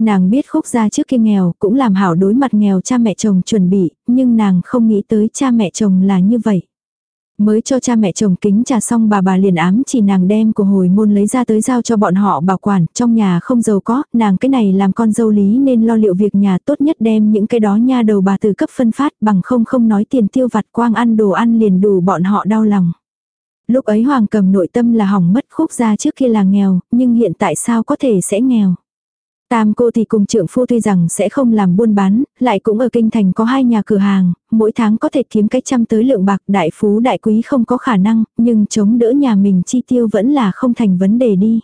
Nàng biết khúc gia trước kia nghèo cũng làm hảo đối mặt nghèo cha mẹ chồng chuẩn bị, nhưng nàng không nghĩ tới cha mẹ chồng là như vậy. Mới cho cha mẹ chồng kính trà xong bà bà liền ám chỉ nàng đem của hồi môn lấy ra tới giao cho bọn họ bảo quản, trong nhà không giàu có, nàng cái này làm con dâu lý nên lo liệu việc nhà tốt nhất đem những cái đó nha đầu bà từ cấp phân phát bằng không không nói tiền tiêu vặt quang ăn đồ ăn liền đủ bọn họ đau lòng. Lúc ấy hoàng cầm nội tâm là hỏng mất khúc ra trước kia là nghèo, nhưng hiện tại sao có thể sẽ nghèo. Tam cô thì cùng trưởng phu tuy rằng sẽ không làm buôn bán, lại cũng ở kinh thành có hai nhà cửa hàng, mỗi tháng có thể kiếm cách trăm tới lượng bạc đại phú đại quý không có khả năng, nhưng chống đỡ nhà mình chi tiêu vẫn là không thành vấn đề đi.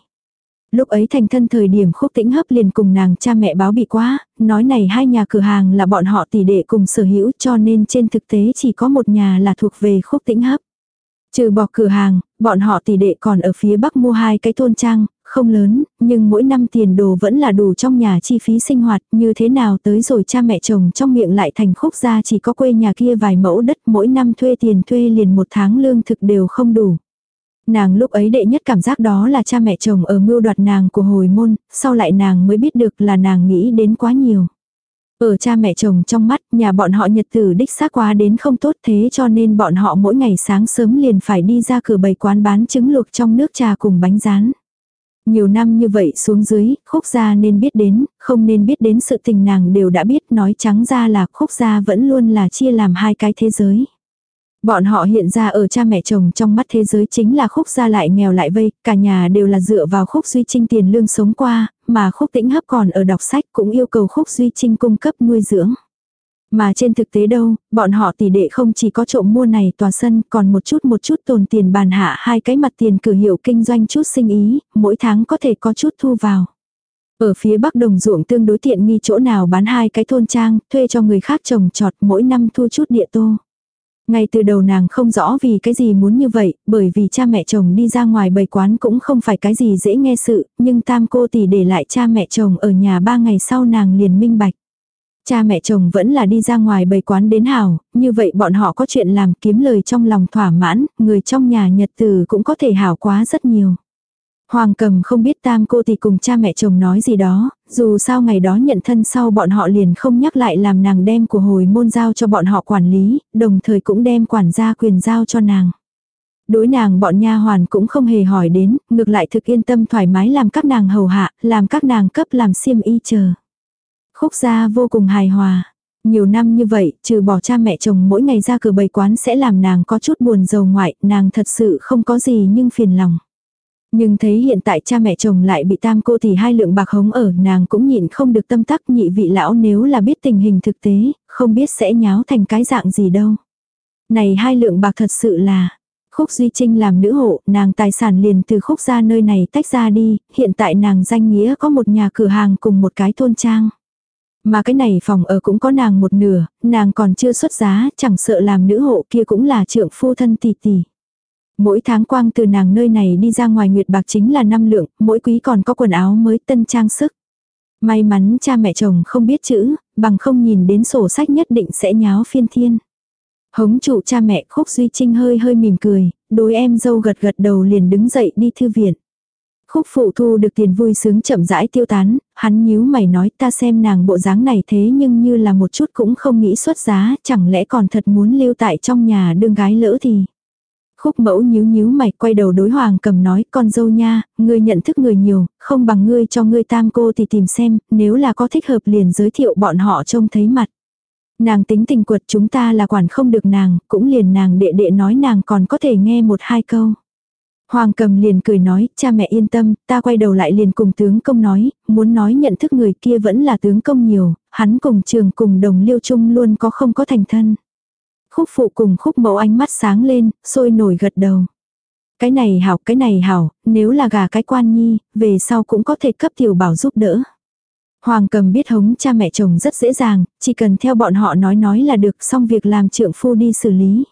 Lúc ấy thành thân thời điểm khúc tĩnh hấp liền cùng nàng cha mẹ báo bị quá, nói này hai nhà cửa hàng là bọn họ tỷ đệ cùng sở hữu cho nên trên thực tế chỉ có một nhà là thuộc về khúc tĩnh hấp. Trừ bỏ cửa hàng, bọn họ tỷ đệ còn ở phía bắc mua hai cái thôn trang, không lớn, nhưng mỗi năm tiền đồ vẫn là đủ trong nhà chi phí sinh hoạt, như thế nào tới rồi cha mẹ chồng trong miệng lại thành khúc ra chỉ có quê nhà kia vài mẫu đất mỗi năm thuê tiền thuê liền một tháng lương thực đều không đủ. Nàng lúc ấy đệ nhất cảm giác đó là cha mẹ chồng ở mưu đoạt nàng của hồi môn, sau lại nàng mới biết được là nàng nghĩ đến quá nhiều. Ở cha mẹ chồng trong mắt, nhà bọn họ nhật tử đích xác quá đến không tốt thế cho nên bọn họ mỗi ngày sáng sớm liền phải đi ra cửa bày quán bán trứng luộc trong nước trà cùng bánh rán. Nhiều năm như vậy xuống dưới, khúc gia nên biết đến, không nên biết đến sự tình nàng đều đã biết nói trắng ra là khúc gia vẫn luôn là chia làm hai cái thế giới. Bọn họ hiện ra ở cha mẹ chồng trong mắt thế giới chính là khúc gia lại nghèo lại vây, cả nhà đều là dựa vào khúc duy trinh tiền lương sống qua, mà khúc tĩnh hấp còn ở đọc sách cũng yêu cầu khúc duy trinh cung cấp nuôi dưỡng. Mà trên thực tế đâu, bọn họ tỷ đệ không chỉ có trộm mua này tòa sân còn một chút một chút tồn tiền bàn hạ hai cái mặt tiền cử hiệu kinh doanh chút sinh ý, mỗi tháng có thể có chút thu vào. Ở phía bắc đồng ruộng tương đối tiện nghi chỗ nào bán hai cái thôn trang, thuê cho người khác trồng trọt mỗi năm thu chút địa tô. Ngay từ đầu nàng không rõ vì cái gì muốn như vậy, bởi vì cha mẹ chồng đi ra ngoài bày quán cũng không phải cái gì dễ nghe sự, nhưng tam cô tỷ để lại cha mẹ chồng ở nhà ba ngày sau nàng liền minh bạch. Cha mẹ chồng vẫn là đi ra ngoài bày quán đến hào, như vậy bọn họ có chuyện làm kiếm lời trong lòng thỏa mãn, người trong nhà nhật từ cũng có thể hảo quá rất nhiều. Hoàng cầm không biết tam cô thì cùng cha mẹ chồng nói gì đó, dù sao ngày đó nhận thân sau bọn họ liền không nhắc lại làm nàng đem của hồi môn giao cho bọn họ quản lý, đồng thời cũng đem quản gia quyền giao cho nàng. Đối nàng bọn nha hoàn cũng không hề hỏi đến, ngược lại thực yên tâm thoải mái làm các nàng hầu hạ, làm các nàng cấp làm xiêm y chờ. Khúc gia vô cùng hài hòa. Nhiều năm như vậy, trừ bỏ cha mẹ chồng mỗi ngày ra cửa bày quán sẽ làm nàng có chút buồn giàu ngoại, nàng thật sự không có gì nhưng phiền lòng. Nhưng thấy hiện tại cha mẹ chồng lại bị tam cô thì hai lượng bạc hống ở nàng cũng nhịn không được tâm tắc nhị vị lão nếu là biết tình hình thực tế, không biết sẽ nháo thành cái dạng gì đâu. Này hai lượng bạc thật sự là, Khúc Duy Trinh làm nữ hộ, nàng tài sản liền từ khúc ra nơi này tách ra đi, hiện tại nàng danh nghĩa có một nhà cửa hàng cùng một cái thôn trang. Mà cái này phòng ở cũng có nàng một nửa, nàng còn chưa xuất giá, chẳng sợ làm nữ hộ kia cũng là trượng phu thân tỷ tỷ. Mỗi tháng quang từ nàng nơi này đi ra ngoài nguyệt bạc chính là năm lượng, mỗi quý còn có quần áo mới tân trang sức. May mắn cha mẹ chồng không biết chữ, bằng không nhìn đến sổ sách nhất định sẽ nháo phiên thiên. Hống trụ cha mẹ khúc duy trinh hơi hơi mỉm cười, đối em dâu gật gật đầu liền đứng dậy đi thư viện. Khúc phụ thu được tiền vui sướng chậm rãi tiêu tán, hắn nhíu mày nói ta xem nàng bộ dáng này thế nhưng như là một chút cũng không nghĩ xuất giá, chẳng lẽ còn thật muốn lưu tại trong nhà đương gái lỡ thì. Khúc mẫu nhíu nhíu mày quay đầu đối hoàng cầm nói con dâu nha, ngươi nhận thức người nhiều, không bằng ngươi cho ngươi tam cô thì tìm xem, nếu là có thích hợp liền giới thiệu bọn họ trông thấy mặt. Nàng tính tình quật chúng ta là quản không được nàng, cũng liền nàng đệ đệ nói nàng còn có thể nghe một hai câu. Hoàng cầm liền cười nói, cha mẹ yên tâm, ta quay đầu lại liền cùng tướng công nói, muốn nói nhận thức người kia vẫn là tướng công nhiều, hắn cùng trường cùng đồng liêu chung luôn có không có thành thân. Khúc phụ cùng khúc mẫu ánh mắt sáng lên, sôi nổi gật đầu. Cái này hảo, cái này hảo, nếu là gà cái quan nhi, về sau cũng có thể cấp tiểu bảo giúp đỡ. Hoàng cầm biết hống cha mẹ chồng rất dễ dàng, chỉ cần theo bọn họ nói nói là được xong việc làm trượng phu đi xử lý.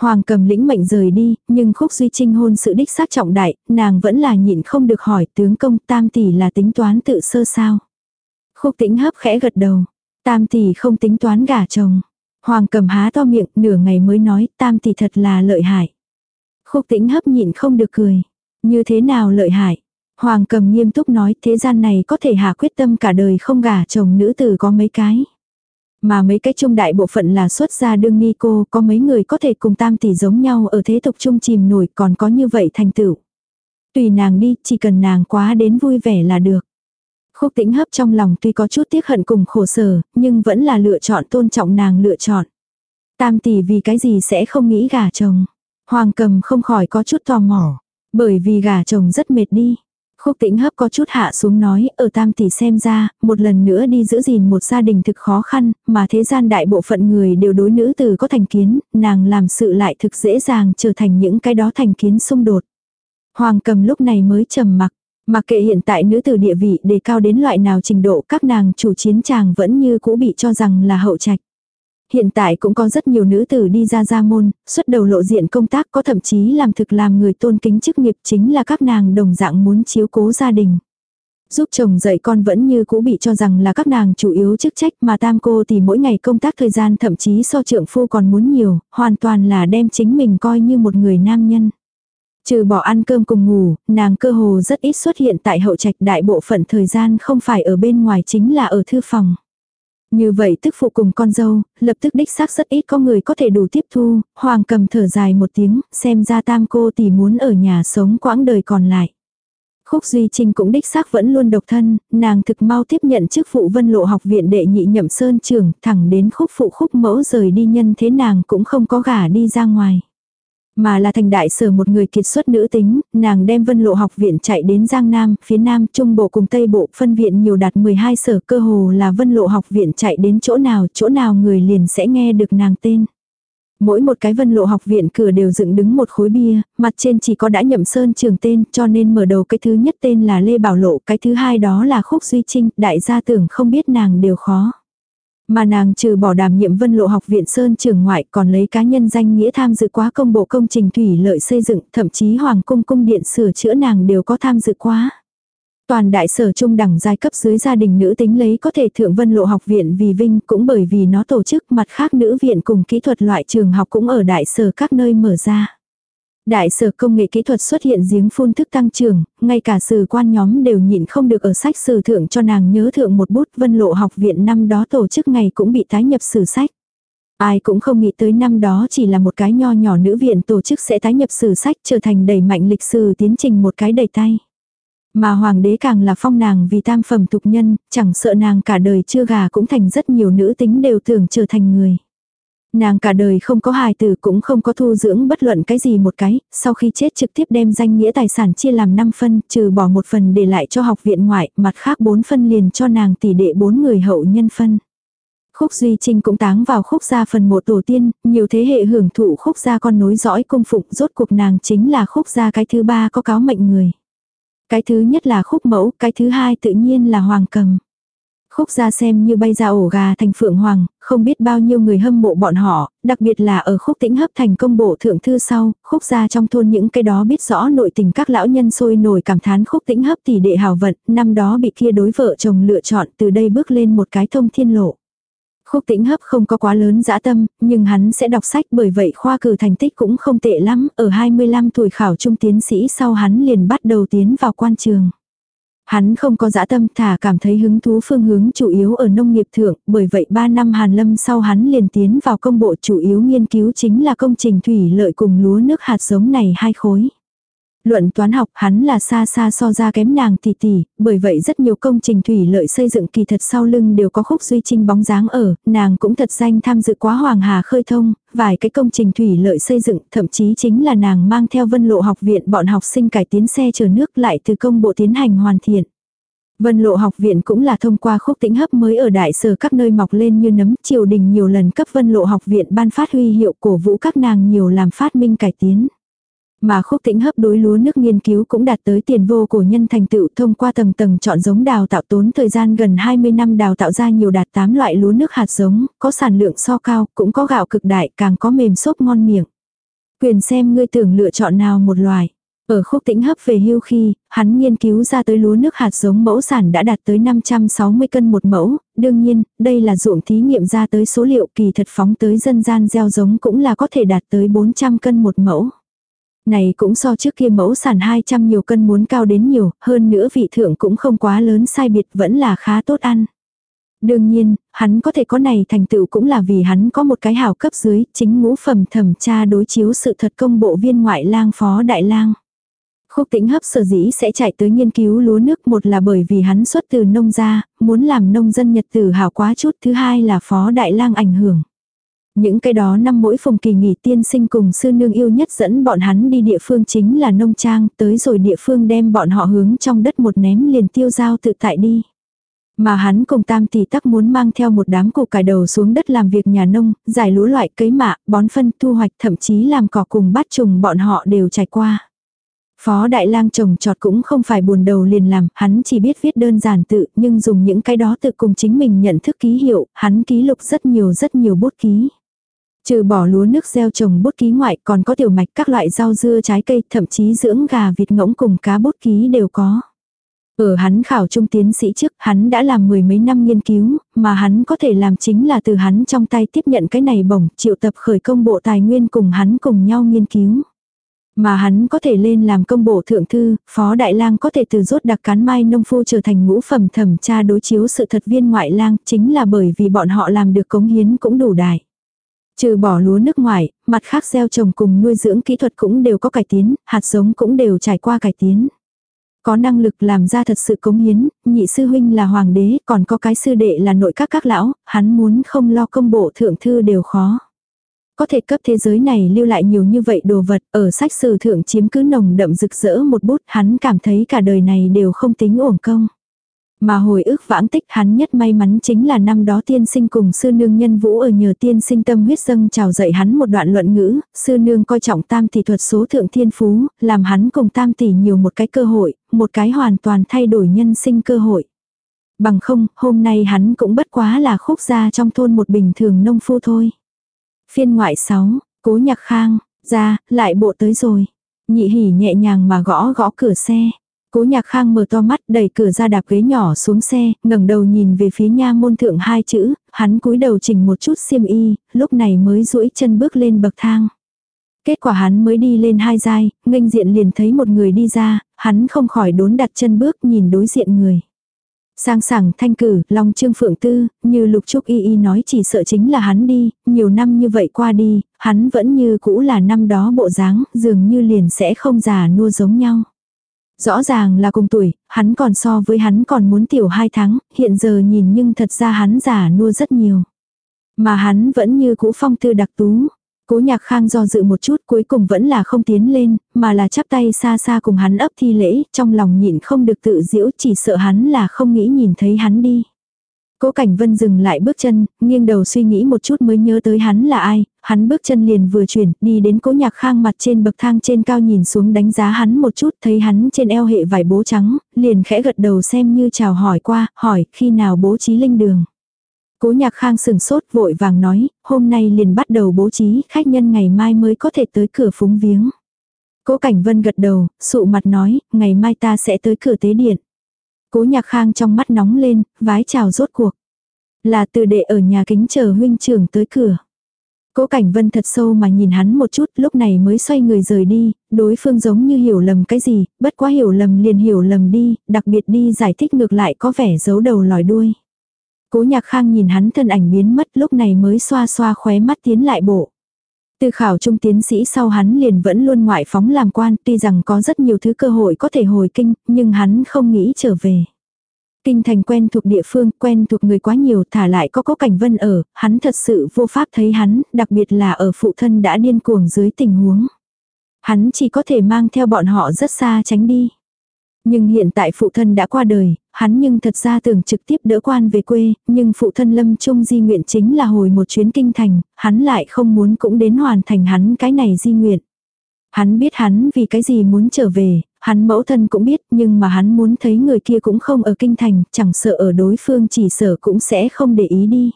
Hoàng cầm lĩnh mệnh rời đi, nhưng khúc duy trinh hôn sự đích xác trọng đại, nàng vẫn là nhịn không được hỏi tướng công tam tỷ là tính toán tự sơ sao. Khúc tĩnh hấp khẽ gật đầu, tam tỷ không tính toán gả chồng. Hoàng cầm há to miệng nửa ngày mới nói tam tỷ thật là lợi hại. Khúc tĩnh hấp nhịn không được cười. Như thế nào lợi hại? Hoàng cầm nghiêm túc nói thế gian này có thể hạ quyết tâm cả đời không gả chồng nữ tử có mấy cái. Mà mấy cái trung đại bộ phận là xuất gia đương ni cô, có mấy người có thể cùng tam tỷ giống nhau ở thế tục trung chìm nổi còn có như vậy thành tựu. Tùy nàng đi, chỉ cần nàng quá đến vui vẻ là được. Khúc tĩnh hấp trong lòng tuy có chút tiếc hận cùng khổ sở, nhưng vẫn là lựa chọn tôn trọng nàng lựa chọn. Tam tỷ vì cái gì sẽ không nghĩ gả chồng. Hoàng cầm không khỏi có chút tò mò. Bởi vì gả chồng rất mệt đi. Khúc tĩnh hấp có chút hạ xuống nói, ở tam tỷ xem ra, một lần nữa đi giữ gìn một gia đình thực khó khăn, mà thế gian đại bộ phận người đều đối nữ từ có thành kiến, nàng làm sự lại thực dễ dàng trở thành những cái đó thành kiến xung đột. Hoàng cầm lúc này mới trầm mặc, mặc kệ hiện tại nữ tử địa vị đề cao đến loại nào trình độ các nàng chủ chiến chàng vẫn như cũ bị cho rằng là hậu trạch. Hiện tại cũng có rất nhiều nữ tử đi ra gia môn, xuất đầu lộ diện công tác có thậm chí làm thực làm người tôn kính chức nghiệp chính là các nàng đồng dạng muốn chiếu cố gia đình. Giúp chồng dạy con vẫn như cũ bị cho rằng là các nàng chủ yếu chức trách mà tam cô thì mỗi ngày công tác thời gian thậm chí so trượng phu còn muốn nhiều, hoàn toàn là đem chính mình coi như một người nam nhân. Trừ bỏ ăn cơm cùng ngủ, nàng cơ hồ rất ít xuất hiện tại hậu trạch đại bộ phận thời gian không phải ở bên ngoài chính là ở thư phòng. Như vậy tức phụ cùng con dâu, lập tức đích xác rất ít có người có thể đủ tiếp thu, hoàng cầm thở dài một tiếng, xem ra tam cô tỷ muốn ở nhà sống quãng đời còn lại. Khúc Duy Trinh cũng đích xác vẫn luôn độc thân, nàng thực mau tiếp nhận chức phụ vân lộ học viện đệ nhị nhậm sơn trưởng, thẳng đến khúc phụ khúc mẫu rời đi nhân thế nàng cũng không có gả đi ra ngoài. Mà là thành đại sở một người kiệt xuất nữ tính, nàng đem vân lộ học viện chạy đến Giang Nam, phía Nam, Trung Bộ cùng Tây Bộ, phân viện nhiều đạt 12 sở cơ hồ là vân lộ học viện chạy đến chỗ nào, chỗ nào người liền sẽ nghe được nàng tên. Mỗi một cái vân lộ học viện cửa đều dựng đứng một khối bia, mặt trên chỉ có đã nhậm sơn trường tên, cho nên mở đầu cái thứ nhất tên là Lê Bảo Lộ, cái thứ hai đó là Khúc Duy Trinh, đại gia tưởng không biết nàng đều khó. Mà nàng trừ bỏ đảm nhiệm vân lộ học viện Sơn trưởng ngoại còn lấy cá nhân danh nghĩa tham dự quá công bộ công trình thủy lợi xây dựng, thậm chí hoàng cung cung điện sửa chữa nàng đều có tham dự quá. Toàn đại sở trung đẳng giai cấp dưới gia đình nữ tính lấy có thể thượng vân lộ học viện vì vinh cũng bởi vì nó tổ chức mặt khác nữ viện cùng kỹ thuật loại trường học cũng ở đại sở các nơi mở ra. Đại sở công nghệ kỹ thuật xuất hiện giếng phun thức tăng trưởng, ngay cả sử quan nhóm đều nhịn không được ở sách sử thượng cho nàng nhớ thượng một bút vân lộ học viện năm đó tổ chức ngày cũng bị tái nhập sử sách. Ai cũng không nghĩ tới năm đó chỉ là một cái nho nhỏ nữ viện tổ chức sẽ tái nhập sử sách trở thành đẩy mạnh lịch sử tiến trình một cái đầy tay. Mà hoàng đế càng là phong nàng vì tam phẩm tục nhân, chẳng sợ nàng cả đời chưa gà cũng thành rất nhiều nữ tính đều tưởng trở thành người. Nàng cả đời không có hài tử cũng không có thu dưỡng bất luận cái gì một cái, sau khi chết trực tiếp đem danh nghĩa tài sản chia làm 5 phân, trừ bỏ một phần để lại cho học viện ngoại, mặt khác 4 phân liền cho nàng tỷ đệ 4 người hậu nhân phân. Khúc Duy Trinh cũng táng vào khúc gia phần một tổ tiên, nhiều thế hệ hưởng thụ khúc gia con nối dõi cung phụng rốt cuộc nàng chính là khúc gia cái thứ ba có cáo mệnh người. Cái thứ nhất là khúc mẫu, cái thứ hai tự nhiên là hoàng cầm. Khúc ra xem như bay ra ổ gà thành phượng hoàng, không biết bao nhiêu người hâm mộ bọn họ, đặc biệt là ở khúc tĩnh hấp thành công bộ thượng thư sau, khúc ra trong thôn những cái đó biết rõ nội tình các lão nhân sôi nổi cảm thán khúc tĩnh hấp tỷ đệ hào vận, năm đó bị kia đối vợ chồng lựa chọn từ đây bước lên một cái thông thiên lộ. Khúc tĩnh hấp không có quá lớn dã tâm, nhưng hắn sẽ đọc sách bởi vậy khoa cử thành tích cũng không tệ lắm, ở 25 tuổi khảo trung tiến sĩ sau hắn liền bắt đầu tiến vào quan trường. Hắn không có dã tâm thả cảm thấy hứng thú phương hướng chủ yếu ở nông nghiệp thượng, bởi vậy 3 năm Hàn Lâm sau hắn liền tiến vào công bộ chủ yếu nghiên cứu chính là công trình thủy lợi cùng lúa nước hạt giống này hai khối. Luận toán học hắn là xa xa so ra kém nàng tỷ tỷ, bởi vậy rất nhiều công trình thủy lợi xây dựng kỳ thật sau lưng đều có khúc duy trinh bóng dáng ở, nàng cũng thật danh tham dự quá Hoàng Hà khơi thông, vài cái công trình thủy lợi xây dựng, thậm chí chính là nàng mang theo vân lộ học viện bọn học sinh cải tiến xe chở nước lại từ công bộ tiến hành hoàn thiện. Vân lộ học viện cũng là thông qua khúc tĩnh hấp mới ở đại sở các nơi mọc lên như nấm triều đình nhiều lần cấp vân lộ học viện ban phát huy hiệu cổ vũ các nàng nhiều làm phát minh cải tiến. Mà khúc tĩnh hấp đối lúa nước nghiên cứu cũng đạt tới tiền vô cổ nhân thành tựu thông qua tầng tầng chọn giống đào tạo tốn thời gian gần 20 năm đào tạo ra nhiều đạt 8 loại lúa nước hạt giống, có sản lượng so cao, cũng có gạo cực đại, càng có mềm xốp ngon miệng. Quyền xem ngươi tưởng lựa chọn nào một loài. Ở khúc tĩnh hấp về hưu khi, hắn nghiên cứu ra tới lúa nước hạt giống mẫu sản đã đạt tới 560 cân một mẫu, đương nhiên, đây là ruộng thí nghiệm ra tới số liệu kỳ thật phóng tới dân gian gieo giống cũng là có thể đạt tới 400 cân một mẫu. Này cũng so trước kia mẫu sản 200 nhiều cân muốn cao đến nhiều, hơn nữa vị thượng cũng không quá lớn sai biệt vẫn là khá tốt ăn. Đương nhiên, hắn có thể có này thành tựu cũng là vì hắn có một cái hào cấp dưới, chính ngũ phẩm thẩm tra đối chiếu sự thật công bộ viên ngoại lang phó đại lang. Khúc tĩnh hấp sở dĩ sẽ chạy tới nghiên cứu lúa nước một là bởi vì hắn xuất từ nông gia, muốn làm nông dân nhật tử hào quá chút, thứ hai là phó đại lang ảnh hưởng. Những cái đó năm mỗi phòng kỳ nghỉ tiên sinh cùng sư nương yêu nhất dẫn bọn hắn đi địa phương chính là nông trang, tới rồi địa phương đem bọn họ hướng trong đất một ném liền tiêu giao tự tại đi. Mà hắn cùng tam tỷ tắc muốn mang theo một đám củ cải đầu xuống đất làm việc nhà nông, giải lúa loại cấy mạ, bón phân, thu hoạch, thậm chí làm cỏ cùng bát trùng bọn họ đều trải qua. Phó Đại lang trồng trọt cũng không phải buồn đầu liền làm, hắn chỉ biết viết đơn giản tự, nhưng dùng những cái đó tự cùng chính mình nhận thức ký hiệu, hắn ký lục rất nhiều rất nhiều bút ký. Trừ bỏ lúa nước gieo trồng bút ký ngoại còn có tiểu mạch các loại rau dưa trái cây, thậm chí dưỡng gà vịt ngỗng cùng cá bút ký đều có. Ở hắn khảo trung tiến sĩ trước, hắn đã làm mười mấy năm nghiên cứu, mà hắn có thể làm chính là từ hắn trong tay tiếp nhận cái này bổng, triệu tập khởi công bộ tài nguyên cùng hắn cùng nhau nghiên cứu. Mà hắn có thể lên làm công bộ thượng thư, phó đại lang có thể từ rốt đặc cán mai nông phu trở thành ngũ phẩm thẩm tra đối chiếu sự thật viên ngoại lang, chính là bởi vì bọn họ làm được cống hiến cũng đủ đại. Trừ bỏ lúa nước ngoài, mặt khác gieo trồng cùng nuôi dưỡng kỹ thuật cũng đều có cải tiến, hạt giống cũng đều trải qua cải tiến. Có năng lực làm ra thật sự cống hiến, nhị sư huynh là hoàng đế, còn có cái sư đệ là nội các các lão, hắn muốn không lo công bộ thượng thư đều khó. Có thể cấp thế giới này lưu lại nhiều như vậy đồ vật, ở sách sử thượng chiếm cứ nồng đậm rực rỡ một bút, hắn cảm thấy cả đời này đều không tính uổng công. Mà hồi ức vãng tích hắn nhất may mắn chính là năm đó tiên sinh cùng sư nương nhân vũ ở nhờ tiên sinh tâm huyết dâng chào dạy hắn một đoạn luận ngữ, sư nương coi trọng tam tỷ thuật số thượng thiên phú, làm hắn cùng tam tỷ nhiều một cái cơ hội, một cái hoàn toàn thay đổi nhân sinh cơ hội. Bằng không, hôm nay hắn cũng bất quá là khúc gia trong thôn một bình thường nông phu thôi. Phiên ngoại 6, cố nhạc khang, ra, lại bộ tới rồi. Nhị hỉ nhẹ nhàng mà gõ gõ cửa xe. Cố nhạc khang mở to mắt đẩy cửa ra đạp ghế nhỏ xuống xe, ngẩng đầu nhìn về phía nha môn thượng hai chữ, hắn cúi đầu chỉnh một chút xiêm y, lúc này mới duỗi chân bước lên bậc thang. Kết quả hắn mới đi lên hai giai, nghênh diện liền thấy một người đi ra, hắn không khỏi đốn đặt chân bước nhìn đối diện người. Sang sảng thanh cử, long trương phượng tư, như lục trúc y y nói chỉ sợ chính là hắn đi, nhiều năm như vậy qua đi, hắn vẫn như cũ là năm đó bộ dáng, dường như liền sẽ không già nua giống nhau. Rõ ràng là cùng tuổi, hắn còn so với hắn còn muốn tiểu hai tháng, hiện giờ nhìn nhưng thật ra hắn già nua rất nhiều. Mà hắn vẫn như cũ phong tư đặc tú. Cố nhạc khang do dự một chút cuối cùng vẫn là không tiến lên, mà là chắp tay xa xa cùng hắn ấp thi lễ, trong lòng nhịn không được tự diễu chỉ sợ hắn là không nghĩ nhìn thấy hắn đi. Cố Cảnh Vân dừng lại bước chân, nghiêng đầu suy nghĩ một chút mới nhớ tới hắn là ai, hắn bước chân liền vừa chuyển, đi đến Cố Nhạc Khang mặt trên bậc thang trên cao nhìn xuống đánh giá hắn một chút, thấy hắn trên eo hệ vải bố trắng, liền khẽ gật đầu xem như chào hỏi qua, hỏi khi nào bố trí linh đường. Cố Nhạc Khang sừng sốt vội vàng nói, hôm nay liền bắt đầu bố trí, khách nhân ngày mai mới có thể tới cửa phúng viếng. Cố Cảnh Vân gật đầu, sụ mặt nói, ngày mai ta sẽ tới cửa tế điện. Cố nhạc khang trong mắt nóng lên, vái chào rốt cuộc. Là từ đệ ở nhà kính chờ huynh trưởng tới cửa. Cố Cảnh Vân thật sâu mà nhìn hắn một chút, lúc này mới xoay người rời đi, đối phương giống như hiểu lầm cái gì, bất quá hiểu lầm liền hiểu lầm đi, đặc biệt đi giải thích ngược lại có vẻ giấu đầu lòi đuôi. Cố Nhạc Khang nhìn hắn thân ảnh biến mất, lúc này mới xoa xoa khóe mắt tiến lại bộ. Từ khảo trung tiến sĩ sau hắn liền vẫn luôn ngoại phóng làm quan, tuy rằng có rất nhiều thứ cơ hội có thể hồi kinh, nhưng hắn không nghĩ trở về. Kinh thành quen thuộc địa phương, quen thuộc người quá nhiều, thả lại có có cảnh vân ở, hắn thật sự vô pháp thấy hắn, đặc biệt là ở phụ thân đã điên cuồng dưới tình huống. Hắn chỉ có thể mang theo bọn họ rất xa tránh đi. Nhưng hiện tại phụ thân đã qua đời, hắn nhưng thật ra tưởng trực tiếp đỡ quan về quê, nhưng phụ thân lâm trung di nguyện chính là hồi một chuyến kinh thành, hắn lại không muốn cũng đến hoàn thành hắn cái này di nguyện. Hắn biết hắn vì cái gì muốn trở về, hắn mẫu thân cũng biết nhưng mà hắn muốn thấy người kia cũng không ở kinh thành, chẳng sợ ở đối phương chỉ sợ cũng sẽ không để ý đi.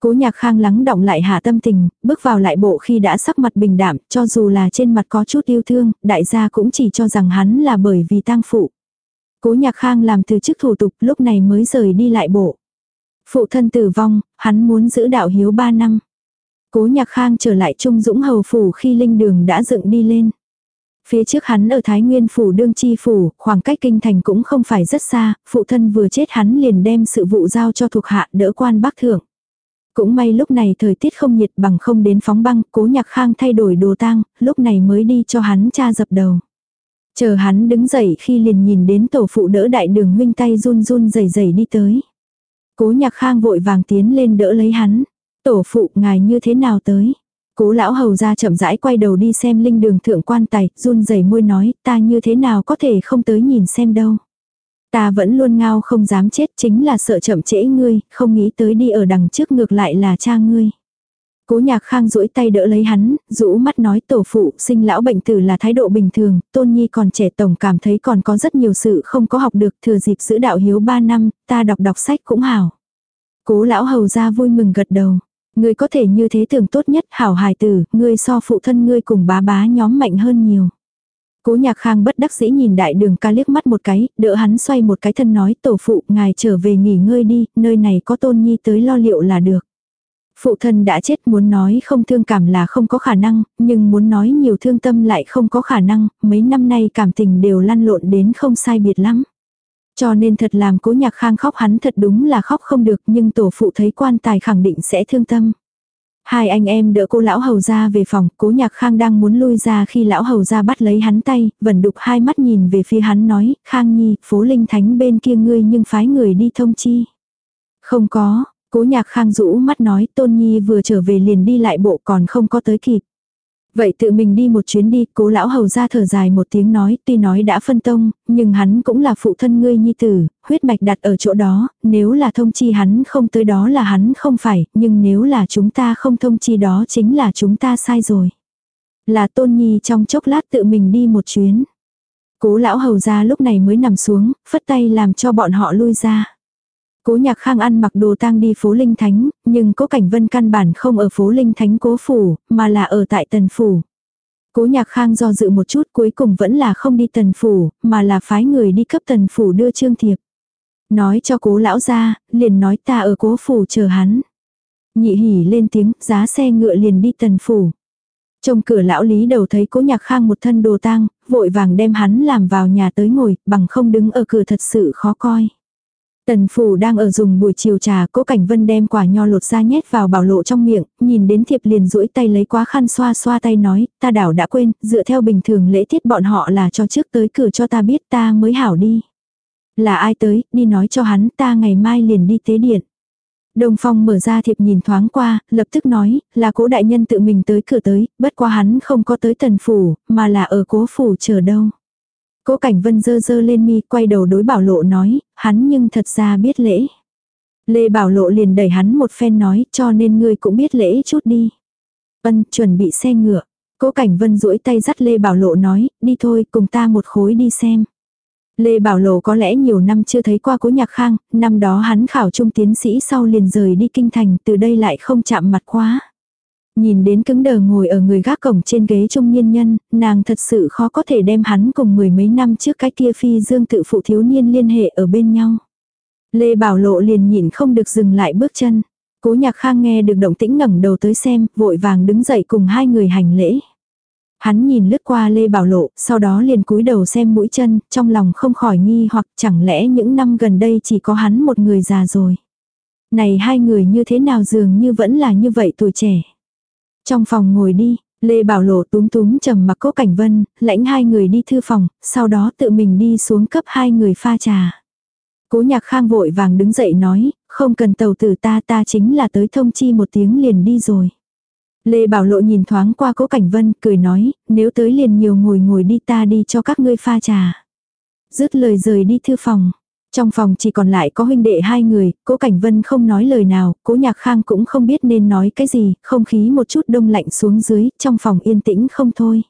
Cố nhạc khang lắng động lại hạ tâm tình, bước vào lại bộ khi đã sắc mặt bình đạm, cho dù là trên mặt có chút yêu thương, đại gia cũng chỉ cho rằng hắn là bởi vì tang phụ. Cố nhạc khang làm từ chức thủ tục lúc này mới rời đi lại bộ. Phụ thân tử vong, hắn muốn giữ đạo hiếu 3 năm. Cố nhạc khang trở lại Trung Dũng Hầu Phủ khi linh đường đã dựng đi lên. Phía trước hắn ở Thái Nguyên Phủ đương chi phủ, khoảng cách kinh thành cũng không phải rất xa, phụ thân vừa chết hắn liền đem sự vụ giao cho thuộc hạ đỡ quan bác thượng. Cũng may lúc này thời tiết không nhiệt bằng không đến phóng băng, cố nhạc khang thay đổi đồ tang, lúc này mới đi cho hắn cha dập đầu. Chờ hắn đứng dậy khi liền nhìn đến tổ phụ đỡ đại đường huynh tay run run rẩy rẩy đi tới. Cố nhạc khang vội vàng tiến lên đỡ lấy hắn. Tổ phụ ngài như thế nào tới? Cố lão hầu ra chậm rãi quay đầu đi xem linh đường thượng quan tài, run rẩy môi nói, ta như thế nào có thể không tới nhìn xem đâu. Ta vẫn luôn ngao không dám chết chính là sợ chậm trễ ngươi, không nghĩ tới đi ở đằng trước ngược lại là cha ngươi. Cố nhạc khang duỗi tay đỡ lấy hắn, rũ mắt nói tổ phụ sinh lão bệnh tử là thái độ bình thường, tôn nhi còn trẻ tổng cảm thấy còn có rất nhiều sự không có học được thừa dịp giữ đạo hiếu 3 năm, ta đọc đọc sách cũng hảo. Cố lão hầu ra vui mừng gật đầu. Ngươi có thể như thế tưởng tốt nhất hảo hài tử, ngươi so phụ thân ngươi cùng bá bá nhóm mạnh hơn nhiều. Cố nhạc khang bất đắc dĩ nhìn đại đường ca liếc mắt một cái, đỡ hắn xoay một cái thân nói tổ phụ ngài trở về nghỉ ngơi đi, nơi này có tôn nhi tới lo liệu là được. Phụ thân đã chết muốn nói không thương cảm là không có khả năng, nhưng muốn nói nhiều thương tâm lại không có khả năng, mấy năm nay cảm tình đều lăn lộn đến không sai biệt lắm. Cho nên thật làm cố nhạc khang khóc hắn thật đúng là khóc không được nhưng tổ phụ thấy quan tài khẳng định sẽ thương tâm. Hai anh em đỡ cô lão hầu ra về phòng, cố nhạc khang đang muốn lui ra khi lão hầu ra bắt lấy hắn tay, vẫn đục hai mắt nhìn về phía hắn nói, khang nhi, phố linh thánh bên kia ngươi nhưng phái người đi thông chi. Không có, cố nhạc khang rũ mắt nói tôn nhi vừa trở về liền đi lại bộ còn không có tới kịp. Vậy tự mình đi một chuyến đi, cố lão hầu ra thở dài một tiếng nói, tuy nói đã phân tông, nhưng hắn cũng là phụ thân ngươi nhi tử, huyết mạch đặt ở chỗ đó, nếu là thông chi hắn không tới đó là hắn không phải, nhưng nếu là chúng ta không thông chi đó chính là chúng ta sai rồi. Là tôn nhi trong chốc lát tự mình đi một chuyến. Cố lão hầu ra lúc này mới nằm xuống, phất tay làm cho bọn họ lui ra. Cố nhạc khang ăn mặc đồ tang đi phố Linh Thánh, nhưng cố cảnh vân căn bản không ở phố Linh Thánh cố phủ, mà là ở tại tần phủ. Cố nhạc khang do dự một chút cuối cùng vẫn là không đi tần phủ, mà là phái người đi cấp tần phủ đưa trương thiệp. Nói cho cố lão ra, liền nói ta ở cố phủ chờ hắn. Nhị hỉ lên tiếng, giá xe ngựa liền đi tần phủ. Trong cửa lão lý đầu thấy cố nhạc khang một thân đồ tang, vội vàng đem hắn làm vào nhà tới ngồi, bằng không đứng ở cửa thật sự khó coi. Tần phủ đang ở dùng buổi chiều trà, cố cảnh vân đem quả nho lột ra nhét vào bảo lộ trong miệng, nhìn đến thiệp liền duỗi tay lấy quá khăn xoa xoa tay nói, ta đảo đã quên, dựa theo bình thường lễ tiết bọn họ là cho trước tới cửa cho ta biết ta mới hảo đi. Là ai tới, đi nói cho hắn ta ngày mai liền đi tế điện. Đồng phong mở ra thiệp nhìn thoáng qua, lập tức nói, là cố đại nhân tự mình tới cửa tới, bất qua hắn không có tới tần phủ, mà là ở cố phủ chờ đâu. Cố Cảnh Vân dơ dơ lên mi quay đầu đối Bảo Lộ nói, hắn nhưng thật ra biết lễ. Lê Bảo Lộ liền đẩy hắn một phen nói, cho nên ngươi cũng biết lễ chút đi. Vân chuẩn bị xe ngựa. Cố Cảnh Vân duỗi tay dắt Lê Bảo Lộ nói, đi thôi, cùng ta một khối đi xem. Lê Bảo Lộ có lẽ nhiều năm chưa thấy qua cố nhạc khang, năm đó hắn khảo trung tiến sĩ sau liền rời đi kinh thành, từ đây lại không chạm mặt quá. Nhìn đến cứng đờ ngồi ở người gác cổng trên ghế trung niên nhân, nàng thật sự khó có thể đem hắn cùng mười mấy năm trước cái kia phi dương tự phụ thiếu niên liên hệ ở bên nhau. Lê Bảo Lộ liền nhìn không được dừng lại bước chân. Cố nhạc khang nghe được động tĩnh ngẩng đầu tới xem, vội vàng đứng dậy cùng hai người hành lễ. Hắn nhìn lướt qua Lê Bảo Lộ, sau đó liền cúi đầu xem mũi chân, trong lòng không khỏi nghi hoặc chẳng lẽ những năm gần đây chỉ có hắn một người già rồi. Này hai người như thế nào dường như vẫn là như vậy tuổi trẻ. Trong phòng ngồi đi, Lê Bảo Lộ túm túm trầm mặc cố cảnh vân, lãnh hai người đi thư phòng, sau đó tự mình đi xuống cấp hai người pha trà. Cố nhạc khang vội vàng đứng dậy nói, không cần tàu tử ta ta chính là tới thông chi một tiếng liền đi rồi. Lê Bảo Lộ nhìn thoáng qua cố cảnh vân, cười nói, nếu tới liền nhiều ngồi ngồi đi ta đi cho các ngươi pha trà. Dứt lời rời đi thư phòng. Trong phòng chỉ còn lại có huynh đệ hai người, cố Cảnh Vân không nói lời nào, cố Nhạc Khang cũng không biết nên nói cái gì, không khí một chút đông lạnh xuống dưới, trong phòng yên tĩnh không thôi.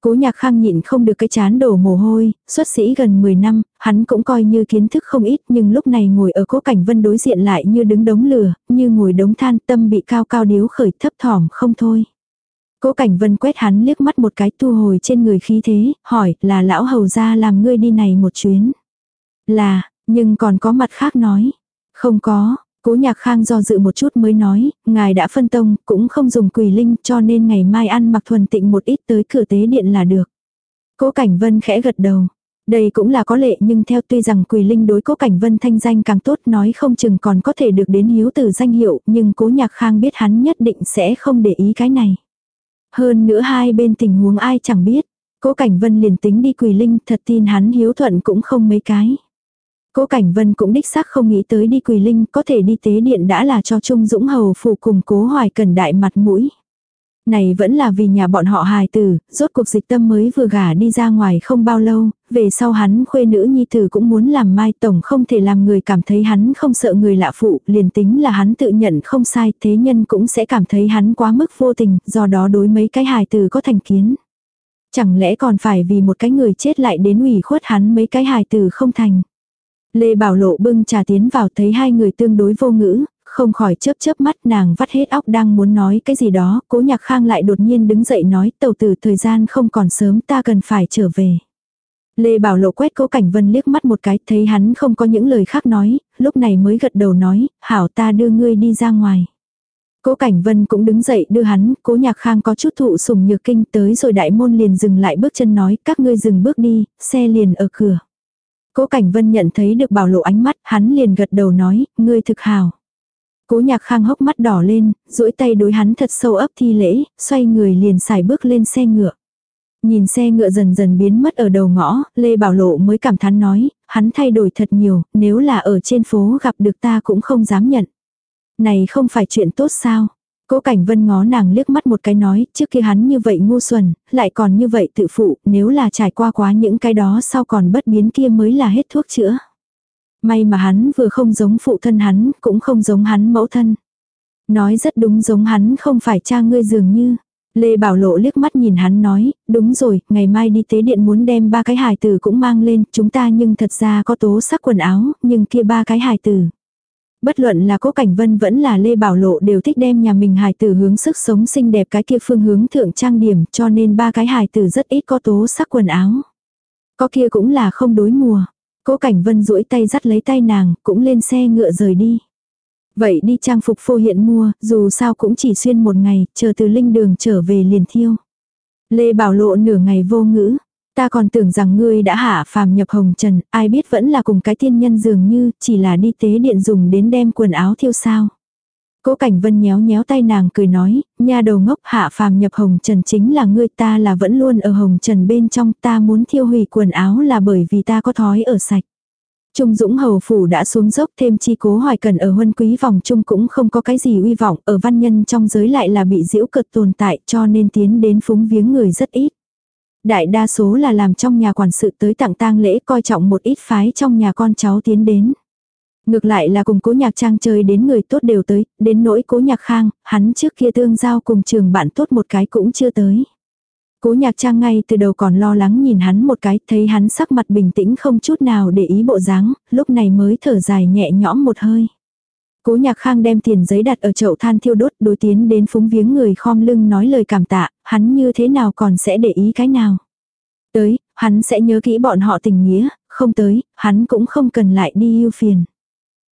Cố Nhạc Khang nhịn không được cái chán đổ mồ hôi, xuất sĩ gần 10 năm, hắn cũng coi như kiến thức không ít nhưng lúc này ngồi ở cố Cảnh Vân đối diện lại như đứng đống lửa, như ngồi đống than tâm bị cao cao điếu khởi thấp thỏm không thôi. Cố Cảnh Vân quét hắn liếc mắt một cái thu hồi trên người khí thế, hỏi là lão hầu ra làm ngươi đi này một chuyến. Là, nhưng còn có mặt khác nói. Không có, cố nhạc khang do dự một chút mới nói, ngài đã phân tông, cũng không dùng quỳ linh cho nên ngày mai ăn mặc thuần tịnh một ít tới cửa tế điện là được. Cố Cảnh Vân khẽ gật đầu. Đây cũng là có lệ nhưng theo tuy rằng quỳ linh đối cố Cảnh Vân thanh danh càng tốt nói không chừng còn có thể được đến hiếu từ danh hiệu nhưng cố nhạc khang biết hắn nhất định sẽ không để ý cái này. Hơn nữa hai bên tình huống ai chẳng biết. Cố Cảnh Vân liền tính đi quỳ linh thật tin hắn hiếu thuận cũng không mấy cái. Cố Cảnh Vân cũng đích xác không nghĩ tới đi Quỳ Linh có thể đi tế điện đã là cho Trung Dũng Hầu phủ cùng cố hoài cần đại mặt mũi. Này vẫn là vì nhà bọn họ hài tử, rốt cuộc dịch tâm mới vừa gả đi ra ngoài không bao lâu, về sau hắn khuê nữ nhi tử cũng muốn làm mai tổng không thể làm người cảm thấy hắn không sợ người lạ phụ, liền tính là hắn tự nhận không sai, thế nhân cũng sẽ cảm thấy hắn quá mức vô tình, do đó đối mấy cái hài tử có thành kiến. Chẳng lẽ còn phải vì một cái người chết lại đến ủy khuất hắn mấy cái hài tử không thành. Lê Bảo Lộ bưng trà tiến vào thấy hai người tương đối vô ngữ, không khỏi chớp chớp mắt nàng vắt hết óc đang muốn nói cái gì đó, cố nhạc khang lại đột nhiên đứng dậy nói tàu tử thời gian không còn sớm ta cần phải trở về. Lê Bảo Lộ quét cố cảnh vân liếc mắt một cái thấy hắn không có những lời khác nói, lúc này mới gật đầu nói, hảo ta đưa ngươi đi ra ngoài. Cố Cảnh Vân cũng đứng dậy đưa hắn, Cố Nhạc Khang có chút thụ sủng nhược kinh tới rồi đại môn liền dừng lại bước chân nói, các ngươi dừng bước đi, xe liền ở cửa. Cố Cảnh Vân nhận thấy được bảo lộ ánh mắt, hắn liền gật đầu nói, ngươi thực hào. Cố nhạc khang hốc mắt đỏ lên, duỗi tay đối hắn thật sâu ấp thi lễ, xoay người liền xài bước lên xe ngựa. Nhìn xe ngựa dần dần biến mất ở đầu ngõ, Lê Bảo Lộ mới cảm thán nói, hắn thay đổi thật nhiều, nếu là ở trên phố gặp được ta cũng không dám nhận. Này không phải chuyện tốt sao? Cố Cảnh Vân ngó nàng liếc mắt một cái nói, trước kia hắn như vậy ngu xuẩn, lại còn như vậy tự phụ, nếu là trải qua quá những cái đó sau còn bất biến kia mới là hết thuốc chữa. May mà hắn vừa không giống phụ thân hắn, cũng không giống hắn mẫu thân. Nói rất đúng giống hắn không phải cha ngươi dường như. Lê Bảo Lộ liếc mắt nhìn hắn nói, đúng rồi, ngày mai đi tế điện muốn đem ba cái hài tử cũng mang lên, chúng ta nhưng thật ra có tố sắc quần áo, nhưng kia ba cái hài tử. Bất luận là Cố Cảnh Vân vẫn là Lê Bảo Lộ đều thích đem nhà mình hài tử hướng sức sống xinh đẹp cái kia phương hướng thượng trang điểm cho nên ba cái hài tử rất ít có tố sắc quần áo. Có kia cũng là không đối mùa. Cố Cảnh Vân duỗi tay dắt lấy tay nàng, cũng lên xe ngựa rời đi. Vậy đi trang phục phô hiện mua, dù sao cũng chỉ xuyên một ngày, chờ từ linh đường trở về liền thiêu. Lê Bảo Lộ nửa ngày vô ngữ. Ta còn tưởng rằng ngươi đã hạ phàm nhập hồng trần, ai biết vẫn là cùng cái tiên nhân dường như, chỉ là đi tế điện dùng đến đem quần áo thiêu sao. Cố Cảnh Vân nhéo nhéo tay nàng cười nói, nha đầu ngốc hạ phàm nhập hồng trần chính là ngươi ta là vẫn luôn ở hồng trần bên trong ta muốn thiêu hủy quần áo là bởi vì ta có thói ở sạch. Trung Dũng Hầu Phủ đã xuống dốc thêm chi cố hoài cần ở huân quý vòng trung cũng không có cái gì uy vọng ở văn nhân trong giới lại là bị diễu cực tồn tại cho nên tiến đến phúng viếng người rất ít. Đại đa số là làm trong nhà quản sự tới tặng tang lễ coi trọng một ít phái trong nhà con cháu tiến đến. Ngược lại là cùng cố nhạc trang chơi đến người tốt đều tới, đến nỗi cố nhạc khang, hắn trước kia tương giao cùng trường bạn tốt một cái cũng chưa tới. Cố nhạc trang ngay từ đầu còn lo lắng nhìn hắn một cái, thấy hắn sắc mặt bình tĩnh không chút nào để ý bộ dáng, lúc này mới thở dài nhẹ nhõm một hơi. Cố nhạc khang đem tiền giấy đặt ở chậu than thiêu đốt đối tiến đến phúng viếng người khom lưng nói lời cảm tạ, hắn như thế nào còn sẽ để ý cái nào. Tới, hắn sẽ nhớ kỹ bọn họ tình nghĩa, không tới, hắn cũng không cần lại đi yêu phiền.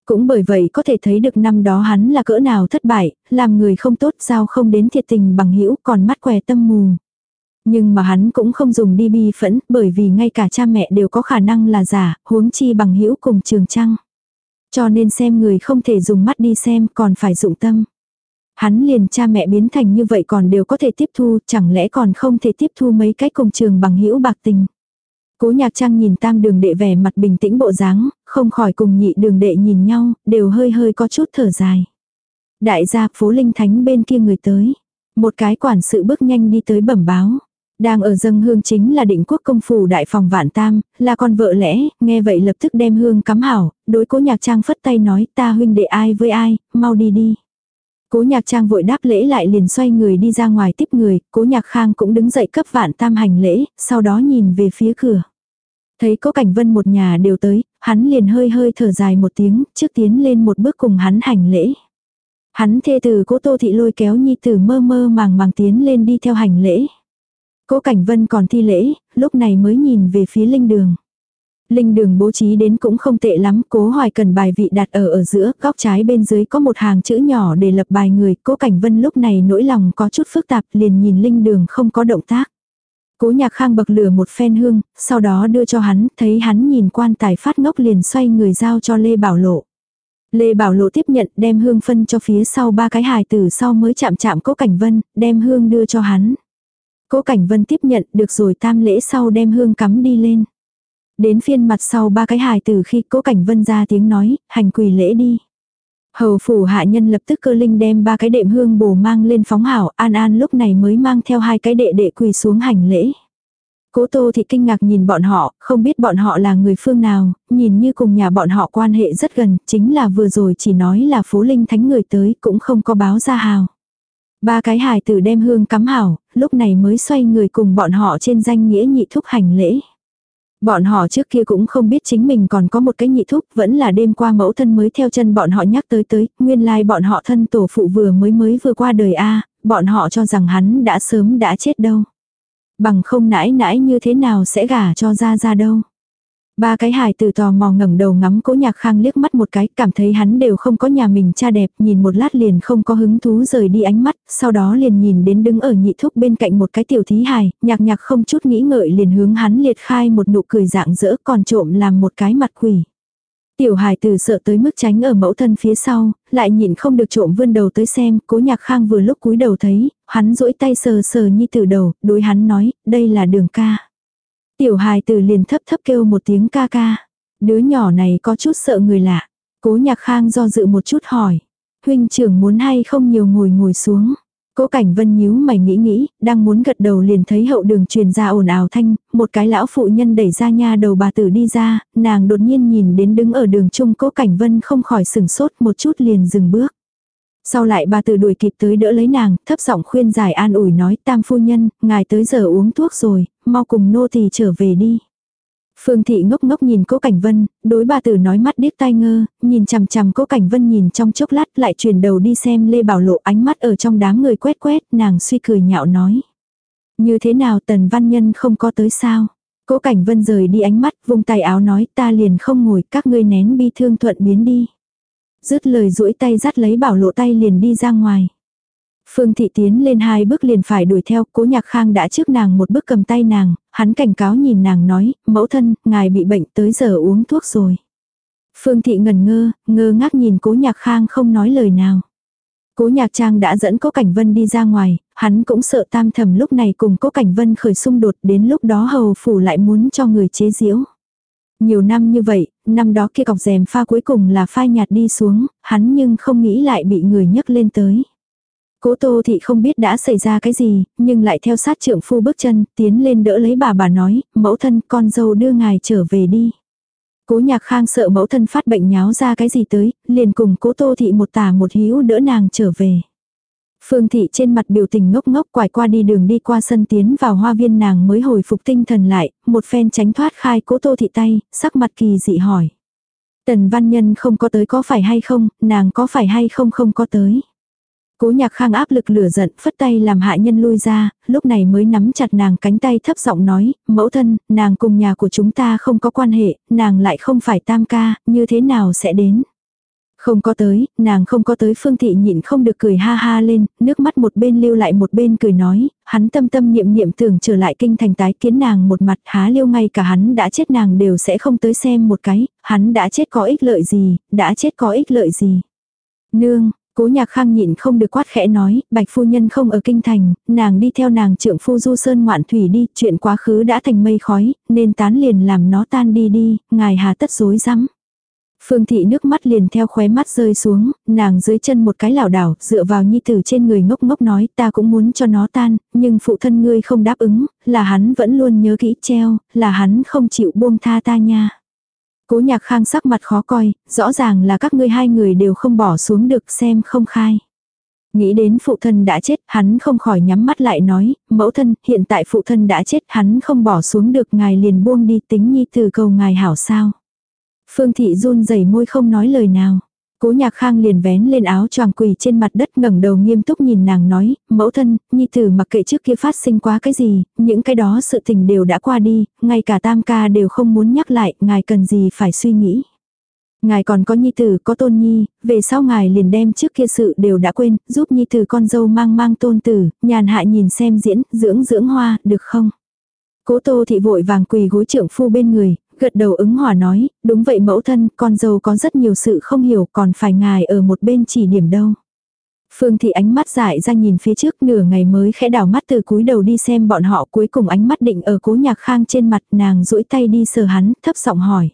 Cũng bởi vậy có thể thấy được năm đó hắn là cỡ nào thất bại, làm người không tốt sao không đến thiệt tình bằng hữu còn mắt què tâm mù. Nhưng mà hắn cũng không dùng đi bi phẫn bởi vì ngay cả cha mẹ đều có khả năng là giả, huống chi bằng hữu cùng trường trăng. Cho nên xem người không thể dùng mắt đi xem còn phải dụng tâm. Hắn liền cha mẹ biến thành như vậy còn đều có thể tiếp thu, chẳng lẽ còn không thể tiếp thu mấy cái cùng trường bằng hữu bạc tình. Cố nhạc trang nhìn tam đường đệ vẻ mặt bình tĩnh bộ dáng, không khỏi cùng nhị đường đệ nhìn nhau, đều hơi hơi có chút thở dài. Đại gia phố linh thánh bên kia người tới. Một cái quản sự bước nhanh đi tới bẩm báo. Đang ở dâng hương chính là định quốc công phủ đại phòng vạn tam, là con vợ lẽ, nghe vậy lập tức đem hương cắm hảo, đối cố nhạc trang phất tay nói ta huynh đệ ai với ai, mau đi đi. Cố nhạc trang vội đáp lễ lại liền xoay người đi ra ngoài tiếp người, cố nhạc khang cũng đứng dậy cấp vạn tam hành lễ, sau đó nhìn về phía cửa. Thấy có cảnh vân một nhà đều tới, hắn liền hơi hơi thở dài một tiếng, trước tiến lên một bước cùng hắn hành lễ. Hắn thê từ cố tô thị lôi kéo nhi tử mơ mơ màng màng tiến lên đi theo hành lễ. Cố cảnh vân còn thi lễ, lúc này mới nhìn về phía linh đường. Linh đường bố trí đến cũng không tệ lắm, cố hoài cần bài vị đặt ở ở giữa, góc trái bên dưới có một hàng chữ nhỏ để lập bài người, cố cảnh vân lúc này nỗi lòng có chút phức tạp liền nhìn linh đường không có động tác. Cố nhạc khang bậc lửa một phen hương, sau đó đưa cho hắn, thấy hắn nhìn quan tài phát ngốc liền xoay người giao cho Lê Bảo Lộ. Lê Bảo Lộ tiếp nhận đem hương phân cho phía sau ba cái hài tử sau mới chạm chạm cố cảnh vân, đem hương đưa cho hắn. Cố cảnh vân tiếp nhận được rồi tam lễ sau đem hương cắm đi lên. Đến phiên mặt sau ba cái hài từ khi cố cảnh vân ra tiếng nói, hành quỳ lễ đi. Hầu phủ hạ nhân lập tức cơ linh đem ba cái đệm hương bổ mang lên phóng hảo, an an lúc này mới mang theo hai cái đệ đệ quỳ xuống hành lễ. Cố Tô thì kinh ngạc nhìn bọn họ, không biết bọn họ là người phương nào, nhìn như cùng nhà bọn họ quan hệ rất gần, chính là vừa rồi chỉ nói là phố linh thánh người tới cũng không có báo ra hào. Ba cái hài tử đem hương cắm hảo, lúc này mới xoay người cùng bọn họ trên danh nghĩa nhị thúc hành lễ. Bọn họ trước kia cũng không biết chính mình còn có một cái nhị thúc, vẫn là đêm qua mẫu thân mới theo chân bọn họ nhắc tới tới, nguyên lai like bọn họ thân tổ phụ vừa mới mới vừa qua đời a bọn họ cho rằng hắn đã sớm đã chết đâu. Bằng không nãi nãi như thế nào sẽ gả cho ra ra đâu. Ba cái hài từ tò mò ngẩng đầu ngắm cố nhạc khang liếc mắt một cái, cảm thấy hắn đều không có nhà mình cha đẹp, nhìn một lát liền không có hứng thú rời đi ánh mắt, sau đó liền nhìn đến đứng ở nhị thúc bên cạnh một cái tiểu thí hài, nhạc nhạc không chút nghĩ ngợi liền hướng hắn liệt khai một nụ cười dạng dỡ còn trộm làm một cái mặt quỷ. Tiểu hài từ sợ tới mức tránh ở mẫu thân phía sau, lại nhìn không được trộm vươn đầu tới xem, cố nhạc khang vừa lúc cúi đầu thấy, hắn duỗi tay sờ sờ nhi từ đầu, đối hắn nói, đây là đường ca. Tiểu hài tử liền thấp thấp kêu một tiếng ca ca. Đứa nhỏ này có chút sợ người lạ. Cố nhạc khang do dự một chút hỏi. Huynh trưởng muốn hay không nhiều ngồi ngồi xuống. Cố cảnh vân nhíu mày nghĩ nghĩ, đang muốn gật đầu liền thấy hậu đường truyền ra ồn ào thanh, một cái lão phụ nhân đẩy ra nha đầu bà tử đi ra, nàng đột nhiên nhìn đến đứng ở đường chung cố cảnh vân không khỏi sừng sốt một chút liền dừng bước. Sau lại bà tử đuổi kịp tới đỡ lấy nàng, thấp giọng khuyên giải an ủi nói tam phu nhân, ngài tới giờ uống thuốc rồi, mau cùng nô thì trở về đi. Phương thị ngốc ngốc nhìn cố Cảnh Vân, đối bà tử nói mắt điếc tai ngơ, nhìn chằm chằm cố Cảnh Vân nhìn trong chốc lát lại chuyển đầu đi xem Lê Bảo Lộ ánh mắt ở trong đám người quét quét, nàng suy cười nhạo nói. Như thế nào tần văn nhân không có tới sao? Cố Cảnh Vân rời đi ánh mắt, vung tay áo nói ta liền không ngồi, các ngươi nén bi thương thuận biến đi. Dứt lời duỗi tay dắt lấy Bảo Lộ tay liền đi ra ngoài. Phương thị tiến lên hai bước liền phải đuổi theo, cố nhạc khang đã trước nàng một bước cầm tay nàng, hắn cảnh cáo nhìn nàng nói, mẫu thân, ngài bị bệnh tới giờ uống thuốc rồi. Phương thị ngần ngơ, ngơ ngác nhìn cố nhạc khang không nói lời nào. Cố nhạc trang đã dẫn cố cảnh vân đi ra ngoài, hắn cũng sợ tam thầm lúc này cùng cố cảnh vân khởi xung đột đến lúc đó hầu phủ lại muốn cho người chế diễu. Nhiều năm như vậy, năm đó kia cọc rèm pha cuối cùng là phai nhạt đi xuống, hắn nhưng không nghĩ lại bị người nhấc lên tới. Cố Tô Thị không biết đã xảy ra cái gì, nhưng lại theo sát trưởng phu bước chân, tiến lên đỡ lấy bà bà nói, mẫu thân con dâu đưa ngài trở về đi. Cố nhạc khang sợ mẫu thân phát bệnh nháo ra cái gì tới, liền cùng cố Tô Thị một tả một hữu đỡ nàng trở về. Phương Thị trên mặt biểu tình ngốc ngốc quải qua đi đường đi qua sân tiến vào hoa viên nàng mới hồi phục tinh thần lại, một phen tránh thoát khai cố Tô Thị tay, sắc mặt kỳ dị hỏi. Tần văn nhân không có tới có phải hay không, nàng có phải hay không không có tới. Cố nhạc khang áp lực lửa giận, phất tay làm hạ nhân lui ra, lúc này mới nắm chặt nàng cánh tay thấp giọng nói, mẫu thân, nàng cùng nhà của chúng ta không có quan hệ, nàng lại không phải tam ca, như thế nào sẽ đến. Không có tới, nàng không có tới phương thị nhịn không được cười ha ha lên, nước mắt một bên lưu lại một bên cười nói, hắn tâm tâm niệm niệm tưởng trở lại kinh thành tái kiến nàng một mặt há liêu ngay cả hắn đã chết nàng đều sẽ không tới xem một cái, hắn đã chết có ích lợi gì, đã chết có ích lợi gì. Nương, Cố nhạc khang nhịn không được quát khẽ nói, bạch phu nhân không ở kinh thành, nàng đi theo nàng trượng phu du sơn ngoạn thủy đi, chuyện quá khứ đã thành mây khói, nên tán liền làm nó tan đi đi, ngài hà tất dối rắm Phương thị nước mắt liền theo khóe mắt rơi xuống, nàng dưới chân một cái lảo đảo, dựa vào nhi tử trên người ngốc ngốc nói ta cũng muốn cho nó tan, nhưng phụ thân ngươi không đáp ứng, là hắn vẫn luôn nhớ kỹ treo, là hắn không chịu buông tha ta nha. Cố nhạc khang sắc mặt khó coi, rõ ràng là các ngươi hai người đều không bỏ xuống được xem không khai. Nghĩ đến phụ thân đã chết, hắn không khỏi nhắm mắt lại nói, mẫu thân, hiện tại phụ thân đã chết, hắn không bỏ xuống được, ngài liền buông đi tính nhi từ cầu ngài hảo sao. Phương thị run rẩy môi không nói lời nào. Cố nhạc khang liền vén lên áo choàng quỳ trên mặt đất ngẩng đầu nghiêm túc nhìn nàng nói, mẫu thân, nhi tử mặc kệ trước kia phát sinh quá cái gì, những cái đó sự tình đều đã qua đi, ngay cả tam ca đều không muốn nhắc lại, ngài cần gì phải suy nghĩ. Ngài còn có nhi tử, có tôn nhi, về sau ngài liền đem trước kia sự đều đã quên, giúp nhi tử con dâu mang mang tôn tử, nhàn hạ nhìn xem diễn, dưỡng dưỡng hoa, được không? Cố tô thị vội vàng quỳ gối trưởng phu bên người, gật đầu ứng hòa nói, đúng vậy mẫu thân, con dâu có rất nhiều sự không hiểu còn phải ngài ở một bên chỉ điểm đâu. Phương thị ánh mắt dại ra nhìn phía trước nửa ngày mới khẽ đảo mắt từ cúi đầu đi xem bọn họ cuối cùng ánh mắt định ở cố nhạc khang trên mặt nàng duỗi tay đi sờ hắn thấp giọng hỏi.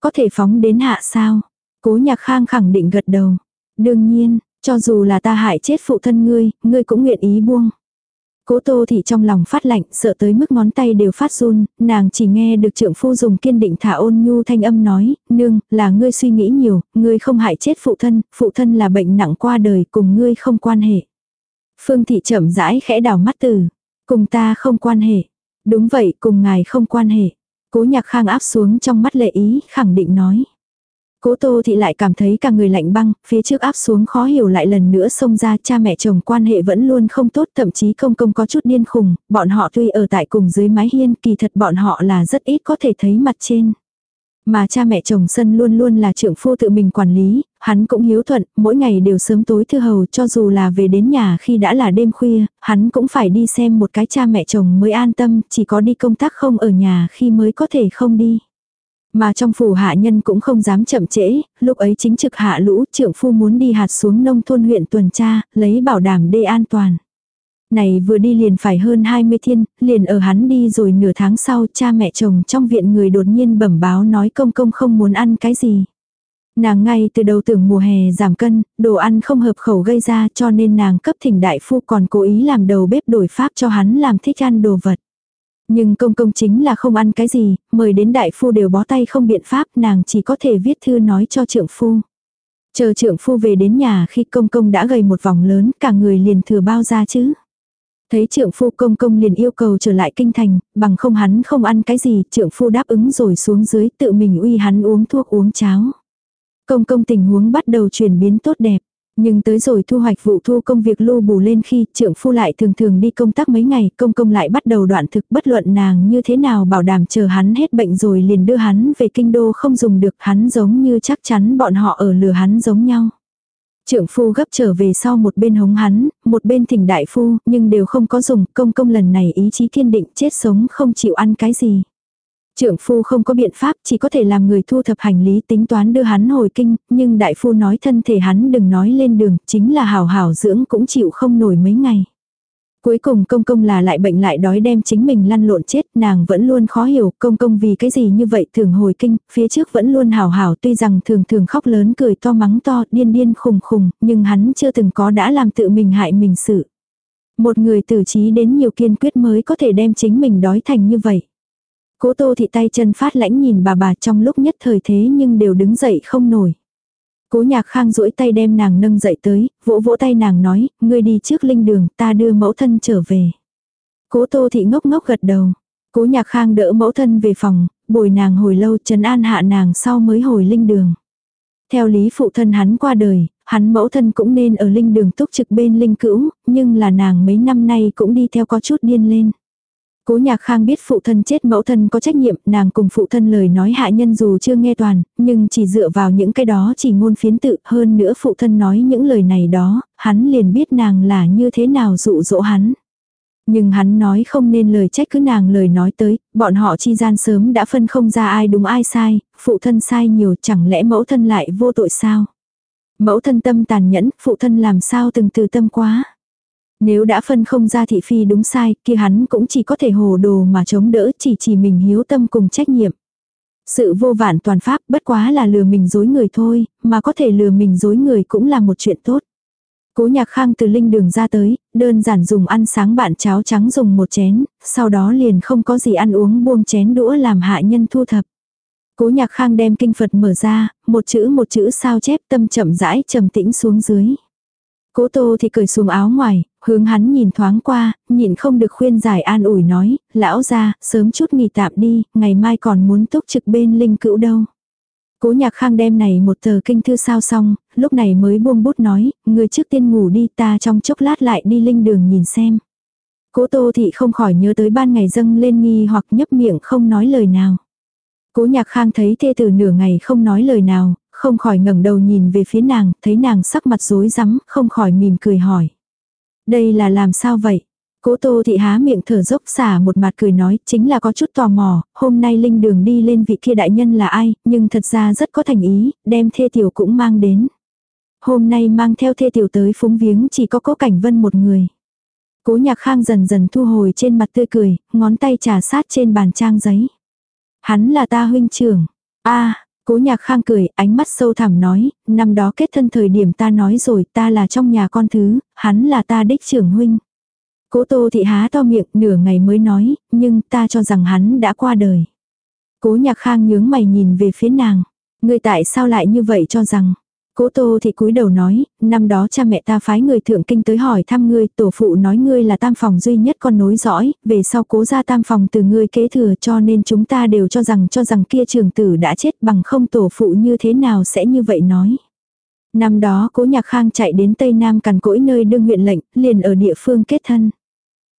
Có thể phóng đến hạ sao? Cố nhạc khang khẳng định gật đầu. Đương nhiên, cho dù là ta hại chết phụ thân ngươi, ngươi cũng nguyện ý buông. Cố tô thị trong lòng phát lạnh, sợ tới mức ngón tay đều phát run, nàng chỉ nghe được trượng phu dùng kiên định thả ôn nhu thanh âm nói, nương, là ngươi suy nghĩ nhiều, ngươi không hại chết phụ thân, phụ thân là bệnh nặng qua đời, cùng ngươi không quan hệ. Phương thị chậm rãi khẽ đảo mắt từ, cùng ta không quan hệ. Đúng vậy, cùng ngài không quan hệ. Cố nhạc khang áp xuống trong mắt lệ ý, khẳng định nói. Cố Tô Thị lại cảm thấy cả người lạnh băng, phía trước áp xuống khó hiểu lại lần nữa xông ra cha mẹ chồng quan hệ vẫn luôn không tốt thậm chí công công có chút điên khùng, bọn họ tuy ở tại cùng dưới mái hiên kỳ thật bọn họ là rất ít có thể thấy mặt trên. Mà cha mẹ chồng sân luôn luôn là trưởng phu tự mình quản lý, hắn cũng hiếu thuận, mỗi ngày đều sớm tối thư hầu cho dù là về đến nhà khi đã là đêm khuya, hắn cũng phải đi xem một cái cha mẹ chồng mới an tâm, chỉ có đi công tác không ở nhà khi mới có thể không đi. Mà trong phủ hạ nhân cũng không dám chậm trễ, lúc ấy chính trực hạ lũ trưởng phu muốn đi hạt xuống nông thôn huyện tuần tra, lấy bảo đảm đê an toàn. Này vừa đi liền phải hơn 20 thiên, liền ở hắn đi rồi nửa tháng sau cha mẹ chồng trong viện người đột nhiên bẩm báo nói công công không muốn ăn cái gì. Nàng ngay từ đầu tưởng mùa hè giảm cân, đồ ăn không hợp khẩu gây ra cho nên nàng cấp thỉnh đại phu còn cố ý làm đầu bếp đổi pháp cho hắn làm thích ăn đồ vật. Nhưng công công chính là không ăn cái gì, mời đến đại phu đều bó tay không biện pháp, nàng chỉ có thể viết thư nói cho trưởng phu. Chờ trưởng phu về đến nhà khi công công đã gầy một vòng lớn, cả người liền thừa bao ra chứ. Thấy trưởng phu công công liền yêu cầu trở lại kinh thành, bằng không hắn không ăn cái gì, trưởng phu đáp ứng rồi xuống dưới tự mình uy hắn uống thuốc uống cháo. Công công tình huống bắt đầu chuyển biến tốt đẹp. Nhưng tới rồi thu hoạch vụ thu công việc lưu bù lên khi trưởng phu lại thường thường đi công tác mấy ngày, công công lại bắt đầu đoạn thực bất luận nàng như thế nào bảo đảm chờ hắn hết bệnh rồi liền đưa hắn về kinh đô không dùng được hắn giống như chắc chắn bọn họ ở lừa hắn giống nhau. trưởng phu gấp trở về sau một bên hống hắn, một bên thỉnh đại phu, nhưng đều không có dùng, công công lần này ý chí kiên định chết sống không chịu ăn cái gì. Trưởng phu không có biện pháp chỉ có thể làm người thu thập hành lý tính toán đưa hắn hồi kinh, nhưng đại phu nói thân thể hắn đừng nói lên đường, chính là hảo hảo dưỡng cũng chịu không nổi mấy ngày. Cuối cùng công công là lại bệnh lại đói đem chính mình lăn lộn chết, nàng vẫn luôn khó hiểu công công vì cái gì như vậy thường hồi kinh, phía trước vẫn luôn hảo hảo tuy rằng thường thường khóc lớn cười to mắng to, điên điên khùng khùng, nhưng hắn chưa từng có đã làm tự mình hại mình sự. Một người tử trí đến nhiều kiên quyết mới có thể đem chính mình đói thành như vậy. Cố tô thị tay chân phát lãnh nhìn bà bà trong lúc nhất thời thế nhưng đều đứng dậy không nổi. Cố nhạc khang duỗi tay đem nàng nâng dậy tới, vỗ vỗ tay nàng nói, ngươi đi trước linh đường, ta đưa mẫu thân trở về. Cố tô thị ngốc ngốc gật đầu. Cố nhạc khang đỡ mẫu thân về phòng, bồi nàng hồi lâu trấn an hạ nàng sau mới hồi linh đường. Theo lý phụ thân hắn qua đời, hắn mẫu thân cũng nên ở linh đường túc trực bên linh cữu, nhưng là nàng mấy năm nay cũng đi theo có chút điên lên. Cố nhạc khang biết phụ thân chết mẫu thân có trách nhiệm, nàng cùng phụ thân lời nói hạ nhân dù chưa nghe toàn, nhưng chỉ dựa vào những cái đó chỉ ngôn phiến tự hơn nữa phụ thân nói những lời này đó, hắn liền biết nàng là như thế nào dụ dỗ hắn. Nhưng hắn nói không nên lời trách cứ nàng lời nói tới, bọn họ chi gian sớm đã phân không ra ai đúng ai sai, phụ thân sai nhiều chẳng lẽ mẫu thân lại vô tội sao? Mẫu thân tâm tàn nhẫn, phụ thân làm sao từng từ tâm quá. Nếu đã phân không ra thị phi đúng sai, kia hắn cũng chỉ có thể hồ đồ mà chống đỡ chỉ chỉ mình hiếu tâm cùng trách nhiệm. Sự vô vản toàn pháp bất quá là lừa mình dối người thôi, mà có thể lừa mình dối người cũng là một chuyện tốt. Cố nhạc khang từ linh đường ra tới, đơn giản dùng ăn sáng bạn cháo trắng dùng một chén, sau đó liền không có gì ăn uống buông chén đũa làm hạ nhân thu thập. Cố nhạc khang đem kinh Phật mở ra, một chữ một chữ sao chép tâm chậm rãi trầm tĩnh xuống dưới. Cố tô thì cởi xuống áo ngoài, hướng hắn nhìn thoáng qua, nhìn không được khuyên giải an ủi nói, lão ra, sớm chút nghỉ tạm đi, ngày mai còn muốn túc trực bên linh cữu đâu. Cố nhạc khang đem này một tờ kinh thư sao xong, lúc này mới buông bút nói, người trước tiên ngủ đi ta trong chốc lát lại đi linh đường nhìn xem. Cố tô thị không khỏi nhớ tới ban ngày dâng lên nghi hoặc nhấp miệng không nói lời nào. Cố nhạc khang thấy thê tử nửa ngày không nói lời nào, không khỏi ngẩng đầu nhìn về phía nàng, thấy nàng sắc mặt rối rắm, không khỏi mỉm cười hỏi. Đây là làm sao vậy? Cố tô thị há miệng thở dốc xả một mặt cười nói, chính là có chút tò mò, hôm nay linh đường đi lên vị kia đại nhân là ai, nhưng thật ra rất có thành ý, đem thê tiểu cũng mang đến. Hôm nay mang theo thê tiểu tới phúng viếng chỉ có cố cảnh vân một người. Cố nhạc khang dần dần thu hồi trên mặt tươi cười, ngón tay trà sát trên bàn trang giấy. Hắn là ta huynh trưởng. a cố nhạc khang cười, ánh mắt sâu thẳm nói, năm đó kết thân thời điểm ta nói rồi ta là trong nhà con thứ, hắn là ta đích trưởng huynh. Cố tô thị há to miệng nửa ngày mới nói, nhưng ta cho rằng hắn đã qua đời. Cố nhạc khang nhướng mày nhìn về phía nàng. Ngươi tại sao lại như vậy cho rằng. Cố tô thì cúi đầu nói, năm đó cha mẹ ta phái người thượng kinh tới hỏi thăm ngươi, tổ phụ nói ngươi là tam phòng duy nhất con nối dõi, về sau cố ra tam phòng từ ngươi kế thừa cho nên chúng ta đều cho rằng cho rằng kia trường tử đã chết bằng không tổ phụ như thế nào sẽ như vậy nói. Năm đó cố nhạc khang chạy đến Tây Nam cằn cỗi nơi đương huyện lệnh, liền ở địa phương kết thân.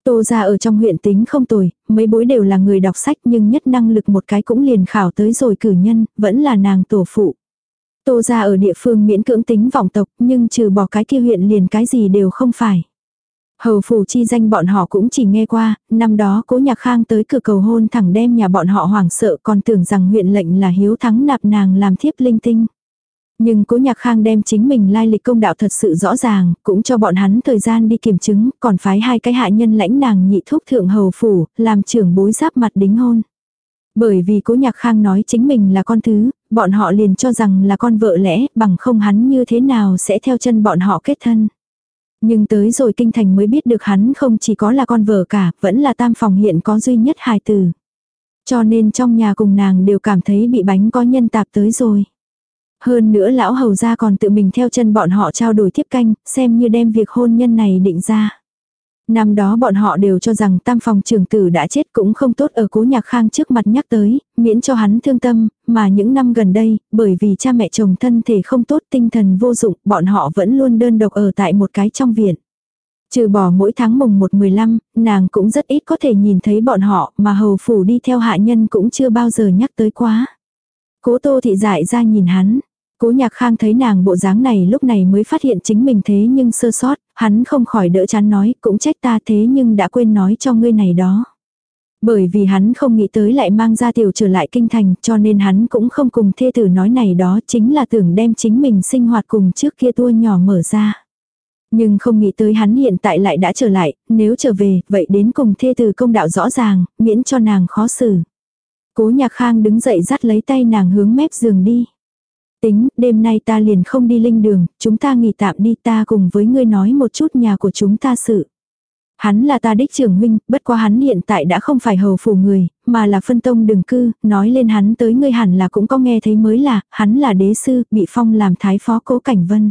Tô ra ở trong huyện tính không tồi, mấy bối đều là người đọc sách nhưng nhất năng lực một cái cũng liền khảo tới rồi cử nhân, vẫn là nàng tổ phụ. Tô ra ở địa phương miễn cưỡng tính vọng tộc nhưng trừ bỏ cái kia huyện liền cái gì đều không phải. Hầu phủ chi danh bọn họ cũng chỉ nghe qua, năm đó cố nhạc khang tới cửa cầu hôn thẳng đem nhà bọn họ hoảng sợ còn tưởng rằng huyện lệnh là hiếu thắng nạp nàng làm thiếp linh tinh. Nhưng cố nhạc khang đem chính mình lai lịch công đạo thật sự rõ ràng, cũng cho bọn hắn thời gian đi kiểm chứng, còn phái hai cái hạ nhân lãnh nàng nhị thúc thượng hầu phủ, làm trưởng bối giáp mặt đính hôn. Bởi vì cố nhạc khang nói chính mình là con thứ, bọn họ liền cho rằng là con vợ lẽ, bằng không hắn như thế nào sẽ theo chân bọn họ kết thân. Nhưng tới rồi kinh thành mới biết được hắn không chỉ có là con vợ cả, vẫn là tam phòng hiện có duy nhất hài tử. Cho nên trong nhà cùng nàng đều cảm thấy bị bánh có nhân tạp tới rồi. Hơn nữa lão hầu gia còn tự mình theo chân bọn họ trao đổi tiếp canh, xem như đem việc hôn nhân này định ra. Năm đó bọn họ đều cho rằng tam phòng trưởng tử đã chết cũng không tốt ở cố nhạc khang trước mặt nhắc tới, miễn cho hắn thương tâm, mà những năm gần đây, bởi vì cha mẹ chồng thân thể không tốt tinh thần vô dụng, bọn họ vẫn luôn đơn độc ở tại một cái trong viện. Trừ bỏ mỗi tháng mùng 1-15, nàng cũng rất ít có thể nhìn thấy bọn họ mà hầu phủ đi theo hạ nhân cũng chưa bao giờ nhắc tới quá. Cố tô thị dại ra nhìn hắn. Cố nhạc khang thấy nàng bộ dáng này lúc này mới phát hiện chính mình thế nhưng sơ sót, hắn không khỏi đỡ chán nói, cũng trách ta thế nhưng đã quên nói cho ngươi này đó. Bởi vì hắn không nghĩ tới lại mang ra tiểu trở lại kinh thành cho nên hắn cũng không cùng thê tử nói này đó chính là tưởng đem chính mình sinh hoạt cùng trước kia tua nhỏ mở ra. Nhưng không nghĩ tới hắn hiện tại lại đã trở lại, nếu trở về, vậy đến cùng thê tử công đạo rõ ràng, miễn cho nàng khó xử. Cố nhạc khang đứng dậy dắt lấy tay nàng hướng mép giường đi. Tính, đêm nay ta liền không đi linh đường, chúng ta nghỉ tạm đi ta cùng với ngươi nói một chút nhà của chúng ta sự. Hắn là ta đích trưởng huynh, bất quá hắn hiện tại đã không phải hầu phủ người, mà là phân tông đường cư, nói lên hắn tới ngươi hẳn là cũng có nghe thấy mới là, hắn là đế sư, bị phong làm thái phó cố cảnh vân.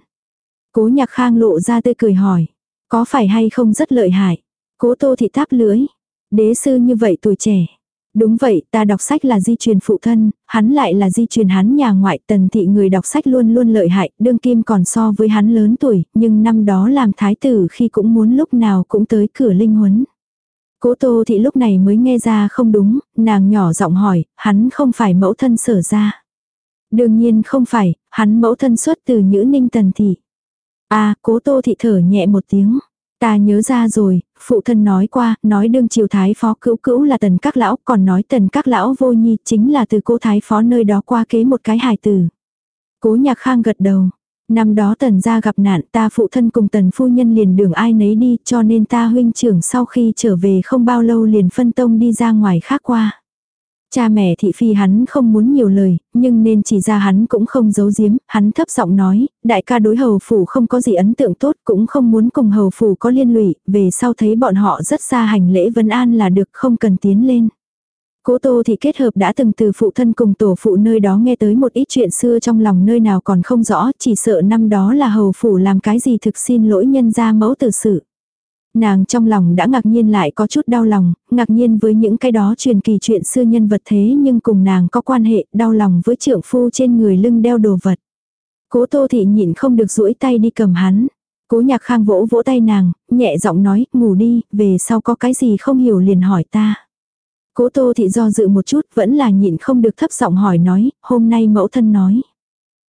Cố nhạc khang lộ ra tươi cười hỏi, có phải hay không rất lợi hại. Cố tô thị tháp lưỡi đế sư như vậy tuổi trẻ, Đúng vậy, ta đọc sách là di truyền phụ thân, hắn lại là di truyền hắn nhà ngoại tần thị người đọc sách luôn luôn lợi hại, đương kim còn so với hắn lớn tuổi, nhưng năm đó làm thái tử khi cũng muốn lúc nào cũng tới cửa linh huấn. Cố tô thị lúc này mới nghe ra không đúng, nàng nhỏ giọng hỏi, hắn không phải mẫu thân sở ra. Đương nhiên không phải, hắn mẫu thân xuất từ nhữ ninh tần thị. a cố tô thị thở nhẹ một tiếng. Ta nhớ ra rồi, phụ thân nói qua, nói đương triều thái phó cữu cữu là tần các lão, còn nói tần các lão vô nhi chính là từ cô thái phó nơi đó qua kế một cái hài tử. Cố nhạc khang gật đầu. Năm đó tần gia gặp nạn ta phụ thân cùng tần phu nhân liền đường ai nấy đi cho nên ta huynh trưởng sau khi trở về không bao lâu liền phân tông đi ra ngoài khác qua. Cha mẹ thị phi hắn không muốn nhiều lời, nhưng nên chỉ ra hắn cũng không giấu giếm, hắn thấp giọng nói, đại ca đối hầu phủ không có gì ấn tượng tốt cũng không muốn cùng hầu phủ có liên lụy, về sau thấy bọn họ rất xa hành lễ vân an là được không cần tiến lên. Cố Tô thì kết hợp đã từng từ phụ thân cùng tổ phụ nơi đó nghe tới một ít chuyện xưa trong lòng nơi nào còn không rõ, chỉ sợ năm đó là hầu phủ làm cái gì thực xin lỗi nhân ra mẫu tử sự. Nàng trong lòng đã ngạc nhiên lại có chút đau lòng, ngạc nhiên với những cái đó truyền kỳ chuyện xưa nhân vật thế nhưng cùng nàng có quan hệ đau lòng với trượng phu trên người lưng đeo đồ vật. Cố tô thị nhịn không được duỗi tay đi cầm hắn. Cố nhạc khang vỗ vỗ tay nàng, nhẹ giọng nói, ngủ đi, về sau có cái gì không hiểu liền hỏi ta. Cố tô thị do dự một chút vẫn là nhịn không được thấp giọng hỏi nói, hôm nay mẫu thân nói.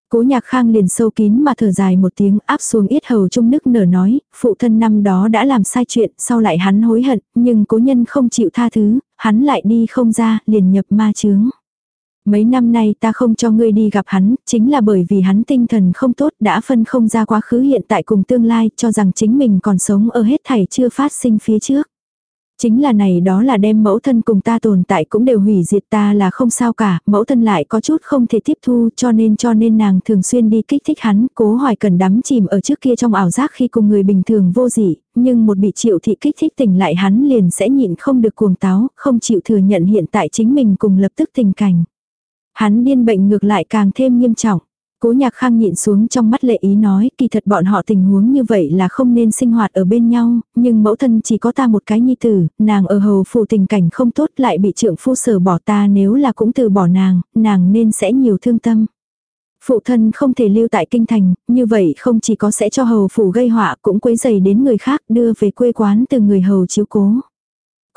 Cố nhạc khang liền sâu kín mà thở dài một tiếng áp xuống yết hầu trung nức nở nói, phụ thân năm đó đã làm sai chuyện, sau lại hắn hối hận, nhưng cố nhân không chịu tha thứ, hắn lại đi không ra, liền nhập ma chướng. Mấy năm nay ta không cho ngươi đi gặp hắn, chính là bởi vì hắn tinh thần không tốt đã phân không ra quá khứ hiện tại cùng tương lai, cho rằng chính mình còn sống ở hết thảy chưa phát sinh phía trước. Chính là này đó là đem mẫu thân cùng ta tồn tại cũng đều hủy diệt ta là không sao cả, mẫu thân lại có chút không thể tiếp thu cho nên cho nên nàng thường xuyên đi kích thích hắn, cố hỏi cần đắm chìm ở trước kia trong ảo giác khi cùng người bình thường vô dị, nhưng một bị triệu thị kích thích tỉnh lại hắn liền sẽ nhịn không được cuồng táo, không chịu thừa nhận hiện tại chính mình cùng lập tức tình cảnh. Hắn điên bệnh ngược lại càng thêm nghiêm trọng. Cố nhạc khang nhịn xuống trong mắt lệ ý nói, kỳ thật bọn họ tình huống như vậy là không nên sinh hoạt ở bên nhau, nhưng mẫu thân chỉ có ta một cái nhi tử, nàng ở hầu phụ tình cảnh không tốt lại bị trượng phu sở bỏ ta nếu là cũng từ bỏ nàng, nàng nên sẽ nhiều thương tâm. Phụ thân không thể lưu tại kinh thành, như vậy không chỉ có sẽ cho hầu phủ gây họa cũng quấy dày đến người khác đưa về quê quán từ người hầu chiếu cố.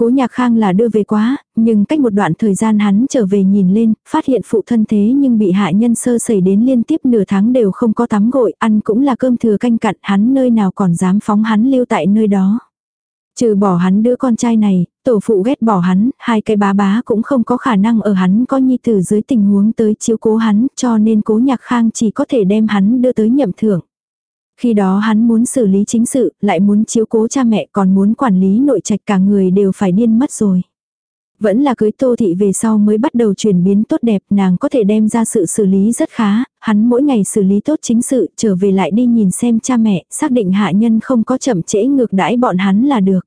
Cố nhạc khang là đưa về quá, nhưng cách một đoạn thời gian hắn trở về nhìn lên, phát hiện phụ thân thế nhưng bị hạ nhân sơ sẩy đến liên tiếp nửa tháng đều không có tắm gội, ăn cũng là cơm thừa canh cặn, hắn nơi nào còn dám phóng hắn lưu tại nơi đó. Trừ bỏ hắn đứa con trai này, tổ phụ ghét bỏ hắn, hai cái bá bá cũng không có khả năng ở hắn có nhi tử dưới tình huống tới chiếu cố hắn, cho nên cố nhạc khang chỉ có thể đem hắn đưa tới nhậm thưởng. Khi đó hắn muốn xử lý chính sự, lại muốn chiếu cố cha mẹ còn muốn quản lý nội trạch cả người đều phải điên mất rồi. Vẫn là cưới tô thị về sau mới bắt đầu chuyển biến tốt đẹp nàng có thể đem ra sự xử lý rất khá, hắn mỗi ngày xử lý tốt chính sự trở về lại đi nhìn xem cha mẹ, xác định hạ nhân không có chậm trễ ngược đãi bọn hắn là được.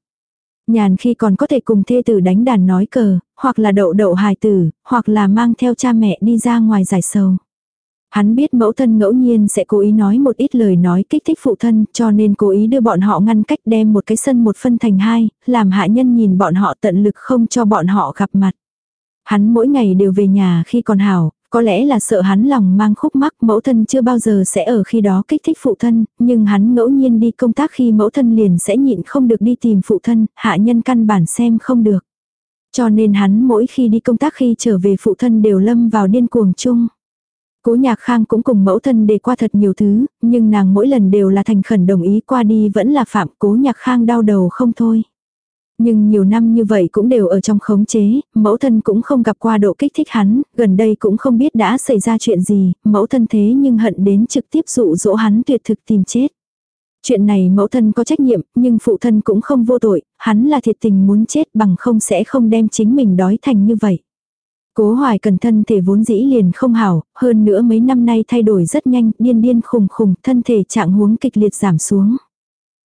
Nhàn khi còn có thể cùng thê tử đánh đàn nói cờ, hoặc là đậu đậu hài tử, hoặc là mang theo cha mẹ đi ra ngoài giải sầu. Hắn biết mẫu thân ngẫu nhiên sẽ cố ý nói một ít lời nói kích thích phụ thân cho nên cố ý đưa bọn họ ngăn cách đem một cái sân một phân thành hai, làm hạ nhân nhìn bọn họ tận lực không cho bọn họ gặp mặt. Hắn mỗi ngày đều về nhà khi còn hảo, có lẽ là sợ hắn lòng mang khúc mắc mẫu thân chưa bao giờ sẽ ở khi đó kích thích phụ thân, nhưng hắn ngẫu nhiên đi công tác khi mẫu thân liền sẽ nhịn không được đi tìm phụ thân, hạ nhân căn bản xem không được. Cho nên hắn mỗi khi đi công tác khi trở về phụ thân đều lâm vào điên cuồng chung. Cố nhạc khang cũng cùng mẫu thân đề qua thật nhiều thứ, nhưng nàng mỗi lần đều là thành khẩn đồng ý qua đi vẫn là phạm cố nhạc khang đau đầu không thôi. Nhưng nhiều năm như vậy cũng đều ở trong khống chế, mẫu thân cũng không gặp qua độ kích thích hắn, gần đây cũng không biết đã xảy ra chuyện gì, mẫu thân thế nhưng hận đến trực tiếp dụ dỗ hắn tuyệt thực tìm chết. Chuyện này mẫu thân có trách nhiệm, nhưng phụ thân cũng không vô tội, hắn là thiệt tình muốn chết bằng không sẽ không đem chính mình đói thành như vậy. Cố hoài cần thân thể vốn dĩ liền không hảo, hơn nữa mấy năm nay thay đổi rất nhanh, điên điên khùng khùng, thân thể trạng huống kịch liệt giảm xuống.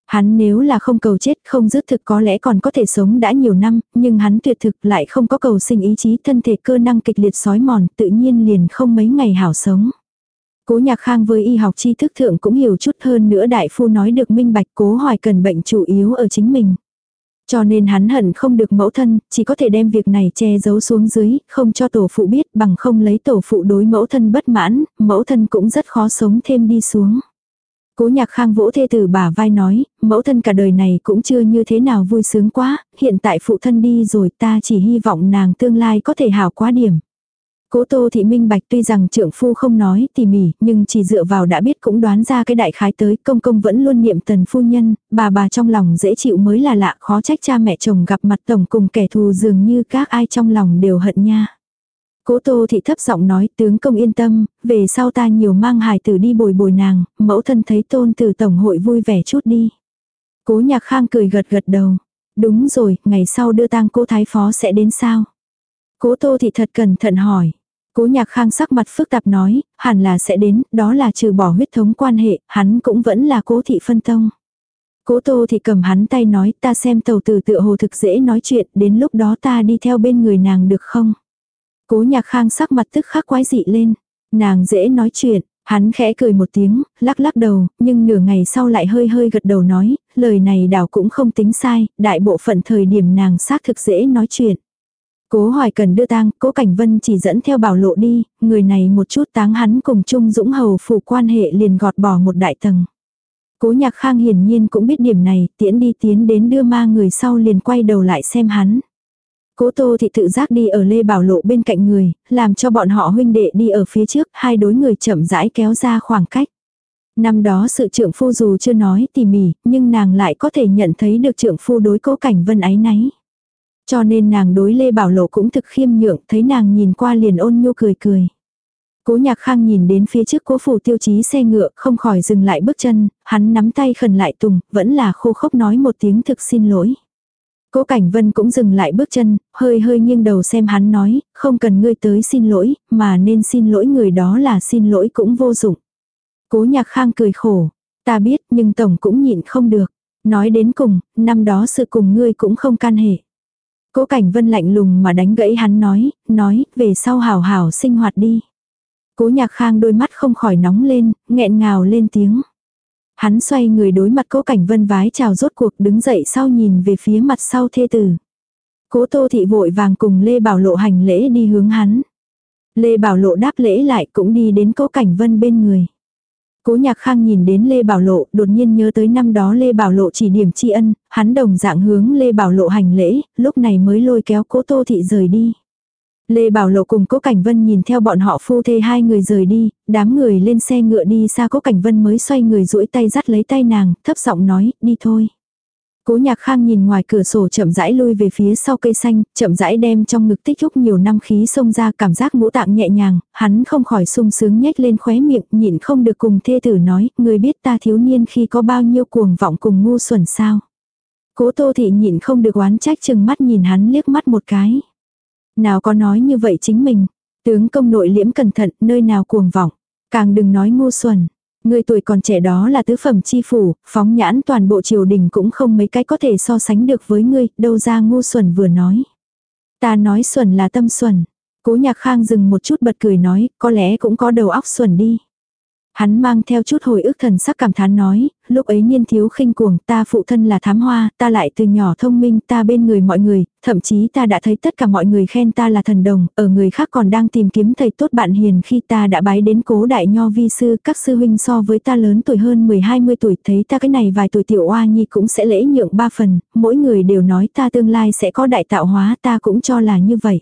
Hắn nếu là không cầu chết không dứt thực có lẽ còn có thể sống đã nhiều năm, nhưng hắn tuyệt thực lại không có cầu sinh ý chí thân thể cơ năng kịch liệt sói mòn tự nhiên liền không mấy ngày hảo sống. Cố nhạc khang với y học tri thức thượng cũng hiểu chút hơn nữa đại phu nói được minh bạch cố hoài cần bệnh chủ yếu ở chính mình. Cho nên hắn hận không được mẫu thân, chỉ có thể đem việc này che giấu xuống dưới, không cho tổ phụ biết bằng không lấy tổ phụ đối mẫu thân bất mãn, mẫu thân cũng rất khó sống thêm đi xuống. Cố nhạc khang vỗ thê tử bà vai nói, mẫu thân cả đời này cũng chưa như thế nào vui sướng quá, hiện tại phụ thân đi rồi ta chỉ hy vọng nàng tương lai có thể hảo quá điểm. Cố Tô Thị minh bạch tuy rằng trưởng phu không nói tỉ mỉ, nhưng chỉ dựa vào đã biết cũng đoán ra cái đại khái tới, công công vẫn luôn niệm tần phu nhân, bà bà trong lòng dễ chịu mới là lạ, khó trách cha mẹ chồng gặp mặt tổng cùng kẻ thù dường như các ai trong lòng đều hận nha. Cố Tô Thị thấp giọng nói, tướng công yên tâm, về sau ta nhiều mang hài tử đi bồi bồi nàng, mẫu thân thấy tôn từ tổng hội vui vẻ chút đi. Cố Nhạc Khang cười gật gật đầu. Đúng rồi, ngày sau đưa tang cố thái phó sẽ đến sao? Cố Tô Thị thật cẩn thận hỏi. Cố nhạc khang sắc mặt phức tạp nói, hẳn là sẽ đến, đó là trừ bỏ huyết thống quan hệ, hắn cũng vẫn là cố thị phân tông. Cố tô thì cầm hắn tay nói ta xem tàu từ tựa hồ thực dễ nói chuyện, đến lúc đó ta đi theo bên người nàng được không? Cố nhạc khang sắc mặt tức khắc quái dị lên, nàng dễ nói chuyện, hắn khẽ cười một tiếng, lắc lắc đầu, nhưng nửa ngày sau lại hơi hơi gật đầu nói, lời này đảo cũng không tính sai, đại bộ phận thời điểm nàng xác thực dễ nói chuyện. Cố hoài cần đưa tang, cố cảnh vân chỉ dẫn theo bảo lộ đi, người này một chút táng hắn cùng chung dũng hầu phủ quan hệ liền gọt bỏ một đại tầng. Cố nhạc khang hiển nhiên cũng biết điểm này, tiễn đi tiến đến đưa ma người sau liền quay đầu lại xem hắn. Cố tô thị tự giác đi ở lê bảo lộ bên cạnh người, làm cho bọn họ huynh đệ đi ở phía trước, hai đối người chậm rãi kéo ra khoảng cách. Năm đó sự trưởng phu dù chưa nói tỉ mỉ, nhưng nàng lại có thể nhận thấy được trưởng phu đối cố cảnh vân ái náy. Cho nên nàng đối Lê Bảo Lộ cũng thực khiêm nhượng, thấy nàng nhìn qua liền ôn nhu cười cười. Cố nhạc khang nhìn đến phía trước cố phủ tiêu chí xe ngựa, không khỏi dừng lại bước chân, hắn nắm tay khẩn lại tùng, vẫn là khô khốc nói một tiếng thực xin lỗi. Cố Cảnh Vân cũng dừng lại bước chân, hơi hơi nghiêng đầu xem hắn nói, không cần ngươi tới xin lỗi, mà nên xin lỗi người đó là xin lỗi cũng vô dụng. Cố Nhạc Khang cười khổ, ta biết nhưng Tổng cũng nhịn không được. Nói đến cùng, năm đó sự cùng ngươi cũng không can hệ. Cố Cảnh Vân lạnh lùng mà đánh gãy hắn nói, nói, về sau hảo hảo sinh hoạt đi. Cố Nhạc Khang đôi mắt không khỏi nóng lên, nghẹn ngào lên tiếng. Hắn xoay người đối mặt cố cảnh vân vái chào rốt cuộc đứng dậy sau nhìn về phía mặt sau thê tử. Cố tô thị vội vàng cùng Lê Bảo Lộ hành lễ đi hướng hắn. Lê Bảo Lộ đáp lễ lại cũng đi đến cố cảnh vân bên người. Cố nhạc khang nhìn đến Lê Bảo Lộ, đột nhiên nhớ tới năm đó Lê Bảo Lộ chỉ điểm tri ân, hắn đồng dạng hướng Lê Bảo Lộ hành lễ, lúc này mới lôi kéo cố tô thị rời đi. Lê Bảo Lộ cùng Cố Cảnh Vân nhìn theo bọn họ phu thê hai người rời đi, đám người lên xe ngựa đi xa Cố Cảnh Vân mới xoay người duỗi tay dắt lấy tay nàng, thấp giọng nói, đi thôi. Cố Nhạc Khang nhìn ngoài cửa sổ chậm rãi lui về phía sau cây xanh, chậm rãi đem trong ngực tích húc nhiều năm khí xông ra cảm giác ngũ tạng nhẹ nhàng, hắn không khỏi sung sướng nhếch lên khóe miệng, nhịn không được cùng thê tử nói, người biết ta thiếu niên khi có bao nhiêu cuồng vọng cùng ngu xuẩn sao. Cố Tô Thị nhịn không được oán trách chừng mắt nhìn hắn liếc mắt một cái. Nào có nói như vậy chính mình. Tướng công nội liễm cẩn thận, nơi nào cuồng vọng. Càng đừng nói ngu xuẩn. Người tuổi còn trẻ đó là tứ phẩm chi phủ, phóng nhãn toàn bộ triều đình cũng không mấy cái có thể so sánh được với ngươi, đâu ra ngu xuẩn vừa nói. Ta nói xuẩn là tâm xuẩn. Cố nhạc khang dừng một chút bật cười nói, có lẽ cũng có đầu óc xuẩn đi. Hắn mang theo chút hồi ức thần sắc cảm thán nói, lúc ấy niên thiếu khinh cuồng, ta phụ thân là thám hoa, ta lại từ nhỏ thông minh, ta bên người mọi người, thậm chí ta đã thấy tất cả mọi người khen ta là thần đồng, ở người khác còn đang tìm kiếm thầy tốt bạn hiền khi ta đã bái đến cố đại nho vi sư, các sư huynh so với ta lớn tuổi hơn 10-20 tuổi, thấy ta cái này vài tuổi tiểu oa nhi cũng sẽ lễ nhượng ba phần, mỗi người đều nói ta tương lai sẽ có đại tạo hóa, ta cũng cho là như vậy.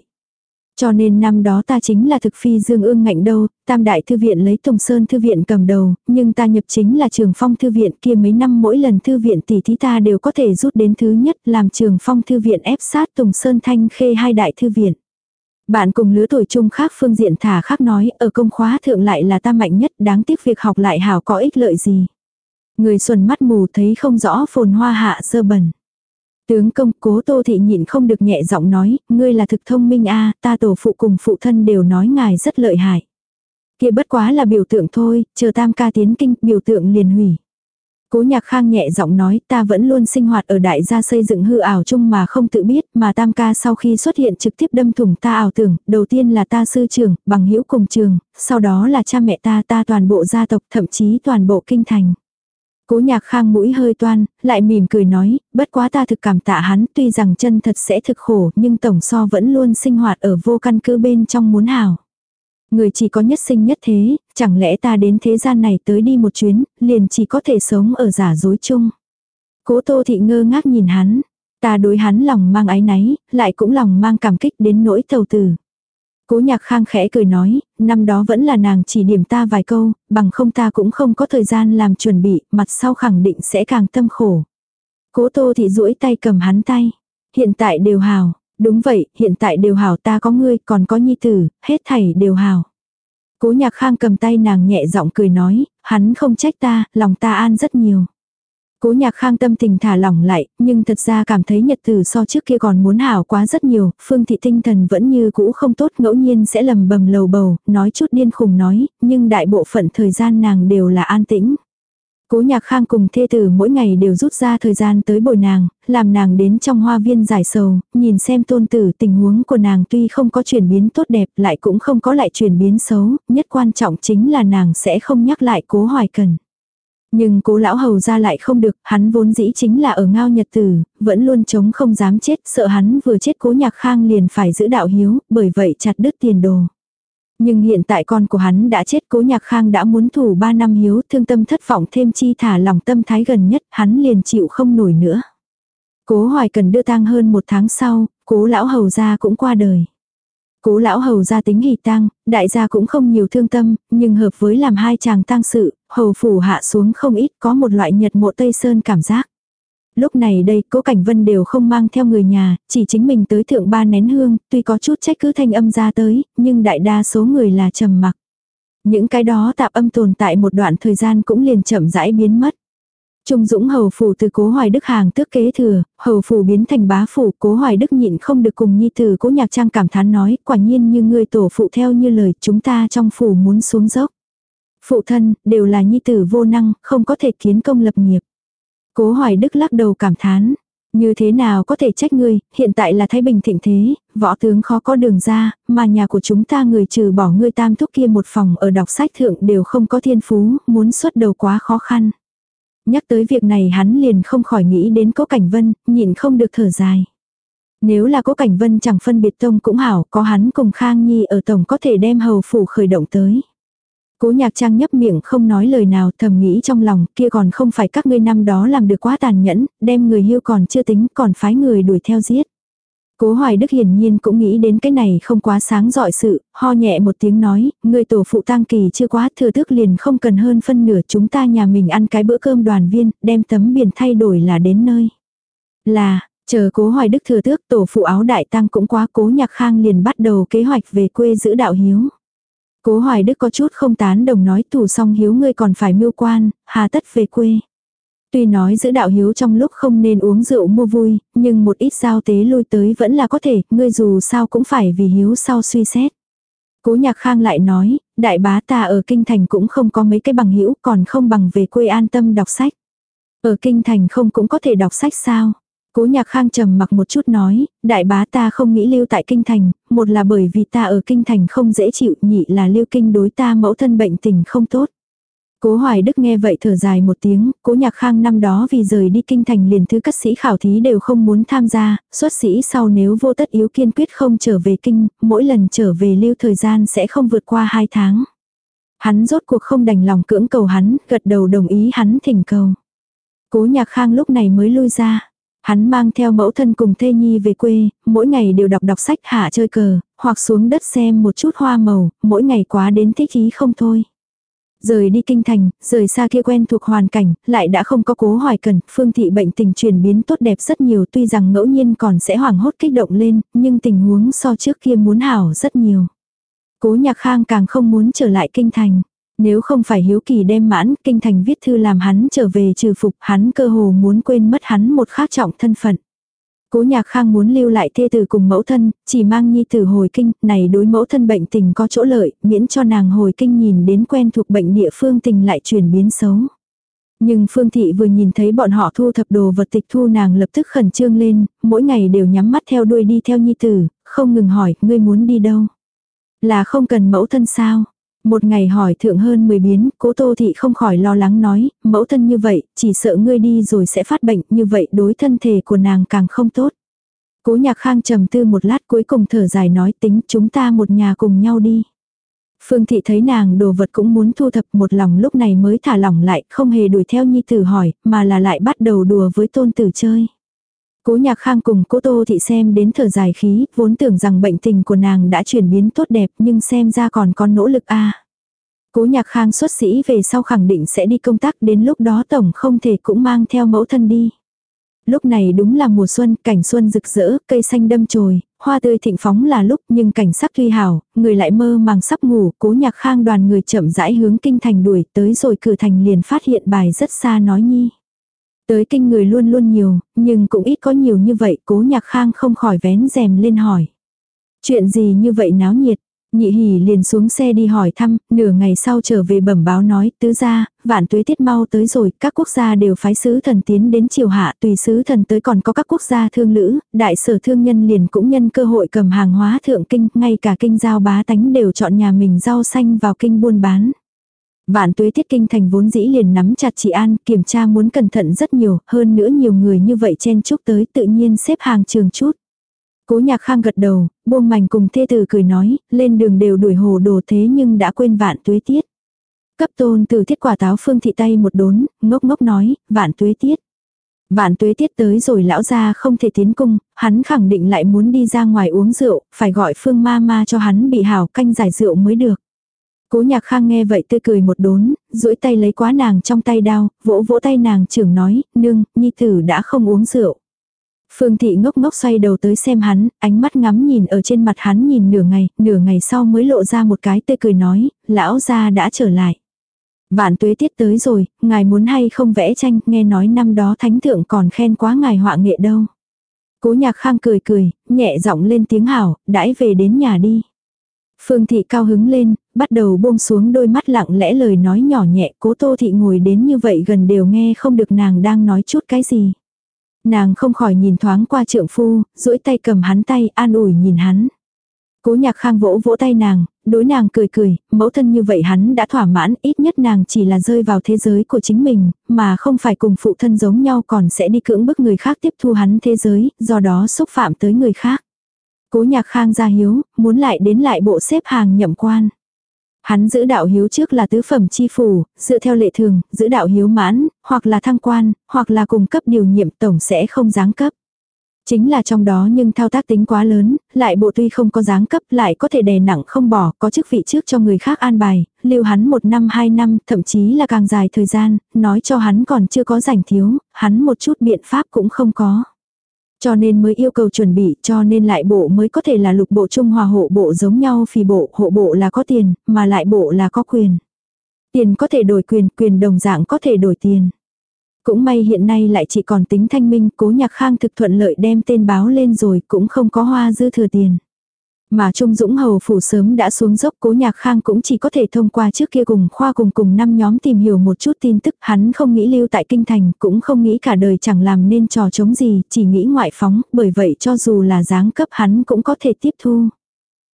Cho nên năm đó ta chính là thực phi dương ương ngạnh đâu, tam đại thư viện lấy Tùng Sơn thư viện cầm đầu, nhưng ta nhập chính là trường phong thư viện kia mấy năm mỗi lần thư viện tỷ thí ta đều có thể rút đến thứ nhất làm trường phong thư viện ép sát Tùng Sơn thanh khê hai đại thư viện. Bạn cùng lứa tuổi chung khác phương diện thả khác nói ở công khóa thượng lại là ta mạnh nhất đáng tiếc việc học lại hảo có ích lợi gì. Người xuân mắt mù thấy không rõ phồn hoa hạ sơ bẩn. Tướng công cố tô thị nhịn không được nhẹ giọng nói, ngươi là thực thông minh a ta tổ phụ cùng phụ thân đều nói ngài rất lợi hại. kia bất quá là biểu tượng thôi, chờ tam ca tiến kinh, biểu tượng liền hủy. Cố nhạc khang nhẹ giọng nói ta vẫn luôn sinh hoạt ở đại gia xây dựng hư ảo chung mà không tự biết mà tam ca sau khi xuất hiện trực tiếp đâm thủng ta ảo tưởng, đầu tiên là ta sư trưởng, bằng hữu cùng trường, sau đó là cha mẹ ta ta toàn bộ gia tộc thậm chí toàn bộ kinh thành. Cố nhạc khang mũi hơi toan, lại mỉm cười nói, bất quá ta thực cảm tạ hắn tuy rằng chân thật sẽ thực khổ nhưng tổng so vẫn luôn sinh hoạt ở vô căn cứ bên trong muốn hảo. Người chỉ có nhất sinh nhất thế, chẳng lẽ ta đến thế gian này tới đi một chuyến, liền chỉ có thể sống ở giả dối chung. Cố tô thị ngơ ngác nhìn hắn, ta đối hắn lòng mang ái náy, lại cũng lòng mang cảm kích đến nỗi tàu tử. Cố nhạc khang khẽ cười nói, năm đó vẫn là nàng chỉ điểm ta vài câu, bằng không ta cũng không có thời gian làm chuẩn bị, mặt sau khẳng định sẽ càng tâm khổ. Cố tô thị duỗi tay cầm hắn tay. Hiện tại đều hào, đúng vậy, hiện tại đều hào ta có ngươi, còn có nhi tử, hết thảy đều hào. Cố nhạc khang cầm tay nàng nhẹ giọng cười nói, hắn không trách ta, lòng ta an rất nhiều. Cố nhạc khang tâm tình thả lỏng lại, nhưng thật ra cảm thấy nhật tử so trước kia còn muốn hảo quá rất nhiều, phương thị tinh thần vẫn như cũ không tốt ngẫu nhiên sẽ lầm bầm lầu bầu, nói chút điên khùng nói, nhưng đại bộ phận thời gian nàng đều là an tĩnh. Cố nhạc khang cùng thê tử mỗi ngày đều rút ra thời gian tới bồi nàng, làm nàng đến trong hoa viên giải sầu, nhìn xem tôn tử tình huống của nàng tuy không có chuyển biến tốt đẹp lại cũng không có lại chuyển biến xấu, nhất quan trọng chính là nàng sẽ không nhắc lại cố hoài cần. Nhưng cố lão hầu ra lại không được, hắn vốn dĩ chính là ở ngao nhật tử, vẫn luôn chống không dám chết, sợ hắn vừa chết cố nhạc khang liền phải giữ đạo hiếu, bởi vậy chặt đứt tiền đồ. Nhưng hiện tại con của hắn đã chết cố nhạc khang đã muốn thủ 3 năm hiếu thương tâm thất vọng thêm chi thả lòng tâm thái gần nhất hắn liền chịu không nổi nữa. Cố hoài cần đưa tang hơn một tháng sau, cố lão hầu ra cũng qua đời. Cố lão hầu gia tính hỷ tang, đại gia cũng không nhiều thương tâm, nhưng hợp với làm hai chàng tang sự, hầu phủ hạ xuống không ít có một loại nhật mộ Tây Sơn cảm giác. Lúc này đây, cố Cảnh Vân đều không mang theo người nhà, chỉ chính mình tới thượng ba nén hương, tuy có chút trách cứ thanh âm ra tới, nhưng đại đa số người là trầm mặc. Những cái đó tạp âm tồn tại một đoạn thời gian cũng liền chậm rãi biến mất. Trung Dũng hầu phủ từ cố hoài đức hàng tước kế thừa, hầu phủ biến thành bá phủ, cố hoài đức nhịn không được cùng nhi tử cố nhạc trang cảm thán nói, quả nhiên như người tổ phụ theo như lời chúng ta trong phủ muốn xuống dốc. Phụ thân, đều là nhi tử vô năng, không có thể kiến công lập nghiệp. Cố hoài đức lắc đầu cảm thán, như thế nào có thể trách ngươi, hiện tại là Thái Bình thịnh thế, võ tướng khó có đường ra, mà nhà của chúng ta người trừ bỏ ngươi tam thúc kia một phòng ở đọc sách thượng đều không có thiên phú, muốn xuất đầu quá khó khăn. Nhắc tới việc này hắn liền không khỏi nghĩ đến cố cảnh vân, nhịn không được thở dài. Nếu là cố cảnh vân chẳng phân biệt tông cũng hảo, có hắn cùng Khang Nhi ở tổng có thể đem hầu phủ khởi động tới. Cố nhạc trang nhấp miệng không nói lời nào thầm nghĩ trong lòng kia còn không phải các ngươi năm đó làm được quá tàn nhẫn, đem người hưu còn chưa tính còn phái người đuổi theo giết. Cố Hoài Đức hiển nhiên cũng nghĩ đến cái này không quá sáng dọi sự, ho nhẹ một tiếng nói, người tổ phụ tang kỳ chưa quá thừa tước liền không cần hơn phân nửa chúng ta nhà mình ăn cái bữa cơm đoàn viên, đem tấm biển thay đổi là đến nơi. Là, chờ cố Hoài Đức thừa tước tổ phụ áo đại tăng cũng quá cố nhạc khang liền bắt đầu kế hoạch về quê giữ đạo hiếu. Cố Hoài Đức có chút không tán đồng nói thủ song hiếu ngươi còn phải mưu quan, hà tất về quê. Tuy nói giữ đạo hiếu trong lúc không nên uống rượu mua vui, nhưng một ít giao tế lui tới vẫn là có thể, ngươi dù sao cũng phải vì hiếu sau suy xét. Cố nhạc khang lại nói, đại bá ta ở kinh thành cũng không có mấy cái bằng hữu còn không bằng về quê an tâm đọc sách. Ở kinh thành không cũng có thể đọc sách sao? Cố nhạc khang trầm mặc một chút nói, đại bá ta không nghĩ lưu tại kinh thành, một là bởi vì ta ở kinh thành không dễ chịu, nhị là lưu kinh đối ta mẫu thân bệnh tình không tốt. Cố Hoài Đức nghe vậy thở dài một tiếng, cố nhạc khang năm đó vì rời đi kinh thành liền thứ các sĩ khảo thí đều không muốn tham gia, xuất sĩ sau nếu vô tất yếu kiên quyết không trở về kinh, mỗi lần trở về lưu thời gian sẽ không vượt qua hai tháng. Hắn rốt cuộc không đành lòng cưỡng cầu hắn, gật đầu đồng ý hắn thỉnh cầu. Cố nhạc khang lúc này mới lui ra. Hắn mang theo mẫu thân cùng thê nhi về quê, mỗi ngày đều đọc đọc sách hạ chơi cờ, hoặc xuống đất xem một chút hoa màu, mỗi ngày quá đến thích ý không thôi. Rời đi kinh thành, rời xa kia quen thuộc hoàn cảnh, lại đã không có cố hoài cần, phương thị bệnh tình chuyển biến tốt đẹp rất nhiều tuy rằng ngẫu nhiên còn sẽ hoảng hốt kích động lên, nhưng tình huống so trước kia muốn hảo rất nhiều. Cố nhạc khang càng không muốn trở lại kinh thành. Nếu không phải hiếu kỳ đem mãn, kinh thành viết thư làm hắn trở về trừ phục, hắn cơ hồ muốn quên mất hắn một khác trọng thân phận. Cố nhạc khang muốn lưu lại thê tử cùng mẫu thân, chỉ mang nhi tử hồi kinh, này đối mẫu thân bệnh tình có chỗ lợi, miễn cho nàng hồi kinh nhìn đến quen thuộc bệnh địa phương tình lại chuyển biến xấu. Nhưng Phương Thị vừa nhìn thấy bọn họ thu thập đồ vật tịch thu nàng lập tức khẩn trương lên, mỗi ngày đều nhắm mắt theo đuôi đi theo nhi tử, không ngừng hỏi, ngươi muốn đi đâu? Là không cần mẫu thân sao? Một ngày hỏi thượng hơn 10 biến, cố tô thị không khỏi lo lắng nói, mẫu thân như vậy, chỉ sợ ngươi đi rồi sẽ phát bệnh, như vậy đối thân thể của nàng càng không tốt. Cố nhạc khang trầm tư một lát cuối cùng thở dài nói tính chúng ta một nhà cùng nhau đi. Phương thị thấy nàng đồ vật cũng muốn thu thập một lòng lúc này mới thả lỏng lại, không hề đuổi theo nhi tử hỏi, mà là lại bắt đầu đùa với tôn tử chơi. Cố nhạc khang cùng cố tô thị xem đến thở dài khí, vốn tưởng rằng bệnh tình của nàng đã chuyển biến tốt đẹp nhưng xem ra còn có nỗ lực a Cố nhạc khang xuất sĩ về sau khẳng định sẽ đi công tác đến lúc đó tổng không thể cũng mang theo mẫu thân đi. Lúc này đúng là mùa xuân, cảnh xuân rực rỡ, cây xanh đâm chồi, hoa tươi thịnh phóng là lúc nhưng cảnh sắc tuy hảo, người lại mơ màng sắp ngủ, cố nhạc khang đoàn người chậm rãi hướng kinh thành đuổi tới rồi cửa thành liền phát hiện bài rất xa nói nhi. Tới kinh người luôn luôn nhiều, nhưng cũng ít có nhiều như vậy, cố nhạc khang không khỏi vén rèm lên hỏi. Chuyện gì như vậy náo nhiệt? Nhị hỉ liền xuống xe đi hỏi thăm, nửa ngày sau trở về bẩm báo nói, tứ gia, vạn tuế tiết mau tới rồi, các quốc gia đều phái sứ thần tiến đến triều hạ, tùy sứ thần tới còn có các quốc gia thương lữ, đại sở thương nhân liền cũng nhân cơ hội cầm hàng hóa thượng kinh, ngay cả kinh giao bá tánh đều chọn nhà mình rau xanh vào kinh buôn bán. Vạn tuế tiết kinh thành vốn dĩ liền nắm chặt chị An, kiểm tra muốn cẩn thận rất nhiều, hơn nữa nhiều người như vậy chen chúc tới tự nhiên xếp hàng trường chút. Cố nhạc khang gật đầu, buông mảnh cùng thê tử cười nói, lên đường đều đuổi hồ đồ thế nhưng đã quên vạn tuế tiết. Cấp tôn từ thiết quả táo phương thị tay một đốn, ngốc ngốc nói, vạn tuế tiết. Vạn tuế tiết tới rồi lão gia không thể tiến cung, hắn khẳng định lại muốn đi ra ngoài uống rượu, phải gọi phương ma ma cho hắn bị hảo canh giải rượu mới được. Cố nhạc khang nghe vậy tươi cười một đốn, duỗi tay lấy quá nàng trong tay đao, vỗ vỗ tay nàng trưởng nói, nương, nhi tử đã không uống rượu. Phương thị ngốc ngốc xoay đầu tới xem hắn, ánh mắt ngắm nhìn ở trên mặt hắn nhìn nửa ngày, nửa ngày sau mới lộ ra một cái tươi cười nói, lão gia đã trở lại. Vạn tuế tiết tới rồi, ngài muốn hay không vẽ tranh, nghe nói năm đó thánh thượng còn khen quá ngài họa nghệ đâu. Cố nhạc khang cười cười, nhẹ giọng lên tiếng hảo, đãi về đến nhà đi. Phương thị cao hứng lên, bắt đầu buông xuống đôi mắt lặng lẽ lời nói nhỏ nhẹ, cố tô thị ngồi đến như vậy gần đều nghe không được nàng đang nói chút cái gì. Nàng không khỏi nhìn thoáng qua trượng phu, duỗi tay cầm hắn tay an ủi nhìn hắn. Cố nhạc khang vỗ vỗ tay nàng, đối nàng cười cười, mẫu thân như vậy hắn đã thỏa mãn, ít nhất nàng chỉ là rơi vào thế giới của chính mình, mà không phải cùng phụ thân giống nhau còn sẽ đi cưỡng bức người khác tiếp thu hắn thế giới, do đó xúc phạm tới người khác. Cố nhạc khang ra hiếu, muốn lại đến lại bộ xếp hàng nhậm quan. Hắn giữ đạo hiếu trước là tứ phẩm chi phủ, dựa theo lệ thường, giữ đạo hiếu mãn, hoặc là thăng quan, hoặc là cùng cấp điều nhiệm tổng sẽ không giáng cấp. Chính là trong đó nhưng thao tác tính quá lớn, lại bộ tuy không có dáng cấp lại có thể đè nặng không bỏ, có chức vị trước cho người khác an bài, lưu hắn một năm hai năm, thậm chí là càng dài thời gian, nói cho hắn còn chưa có rảnh thiếu, hắn một chút biện pháp cũng không có. Cho nên mới yêu cầu chuẩn bị, cho nên lại bộ mới có thể là lục bộ trung hòa hộ bộ giống nhau phì bộ, hộ bộ là có tiền, mà lại bộ là có quyền. Tiền có thể đổi quyền, quyền đồng dạng có thể đổi tiền. Cũng may hiện nay lại chỉ còn tính thanh minh, cố nhạc khang thực thuận lợi đem tên báo lên rồi cũng không có hoa dư thừa tiền. Mà Trung Dũng Hầu phủ sớm đã xuống dốc cố nhạc khang cũng chỉ có thể thông qua trước kia cùng khoa cùng cùng năm nhóm tìm hiểu một chút tin tức hắn không nghĩ lưu tại kinh thành cũng không nghĩ cả đời chẳng làm nên trò chống gì chỉ nghĩ ngoại phóng bởi vậy cho dù là giáng cấp hắn cũng có thể tiếp thu.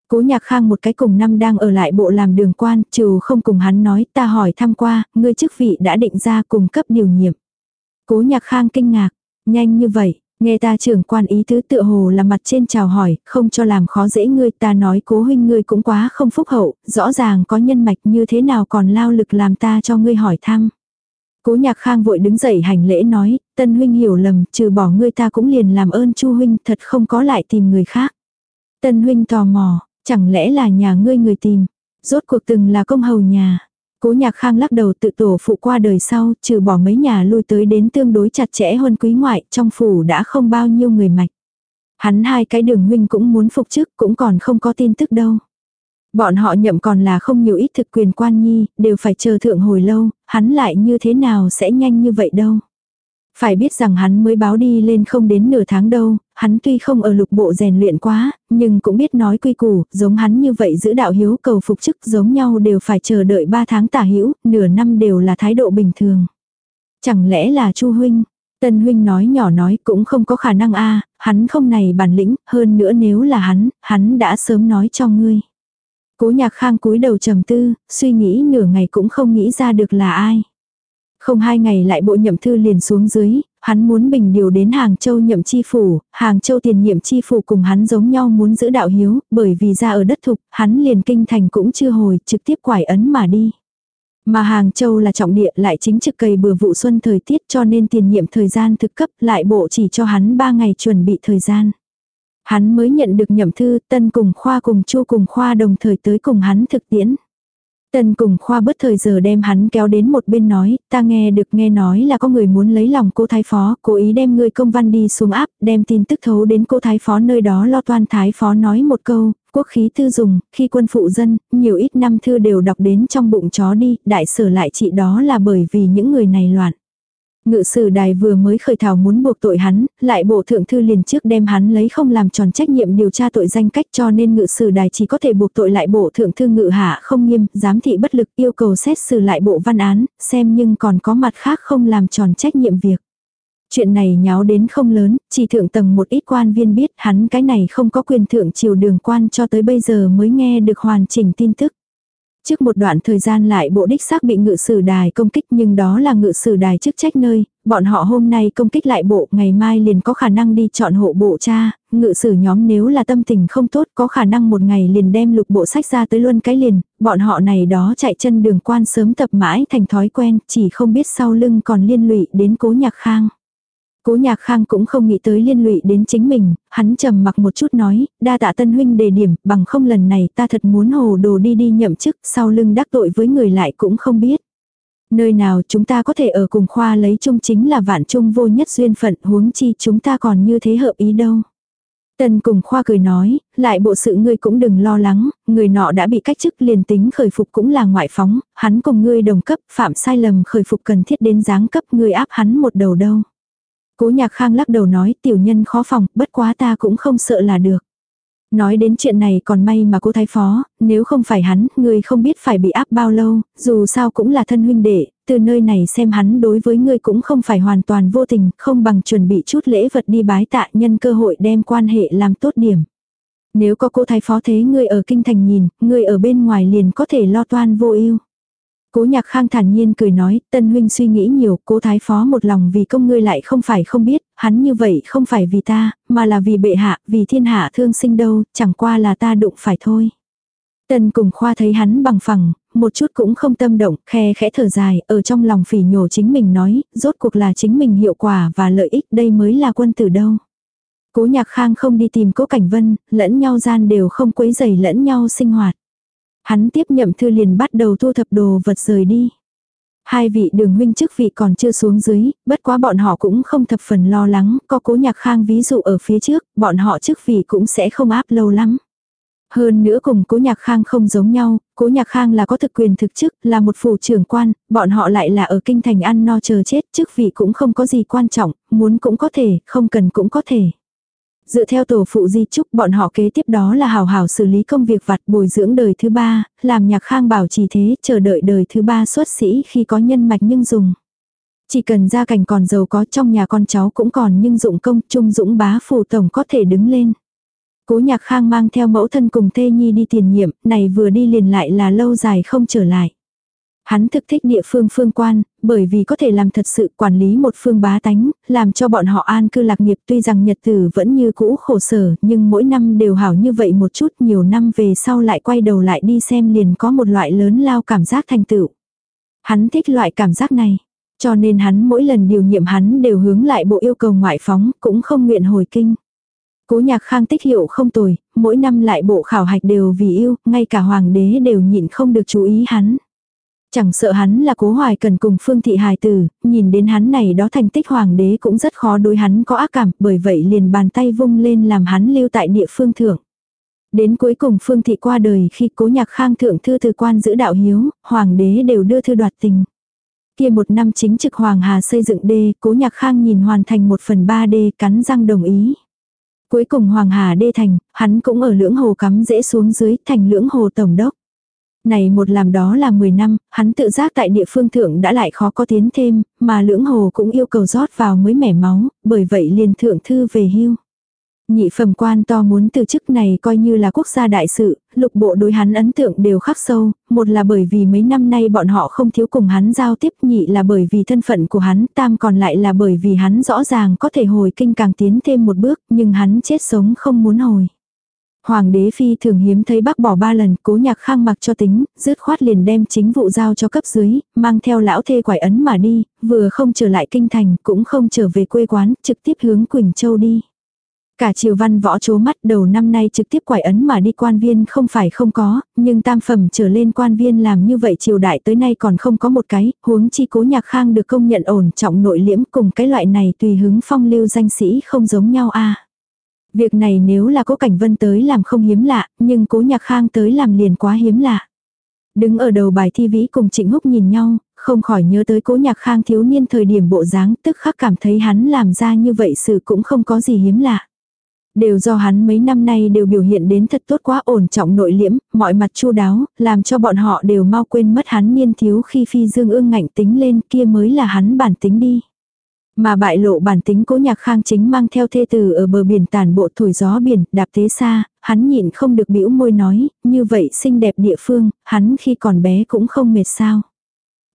Cố nhạc khang một cái cùng năm đang ở lại bộ làm đường quan trừ không cùng hắn nói ta hỏi thăm qua ngươi chức vị đã định ra cùng cấp điều nhiệm. Cố nhạc khang kinh ngạc, nhanh như vậy, nghe ta trưởng quan ý tứ tựa hồ là mặt trên chào hỏi, không cho làm khó dễ ngươi ta nói cố huynh ngươi cũng quá không phúc hậu, rõ ràng có nhân mạch như thế nào còn lao lực làm ta cho ngươi hỏi thăm. Cố nhạc khang vội đứng dậy hành lễ nói, tân huynh hiểu lầm, trừ bỏ ngươi ta cũng liền làm ơn chu huynh thật không có lại tìm người khác. Tân huynh tò mò, chẳng lẽ là nhà ngươi người tìm, rốt cuộc từng là công hầu nhà. Cố nhạc khang lắc đầu tự tổ phụ qua đời sau, trừ bỏ mấy nhà lui tới đến tương đối chặt chẽ hơn quý ngoại, trong phủ đã không bao nhiêu người mạch. Hắn hai cái đường huynh cũng muốn phục chức, cũng còn không có tin tức đâu. Bọn họ nhậm còn là không nhiều ít thực quyền quan nhi, đều phải chờ thượng hồi lâu, hắn lại như thế nào sẽ nhanh như vậy đâu. Phải biết rằng hắn mới báo đi lên không đến nửa tháng đâu, hắn tuy không ở lục bộ rèn luyện quá, nhưng cũng biết nói quy củ, giống hắn như vậy giữ đạo hiếu cầu phục chức giống nhau đều phải chờ đợi 3 tháng tả hữu nửa năm đều là thái độ bình thường. Chẳng lẽ là Chu huynh? Tân huynh nói nhỏ nói cũng không có khả năng a, hắn không này bản lĩnh, hơn nữa nếu là hắn, hắn đã sớm nói cho ngươi. Cố Nhạc Khang cúi đầu trầm tư, suy nghĩ nửa ngày cũng không nghĩ ra được là ai. Không hai ngày lại bộ nhậm thư liền xuống dưới, hắn muốn bình điều đến Hàng Châu nhậm chi phủ, Hàng Châu tiền nhiệm chi phủ cùng hắn giống nhau muốn giữ đạo hiếu, bởi vì ra ở đất thục, hắn liền kinh thành cũng chưa hồi, trực tiếp quải ấn mà đi. Mà Hàng Châu là trọng địa lại chính trực cây bừa vụ xuân thời tiết cho nên tiền nhiệm thời gian thực cấp lại bộ chỉ cho hắn 3 ngày chuẩn bị thời gian. Hắn mới nhận được nhậm thư tân cùng khoa cùng chu cùng khoa đồng thời tới cùng hắn thực tiễn. Tần cùng khoa bất thời giờ đem hắn kéo đến một bên nói, ta nghe được nghe nói là có người muốn lấy lòng cô thái phó, cố ý đem người công văn đi xuống áp, đem tin tức thấu đến cô thái phó nơi đó lo toan thái phó nói một câu, quốc khí tư dùng, khi quân phụ dân, nhiều ít năm thư đều đọc đến trong bụng chó đi, đại sở lại trị đó là bởi vì những người này loạn. Ngự sử đài vừa mới khởi thảo muốn buộc tội hắn, lại bộ thượng thư liền trước đem hắn lấy không làm tròn trách nhiệm điều tra tội danh cách cho nên ngự sử đài chỉ có thể buộc tội lại bộ thượng thư ngự hạ không nghiêm, giám thị bất lực yêu cầu xét xử lại bộ văn án, xem nhưng còn có mặt khác không làm tròn trách nhiệm việc. Chuyện này nháo đến không lớn, chỉ thượng tầng một ít quan viên biết hắn cái này không có quyền thượng triều đường quan cho tới bây giờ mới nghe được hoàn chỉnh tin tức. Trước một đoạn thời gian lại bộ đích xác bị ngự sử đài công kích nhưng đó là ngự sử đài chức trách nơi, bọn họ hôm nay công kích lại bộ, ngày mai liền có khả năng đi chọn hộ bộ cha, ngự sử nhóm nếu là tâm tình không tốt có khả năng một ngày liền đem lục bộ sách ra tới luôn cái liền, bọn họ này đó chạy chân đường quan sớm tập mãi thành thói quen, chỉ không biết sau lưng còn liên lụy đến cố nhạc khang. Cố nhạc khang cũng không nghĩ tới liên lụy đến chính mình, hắn trầm mặc một chút nói, đa tạ tân huynh đề điểm, bằng không lần này ta thật muốn hồ đồ đi đi nhậm chức, sau lưng đắc tội với người lại cũng không biết. Nơi nào chúng ta có thể ở cùng khoa lấy chung chính là vạn chung vô nhất duyên phận huống chi chúng ta còn như thế hợp ý đâu. Tần cùng khoa cười nói, lại bộ sự ngươi cũng đừng lo lắng, người nọ đã bị cách chức liền tính khởi phục cũng là ngoại phóng, hắn cùng ngươi đồng cấp, phạm sai lầm khởi phục cần thiết đến giáng cấp ngươi áp hắn một đầu đâu. Cố nhạc khang lắc đầu nói tiểu nhân khó phòng, bất quá ta cũng không sợ là được. Nói đến chuyện này còn may mà cô thái phó, nếu không phải hắn, ngươi không biết phải bị áp bao lâu, dù sao cũng là thân huynh đệ, từ nơi này xem hắn đối với ngươi cũng không phải hoàn toàn vô tình, không bằng chuẩn bị chút lễ vật đi bái tạ nhân cơ hội đem quan hệ làm tốt điểm. Nếu có cô thái phó thế ngươi ở kinh thành nhìn, ngươi ở bên ngoài liền có thể lo toan vô ưu. Cố nhạc khang thản nhiên cười nói, tân huynh suy nghĩ nhiều, cố thái phó một lòng vì công ngươi lại không phải không biết, hắn như vậy không phải vì ta, mà là vì bệ hạ, vì thiên hạ thương sinh đâu, chẳng qua là ta đụng phải thôi. Tần cùng khoa thấy hắn bằng phẳng, một chút cũng không tâm động, khe khẽ thở dài, ở trong lòng phỉ nhổ chính mình nói, rốt cuộc là chính mình hiệu quả và lợi ích đây mới là quân tử đâu. Cố nhạc khang không đi tìm cố cảnh vân, lẫn nhau gian đều không quấy dày lẫn nhau sinh hoạt. Hắn tiếp nhậm thư liền bắt đầu thu thập đồ vật rời đi. Hai vị đường huynh chức vị còn chưa xuống dưới, bất quá bọn họ cũng không thập phần lo lắng, có cố nhạc khang ví dụ ở phía trước, bọn họ chức vị cũng sẽ không áp lâu lắm. Hơn nữa cùng cố nhạc khang không giống nhau, cố nhạc khang là có thực quyền thực chức, là một phủ trưởng quan, bọn họ lại là ở kinh thành ăn no chờ chết, chức vị cũng không có gì quan trọng, muốn cũng có thể, không cần cũng có thể. Dựa theo tổ phụ di trúc bọn họ kế tiếp đó là hào hào xử lý công việc vặt bồi dưỡng đời thứ ba, làm nhạc khang bảo trì thế, chờ đợi đời thứ ba xuất sĩ khi có nhân mạch nhưng dùng. Chỉ cần gia cảnh còn giàu có trong nhà con cháu cũng còn nhưng dụng công trung dũng bá phù tổng có thể đứng lên. Cố nhạc khang mang theo mẫu thân cùng thê nhi đi tiền nhiệm, này vừa đi liền lại là lâu dài không trở lại. Hắn thực thích địa phương phương quan, bởi vì có thể làm thật sự quản lý một phương bá tánh, làm cho bọn họ an cư lạc nghiệp tuy rằng nhật tử vẫn như cũ khổ sở, nhưng mỗi năm đều hảo như vậy một chút nhiều năm về sau lại quay đầu lại đi xem liền có một loại lớn lao cảm giác thành tựu. Hắn thích loại cảm giác này, cho nên hắn mỗi lần điều nhiệm hắn đều hướng lại bộ yêu cầu ngoại phóng, cũng không nguyện hồi kinh. Cố nhạc khang tích hiệu không tồi, mỗi năm lại bộ khảo hạch đều vì yêu, ngay cả hoàng đế đều nhịn không được chú ý hắn. Chẳng sợ hắn là cố hoài cần cùng phương thị hài tử, nhìn đến hắn này đó thành tích hoàng đế cũng rất khó đối hắn có ác cảm, bởi vậy liền bàn tay vung lên làm hắn lưu tại địa phương thượng. Đến cuối cùng phương thị qua đời khi cố nhạc khang thượng thư thư quan giữ đạo hiếu, hoàng đế đều đưa thư đoạt tình. Kia một năm chính trực hoàng hà xây dựng đê, cố nhạc khang nhìn hoàn thành một phần ba đê cắn răng đồng ý. Cuối cùng hoàng hà đê thành, hắn cũng ở lưỡng hồ cắm dễ xuống dưới thành lưỡng hồ tổng đốc. Này một làm đó là 10 năm, hắn tự giác tại địa phương thượng đã lại khó có tiến thêm, mà lưỡng hồ cũng yêu cầu rót vào mới mẻ máu, bởi vậy liền thượng thư về hưu. Nhị phẩm quan to muốn từ chức này coi như là quốc gia đại sự, lục bộ đối hắn ấn tượng đều khắc sâu, một là bởi vì mấy năm nay bọn họ không thiếu cùng hắn giao tiếp, nhị là bởi vì thân phận của hắn, tam còn lại là bởi vì hắn rõ ràng có thể hồi kinh càng tiến thêm một bước, nhưng hắn chết sống không muốn hồi. Hoàng đế phi thường hiếm thấy bác bỏ ba lần, cố nhạc khang mặc cho tính, dứt khoát liền đem chính vụ giao cho cấp dưới, mang theo lão thê quải ấn mà đi, vừa không trở lại kinh thành, cũng không trở về quê quán, trực tiếp hướng Quỳnh Châu đi. Cả triều văn võ chố mắt đầu năm nay trực tiếp quải ấn mà đi quan viên không phải không có, nhưng tam phẩm trở lên quan viên làm như vậy triều đại tới nay còn không có một cái, huống chi cố nhạc khang được công nhận ổn trọng nội liễm cùng cái loại này tùy hứng phong lưu danh sĩ không giống nhau a Việc này nếu là cố cảnh vân tới làm không hiếm lạ, nhưng cố nhạc khang tới làm liền quá hiếm lạ. Đứng ở đầu bài thi vĩ cùng trịnh húc nhìn nhau, không khỏi nhớ tới cố nhạc khang thiếu niên thời điểm bộ dáng tức khắc cảm thấy hắn làm ra như vậy sự cũng không có gì hiếm lạ. Đều do hắn mấy năm nay đều biểu hiện đến thật tốt quá ổn trọng nội liễm, mọi mặt chu đáo, làm cho bọn họ đều mau quên mất hắn niên thiếu khi phi dương ương ngạnh tính lên kia mới là hắn bản tính đi. Mà bại lộ bản tính cố nhạc khang chính mang theo thê tử ở bờ biển tàn bộ thổi gió biển, đạp thế xa, hắn nhịn không được bĩu môi nói, như vậy xinh đẹp địa phương, hắn khi còn bé cũng không mệt sao.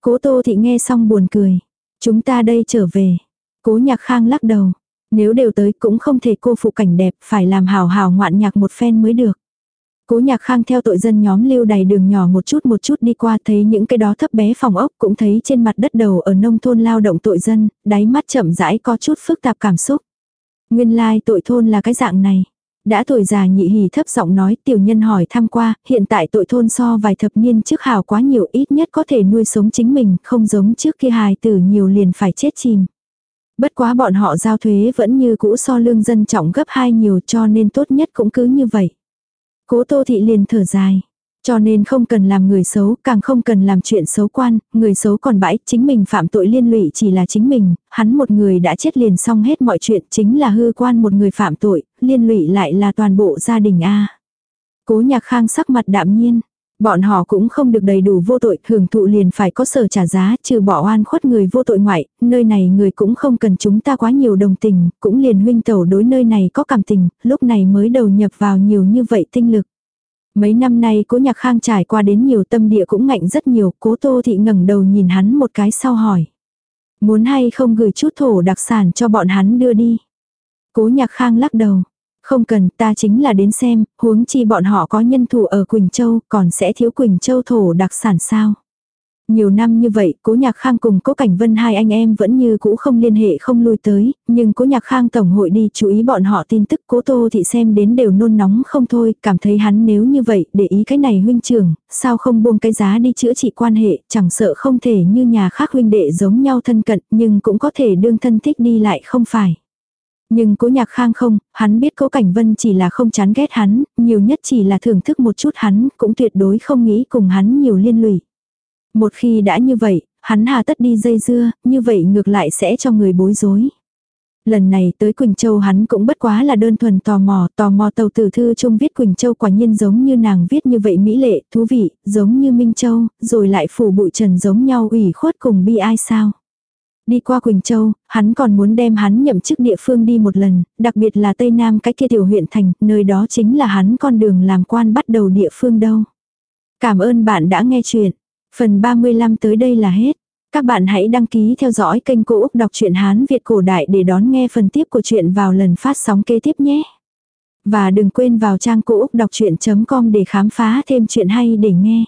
Cố tô thị nghe xong buồn cười. Chúng ta đây trở về. Cố nhạc khang lắc đầu. Nếu đều tới cũng không thể cô phụ cảnh đẹp, phải làm hào hào ngoạn nhạc một phen mới được. Cố nhạc khang theo tội dân nhóm lưu đầy đường nhỏ một chút một chút đi qua thấy những cái đó thấp bé phòng ốc cũng thấy trên mặt đất đầu ở nông thôn lao động tội dân, đáy mắt chậm rãi có chút phức tạp cảm xúc. Nguyên lai tội thôn là cái dạng này. Đã tuổi già nhị hỉ thấp giọng nói tiểu nhân hỏi thăm qua, hiện tại tội thôn so vài thập niên trước hào quá nhiều ít nhất có thể nuôi sống chính mình, không giống trước kia hài tử nhiều liền phải chết chìm. Bất quá bọn họ giao thuế vẫn như cũ so lương dân trọng gấp hai nhiều cho nên tốt nhất cũng cứ như vậy. Cố tô thị liền thở dài. Cho nên không cần làm người xấu, càng không cần làm chuyện xấu quan, người xấu còn bãi, chính mình phạm tội liên lụy chỉ là chính mình, hắn một người đã chết liền xong hết mọi chuyện, chính là hư quan một người phạm tội, liên lụy lại là toàn bộ gia đình a. Cố Nhạc Khang sắc mặt đạm nhiên, Bọn họ cũng không được đầy đủ vô tội, hưởng thụ liền phải có sở trả giá, trừ bỏ oan khuất người vô tội ngoại, nơi này người cũng không cần chúng ta quá nhiều đồng tình, cũng liền huynh tẩu đối nơi này có cảm tình, lúc này mới đầu nhập vào nhiều như vậy tinh lực. Mấy năm nay cố nhạc khang trải qua đến nhiều tâm địa cũng ngạnh rất nhiều, cố tô thị ngẩng đầu nhìn hắn một cái sau hỏi. Muốn hay không gửi chút thổ đặc sản cho bọn hắn đưa đi. Cố nhạc khang lắc đầu. Không cần, ta chính là đến xem, huống chi bọn họ có nhân thủ ở Quỳnh Châu, còn sẽ thiếu Quỳnh Châu thổ đặc sản sao. Nhiều năm như vậy, cố nhạc khang cùng cố cảnh vân hai anh em vẫn như cũ không liên hệ không lui tới, nhưng cố nhạc khang tổng hội đi chú ý bọn họ tin tức cố tô thị xem đến đều nôn nóng không thôi, cảm thấy hắn nếu như vậy, để ý cái này huynh trưởng, sao không buông cái giá đi chữa trị quan hệ, chẳng sợ không thể như nhà khác huynh đệ giống nhau thân cận, nhưng cũng có thể đương thân thích đi lại không phải. Nhưng cố nhạc khang không, hắn biết cố cảnh vân chỉ là không chán ghét hắn, nhiều nhất chỉ là thưởng thức một chút hắn, cũng tuyệt đối không nghĩ cùng hắn nhiều liên lụy. Một khi đã như vậy, hắn hà tất đi dây dưa, như vậy ngược lại sẽ cho người bối rối. Lần này tới Quỳnh Châu hắn cũng bất quá là đơn thuần tò mò, tò mò tàu tử thư chung viết Quỳnh Châu quả nhiên giống như nàng viết như vậy mỹ lệ, thú vị, giống như Minh Châu, rồi lại phủ bụi trần giống nhau ủy khuất cùng bi ai sao. Đi qua Quỳnh Châu, hắn còn muốn đem hắn nhậm chức địa phương đi một lần, đặc biệt là Tây Nam cái kia tiểu huyện thành, nơi đó chính là hắn con đường làm quan bắt đầu địa phương đâu. Cảm ơn bạn đã nghe chuyện. Phần 35 tới đây là hết. Các bạn hãy đăng ký theo dõi kênh Cô Úc Đọc truyện Hán Việt Cổ Đại để đón nghe phần tiếp của chuyện vào lần phát sóng kế tiếp nhé. Và đừng quên vào trang Cô Úc Đọc Chuyện.com để khám phá thêm chuyện hay để nghe.